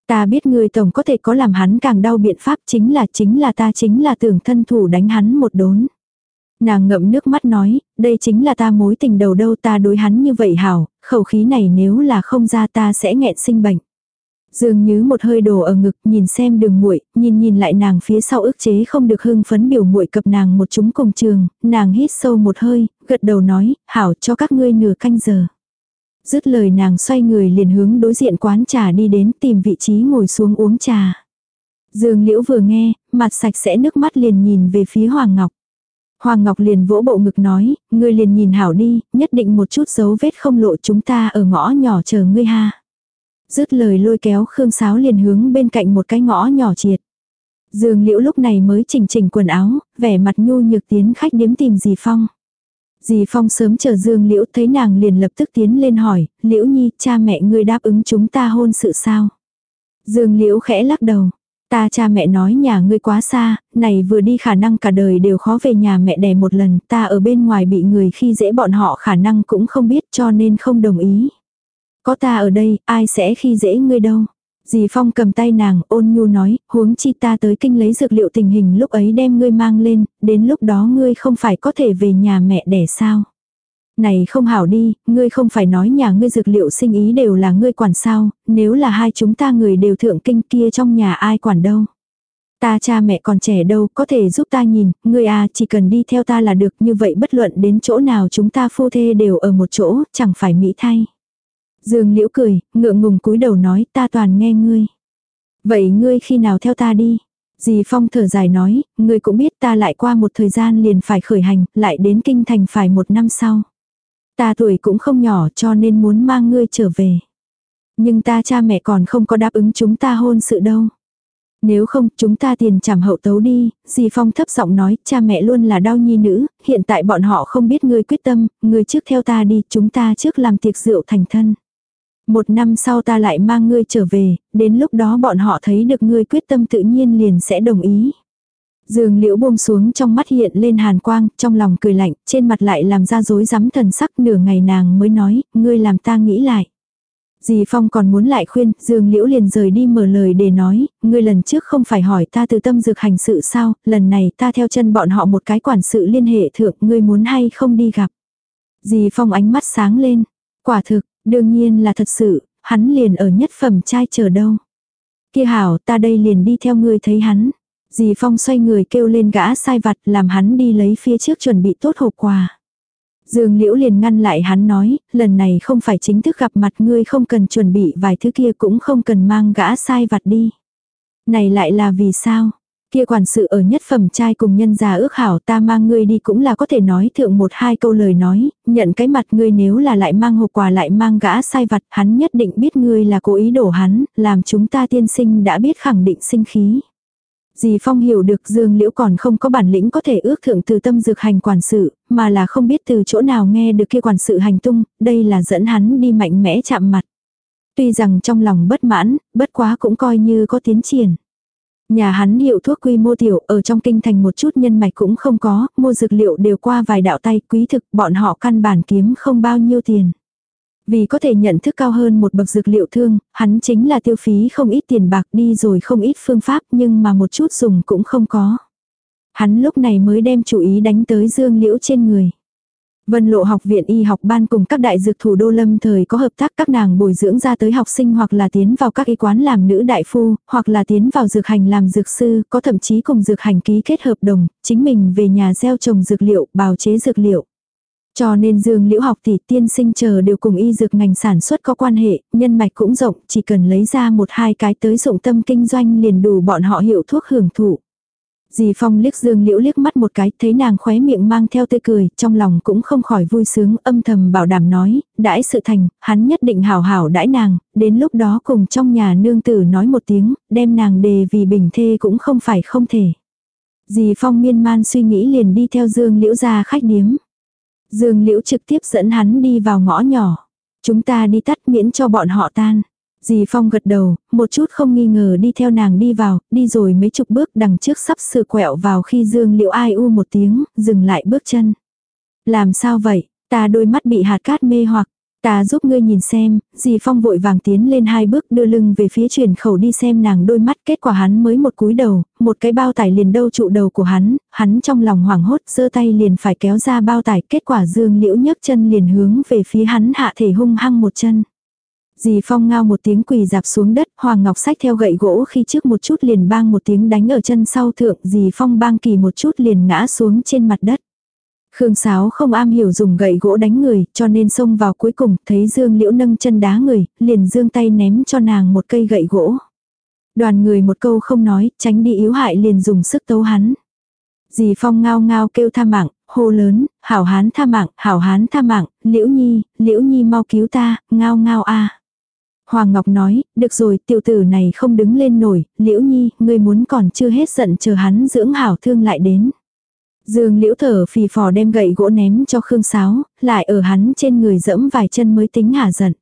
Ta biết ngươi tổng có thể có làm hắn càng đau biện pháp chính là chính là ta chính là tưởng thân thủ đánh hắn một đốn. Nàng ngậm nước mắt nói, đây chính là ta mối tình đầu đâu ta đối hắn như vậy hảo, khẩu khí này nếu là không ra ta sẽ nghẹn sinh bệnh. Dương Nhứ một hơi đồ ở ngực, nhìn xem đường muội, nhìn nhìn lại nàng phía sau ức chế không được hưng phấn biểu muội cập nàng một chúng cùng trường, nàng hít sâu một hơi, gật đầu nói, hảo cho các ngươi nửa canh giờ. Dứt lời nàng xoay người liền hướng đối diện quán trà đi đến tìm vị trí ngồi xuống uống trà. Dương Liễu vừa nghe, mặt sạch sẽ nước mắt liền nhìn về phía Hoàng Ngọc. Hoàng Ngọc liền vỗ bộ ngực nói, ngươi liền nhìn hảo đi, nhất định một chút dấu vết không lộ chúng ta ở ngõ nhỏ chờ ngươi ha. Dứt lời lôi kéo Khương Sáo liền hướng bên cạnh một cái ngõ nhỏ triệt. Dương Liễu lúc này mới chỉnh chỉnh quần áo, vẻ mặt nhu nhược tiến khách điếm tìm dì Phong. Dì Phong sớm chờ Dương Liễu thấy nàng liền lập tức tiến lên hỏi, Liễu Nhi, cha mẹ ngươi đáp ứng chúng ta hôn sự sao? Dương Liễu khẽ lắc đầu. Ta cha mẹ nói nhà ngươi quá xa, này vừa đi khả năng cả đời đều khó về nhà mẹ đẻ một lần, ta ở bên ngoài bị người khi dễ bọn họ khả năng cũng không biết cho nên không đồng ý. Có ta ở đây, ai sẽ khi dễ ngươi đâu. Dì Phong cầm tay nàng, ôn nhu nói, huống chi ta tới kinh lấy dược liệu tình hình lúc ấy đem ngươi mang lên, đến lúc đó ngươi không phải có thể về nhà mẹ đẻ sao. Này không hảo đi, ngươi không phải nói nhà ngươi dược liệu sinh ý đều là ngươi quản sao, nếu là hai chúng ta người đều thượng kinh kia trong nhà ai quản đâu. Ta cha mẹ còn trẻ đâu, có thể giúp ta nhìn, ngươi à chỉ cần đi theo ta là được như vậy bất luận đến chỗ nào chúng ta phu thê đều ở một chỗ, chẳng phải mỹ thay. Dương Liễu cười, ngượng ngùng cúi đầu nói ta toàn nghe ngươi. Vậy ngươi khi nào theo ta đi? Dì Phong thở dài nói, ngươi cũng biết ta lại qua một thời gian liền phải khởi hành, lại đến kinh thành phải một năm sau. Ta tuổi cũng không nhỏ cho nên muốn mang ngươi trở về. Nhưng ta cha mẹ còn không có đáp ứng chúng ta hôn sự đâu. Nếu không, chúng ta tiền trảm hậu tấu đi, dì Phong thấp giọng nói, cha mẹ luôn là đau nhi nữ, hiện tại bọn họ không biết ngươi quyết tâm, ngươi trước theo ta đi, chúng ta trước làm tiệc rượu thành thân. Một năm sau ta lại mang ngươi trở về, đến lúc đó bọn họ thấy được ngươi quyết tâm tự nhiên liền sẽ đồng ý. Dương liễu buông xuống trong mắt hiện lên hàn quang, trong lòng cười lạnh, trên mặt lại làm ra dối rắm thần sắc nửa ngày nàng mới nói, ngươi làm ta nghĩ lại. Dì Phong còn muốn lại khuyên, Dương Liễu liền rời đi mở lời để nói, ngươi lần trước không phải hỏi ta từ tâm dược hành sự sao, lần này ta theo chân bọn họ một cái quản sự liên hệ thượng, ngươi muốn hay không đi gặp. Dì Phong ánh mắt sáng lên, quả thực, Đương nhiên là thật sự, hắn liền ở nhất phẩm trai chờ đâu. Kia hảo ta đây liền đi theo ngươi thấy hắn. Dì Phong xoay người kêu lên gã sai vặt làm hắn đi lấy phía trước chuẩn bị tốt hộp quà. Dương Liễu liền ngăn lại hắn nói, lần này không phải chính thức gặp mặt ngươi không cần chuẩn bị vài thứ kia cũng không cần mang gã sai vặt đi. Này lại là vì sao? Kia quản sự ở nhất phẩm trai cùng nhân già ước hảo ta mang ngươi đi cũng là có thể nói thượng một hai câu lời nói, nhận cái mặt ngươi nếu là lại mang hộp quà lại mang gã sai vặt hắn nhất định biết ngươi là cố ý đổ hắn, làm chúng ta tiên sinh đã biết khẳng định sinh khí. Dì Phong hiểu được Dương Liễu còn không có bản lĩnh có thể ước thượng từ tâm dược hành quản sự, mà là không biết từ chỗ nào nghe được kia quản sự hành tung, đây là dẫn hắn đi mạnh mẽ chạm mặt. Tuy rằng trong lòng bất mãn, bất quá cũng coi như có tiến triển. Nhà hắn hiệu thuốc quy mô tiểu ở trong kinh thành một chút nhân mạch cũng không có, mua dược liệu đều qua vài đạo tay quý thực bọn họ căn bản kiếm không bao nhiêu tiền. Vì có thể nhận thức cao hơn một bậc dược liệu thương, hắn chính là tiêu phí không ít tiền bạc đi rồi không ít phương pháp nhưng mà một chút dùng cũng không có. Hắn lúc này mới đem chú ý đánh tới dương liễu trên người. Vân lộ học viện y học ban cùng các đại dược thủ đô lâm thời có hợp tác các nàng bồi dưỡng ra tới học sinh hoặc là tiến vào các y quán làm nữ đại phu, hoặc là tiến vào dược hành làm dược sư, có thậm chí cùng dược hành ký kết hợp đồng, chính mình về nhà gieo trồng dược liệu, bào chế dược liệu. Cho nên dương liễu học tỷ tiên sinh chờ đều cùng y dược ngành sản xuất có quan hệ, nhân mạch cũng rộng, chỉ cần lấy ra một hai cái tới dụng tâm kinh doanh liền đủ bọn họ hiệu thuốc hưởng thụ. Dì Phong liếc Dương Liễu liếc mắt một cái, thấy nàng khóe miệng mang theo tươi cười, trong lòng cũng không khỏi vui sướng, âm thầm bảo đảm nói, đãi sự thành, hắn nhất định hảo hảo đãi nàng, đến lúc đó cùng trong nhà nương tử nói một tiếng, đem nàng đề vì bình thê cũng không phải không thể. Dì Phong miên man suy nghĩ liền đi theo Dương Liễu ra khách điếm. Dương Liễu trực tiếp dẫn hắn đi vào ngõ nhỏ. Chúng ta đi tắt miễn cho bọn họ tan. Dì Phong gật đầu, một chút không nghi ngờ đi theo nàng đi vào, đi rồi mấy chục bước đằng trước sắp sửa quẹo vào khi Dương Liễu ai u một tiếng, dừng lại bước chân. Làm sao vậy, ta đôi mắt bị hạt cát mê hoặc, Ta giúp ngươi nhìn xem, dì Phong vội vàng tiến lên hai bước đưa lưng về phía truyền khẩu đi xem nàng đôi mắt kết quả hắn mới một cúi đầu, một cái bao tải liền đâu trụ đầu của hắn, hắn trong lòng hoảng hốt giơ tay liền phải kéo ra bao tải kết quả dương liễu nhấc chân liền hướng về phía hắn hạ thể hung hăng một chân. Dì Phong ngao một tiếng quỳ dạp xuống đất, Hoàng Ngọc sách theo gậy gỗ khi trước một chút liền bang một tiếng đánh ở chân sau thượng, dì Phong bang kỳ một chút liền ngã xuống trên mặt đất. Khương Sáo không am hiểu dùng gậy gỗ đánh người, cho nên xông vào cuối cùng, thấy Dương Liễu nâng chân đá người, liền dương tay ném cho nàng một cây gậy gỗ. Đoàn người một câu không nói, tránh đi yếu hại liền dùng sức tấu hắn. Dì Phong ngao ngao kêu tha mạng, hô lớn, hảo hán tha mạng, hảo hán tha mạng, Liễu Nhi, Liễu Nhi mau cứu ta, ngao ngao a. Hoàng Ngọc nói, được rồi, tiểu tử này không đứng lên nổi, Liễu Nhi, ngươi muốn còn chưa hết giận chờ hắn dưỡng hảo thương lại đến. Dương liễu thở phì phò đem gậy gỗ ném cho Khương Sáo, lại ở hắn trên người dẫm vài chân mới tính hả giận.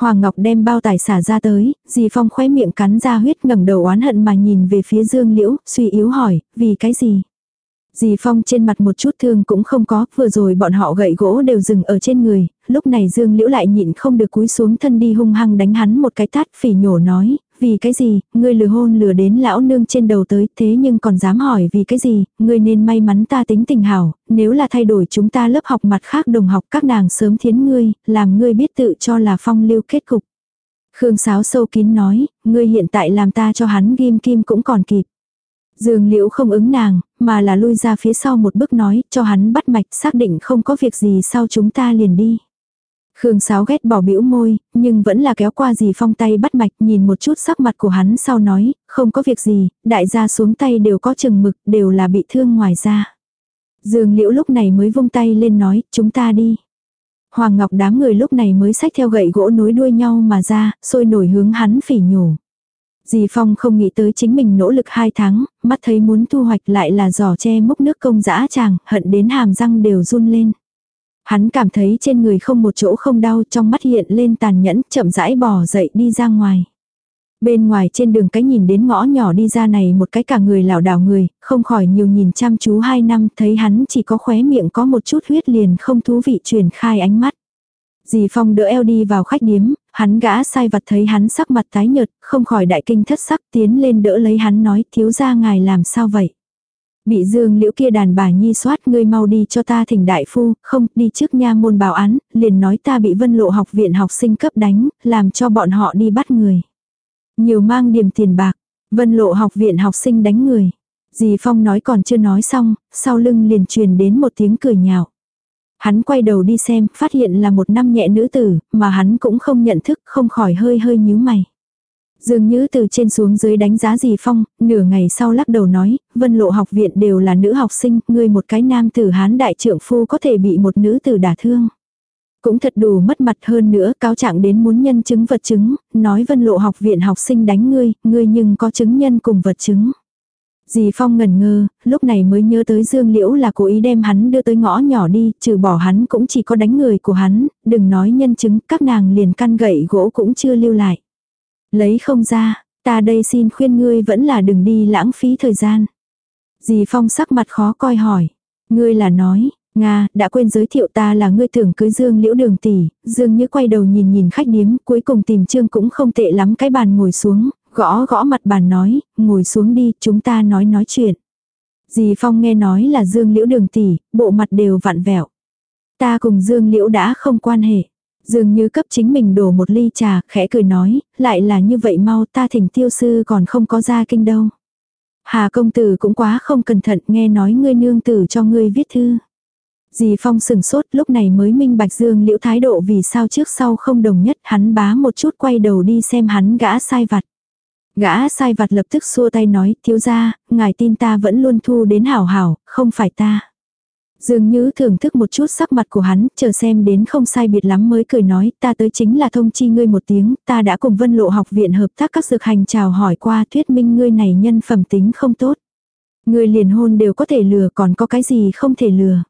Hoàng Ngọc đem bao tải xả ra tới, dì Phong khóe miệng cắn ra huyết ngẩng đầu oán hận mà nhìn về phía Dương Liễu, suy yếu hỏi, vì cái gì? Dì Phong trên mặt một chút thương cũng không có, vừa rồi bọn họ gậy gỗ đều dừng ở trên người, lúc này Dương Liễu lại nhịn không được cúi xuống thân đi hung hăng đánh hắn một cái tát phỉ nhổ nói, vì cái gì, ngươi lừa hôn lừa đến lão nương trên đầu tới, thế nhưng còn dám hỏi vì cái gì, ngươi nên may mắn ta tính tình hảo, nếu là thay đổi chúng ta lớp học mặt khác đồng học các nàng sớm thiến ngươi, làm ngươi biết tự cho là phong lưu kết cục. Khương Sáo sâu kín nói, ngươi hiện tại làm ta cho hắn ghim kim cũng còn kịp. Dương Liễu không ứng nàng, mà là lui ra phía sau một bước nói, cho hắn bắt mạch xác định không có việc gì sau chúng ta liền đi. Khương Sáo ghét bỏ bĩu môi, nhưng vẫn là kéo qua dì phong tay bắt mạch nhìn một chút sắc mặt của hắn sau nói, không có việc gì, đại gia xuống tay đều có chừng mực, đều là bị thương ngoài ra. Dương Liễu lúc này mới vung tay lên nói, chúng ta đi. Hoàng Ngọc đám người lúc này mới xách theo gậy gỗ nối đuôi nhau mà ra, sôi nổi hướng hắn phỉ nhổ. Dì Phong không nghĩ tới chính mình nỗ lực hai tháng, mắt thấy muốn thu hoạch lại là giỏ che múc nước công dã chàng, hận đến hàm răng đều run lên. Hắn cảm thấy trên người không một chỗ không đau trong mắt hiện lên tàn nhẫn chậm rãi bò dậy đi ra ngoài. Bên ngoài trên đường cái nhìn đến ngõ nhỏ đi ra này một cái cả người lảo đảo người, không khỏi nhiều nhìn chăm chú hai năm thấy hắn chỉ có khóe miệng có một chút huyết liền không thú vị truyền khai ánh mắt. Dì Phong đỡ eo đi vào khách điếm, hắn gã sai vặt thấy hắn sắc mặt tái nhợt, không khỏi đại kinh thất sắc tiến lên đỡ lấy hắn nói thiếu ra ngài làm sao vậy. Bị dương liễu kia đàn bà nhi soát ngươi mau đi cho ta thỉnh đại phu, không đi trước nha môn bảo án, liền nói ta bị vân lộ học viện học sinh cấp đánh, làm cho bọn họ đi bắt người. Nhiều mang điểm tiền bạc, vân lộ học viện học sinh đánh người. Dì Phong nói còn chưa nói xong, sau lưng liền truyền đến một tiếng cười nhạo. Hắn quay đầu đi xem, phát hiện là một năm nhẹ nữ tử, mà hắn cũng không nhận thức, không khỏi hơi hơi nhíu mày. Dương Nhữ từ trên xuống dưới đánh giá gì Phong, nửa ngày sau lắc đầu nói, vân lộ học viện đều là nữ học sinh, ngươi một cái nam tử hán đại trưởng phu có thể bị một nữ tử đả thương. Cũng thật đủ mất mặt hơn nữa, cáo trạng đến muốn nhân chứng vật chứng, nói vân lộ học viện học sinh đánh ngươi, ngươi nhưng có chứng nhân cùng vật chứng. Dì Phong ngần ngơ, lúc này mới nhớ tới Dương Liễu là cố ý đem hắn đưa tới ngõ nhỏ đi, trừ bỏ hắn cũng chỉ có đánh người của hắn, đừng nói nhân chứng, các nàng liền căn gậy gỗ cũng chưa lưu lại. Lấy không ra, ta đây xin khuyên ngươi vẫn là đừng đi lãng phí thời gian. Dì Phong sắc mặt khó coi hỏi. Ngươi là nói, Nga, đã quên giới thiệu ta là ngươi tưởng cưới Dương Liễu Đường tỷ, Dương Như quay đầu nhìn nhìn khách điếm, cuối cùng tìm Trương cũng không tệ lắm cái bàn ngồi xuống, gõ gõ mặt bàn nói, ngồi xuống đi, chúng ta nói nói chuyện. Dì Phong nghe nói là Dương Liễu Đường tỷ, bộ mặt đều vặn vẹo. Ta cùng Dương Liễu đã không quan hệ. Dương Như cấp chính mình đổ một ly trà, khẽ cười nói, lại là như vậy mau ta thỉnh tiêu sư còn không có ra kinh đâu. Hà công tử cũng quá không cẩn thận nghe nói ngươi nương tử cho ngươi viết thư. Dì Phong sừng sốt lúc này mới minh bạch Dương Liễu thái độ vì sao trước sau không đồng nhất hắn bá một chút quay đầu đi xem hắn gã sai vặt. Gã sai vặt lập tức xua tay nói thiếu gia ngài tin ta vẫn luôn thu đến hảo hảo, không phải ta. Dương nhữ thưởng thức một chút sắc mặt của hắn, chờ xem đến không sai biệt lắm mới cười nói, ta tới chính là thông chi ngươi một tiếng, ta đã cùng vân lộ học viện hợp tác các dược hành chào hỏi qua thuyết minh ngươi này nhân phẩm tính không tốt. Ngươi liền hôn đều có thể lừa còn có cái gì không thể lừa.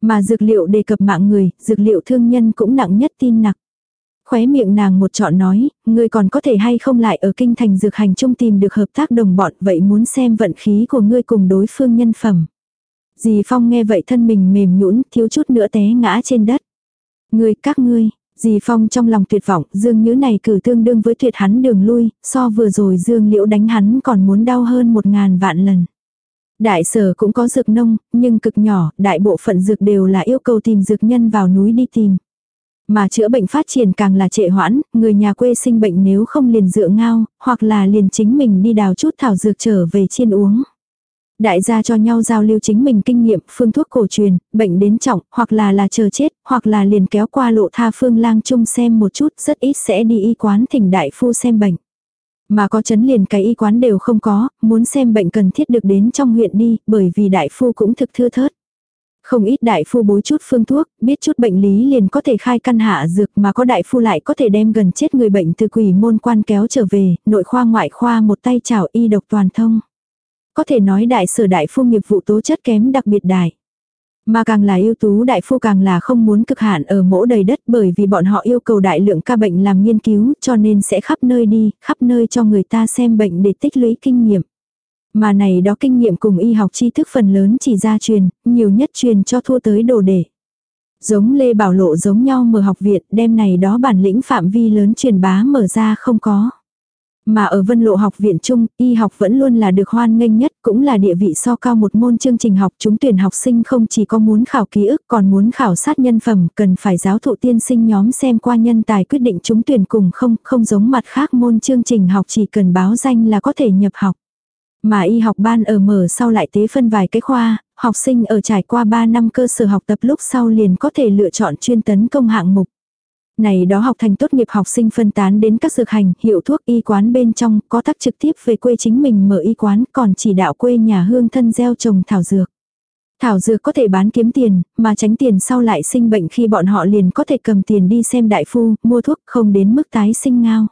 Mà dược liệu đề cập mạng người, dược liệu thương nhân cũng nặng nhất tin nặc. Khóe miệng nàng một chọn nói, ngươi còn có thể hay không lại ở kinh thành dược hành trung tìm được hợp tác đồng bọn vậy muốn xem vận khí của ngươi cùng đối phương nhân phẩm. Dì Phong nghe vậy thân mình mềm nhũn thiếu chút nữa té ngã trên đất. Ngươi các ngươi, dì Phong trong lòng tuyệt vọng, Dương Nhữ này cử tương đương với tuyệt hắn đường lui, so vừa rồi Dương Liễu đánh hắn còn muốn đau hơn một ngàn vạn lần. Đại sở cũng có dược nông, nhưng cực nhỏ, đại bộ phận dược đều là yêu cầu tìm dược nhân vào núi đi tìm. Mà chữa bệnh phát triển càng là trệ hoãn, người nhà quê sinh bệnh nếu không liền dựa ngao, hoặc là liền chính mình đi đào chút thảo dược trở về chiên uống. Đại gia cho nhau giao lưu chính mình kinh nghiệm, phương thuốc cổ truyền, bệnh đến trọng, hoặc là là chờ chết, hoặc là liền kéo qua lộ tha phương lang chung xem một chút, rất ít sẽ đi y quán thỉnh đại phu xem bệnh. Mà có chấn liền cái y quán đều không có, muốn xem bệnh cần thiết được đến trong huyện đi, bởi vì đại phu cũng thực thưa thớt. Không ít đại phu bối chút phương thuốc, biết chút bệnh lý liền có thể khai căn hạ dược mà có đại phu lại có thể đem gần chết người bệnh từ quỷ môn quan kéo trở về, nội khoa ngoại khoa một tay chảo y độc toàn thông. Có thể nói đại sở đại phu nghiệp vụ tố chất kém đặc biệt đại. Mà càng là ưu tú đại phu càng là không muốn cực hạn ở mỗ đầy đất bởi vì bọn họ yêu cầu đại lượng ca bệnh làm nghiên cứu cho nên sẽ khắp nơi đi, khắp nơi cho người ta xem bệnh để tích lũy kinh nghiệm. Mà này đó kinh nghiệm cùng y học tri thức phần lớn chỉ ra truyền, nhiều nhất truyền cho thua tới đồ để. Giống Lê Bảo Lộ giống nhau mở học viện đem này đó bản lĩnh phạm vi lớn truyền bá mở ra không có. Mà ở vân lộ học viện chung, y học vẫn luôn là được hoan nghênh nhất, cũng là địa vị so cao một môn chương trình học. Chúng tuyển học sinh không chỉ có muốn khảo ký ức còn muốn khảo sát nhân phẩm, cần phải giáo thụ tiên sinh nhóm xem qua nhân tài quyết định chúng tuyển cùng không, không giống mặt khác môn chương trình học chỉ cần báo danh là có thể nhập học. Mà y học ban ở mở sau lại tế phân vài cái khoa, học sinh ở trải qua 3 năm cơ sở học tập lúc sau liền có thể lựa chọn chuyên tấn công hạng mục. Này đó học thành tốt nghiệp học sinh phân tán đến các dược hành, hiệu thuốc y quán bên trong, có tác trực tiếp về quê chính mình mở y quán, còn chỉ đạo quê nhà hương thân gieo trồng thảo dược. Thảo dược có thể bán kiếm tiền, mà tránh tiền sau lại sinh bệnh khi bọn họ liền có thể cầm tiền đi xem đại phu, mua thuốc không đến mức tái sinh ngao.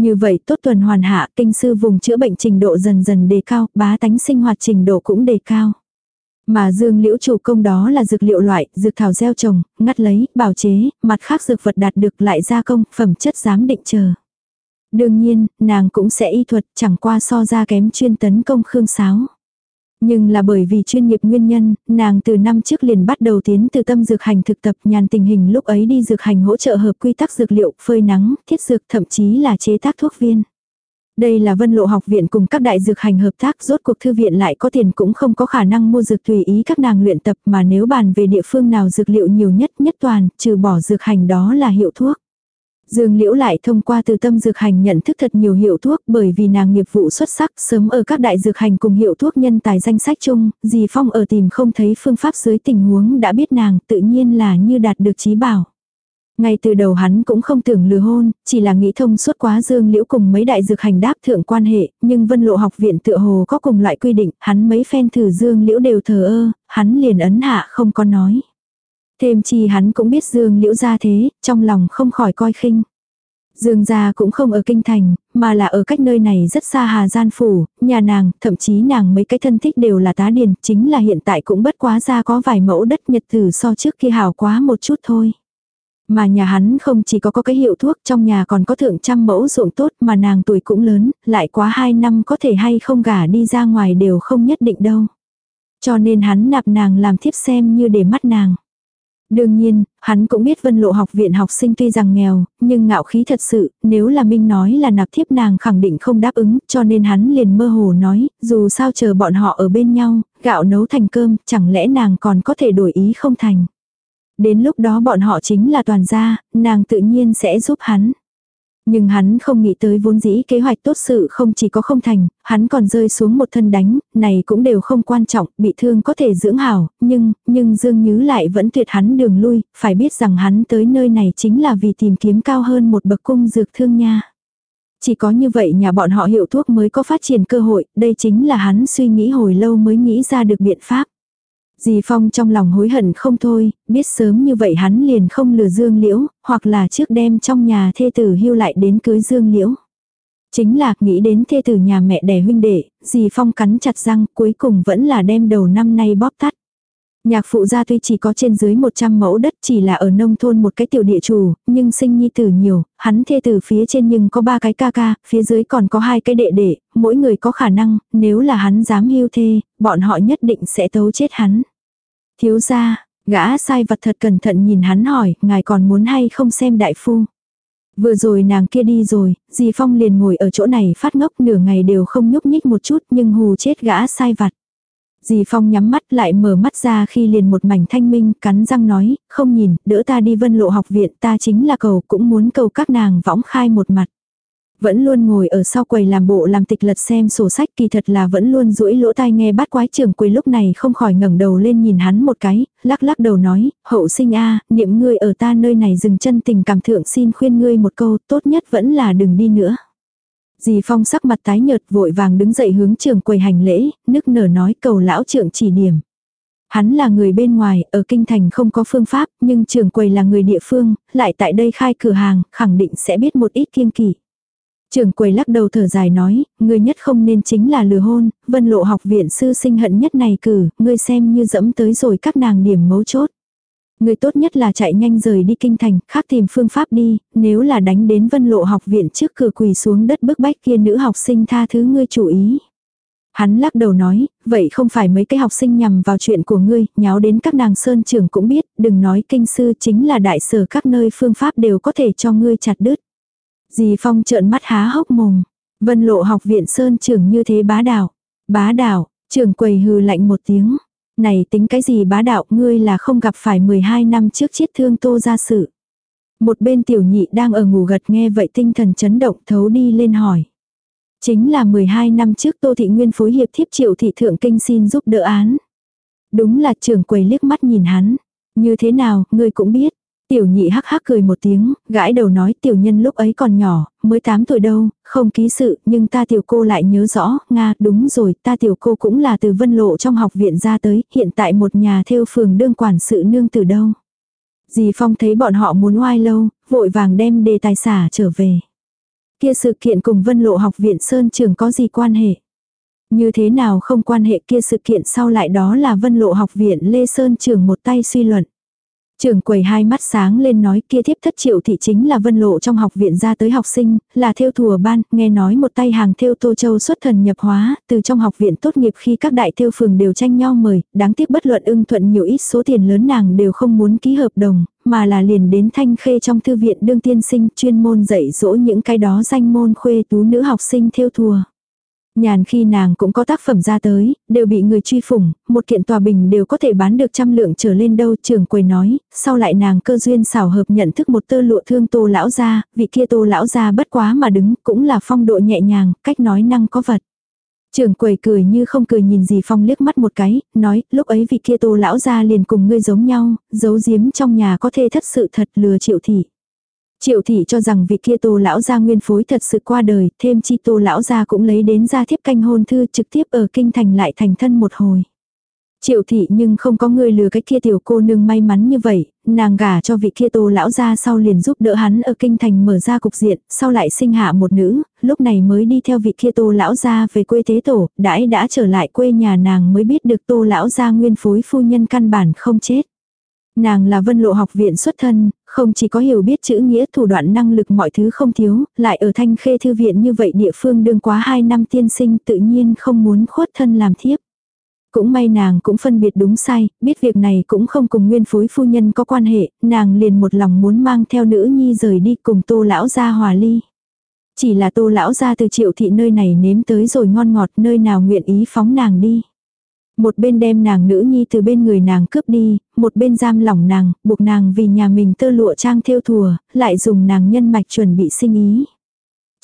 Như vậy tốt tuần hoàn hạ, kinh sư vùng chữa bệnh trình độ dần dần đề cao, bá tánh sinh hoạt trình độ cũng đề cao. Mà dương liễu chủ công đó là dược liệu loại, dược thảo gieo trồng, ngắt lấy, bảo chế, mặt khác dược vật đạt được lại gia công, phẩm chất giám định chờ. Đương nhiên, nàng cũng sẽ y thuật chẳng qua so ra kém chuyên tấn công khương sáo. Nhưng là bởi vì chuyên nghiệp nguyên nhân, nàng từ năm trước liền bắt đầu tiến từ tâm dược hành thực tập nhàn tình hình lúc ấy đi dược hành hỗ trợ hợp quy tắc dược liệu, phơi nắng, thiết dược thậm chí là chế tác thuốc viên. Đây là vân lộ học viện cùng các đại dược hành hợp tác rốt cuộc thư viện lại có tiền cũng không có khả năng mua dược tùy ý các nàng luyện tập mà nếu bàn về địa phương nào dược liệu nhiều nhất nhất toàn, trừ bỏ dược hành đó là hiệu thuốc. Dương Liễu lại thông qua từ tâm dược hành nhận thức thật nhiều hiệu thuốc bởi vì nàng nghiệp vụ xuất sắc sớm ở các đại dược hành cùng hiệu thuốc nhân tài danh sách chung, dì Phong ở tìm không thấy phương pháp dưới tình huống đã biết nàng tự nhiên là như đạt được trí bảo. Ngay từ đầu hắn cũng không tưởng lừa hôn, chỉ là nghĩ thông suốt quá dương liễu cùng mấy đại dược hành đáp thượng quan hệ, nhưng vân lộ học viện tựa hồ có cùng loại quy định, hắn mấy phen thử dương liễu đều thờ ơ, hắn liền ấn hạ không có nói. Thêm chi hắn cũng biết dương liễu ra thế, trong lòng không khỏi coi khinh. Dương gia cũng không ở kinh thành, mà là ở cách nơi này rất xa Hà Gian Phủ, nhà nàng, thậm chí nàng mấy cái thân thích đều là tá điền, chính là hiện tại cũng bất quá ra có vài mẫu đất nhật tử so trước kia hào quá một chút thôi. Mà nhà hắn không chỉ có có cái hiệu thuốc trong nhà còn có thượng trăm mẫu ruộng tốt mà nàng tuổi cũng lớn, lại quá hai năm có thể hay không gả đi ra ngoài đều không nhất định đâu. Cho nên hắn nạp nàng làm thiếp xem như để mắt nàng. Đương nhiên, hắn cũng biết vân lộ học viện học sinh tuy rằng nghèo, nhưng ngạo khí thật sự, nếu là Minh nói là nạp thiếp nàng khẳng định không đáp ứng, cho nên hắn liền mơ hồ nói, dù sao chờ bọn họ ở bên nhau, gạo nấu thành cơm, chẳng lẽ nàng còn có thể đổi ý không thành. Đến lúc đó bọn họ chính là toàn gia, nàng tự nhiên sẽ giúp hắn. Nhưng hắn không nghĩ tới vốn dĩ kế hoạch tốt sự không chỉ có không thành, hắn còn rơi xuống một thân đánh, này cũng đều không quan trọng, bị thương có thể dưỡng hảo, nhưng, nhưng Dương Nhứ lại vẫn tuyệt hắn đường lui, phải biết rằng hắn tới nơi này chính là vì tìm kiếm cao hơn một bậc cung dược thương nha. Chỉ có như vậy nhà bọn họ hiệu thuốc mới có phát triển cơ hội, đây chính là hắn suy nghĩ hồi lâu mới nghĩ ra được biện pháp. Dì Phong trong lòng hối hận không thôi, biết sớm như vậy hắn liền không lừa Dương Liễu, hoặc là trước đem trong nhà thê tử hưu lại đến cưới Dương Liễu. Chính là nghĩ đến thê tử nhà mẹ đẻ huynh đệ, dì Phong cắn chặt răng cuối cùng vẫn là đem đầu năm nay bóp tắt. Nhạc phụ gia tuy chỉ có trên dưới 100 mẫu đất chỉ là ở nông thôn một cái tiểu địa chủ, nhưng sinh nhi tử nhiều, hắn thê tử phía trên nhưng có ba cái ca ca, phía dưới còn có hai cái đệ đệ, mỗi người có khả năng, nếu là hắn dám hưu thê, bọn họ nhất định sẽ tấu chết hắn. Thiếu gia, gã sai vật thật cẩn thận nhìn hắn hỏi, ngài còn muốn hay không xem đại phu. Vừa rồi nàng kia đi rồi, dì Phong liền ngồi ở chỗ này phát ngốc nửa ngày đều không nhúc nhích một chút nhưng hù chết gã sai vặt. Dì Phong nhắm mắt lại mở mắt ra khi liền một mảnh thanh minh, cắn răng nói, không nhìn, đỡ ta đi vân lộ học viện ta chính là cầu cũng muốn cầu các nàng võng khai một mặt. Vẫn luôn ngồi ở sau quầy làm bộ làm tịch lật xem sổ sách kỳ thật là vẫn luôn duỗi lỗ tai nghe bát quái trưởng quầy lúc này không khỏi ngẩng đầu lên nhìn hắn một cái, lắc lắc đầu nói, hậu sinh a niệm ngươi ở ta nơi này dừng chân tình cảm thượng xin khuyên ngươi một câu, tốt nhất vẫn là đừng đi nữa. Dì Phong sắc mặt tái nhợt vội vàng đứng dậy hướng trường quầy hành lễ, nức nở nói cầu lão trưởng chỉ điểm. Hắn là người bên ngoài, ở kinh thành không có phương pháp, nhưng trường quầy là người địa phương, lại tại đây khai cửa hàng, khẳng định sẽ biết một ít kiêng kỵ. Trường quầy lắc đầu thở dài nói, người nhất không nên chính là lừa hôn, vân lộ học viện sư sinh hận nhất này cử, ngươi xem như dẫm tới rồi các nàng điểm mấu chốt. Người tốt nhất là chạy nhanh rời đi kinh thành, khác tìm phương pháp đi, nếu là đánh đến vân lộ học viện trước cửa quỳ xuống đất bức bách kia nữ học sinh tha thứ ngươi chủ ý. Hắn lắc đầu nói, vậy không phải mấy cái học sinh nhằm vào chuyện của ngươi, nháo đến các nàng sơn trưởng cũng biết, đừng nói kinh sư chính là đại sở các nơi phương pháp đều có thể cho ngươi chặt đứt. Dì Phong trợn mắt há hốc mồm. Vân lộ học viện Sơn trưởng như thế bá đạo. Bá đạo, trưởng quầy hừ lạnh một tiếng. Này tính cái gì bá đạo ngươi là không gặp phải 12 năm trước chiết thương tô ra sự. Một bên tiểu nhị đang ở ngủ gật nghe vậy tinh thần chấn động thấu đi lên hỏi. Chính là 12 năm trước Tô Thị Nguyên phối hiệp thiếp triệu thị thượng kinh xin giúp đỡ án. Đúng là trưởng quầy liếc mắt nhìn hắn. Như thế nào, ngươi cũng biết. Tiểu nhị hắc hắc cười một tiếng, gãi đầu nói tiểu nhân lúc ấy còn nhỏ, mới 8 tuổi đâu, không ký sự, nhưng ta tiểu cô lại nhớ rõ, Nga, đúng rồi, ta tiểu cô cũng là từ vân lộ trong học viện ra tới, hiện tại một nhà theo phường đương quản sự nương từ đâu. Dì Phong thấy bọn họ muốn oai lâu, vội vàng đem đề tài xả trở về. Kia sự kiện cùng vân lộ học viện Sơn Trường có gì quan hệ? Như thế nào không quan hệ kia sự kiện sau lại đó là vân lộ học viện Lê Sơn Trường một tay suy luận. Trường quầy hai mắt sáng lên nói kia thiếp thất triệu thị chính là vân lộ trong học viện ra tới học sinh, là theo thùa ban, nghe nói một tay hàng theo tô châu xuất thần nhập hóa, từ trong học viện tốt nghiệp khi các đại theo phường đều tranh nhau mời, đáng tiếc bất luận ưng thuận nhiều ít số tiền lớn nàng đều không muốn ký hợp đồng, mà là liền đến thanh khê trong thư viện đương tiên sinh chuyên môn dạy dỗ những cái đó danh môn khuê tú nữ học sinh theo thùa. Nhàn khi nàng cũng có tác phẩm ra tới, đều bị người truy phủng, một kiện tòa bình đều có thể bán được trăm lượng trở lên đâu, trường quầy nói, sau lại nàng cơ duyên xảo hợp nhận thức một tơ lụa thương tô lão gia, vị kia tô lão gia bất quá mà đứng, cũng là phong độ nhẹ nhàng, cách nói năng có vật. trường quầy cười như không cười nhìn gì phong liếc mắt một cái, nói, lúc ấy vị kia tô lão gia liền cùng ngươi giống nhau, giấu giếm trong nhà có thê thất sự thật lừa triệu thị. Triệu thị cho rằng vị kia tô lão gia nguyên phối thật sự qua đời, thêm chi tô lão gia cũng lấy đến gia thiếp canh hôn thư trực tiếp ở kinh thành lại thành thân một hồi. Triệu thị nhưng không có người lừa cái kia tiểu cô nương may mắn như vậy, nàng gả cho vị kia tô lão gia sau liền giúp đỡ hắn ở kinh thành mở ra cục diện, sau lại sinh hạ một nữ, lúc này mới đi theo vị kia tô lão gia về quê tế tổ, đãi đã trở lại quê nhà nàng mới biết được tô lão gia nguyên phối phu nhân căn bản không chết. Nàng là vân lộ học viện xuất thân, không chỉ có hiểu biết chữ nghĩa thủ đoạn năng lực mọi thứ không thiếu, lại ở thanh khê thư viện như vậy địa phương đương quá 2 năm tiên sinh tự nhiên không muốn khuất thân làm thiếp. Cũng may nàng cũng phân biệt đúng sai, biết việc này cũng không cùng nguyên phối phu nhân có quan hệ, nàng liền một lòng muốn mang theo nữ nhi rời đi cùng tô lão gia hòa ly. Chỉ là tô lão gia từ triệu thị nơi này nếm tới rồi ngon ngọt nơi nào nguyện ý phóng nàng đi. Một bên đem nàng nữ nhi từ bên người nàng cướp đi, một bên giam lỏng nàng, buộc nàng vì nhà mình tơ lụa trang theo thùa, lại dùng nàng nhân mạch chuẩn bị sinh ý.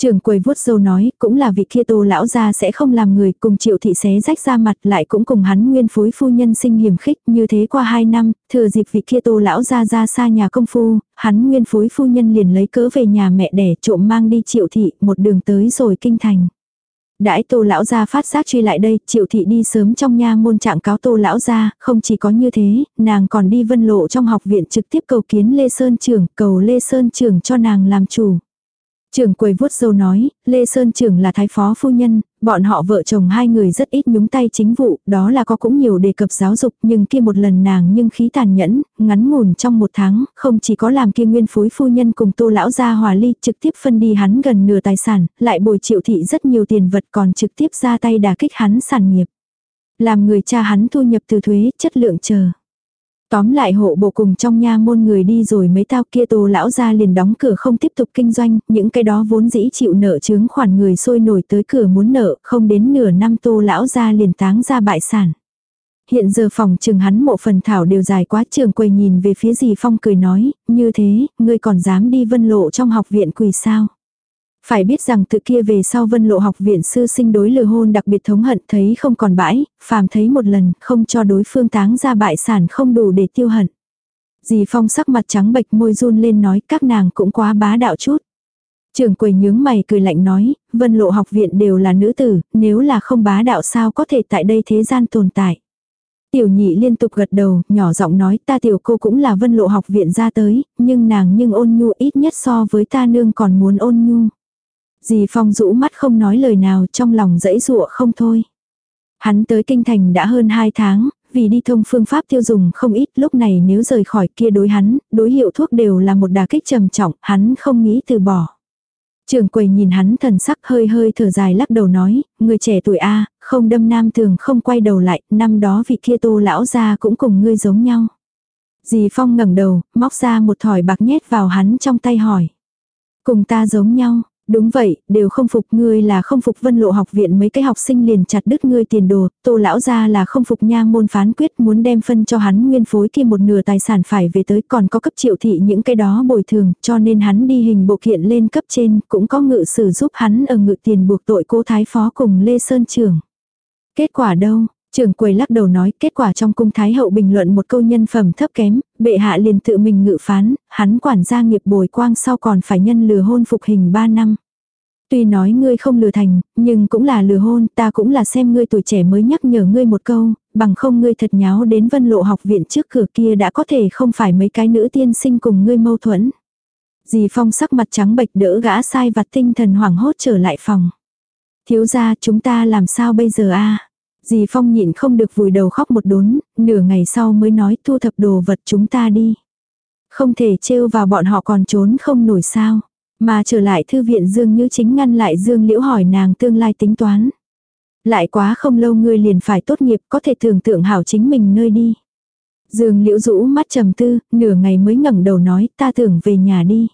Trường quầy vuốt dâu nói, cũng là vị kia tô lão gia sẽ không làm người cùng triệu thị xé rách ra mặt lại cũng cùng hắn nguyên phối phu nhân sinh hiểm khích như thế qua hai năm, thừa dịp vị kia tô lão gia ra xa nhà công phu, hắn nguyên phối phu nhân liền lấy cớ về nhà mẹ đẻ trộm mang đi triệu thị một đường tới rồi kinh thành. Đãi tô lão gia phát giác truy lại đây, triệu thị đi sớm trong nha môn trạng cáo tô lão gia, không chỉ có như thế, nàng còn đi vân lộ trong học viện trực tiếp cầu kiến Lê Sơn trưởng, cầu Lê Sơn trưởng cho nàng làm chủ. Trưởng quầy vuốt dâu nói, Lê Sơn trưởng là thái phó phu nhân, bọn họ vợ chồng hai người rất ít nhúng tay chính vụ, đó là có cũng nhiều đề cập giáo dục, nhưng kia một lần nàng nhưng khí tàn nhẫn, ngắn ngủn trong một tháng, không chỉ có làm kia nguyên phối phu nhân cùng tô lão gia hòa ly trực tiếp phân đi hắn gần nửa tài sản, lại bồi triệu thị rất nhiều tiền vật còn trực tiếp ra tay đả kích hắn sản nghiệp. Làm người cha hắn thu nhập từ thuế, chất lượng chờ. Tóm lại hộ bộ cùng trong nha môn người đi rồi mấy tao kia tô lão ra liền đóng cửa không tiếp tục kinh doanh, những cái đó vốn dĩ chịu nợ chứng khoản người sôi nổi tới cửa muốn nợ, không đến nửa năm tô lão ra liền táng ra bại sản. Hiện giờ phòng trường hắn mộ phần thảo đều dài quá trường quầy nhìn về phía dì Phong cười nói, như thế, ngươi còn dám đi vân lộ trong học viện quỳ sao. Phải biết rằng tự kia về sau vân lộ học viện sư sinh đối lừa hôn đặc biệt thống hận thấy không còn bãi, phàm thấy một lần không cho đối phương táng ra bại sản không đủ để tiêu hận. Dì Phong sắc mặt trắng bệch môi run lên nói các nàng cũng quá bá đạo chút. Trường quầy nhướng mày cười lạnh nói, vân lộ học viện đều là nữ tử, nếu là không bá đạo sao có thể tại đây thế gian tồn tại. Tiểu nhị liên tục gật đầu, nhỏ giọng nói ta tiểu cô cũng là vân lộ học viện ra tới, nhưng nàng nhưng ôn nhu ít nhất so với ta nương còn muốn ôn nhu. Dì Phong rũ mắt không nói lời nào trong lòng dẫy dụa không thôi. Hắn tới kinh thành đã hơn 2 tháng, vì đi thông phương pháp tiêu dùng không ít lúc này nếu rời khỏi kia đối hắn, đối hiệu thuốc đều là một đà kích trầm trọng, hắn không nghĩ từ bỏ. Trường quầy nhìn hắn thần sắc hơi hơi thở dài lắc đầu nói, người trẻ tuổi A, không đâm nam thường không quay đầu lại, năm đó vị kia tô lão ra cũng cùng ngươi giống nhau. Dì Phong ngẩng đầu, móc ra một thỏi bạc nhét vào hắn trong tay hỏi. Cùng ta giống nhau, Đúng vậy, đều không phục ngươi là không phục vân lộ học viện mấy cái học sinh liền chặt đứt ngươi tiền đồ, tô lão ra là không phục nha môn phán quyết muốn đem phân cho hắn nguyên phối kia một nửa tài sản phải về tới còn có cấp triệu thị những cái đó bồi thường cho nên hắn đi hình bộ kiện lên cấp trên cũng có ngự sử giúp hắn ở ngự tiền buộc tội cô thái phó cùng Lê Sơn Trường. Kết quả đâu, Trường quầy lắc đầu nói kết quả trong cung thái hậu bình luận một câu nhân phẩm thấp kém, bệ hạ liền tự mình ngự phán, hắn quản gia nghiệp bồi quang sau còn phải nhân lừa hôn phục hình 3 năm. Tuy nói ngươi không lừa thành, nhưng cũng là lừa hôn, ta cũng là xem ngươi tuổi trẻ mới nhắc nhở ngươi một câu, bằng không ngươi thật nháo đến vân lộ học viện trước cửa kia đã có thể không phải mấy cái nữ tiên sinh cùng ngươi mâu thuẫn. Dì Phong sắc mặt trắng bệch đỡ gã sai vặt tinh thần hoảng hốt trở lại phòng. Thiếu gia chúng ta làm sao bây giờ a Dì Phong nhịn không được vùi đầu khóc một đốn, nửa ngày sau mới nói thu thập đồ vật chúng ta đi. Không thể trêu vào bọn họ còn trốn không nổi sao. Mà trở lại thư viện Dương Như chính ngăn lại Dương Liễu hỏi nàng tương lai tính toán. Lại quá không lâu ngươi liền phải tốt nghiệp có thể tưởng tượng hảo chính mình nơi đi. Dương Liễu rũ mắt trầm tư, nửa ngày mới ngẩng đầu nói ta tưởng về nhà đi.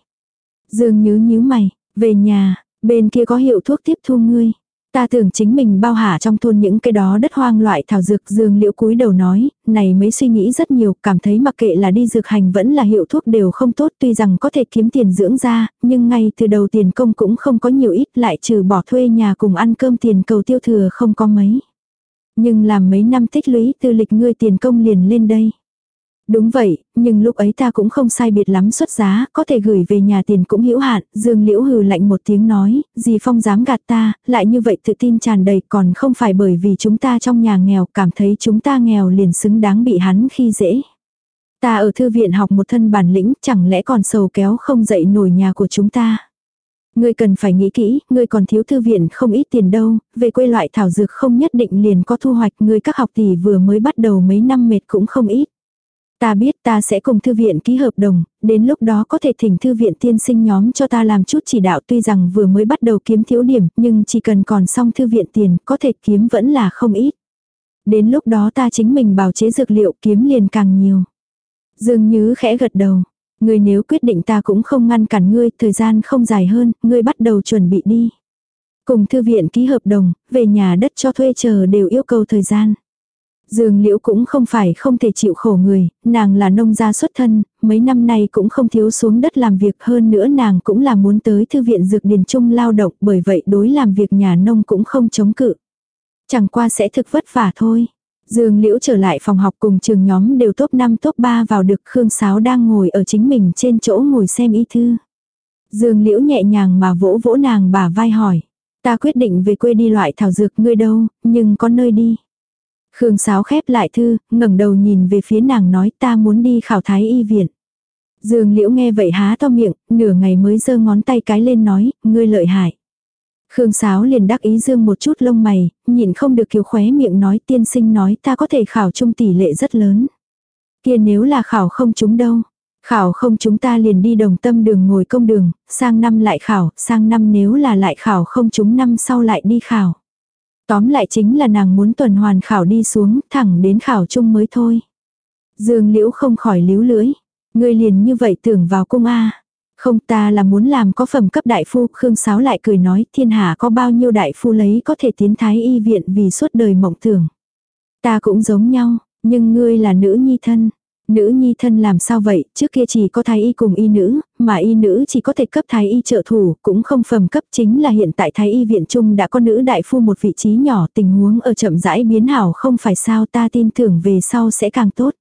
Dương Như nhíu mày, về nhà, bên kia có hiệu thuốc tiếp thu ngươi. Ta tưởng chính mình bao hả trong thôn những cái đó đất hoang loại thảo dược dương liễu cúi đầu nói, này mới suy nghĩ rất nhiều, cảm thấy mặc kệ là đi dược hành vẫn là hiệu thuốc đều không tốt tuy rằng có thể kiếm tiền dưỡng ra, nhưng ngay từ đầu tiền công cũng không có nhiều ít lại trừ bỏ thuê nhà cùng ăn cơm tiền cầu tiêu thừa không có mấy. Nhưng làm mấy năm tích lũy tư lịch ngươi tiền công liền lên đây. Đúng vậy, nhưng lúc ấy ta cũng không sai biệt lắm xuất giá, có thể gửi về nhà tiền cũng hữu hạn, Dương Liễu hừ lạnh một tiếng nói, gì phong dám gạt ta, lại như vậy tự tin tràn đầy còn không phải bởi vì chúng ta trong nhà nghèo, cảm thấy chúng ta nghèo liền xứng đáng bị hắn khi dễ. Ta ở thư viện học một thân bản lĩnh, chẳng lẽ còn sầu kéo không dậy nổi nhà của chúng ta. Ngươi cần phải nghĩ kỹ, ngươi còn thiếu thư viện không ít tiền đâu, về quê loại thảo dược không nhất định liền có thu hoạch, ngươi các học tỷ vừa mới bắt đầu mấy năm mệt cũng không ít. Ta biết ta sẽ cùng thư viện ký hợp đồng, đến lúc đó có thể thỉnh thư viện tiên sinh nhóm cho ta làm chút chỉ đạo tuy rằng vừa mới bắt đầu kiếm thiếu điểm, nhưng chỉ cần còn xong thư viện tiền, có thể kiếm vẫn là không ít. Đến lúc đó ta chính mình bào chế dược liệu kiếm liền càng nhiều. Dương Nhứ khẽ gật đầu. Ngươi nếu quyết định ta cũng không ngăn cản ngươi, thời gian không dài hơn, ngươi bắt đầu chuẩn bị đi. Cùng thư viện ký hợp đồng, về nhà đất cho thuê chờ đều yêu cầu thời gian. Dương Liễu cũng không phải không thể chịu khổ người, nàng là nông gia xuất thân, mấy năm nay cũng không thiếu xuống đất làm việc hơn nữa nàng cũng là muốn tới thư viện dược điền trung lao động bởi vậy đối làm việc nhà nông cũng không chống cự. Chẳng qua sẽ thực vất vả thôi. Dương Liễu trở lại phòng học cùng trường nhóm đều top 5 top 3 vào được Khương Sáo đang ngồi ở chính mình trên chỗ ngồi xem y thư. Dương Liễu nhẹ nhàng mà vỗ vỗ nàng bà vai hỏi. Ta quyết định về quê đi loại thảo dược ngươi đâu, nhưng có nơi đi. Khương Sáo khép lại thư, ngẩng đầu nhìn về phía nàng nói ta muốn đi khảo thái y viện. Dương Liễu nghe vậy há to miệng, nửa ngày mới giơ ngón tay cái lên nói, ngươi lợi hại. Khương Sáo liền đắc ý dương một chút lông mày, nhịn không được kiều khóe miệng nói tiên sinh nói ta có thể khảo trung tỷ lệ rất lớn. Kia nếu là khảo không chúng đâu. Khảo không chúng ta liền đi đồng tâm đường ngồi công đường, sang năm lại khảo, sang năm nếu là lại khảo không chúng năm sau lại đi khảo. Tóm lại chính là nàng muốn tuần hoàn khảo đi xuống, thẳng đến khảo chung mới thôi. Dương Liễu không khỏi líu lưỡi. Ngươi liền như vậy tưởng vào cung A. Không ta là muốn làm có phẩm cấp đại phu, Khương Sáo lại cười nói thiên hạ có bao nhiêu đại phu lấy có thể tiến thái y viện vì suốt đời mộng tưởng. Ta cũng giống nhau, nhưng ngươi là nữ nhi thân. Nữ nhi thân làm sao vậy, trước kia chỉ có thái y cùng y nữ, mà y nữ chỉ có thể cấp thái y trợ thủ, cũng không phẩm cấp chính là hiện tại thái y viện trung đã có nữ đại phu một vị trí nhỏ tình huống ở chậm rãi biến hảo không phải sao ta tin tưởng về sau sẽ càng tốt.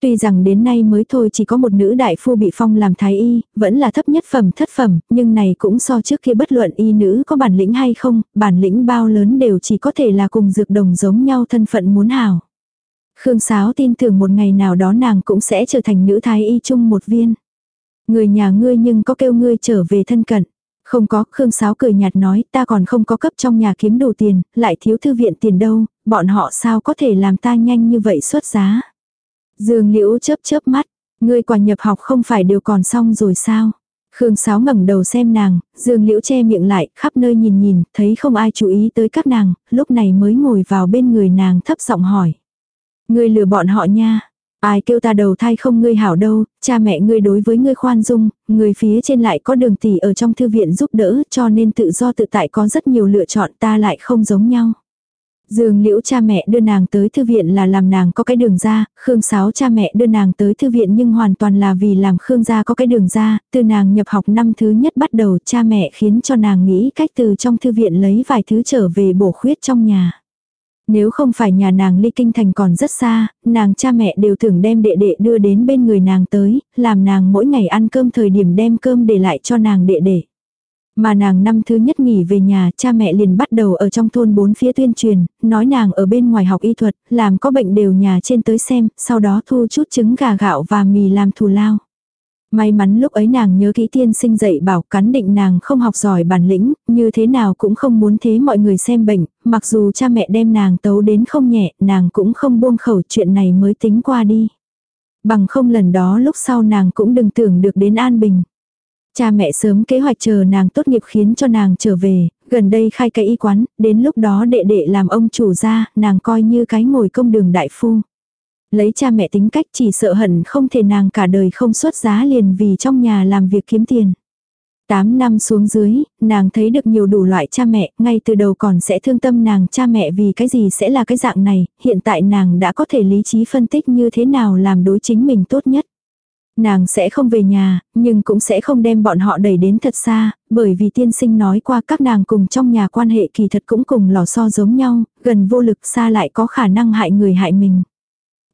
Tuy rằng đến nay mới thôi chỉ có một nữ đại phu bị phong làm thái y, vẫn là thấp nhất phẩm thất phẩm, nhưng này cũng so trước kia bất luận y nữ có bản lĩnh hay không, bản lĩnh bao lớn đều chỉ có thể là cùng dược đồng giống nhau thân phận muốn hảo. Khương Sáo tin tưởng một ngày nào đó nàng cũng sẽ trở thành nữ thái y chung một viên. Người nhà ngươi nhưng có kêu ngươi trở về thân cận. Không có, Khương Sáo cười nhạt nói ta còn không có cấp trong nhà kiếm đủ tiền, lại thiếu thư viện tiền đâu, bọn họ sao có thể làm ta nhanh như vậy xuất giá. Dương Liễu chớp chớp mắt, ngươi quả nhập học không phải đều còn xong rồi sao? Khương Sáo ngẩng đầu xem nàng, Dương Liễu che miệng lại, khắp nơi nhìn nhìn, thấy không ai chú ý tới các nàng, lúc này mới ngồi vào bên người nàng thấp giọng hỏi. Ngươi lừa bọn họ nha. Ai kêu ta đầu thai không ngươi hảo đâu, cha mẹ ngươi đối với ngươi khoan dung, người phía trên lại có đường tỷ ở trong thư viện giúp đỡ cho nên tự do tự tại có rất nhiều lựa chọn ta lại không giống nhau. Dương liễu cha mẹ đưa nàng tới thư viện là làm nàng có cái đường ra, Khương Sáo cha mẹ đưa nàng tới thư viện nhưng hoàn toàn là vì làm Khương gia có cái đường ra, từ nàng nhập học năm thứ nhất bắt đầu cha mẹ khiến cho nàng nghĩ cách từ trong thư viện lấy vài thứ trở về bổ khuyết trong nhà. Nếu không phải nhà nàng ly kinh thành còn rất xa, nàng cha mẹ đều tưởng đem đệ đệ đưa đến bên người nàng tới, làm nàng mỗi ngày ăn cơm thời điểm đem cơm để lại cho nàng đệ đệ. Mà nàng năm thứ nhất nghỉ về nhà, cha mẹ liền bắt đầu ở trong thôn bốn phía tuyên truyền, nói nàng ở bên ngoài học y thuật, làm có bệnh đều nhà trên tới xem, sau đó thu chút trứng gà gạo và mì làm thù lao. May mắn lúc ấy nàng nhớ kỹ tiên sinh dạy bảo cắn định nàng không học giỏi bản lĩnh, như thế nào cũng không muốn thế mọi người xem bệnh, mặc dù cha mẹ đem nàng tấu đến không nhẹ, nàng cũng không buông khẩu chuyện này mới tính qua đi. Bằng không lần đó lúc sau nàng cũng đừng tưởng được đến an bình. Cha mẹ sớm kế hoạch chờ nàng tốt nghiệp khiến cho nàng trở về, gần đây khai cái y quán, đến lúc đó đệ đệ làm ông chủ ra, nàng coi như cái ngồi công đường đại phu. Lấy cha mẹ tính cách chỉ sợ hận không thể nàng cả đời không xuất giá liền vì trong nhà làm việc kiếm tiền. Tám năm xuống dưới, nàng thấy được nhiều đủ loại cha mẹ, ngay từ đầu còn sẽ thương tâm nàng cha mẹ vì cái gì sẽ là cái dạng này, hiện tại nàng đã có thể lý trí phân tích như thế nào làm đối chính mình tốt nhất. Nàng sẽ không về nhà, nhưng cũng sẽ không đem bọn họ đẩy đến thật xa, bởi vì tiên sinh nói qua các nàng cùng trong nhà quan hệ kỳ thật cũng cùng lò so giống nhau, gần vô lực xa lại có khả năng hại người hại mình.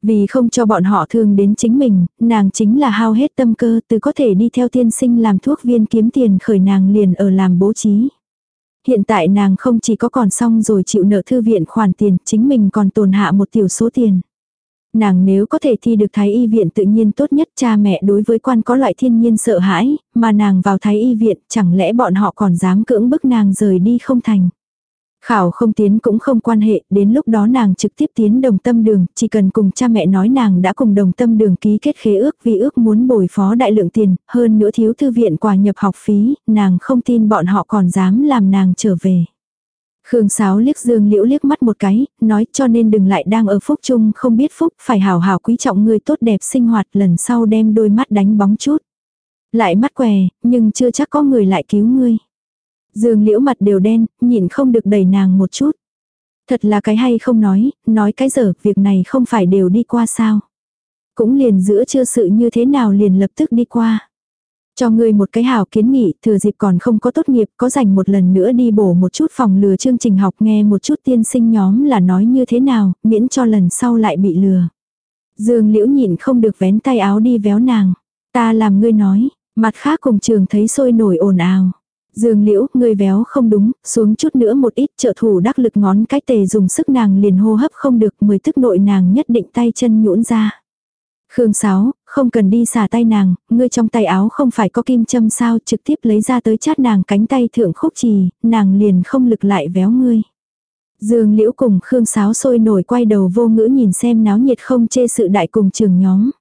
Vì không cho bọn họ thương đến chính mình, nàng chính là hao hết tâm cơ từ có thể đi theo tiên sinh làm thuốc viên kiếm tiền khởi nàng liền ở làm bố trí. Hiện tại nàng không chỉ có còn xong rồi chịu nợ thư viện khoản tiền, chính mình còn tồn hạ một tiểu số tiền. Nàng nếu có thể thi được thái y viện tự nhiên tốt nhất cha mẹ đối với quan có loại thiên nhiên sợ hãi, mà nàng vào thái y viện chẳng lẽ bọn họ còn dám cưỡng bức nàng rời đi không thành. Khảo không tiến cũng không quan hệ, đến lúc đó nàng trực tiếp tiến đồng tâm đường, chỉ cần cùng cha mẹ nói nàng đã cùng đồng tâm đường ký kết khế ước vì ước muốn bồi phó đại lượng tiền, hơn nữa thiếu thư viện quà nhập học phí, nàng không tin bọn họ còn dám làm nàng trở về. Khương Sáo liếc Dương Liễu liếc mắt một cái, nói cho nên đừng lại đang ở phúc chung không biết phúc, phải hào hào quý trọng người tốt đẹp sinh hoạt lần sau đem đôi mắt đánh bóng chút. Lại mắt què, nhưng chưa chắc có người lại cứu ngươi. Dương liễu mặt đều đen, nhìn không được đẩy nàng một chút. Thật là cái hay không nói, nói cái dở, việc này không phải đều đi qua sao. Cũng liền giữa chưa sự như thế nào liền lập tức đi qua. Cho ngươi một cái hảo kiến nghị, thừa dịp còn không có tốt nghiệp, có dành một lần nữa đi bổ một chút phòng lừa chương trình học nghe một chút tiên sinh nhóm là nói như thế nào, miễn cho lần sau lại bị lừa. Dương liễu nhịn không được vén tay áo đi véo nàng. Ta làm ngươi nói, mặt khác cùng trường thấy sôi nổi ồn ào. Dương liễu, người véo không đúng, xuống chút nữa một ít trợ thủ đắc lực ngón cái tề dùng sức nàng liền hô hấp không được, mười tức nội nàng nhất định tay chân nhũn ra. Khương Sáo, không cần đi xả tay nàng, ngươi trong tay áo không phải có kim châm sao trực tiếp lấy ra tới chát nàng cánh tay thượng khúc trì, nàng liền không lực lại véo ngươi. Dương Liễu cùng Khương Sáo sôi nổi quay đầu vô ngữ nhìn xem náo nhiệt không chê sự đại cùng trường nhóm.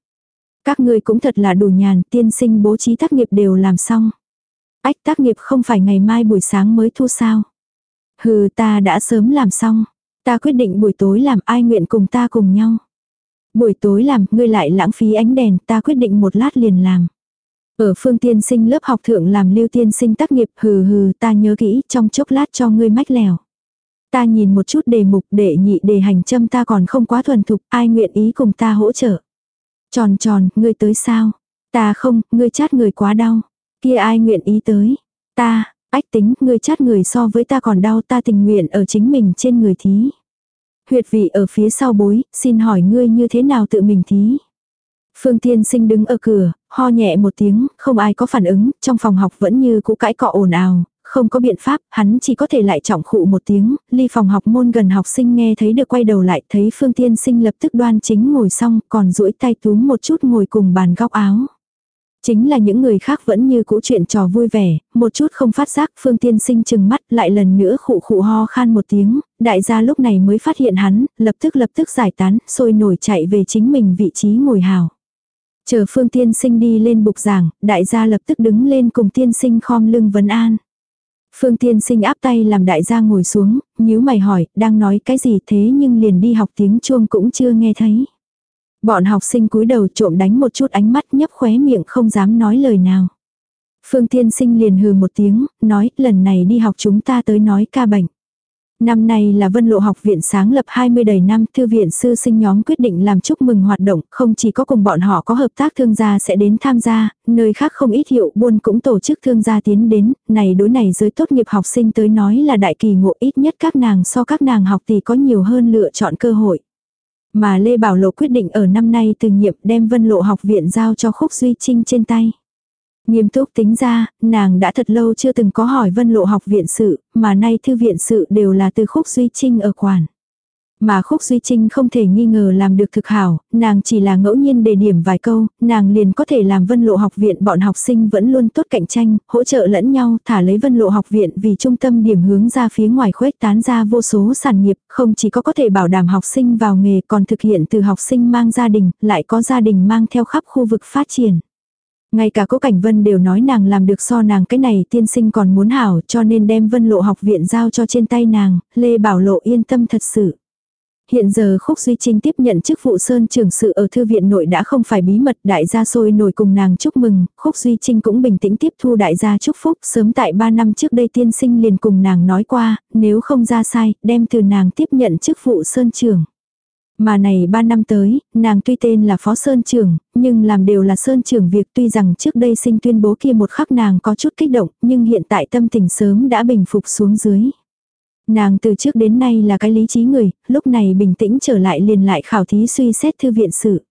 Các ngươi cũng thật là đủ nhàn, tiên sinh bố trí tác nghiệp đều làm xong. Ách tác nghiệp không phải ngày mai buổi sáng mới thu sao. Hừ ta đã sớm làm xong. Ta quyết định buổi tối làm ai nguyện cùng ta cùng nhau. Buổi tối làm, ngươi lại lãng phí ánh đèn, ta quyết định một lát liền làm. Ở phương tiên sinh lớp học thượng làm lưu tiên sinh tác nghiệp hừ hừ ta nhớ kỹ trong chốc lát cho ngươi mách lèo. Ta nhìn một chút đề mục để nhị đề hành châm ta còn không quá thuần thục ai nguyện ý cùng ta hỗ trợ. Tròn tròn, ngươi tới sao? Ta không, ngươi chát người quá đau. Kia ai nguyện ý tới? Ta, ách tính, ngươi chát người so với ta còn đau ta tình nguyện ở chính mình trên người thí. Huyệt vị ở phía sau bối, xin hỏi ngươi như thế nào tự mình thí. Phương Tiên Sinh đứng ở cửa, ho nhẹ một tiếng, không ai có phản ứng, trong phòng học vẫn như cũ cãi cọ ồn ào, không có biện pháp, hắn chỉ có thể lại trọng khụ một tiếng, ly phòng học môn gần học sinh nghe thấy được quay đầu lại, thấy Phương Tiên Sinh lập tức đoan chính ngồi xong, còn duỗi tay túm một chút ngồi cùng bàn góc áo. Chính là những người khác vẫn như cũ chuyện trò vui vẻ, một chút không phát giác Phương Tiên Sinh chừng mắt lại lần nữa khụ khụ ho khan một tiếng, đại gia lúc này mới phát hiện hắn, lập tức lập tức giải tán, sôi nổi chạy về chính mình vị trí ngồi hào. Chờ Phương Tiên Sinh đi lên bục giảng, đại gia lập tức đứng lên cùng Tiên Sinh khom lưng vấn an. Phương Tiên Sinh áp tay làm đại gia ngồi xuống, nhíu mày hỏi, đang nói cái gì thế nhưng liền đi học tiếng chuông cũng chưa nghe thấy. Bọn học sinh cúi đầu trộm đánh một chút ánh mắt nhấp khóe miệng không dám nói lời nào. Phương thiên Sinh liền hừ một tiếng, nói lần này đi học chúng ta tới nói ca bệnh. Năm nay là Vân Lộ học viện sáng lập 20 đầy năm, thư viện sư sinh nhóm quyết định làm chúc mừng hoạt động, không chỉ có cùng bọn họ có hợp tác thương gia sẽ đến tham gia, nơi khác không ít hiệu buôn cũng tổ chức thương gia tiến đến, này đối này giới tốt nghiệp học sinh tới nói là đại kỳ ngộ ít nhất các nàng so các nàng học thì có nhiều hơn lựa chọn cơ hội. Mà Lê Bảo Lộ quyết định ở năm nay từ nhiệm đem Vân Lộ học viện giao cho Khúc Duy Trinh trên tay. Nghiêm túc tính ra, nàng đã thật lâu chưa từng có hỏi vân lộ học viện sự, mà nay thư viện sự đều là từ khúc Duy Trinh ở quản. Mà khúc Duy Trinh không thể nghi ngờ làm được thực hảo, nàng chỉ là ngẫu nhiên đề điểm vài câu, nàng liền có thể làm vân lộ học viện bọn học sinh vẫn luôn tốt cạnh tranh, hỗ trợ lẫn nhau, thả lấy vân lộ học viện vì trung tâm điểm hướng ra phía ngoài khuếch tán ra vô số sản nghiệp, không chỉ có có thể bảo đảm học sinh vào nghề còn thực hiện từ học sinh mang gia đình, lại có gia đình mang theo khắp khu vực phát triển. Ngay cả cố cảnh vân đều nói nàng làm được so nàng cái này tiên sinh còn muốn hảo cho nên đem vân lộ học viện giao cho trên tay nàng, Lê Bảo Lộ yên tâm thật sự. Hiện giờ Khúc Duy Trinh tiếp nhận chức vụ Sơn trưởng sự ở thư viện nội đã không phải bí mật đại gia sôi nổi cùng nàng chúc mừng, Khúc Duy Trinh cũng bình tĩnh tiếp thu đại gia chúc phúc sớm tại 3 năm trước đây tiên sinh liền cùng nàng nói qua, nếu không ra sai, đem từ nàng tiếp nhận chức vụ Sơn trưởng. Mà này 3 năm tới, nàng tuy tên là Phó Sơn Trưởng, nhưng làm đều là Sơn Trưởng việc tuy rằng trước đây sinh tuyên bố kia một khắc nàng có chút kích động, nhưng hiện tại tâm tình sớm đã bình phục xuống dưới. Nàng từ trước đến nay là cái lý trí người, lúc này bình tĩnh trở lại liền lại khảo thí suy xét thư viện sự.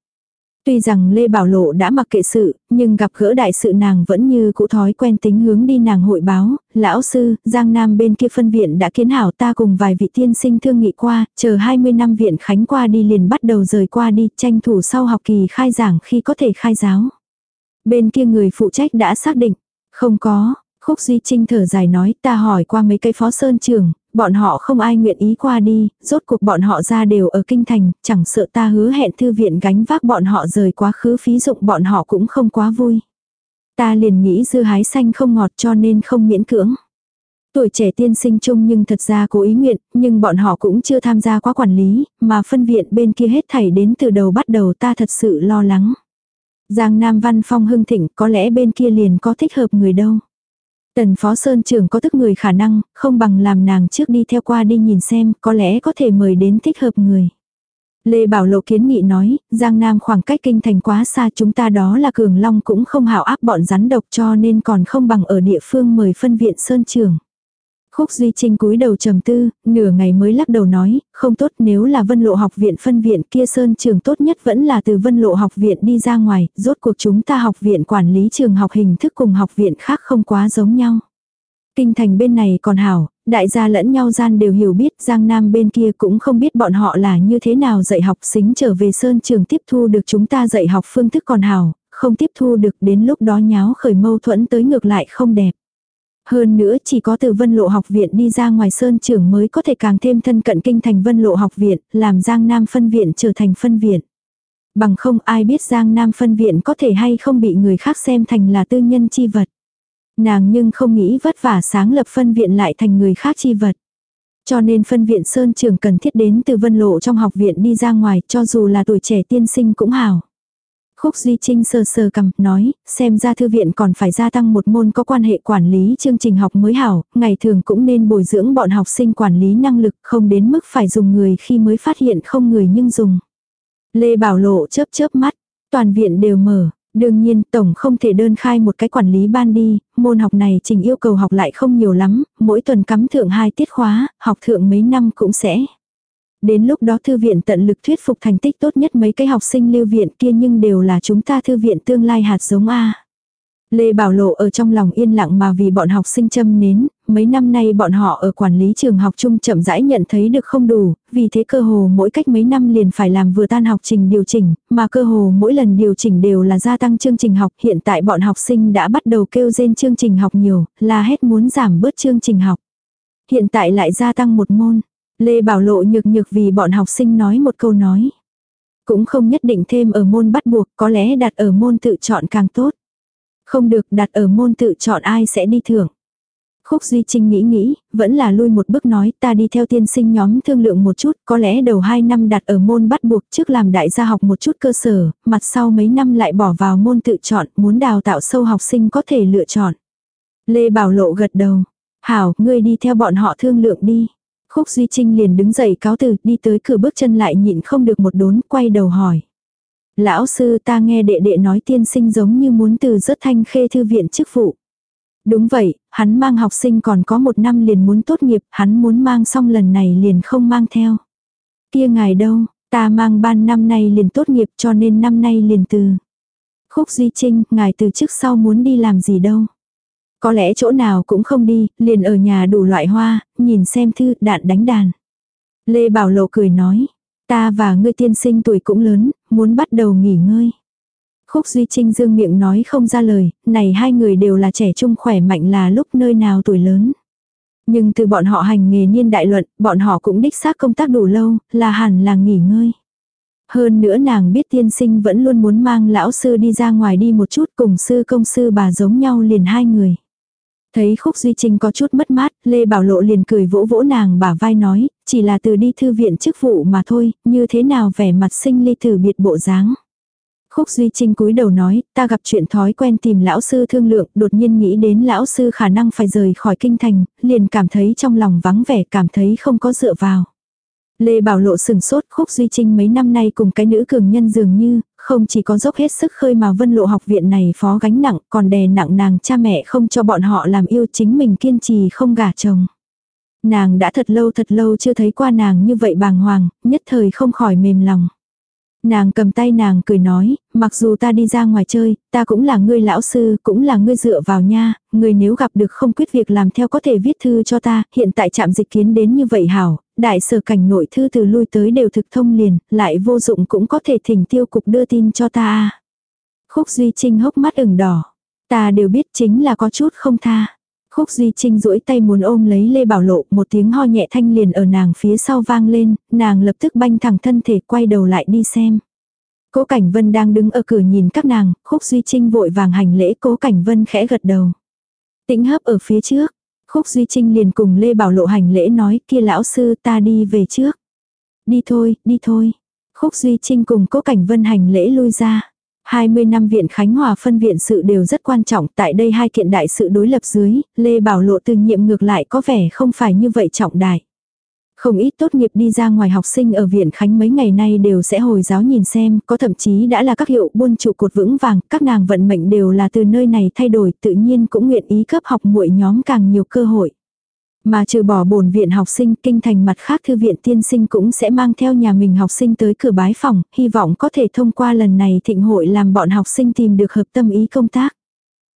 Tuy rằng Lê Bảo Lộ đã mặc kệ sự, nhưng gặp gỡ đại sự nàng vẫn như cũ thói quen tính hướng đi nàng hội báo, lão sư, Giang Nam bên kia phân viện đã kiến hảo ta cùng vài vị tiên sinh thương nghị qua, chờ 20 năm viện khánh qua đi liền bắt đầu rời qua đi, tranh thủ sau học kỳ khai giảng khi có thể khai giáo. Bên kia người phụ trách đã xác định, không có, Khúc Duy Trinh thở dài nói ta hỏi qua mấy cây phó sơn trường, bọn họ không ai nguyện ý qua đi, rốt cuộc bọn họ ra đều ở kinh thành, chẳng sợ ta hứa hẹn thư viện gánh vác bọn họ rời quá khứ phí dụng bọn họ cũng không quá vui. Ta liền nghĩ dưa hái xanh không ngọt cho nên không miễn cưỡng. Tuổi trẻ tiên sinh chung nhưng thật ra cố ý nguyện, nhưng bọn họ cũng chưa tham gia quá quản lý, mà phân viện bên kia hết thảy đến từ đầu bắt đầu ta thật sự lo lắng. Giang Nam Văn Phong hưng thịnh có lẽ bên kia liền có thích hợp người đâu. Tần Phó Sơn trưởng có tức người khả năng, không bằng làm nàng trước đi theo qua đi nhìn xem, có lẽ có thể mời đến thích hợp người. Lê Bảo Lộ kiến nghị nói, Giang Nam khoảng cách kinh thành quá xa chúng ta đó là cường long cũng không hảo áp bọn rắn độc cho nên còn không bằng ở địa phương mời phân viện Sơn trưởng. Khúc Duy Trinh cúi đầu trầm tư, nửa ngày mới lắc đầu nói, không tốt nếu là vân lộ học viện phân viện kia sơn trường tốt nhất vẫn là từ vân lộ học viện đi ra ngoài, rốt cuộc chúng ta học viện quản lý trường học hình thức cùng học viện khác không quá giống nhau. Kinh thành bên này còn hảo, đại gia lẫn nhau gian đều hiểu biết Giang Nam bên kia cũng không biết bọn họ là như thế nào dạy học xính trở về sơn trường tiếp thu được chúng ta dạy học phương thức còn hảo, không tiếp thu được đến lúc đó nháo khởi mâu thuẫn tới ngược lại không đẹp. Hơn nữa chỉ có từ vân lộ học viện đi ra ngoài sơn trưởng mới có thể càng thêm thân cận kinh thành vân lộ học viện, làm Giang Nam phân viện trở thành phân viện. Bằng không ai biết Giang Nam phân viện có thể hay không bị người khác xem thành là tư nhân chi vật. Nàng nhưng không nghĩ vất vả sáng lập phân viện lại thành người khác chi vật. Cho nên phân viện Sơn Trường cần thiết đến từ vân lộ trong học viện đi ra ngoài cho dù là tuổi trẻ tiên sinh cũng hảo. Khúc Duy Trinh sờ sờ cầm, nói, xem ra thư viện còn phải gia tăng một môn có quan hệ quản lý chương trình học mới hảo, ngày thường cũng nên bồi dưỡng bọn học sinh quản lý năng lực không đến mức phải dùng người khi mới phát hiện không người nhưng dùng. Lê Bảo Lộ chớp chớp mắt, toàn viện đều mở, Đương nhiên, tổng không thể đơn khai một cái quản lý ban đi, môn học này trình yêu cầu học lại không nhiều lắm, mỗi tuần cắm thượng hai tiết khóa, học thượng mấy năm cũng sẽ. Đến lúc đó thư viện tận lực thuyết phục thành tích tốt nhất mấy cái học sinh lưu viện kia nhưng đều là chúng ta thư viện tương lai hạt giống A. Lê Bảo Lộ ở trong lòng yên lặng mà vì bọn học sinh châm nến, mấy năm nay bọn họ ở quản lý trường học chung chậm rãi nhận thấy được không đủ, vì thế cơ hồ mỗi cách mấy năm liền phải làm vừa tan học trình điều chỉnh, mà cơ hồ mỗi lần điều chỉnh đều là gia tăng chương trình học. Hiện tại bọn học sinh đã bắt đầu kêu rên chương trình học nhiều, là hết muốn giảm bớt chương trình học. Hiện tại lại gia tăng một môn. Lê Bảo Lộ nhược nhược vì bọn học sinh nói một câu nói. Cũng không nhất định thêm ở môn bắt buộc, có lẽ đặt ở môn tự chọn càng tốt. Không được đặt ở môn tự chọn ai sẽ đi thưởng. Khúc Duy Trinh nghĩ nghĩ, vẫn là lui một bước nói ta đi theo tiên sinh nhóm thương lượng một chút, có lẽ đầu 2 năm đặt ở môn bắt buộc trước làm đại gia học một chút cơ sở, mặt sau mấy năm lại bỏ vào môn tự chọn, muốn đào tạo sâu học sinh có thể lựa chọn. Lê Bảo Lộ gật đầu. Hảo, ngươi đi theo bọn họ thương lượng đi. Khúc Duy Trinh liền đứng dậy cáo từ, đi tới cửa bước chân lại nhịn không được một đốn, quay đầu hỏi. Lão sư ta nghe đệ đệ nói tiên sinh giống như muốn từ rất thanh khê thư viện chức vụ. Đúng vậy, hắn mang học sinh còn có một năm liền muốn tốt nghiệp, hắn muốn mang xong lần này liền không mang theo. Kia ngài đâu, ta mang ban năm nay liền tốt nghiệp cho nên năm nay liền từ. Khúc Duy Trinh, ngài từ trước sau muốn đi làm gì đâu. Có lẽ chỗ nào cũng không đi, liền ở nhà đủ loại hoa, nhìn xem thư, đạn đánh đàn. Lê Bảo Lộ cười nói, ta và ngươi tiên sinh tuổi cũng lớn, muốn bắt đầu nghỉ ngơi. Khúc Duy Trinh dương miệng nói không ra lời, này hai người đều là trẻ trung khỏe mạnh là lúc nơi nào tuổi lớn. Nhưng từ bọn họ hành nghề niên đại luận, bọn họ cũng đích xác công tác đủ lâu, là hẳn là nghỉ ngơi. Hơn nữa nàng biết tiên sinh vẫn luôn muốn mang lão sư đi ra ngoài đi một chút cùng sư công sư bà giống nhau liền hai người. Thấy Khúc Duy Trinh có chút mất mát, Lê Bảo Lộ liền cười vỗ vỗ nàng bả vai nói, chỉ là từ đi thư viện chức vụ mà thôi, như thế nào vẻ mặt sinh ly tử biệt bộ dáng. Khúc Duy Trinh cúi đầu nói, ta gặp chuyện thói quen tìm lão sư thương lượng, đột nhiên nghĩ đến lão sư khả năng phải rời khỏi kinh thành, liền cảm thấy trong lòng vắng vẻ, cảm thấy không có dựa vào. Lê Bảo Lộ sừng sốt khúc Duy Trinh mấy năm nay cùng cái nữ cường nhân dường như, không chỉ có dốc hết sức khơi mà vân lộ học viện này phó gánh nặng, còn đè nặng nàng cha mẹ không cho bọn họ làm yêu chính mình kiên trì không gả chồng. Nàng đã thật lâu thật lâu chưa thấy qua nàng như vậy bàng hoàng, nhất thời không khỏi mềm lòng. Nàng cầm tay nàng cười nói, mặc dù ta đi ra ngoài chơi, ta cũng là ngươi lão sư, cũng là ngươi dựa vào nha, ngươi nếu gặp được không quyết việc làm theo có thể viết thư cho ta, hiện tại chạm dịch kiến đến như vậy hảo, đại sở cảnh nội thư từ lui tới đều thực thông liền, lại vô dụng cũng có thể thỉnh tiêu cục đưa tin cho ta. Khúc Duy Trinh hốc mắt ửng đỏ, ta đều biết chính là có chút không tha. Khúc Duy Trinh duỗi tay muốn ôm lấy Lê Bảo Lộ, một tiếng ho nhẹ thanh liền ở nàng phía sau vang lên, nàng lập tức banh thẳng thân thể quay đầu lại đi xem. Cố Cảnh Vân đang đứng ở cửa nhìn các nàng, Khúc Duy Trinh vội vàng hành lễ Cố Cảnh Vân khẽ gật đầu. Tĩnh hấp ở phía trước, Khúc Duy Trinh liền cùng Lê Bảo Lộ hành lễ nói kia lão sư ta đi về trước. Đi thôi, đi thôi. Khúc Duy Trinh cùng Cố Cảnh Vân hành lễ lui ra. 20 năm viện Khánh Hòa phân viện sự đều rất quan trọng, tại đây hai kiện đại sự đối lập dưới, Lê Bảo Lộ từ nhiệm ngược lại có vẻ không phải như vậy trọng đại. Không ít tốt nghiệp đi ra ngoài học sinh ở viện Khánh mấy ngày nay đều sẽ hồi giáo nhìn xem, có thậm chí đã là các hiệu buôn trụ cột vững vàng, các nàng vận mệnh đều là từ nơi này thay đổi, tự nhiên cũng nguyện ý cấp học muội nhóm càng nhiều cơ hội. Mà trừ bỏ bổn viện học sinh, kinh thành mặt khác thư viện tiên sinh cũng sẽ mang theo nhà mình học sinh tới cửa bái phòng, hy vọng có thể thông qua lần này thịnh hội làm bọn học sinh tìm được hợp tâm ý công tác.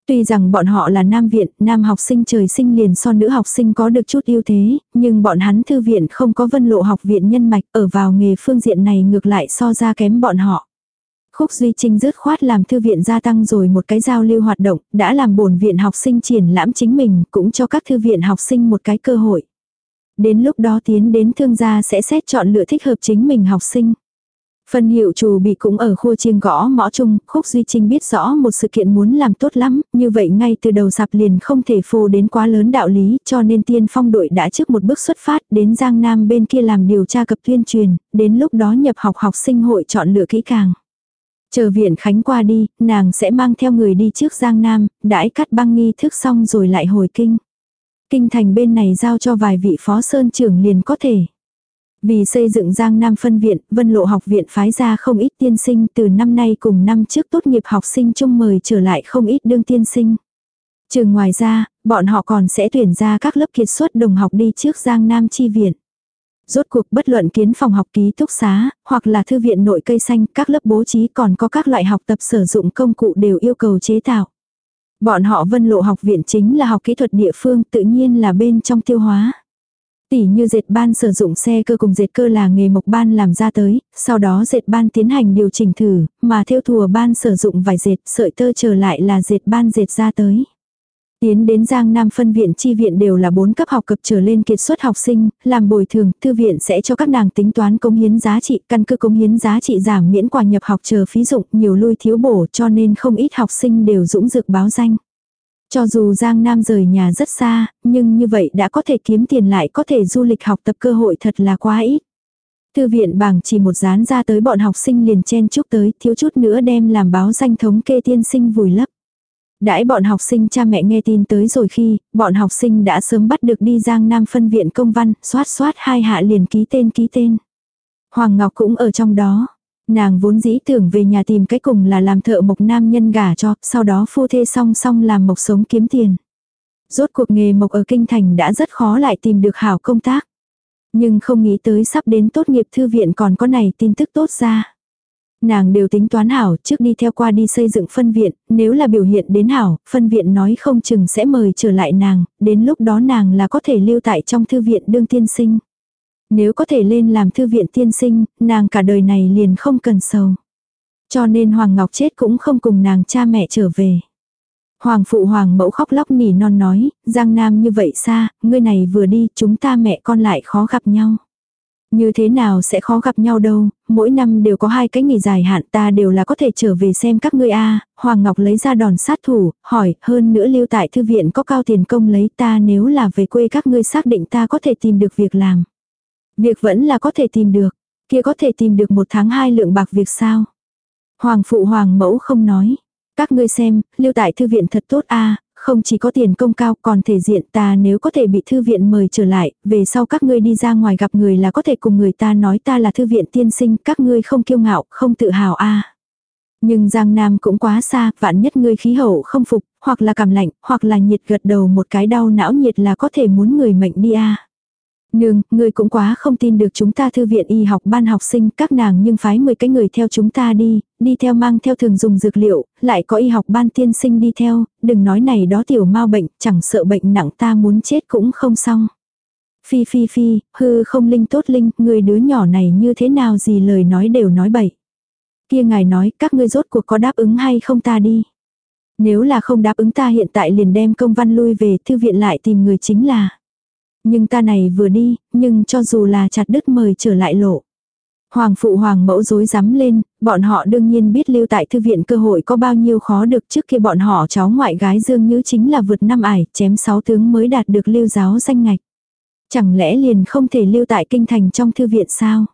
Tuy rằng bọn họ là nam viện, nam học sinh trời sinh liền so nữ học sinh có được chút ưu thế, nhưng bọn hắn thư viện không có vân lộ học viện nhân mạch ở vào nghề phương diện này ngược lại so ra kém bọn họ. Khúc Duy Trinh dứt khoát làm thư viện gia tăng rồi một cái giao lưu hoạt động, đã làm bổn viện học sinh triển lãm chính mình, cũng cho các thư viện học sinh một cái cơ hội. Đến lúc đó tiến đến thương gia sẽ xét chọn lựa thích hợp chính mình học sinh. Phân hiệu chủ bị cũng ở khu chiêng gõ mõ chung, Khúc Duy Trinh biết rõ một sự kiện muốn làm tốt lắm, như vậy ngay từ đầu sạp liền không thể phô đến quá lớn đạo lý, cho nên tiên phong đội đã trước một bước xuất phát đến Giang Nam bên kia làm điều tra cập tuyên truyền, đến lúc đó nhập học học sinh hội chọn lựa kỹ càng. Chờ viện khánh qua đi, nàng sẽ mang theo người đi trước Giang Nam, đãi cắt băng nghi thức xong rồi lại hồi kinh. Kinh thành bên này giao cho vài vị phó sơn trưởng liền có thể. Vì xây dựng Giang Nam phân viện, Vân Lộ học viện phái ra không ít tiên sinh từ năm nay cùng năm trước tốt nghiệp học sinh chung mời trở lại không ít đương tiên sinh. Trường ngoài ra, bọn họ còn sẽ tuyển ra các lớp kiệt xuất đồng học đi trước Giang Nam chi viện. Rốt cuộc bất luận kiến phòng học ký túc xá, hoặc là thư viện nội cây xanh, các lớp bố trí còn có các loại học tập sử dụng công cụ đều yêu cầu chế tạo. Bọn họ vân lộ học viện chính là học kỹ thuật địa phương tự nhiên là bên trong tiêu hóa. Tỉ như dệt ban sử dụng xe cơ cùng dệt cơ là nghề mộc ban làm ra tới, sau đó dệt ban tiến hành điều chỉnh thử, mà theo thùa ban sử dụng vải dệt, sợi tơ trở lại là dệt ban dệt ra tới. Tiến đến Giang Nam phân viện chi viện đều là bốn cấp học cập trở lên kiệt xuất học sinh, làm bồi thường, thư viện sẽ cho các nàng tính toán công hiến giá trị, căn cứ công hiến giá trị giảm miễn quà nhập học chờ phí dụng, nhiều lui thiếu bổ cho nên không ít học sinh đều dũng dực báo danh. Cho dù Giang Nam rời nhà rất xa, nhưng như vậy đã có thể kiếm tiền lại có thể du lịch học tập cơ hội thật là quá ít. Thư viện bảng chỉ một dán ra tới bọn học sinh liền chen chúc tới, thiếu chút nữa đem làm báo danh thống kê tiên sinh vùi lấp. Đãi bọn học sinh cha mẹ nghe tin tới rồi khi, bọn học sinh đã sớm bắt được đi Giang Nam phân viện công văn, xoát xoát hai hạ liền ký tên ký tên. Hoàng Ngọc cũng ở trong đó. Nàng vốn dĩ tưởng về nhà tìm cái cùng là làm thợ mộc nam nhân gả cho, sau đó phu thê song song làm mộc sống kiếm tiền. Rốt cuộc nghề mộc ở kinh thành đã rất khó lại tìm được hảo công tác. Nhưng không nghĩ tới sắp đến tốt nghiệp thư viện còn có này tin tức tốt ra. Nàng đều tính toán hảo trước đi theo qua đi xây dựng phân viện, nếu là biểu hiện đến hảo, phân viện nói không chừng sẽ mời trở lại nàng, đến lúc đó nàng là có thể lưu tại trong thư viện đương tiên sinh. Nếu có thể lên làm thư viện tiên sinh, nàng cả đời này liền không cần sầu. Cho nên Hoàng Ngọc chết cũng không cùng nàng cha mẹ trở về. Hoàng phụ hoàng mẫu khóc lóc nỉ non nói, Giang Nam như vậy xa, ngươi này vừa đi, chúng ta mẹ con lại khó gặp nhau. Như thế nào sẽ khó gặp nhau đâu, mỗi năm đều có hai cái nghỉ dài hạn ta đều là có thể trở về xem các ngươi a Hoàng Ngọc lấy ra đòn sát thủ, hỏi, hơn nữa lưu tại thư viện có cao tiền công lấy ta nếu là về quê các ngươi xác định ta có thể tìm được việc làm. Việc vẫn là có thể tìm được, kia có thể tìm được một tháng hai lượng bạc việc sao. Hoàng phụ hoàng mẫu không nói. Các ngươi xem, lưu tại thư viện thật tốt a không chỉ có tiền công cao còn thể diện ta nếu có thể bị thư viện mời trở lại, về sau các ngươi đi ra ngoài gặp người là có thể cùng người ta nói ta là thư viện tiên sinh, các ngươi không kiêu ngạo, không tự hào a Nhưng Giang Nam cũng quá xa, vạn nhất ngươi khí hậu không phục, hoặc là cảm lạnh, hoặc là nhiệt gật đầu một cái đau não nhiệt là có thể muốn người mệnh đi a Nương, người cũng quá không tin được chúng ta thư viện y học ban học sinh, các nàng nhưng phái 10 cái người theo chúng ta đi, đi theo mang theo thường dùng dược liệu, lại có y học ban tiên sinh đi theo, đừng nói này đó tiểu mau bệnh, chẳng sợ bệnh nặng ta muốn chết cũng không xong. Phi phi phi, hư không linh tốt linh, người đứa nhỏ này như thế nào gì lời nói đều nói bậy. Kia ngài nói, các ngươi rốt cuộc có đáp ứng hay không ta đi. Nếu là không đáp ứng ta hiện tại liền đem công văn lui về thư viện lại tìm người chính là. Nhưng ta này vừa đi, nhưng cho dù là chặt đứt mời trở lại lộ. Hoàng phụ hoàng mẫu dối rắm lên, bọn họ đương nhiên biết lưu tại thư viện cơ hội có bao nhiêu khó được trước khi bọn họ cháu ngoại gái Dương Như chính là vượt năm ải, chém sáu tướng mới đạt được lưu giáo danh ngạch. Chẳng lẽ liền không thể lưu tại kinh thành trong thư viện sao?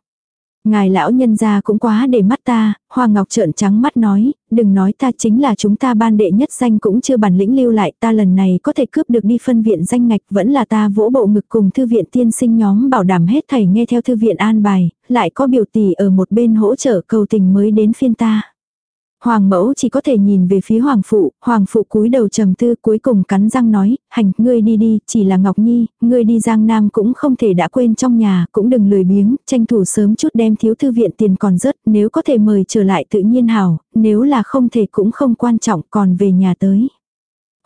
Ngài lão nhân gia cũng quá để mắt ta, Hoa Ngọc trợn trắng mắt nói, đừng nói ta chính là chúng ta ban đệ nhất danh cũng chưa bản lĩnh lưu lại ta lần này có thể cướp được đi phân viện danh ngạch vẫn là ta vỗ bộ ngực cùng thư viện tiên sinh nhóm bảo đảm hết thầy nghe theo thư viện an bài, lại có biểu tỷ ở một bên hỗ trợ cầu tình mới đến phiên ta. Hoàng mẫu chỉ có thể nhìn về phía hoàng phụ, hoàng phụ cúi đầu trầm tư cuối cùng cắn răng nói, hành, ngươi đi đi, chỉ là Ngọc Nhi, ngươi đi Giang Nam cũng không thể đã quên trong nhà, cũng đừng lười biếng, tranh thủ sớm chút đem thiếu thư viện tiền còn rớt, nếu có thể mời trở lại tự nhiên hảo, nếu là không thể cũng không quan trọng còn về nhà tới.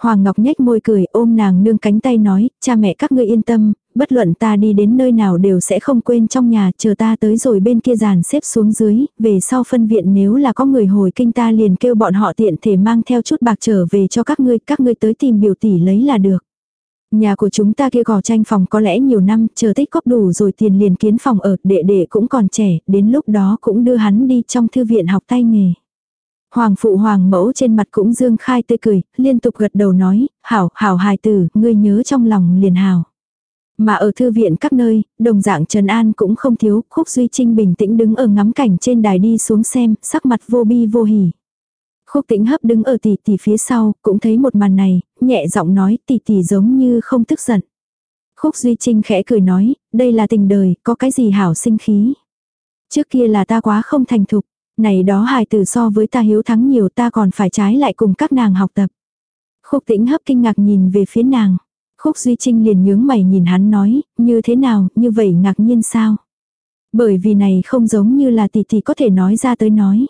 Hoàng Ngọc nhếch môi cười ôm nàng nương cánh tay nói, cha mẹ các ngươi yên tâm, bất luận ta đi đến nơi nào đều sẽ không quên trong nhà, chờ ta tới rồi bên kia giàn xếp xuống dưới, về sau phân viện nếu là có người hồi kinh ta liền kêu bọn họ tiện thể mang theo chút bạc trở về cho các ngươi, các ngươi tới tìm biểu tỷ lấy là được. Nhà của chúng ta kia gò tranh phòng có lẽ nhiều năm, chờ tích góp đủ rồi tiền liền kiến phòng ở, đệ đệ cũng còn trẻ, đến lúc đó cũng đưa hắn đi trong thư viện học tay nghề. Hoàng phụ hoàng mẫu trên mặt cũng dương khai tươi cười, liên tục gật đầu nói, hảo, hảo hài tử, ngươi nhớ trong lòng liền hảo. Mà ở thư viện các nơi, đồng dạng Trần An cũng không thiếu, Khúc Duy Trinh bình tĩnh đứng ở ngắm cảnh trên đài đi xuống xem, sắc mặt vô bi vô hỉ. Khúc tĩnh hấp đứng ở tỷ tỷ phía sau, cũng thấy một màn này, nhẹ giọng nói tỷ tỷ giống như không tức giận. Khúc Duy Trinh khẽ cười nói, đây là tình đời, có cái gì hảo sinh khí. Trước kia là ta quá không thành thục, này đó hài tử so với ta hiếu thắng nhiều ta còn phải trái lại cùng các nàng học tập. Khúc tĩnh hấp kinh ngạc nhìn về phía nàng. Khúc Duy Trinh liền nhướng mày nhìn hắn nói, như thế nào, như vậy ngạc nhiên sao? Bởi vì này không giống như là tỷ tỷ có thể nói ra tới nói.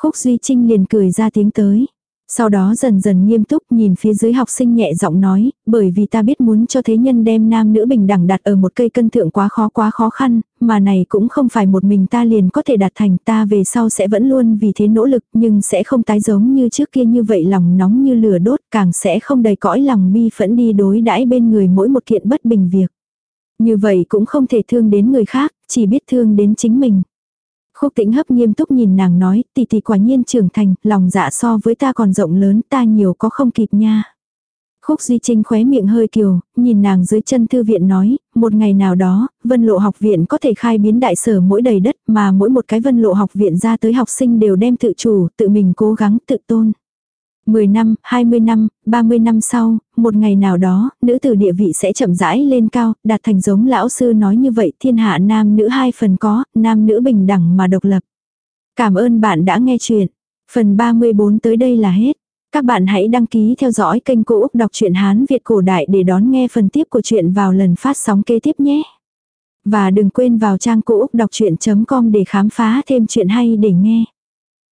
Khúc Duy Trinh liền cười ra tiếng tới. Sau đó dần dần nghiêm túc nhìn phía dưới học sinh nhẹ giọng nói, bởi vì ta biết muốn cho thế nhân đem nam nữ bình đẳng đặt ở một cây cân thượng quá khó quá khó khăn, mà này cũng không phải một mình ta liền có thể đạt thành ta về sau sẽ vẫn luôn vì thế nỗ lực nhưng sẽ không tái giống như trước kia như vậy lòng nóng như lửa đốt càng sẽ không đầy cõi lòng bi phẫn đi đối đãi bên người mỗi một kiện bất bình việc. Như vậy cũng không thể thương đến người khác, chỉ biết thương đến chính mình. Khúc tĩnh hấp nghiêm túc nhìn nàng nói, tỷ tỷ quả nhiên trưởng thành, lòng dạ so với ta còn rộng lớn, ta nhiều có không kịp nha. Khúc Duy Trinh khóe miệng hơi kiều, nhìn nàng dưới chân thư viện nói, một ngày nào đó, vân lộ học viện có thể khai biến đại sở mỗi đầy đất mà mỗi một cái vân lộ học viện ra tới học sinh đều đem tự chủ, tự mình cố gắng tự tôn. 10 năm, 20 năm, 30 năm sau, một ngày nào đó, nữ tử địa vị sẽ chậm rãi lên cao, đạt thành giống lão sư nói như vậy thiên hạ nam nữ hai phần có, nam nữ bình đẳng mà độc lập. Cảm ơn bạn đã nghe chuyện. Phần 34 tới đây là hết. Các bạn hãy đăng ký theo dõi kênh Cô Úc Đọc truyện Hán Việt Cổ Đại để đón nghe phần tiếp của chuyện vào lần phát sóng kế tiếp nhé. Và đừng quên vào trang Cô Úc Đọc Chuyện.com để khám phá thêm chuyện hay để nghe.